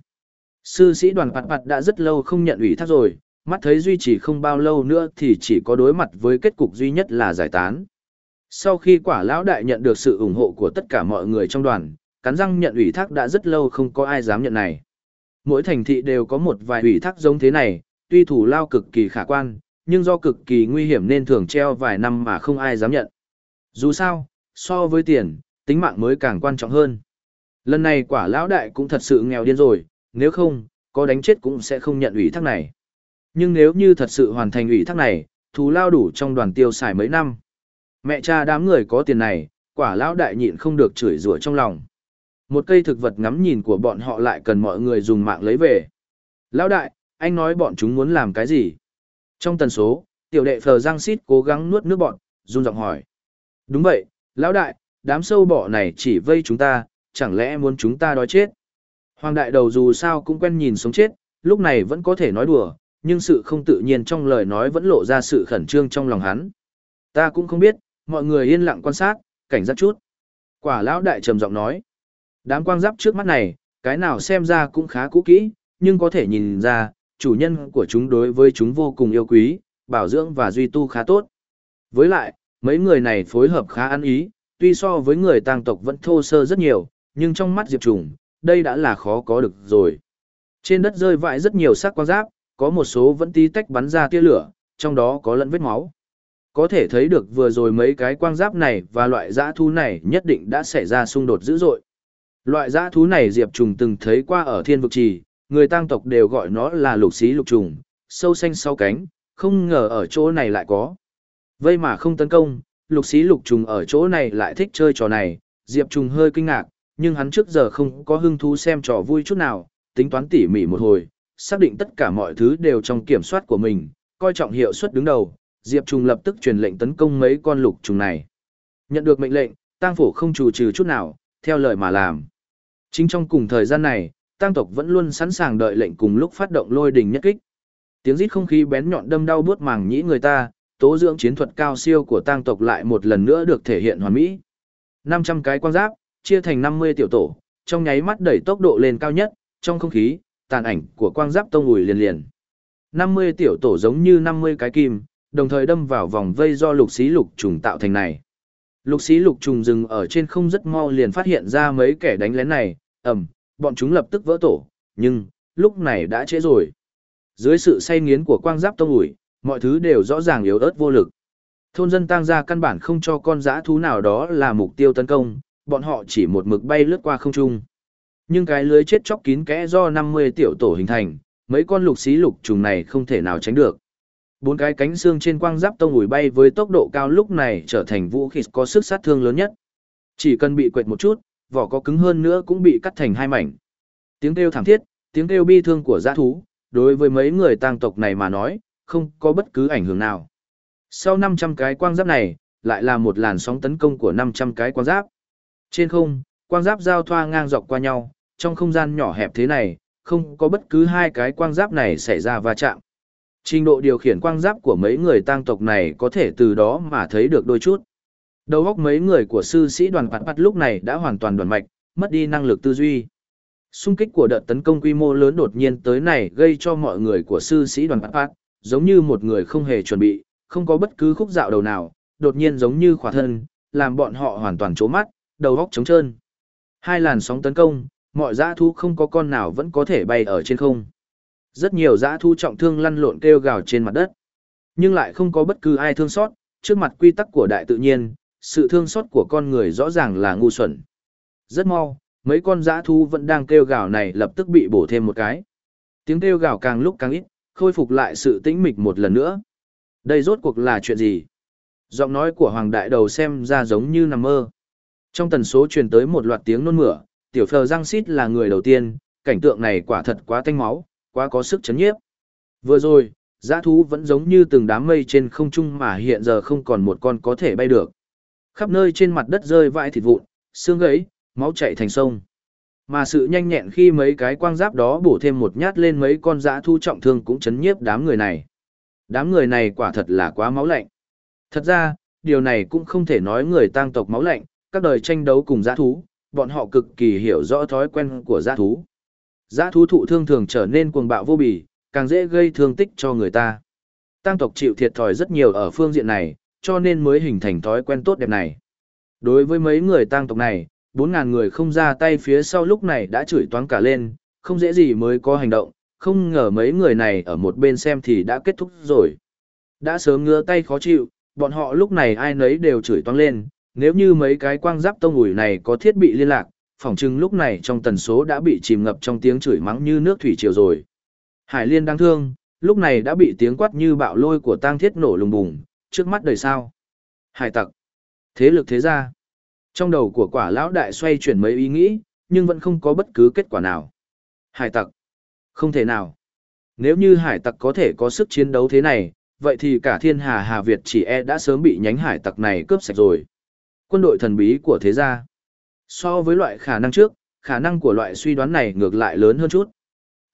[SPEAKER 1] Sư sĩ đoàn bạt bạt đã rất lâu không nhận ủy thác rồi, mắt thấy duy trì không bao lâu nữa thì chỉ có đối mặt với kết cục duy nhất là giải tán. Sau khi quả lão đại nhận được sự ủng hộ của tất cả mọi người trong đoàn, cắn răng nhận ủy thác đã rất lâu không có ai dám nhận này. Mỗi thành thị đều có một vài ủy thác giống thế này, tuy thủ lao cực kỳ khả quan, nhưng do cực kỳ nguy hiểm nên thường treo vài năm mà không ai dám nhận. Dù sao, so với tiền, tính mạng mới càng quan trọng hơn. Lần này quả lão đại cũng thật sự nghèo điên rồi, nếu không, có đánh chết cũng sẽ không nhận ủy thác này. Nhưng nếu như thật sự hoàn thành ủy thác này, thù lao đủ trong đoàn tiêu xài mấy năm. Mẹ cha đám người có tiền này, quả lão đại nhịn không được chửi rủa trong lòng. Một cây thực vật ngắm nhìn của bọn họ lại cần mọi người dùng mạng lấy về. Lão đại, anh nói bọn chúng muốn làm cái gì? Trong tần số, tiểu đệ Phờ Giang Sít cố gắng nuốt nước bọn, run giọng hỏi. Đúng vậy, lão đại, đám sâu bọ này chỉ vây chúng ta, chẳng lẽ muốn chúng ta đói chết? Hoàng đại đầu dù sao cũng quen nhìn sống chết, lúc này vẫn có thể nói đùa, nhưng sự không tự nhiên trong lời nói vẫn lộ ra sự khẩn trương trong lòng hắn. Ta cũng không biết, mọi người yên lặng quan sát, cảnh giác chút. Quả lão đại trầm giọng nói. Đám quang giáp trước mắt này, cái nào xem ra cũng khá cũ kỹ, nhưng có thể nhìn ra, chủ nhân của chúng đối với chúng vô cùng yêu quý, bảo dưỡng và duy tu khá tốt. Với lại, mấy người này phối hợp khá ăn ý, tuy so với người tang tộc vẫn thô sơ rất nhiều, nhưng trong mắt Diệp Trùng, đây đã là khó có được rồi. Trên đất rơi vãi rất nhiều xác quang giáp, có một số vẫn tí tách bắn ra tia lửa, trong đó có lẫn vết máu. Có thể thấy được vừa rồi mấy cái quang giáp này và loại dã thú này nhất định đã xảy ra xung đột dữ dội. Loại dã thú này Diệp Trùng từng thấy qua ở thiên vực trì, người tăng tộc đều gọi nó là lục xí lục trùng, sâu xanh sau cánh, không ngờ ở chỗ này lại có. Vây mà không tấn công, lục xí lục trùng ở chỗ này lại thích chơi trò này, Diệp Trùng hơi kinh ngạc, nhưng hắn trước giờ không có hứng thú xem trò vui chút nào, tính toán tỉ mỉ một hồi, xác định tất cả mọi thứ đều trong kiểm soát của mình, coi trọng hiệu suất đứng đầu, Diệp Trùng lập tức truyền lệnh tấn công mấy con lục trùng này. Nhận được mệnh lệnh, Tăng Phổ không chủ trừ chút nào, theo lời mà làm. Chính trong cùng thời gian này, Tăng tộc vẫn luôn sẵn sàng đợi lệnh cùng lúc phát động lôi đình nhất kích. Tiếng rít không khí bén nhọn đâm đau buốt màng nhĩ người ta, tố dưỡng chiến thuật cao siêu của Tăng tộc lại một lần nữa được thể hiện hoàn mỹ. 500 cái quang giáp, chia thành 50 tiểu tổ, trong nháy mắt đẩy tốc độ lên cao nhất, trong không khí, tàn ảnh của quang giáp tông ủi liền liền. 50 tiểu tổ giống như 50 cái kim, đồng thời đâm vào vòng vây do lục xí lục trùng tạo thành này. Lục xí lục trùng dừng ở trên không rất mau liền phát hiện ra mấy kẻ đánh lén này, ầm, bọn chúng lập tức vỡ tổ, nhưng, lúc này đã trễ rồi. Dưới sự say nghiến của quang giáp tông ủi, mọi thứ đều rõ ràng yếu ớt vô lực. Thôn dân tăng ra căn bản không cho con dã thú nào đó là mục tiêu tấn công, bọn họ chỉ một mực bay lướt qua không trung. Nhưng cái lưới chết chóc kín kẽ do 50 tiểu tổ hình thành, mấy con lục xí lục trùng này không thể nào tránh được. Bốn cái cánh xương trên quang giáp tông ủi bay với tốc độ cao lúc này trở thành vũ khí có sức sát thương lớn nhất. Chỉ cần bị quệt một chút, vỏ có cứng hơn nữa cũng bị cắt thành hai mảnh. Tiếng kêu thảm thiết, tiếng kêu bi thương của dã thú, đối với mấy người tang tộc này mà nói, không có bất cứ ảnh hưởng nào. Sau 500 cái quang giáp này, lại là một làn sóng tấn công của 500 cái quang giáp. Trên không, quang giáp giao thoa ngang dọc qua nhau, trong không gian nhỏ hẹp thế này, không có bất cứ hai cái quang giáp này xảy ra va chạm. Trình độ điều khiển quang giáp của mấy người tang tộc này có thể từ đó mà thấy được đôi chút. Đầu óc mấy người của sư sĩ đoàn bạt phát lúc này đã hoàn toàn đoàn mạch, mất đi năng lực tư duy. Xung kích của đợt tấn công quy mô lớn đột nhiên tới này gây cho mọi người của sư sĩ đoàn bạt phát giống như một người không hề chuẩn bị, không có bất cứ khúc dạo đầu nào, đột nhiên giống như khỏa thân, làm bọn họ hoàn toàn trố mắt, đầu óc trống trơn. Hai làn sóng tấn công, mọi dã thú không có con nào vẫn có thể bay ở trên không. Rất nhiều dã thú trọng thương lăn lộn kêu gào trên mặt đất. Nhưng lại không có bất cứ ai thương xót, trước mặt quy tắc của đại tự nhiên, sự thương xót của con người rõ ràng là ngu xuẩn. Rất mau, Mấy con dã thú vẫn đang kêu gào này lập tức bị bổ thêm một cái. Tiếng kêu gào càng lúc càng ít, khôi phục lại sự tĩnh mịch một lần nữa. Đây rốt cuộc là chuyện gì? Giọng nói của Hoàng Đại Đầu xem ra giống như nằm mơ. Trong tần số truyền tới một loạt tiếng nôn mửa, tiểu phờ răng xít là người đầu tiên, cảnh tượng này quả thật quá tanh máu, quá có sức chấn nhiếp. Vừa rồi, dã thú vẫn giống như từng đám mây trên không trung mà hiện giờ không còn một con có thể bay được. Khắp nơi trên mặt đất rơi vãi thịt vụn, xương gãy, máu chảy thành sông. Mà sự nhanh nhẹn khi mấy cái quang giáp đó bổ thêm một nhát lên mấy con dã thu trọng thương cũng chấn nhiếp đám người này. Đám người này quả thật là quá máu lạnh. Thật ra, điều này cũng không thể nói người tang tộc máu lạnh, các đời tranh đấu cùng dã thú, bọn họ cực kỳ hiểu rõ thói quen của dã thú. Dã thú thụ thương thường trở nên cuồng bạo vô bì, càng dễ gây thương tích cho người ta. Tang tộc chịu thiệt thòi rất nhiều ở phương diện này, cho nên mới hình thành thói quen tốt đẹp này. Đối với mấy người tang tộc này, 4.000 người không ra tay phía sau lúc này đã chửi toán cả lên, không dễ gì mới có hành động, không ngờ mấy người này ở một bên xem thì đã kết thúc rồi. Đã sớm ngứa tay khó chịu, bọn họ lúc này ai nấy đều chửi toán lên, nếu như mấy cái quang giáp tông ủi này có thiết bị liên lạc, phỏng chừng lúc này trong tần số đã bị chìm ngập trong tiếng chửi mắng như nước thủy triều rồi. Hải Liên đang thương, lúc này đã bị tiếng quát như bạo lôi của tang thiết nổ lùng bùng, trước mắt đời sao. Hải tặc. Thế lực thế gia. Trong đầu của quả lão đại xoay chuyển mấy ý nghĩ, nhưng vẫn không có bất cứ kết quả nào. Hải tặc. Không thể nào. Nếu như hải tặc có thể có sức chiến đấu thế này, vậy thì cả thiên hà Hà Việt chỉ e đã sớm bị nhánh hải tặc này cướp sạch rồi. Quân đội thần bí của thế gia. So với loại khả năng trước, khả năng của loại suy đoán này ngược lại lớn hơn chút.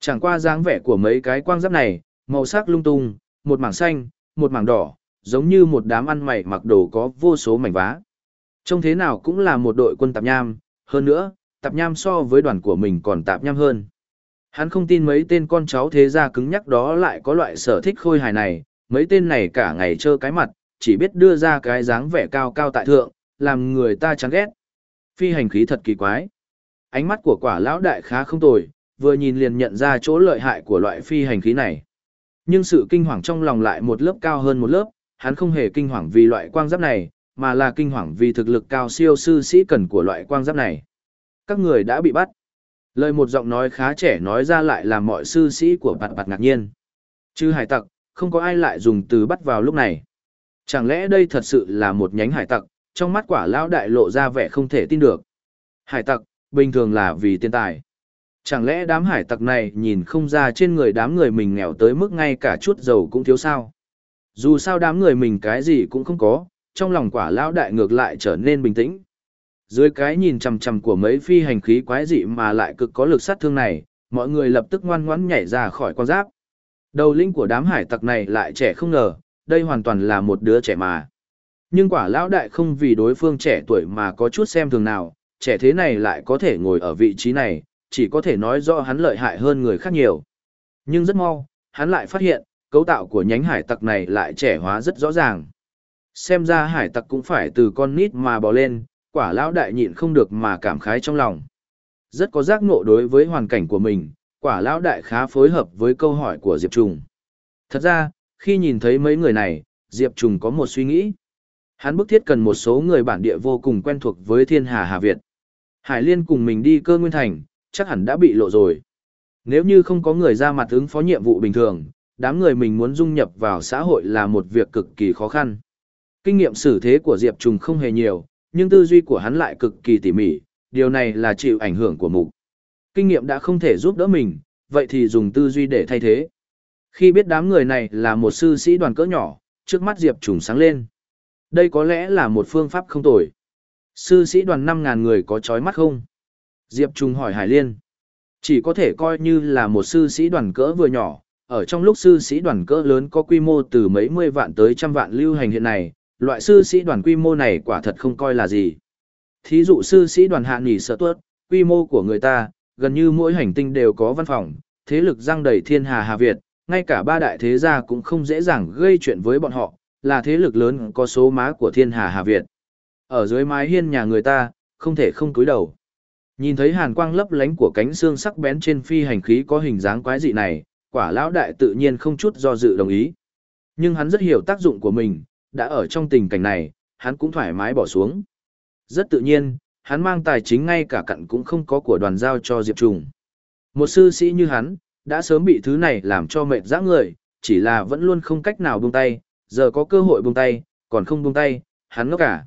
[SPEAKER 1] Chẳng qua dáng vẻ của mấy cái quang giáp này, màu sắc lung tung, một mảng xanh, một mảng đỏ, giống như một đám ăn mày mặc đồ có vô số mảnh vá. Trông thế nào cũng là một đội quân tạp nham, hơn nữa, tạp nham so với đoàn của mình còn tạp nham hơn. Hắn không tin mấy tên con cháu thế gia cứng nhắc đó lại có loại sở thích khôi hài này, mấy tên này cả ngày trơ cái mặt, chỉ biết đưa ra cái dáng vẻ cao cao tại thượng, làm người ta chán ghét. Phi hành khí thật kỳ quái. Ánh mắt của quả lão đại khá không tồi, vừa nhìn liền nhận ra chỗ lợi hại của loại phi hành khí này. Nhưng sự kinh hoàng trong lòng lại một lớp cao hơn một lớp, hắn không hề kinh hoàng vì loại quang giáp này, mà là kinh hoàng vì thực lực cao siêu sư sĩ cần của loại quang giáp này. Các người đã bị bắt. Lời một giọng nói khá trẻ nói ra lại làm mọi sư sĩ của bạt bạt ngạc nhiên. Chứ hải tặc, không có ai lại dùng từ bắt vào lúc này. Chẳng lẽ đây thật sự là một nhánh hải tặc, trong mắt quả lão đại lộ ra vẻ không thể tin được. Hải tặc, bình thường là vì tiền tài. Chẳng lẽ đám hải tặc này nhìn không ra trên người đám người mình nghèo tới mức ngay cả chút dầu cũng thiếu sao? Dù sao đám người mình cái gì cũng không có, trong lòng quả lão đại ngược lại trở nên bình tĩnh. Dưới cái nhìn chằm chằm của mấy phi hành khí quái dị mà lại cực có lực sát thương này, mọi người lập tức ngoan ngoãn nhảy ra khỏi con giáp. Đầu linh của đám hải tặc này lại trẻ không ngờ, đây hoàn toàn là một đứa trẻ mà. Nhưng quả lão đại không vì đối phương trẻ tuổi mà có chút xem thường nào, trẻ thế này lại có thể ngồi ở vị trí này, chỉ có thể nói rõ hắn lợi hại hơn người khác nhiều. Nhưng rất mau, hắn lại phát hiện, cấu tạo của nhánh hải tặc này lại trẻ hóa rất rõ ràng. Xem ra hải tặc cũng phải từ con nít mà bò lên, quả lão đại nhịn không được mà cảm khái trong lòng. Rất có giác ngộ đối với hoàn cảnh của mình, quả lão đại khá phối hợp với câu hỏi của Diệp Trùng. Thật ra, khi nhìn thấy mấy người này, Diệp Trùng có một suy nghĩ. Hắn bức thiết cần một số người bản địa vô cùng quen thuộc với thiên hà Hà Việt. Hải Liên cùng mình đi cơ nguyên thành, chắc hẳn đã bị lộ rồi. Nếu như không có người ra mặt ứng phó nhiệm vụ bình thường, đám người mình muốn dung nhập vào xã hội là một việc cực kỳ khó khăn. Kinh nghiệm xử thế của Diệp Trùng không hề nhiều, nhưng tư duy của hắn lại cực kỳ tỉ mỉ, điều này là chịu ảnh hưởng của mục. Kinh nghiệm đã không thể giúp đỡ mình, vậy thì dùng tư duy để thay thế. Khi biết đám người này là một sư sĩ đoàn cỡ nhỏ, trước mắt Diệp Trùng sáng lên. Đây có lẽ là một phương pháp không tồi. Sư sĩ đoàn 5.000 người có chói mắt không? Diệp Trùng hỏi Hải Liên. Chỉ có thể coi như là một sư sĩ đoàn cỡ vừa nhỏ, ở trong lúc sư sĩ đoàn cỡ lớn có quy mô từ mấy mươi vạn tới trăm vạn lưu hành hiện nay, loại sư sĩ đoàn quy mô này quả thật không coi là gì. Thí dụ sư sĩ đoàn hạ nghỉ sợ tuất, quy mô của người ta, gần như mỗi hành tinh đều có văn phòng, thế lực răng đầy thiên hà Hà Việt, ngay cả ba đại thế gia cũng không dễ dàng gây chuyện với bọn họ, là thế lực lớn có số má của thiên hà Hà Việt. Ở dưới mái hiên nhà người ta, không thể không cúi đầu. Nhìn thấy hàn quang lấp lánh của cánh xương sắc bén trên phi hành khí có hình dáng quái dị này, quả lão đại tự nhiên không chút do dự đồng ý. Nhưng hắn rất hiểu tác dụng của mình, đã ở trong tình cảnh này, hắn cũng thoải mái bỏ xuống. Rất tự nhiên, hắn mang tài chính ngay cả cặn cũng không có của đoàn giao cho Diệp Trùng. Một sư sĩ như hắn, đã sớm bị thứ này làm cho mệt dã người, chỉ là vẫn luôn không cách nào buông tay, giờ có cơ hội buông tay, còn không buông tay, hắn ngốc cả.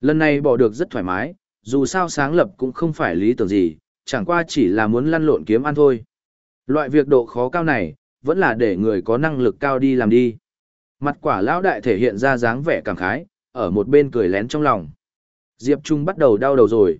[SPEAKER 1] Lần này bỏ được rất thoải mái, dù sao sáng lập cũng không phải lý tưởng gì, chẳng qua chỉ là muốn lăn lộn kiếm ăn thôi. Loại việc độ khó cao này, vẫn là để người có năng lực cao đi làm đi. Mặt quả lão đại thể hiện ra dáng vẻ cảm khái, ở một bên cười lén trong lòng. Diệp Trung bắt đầu đau đầu rồi.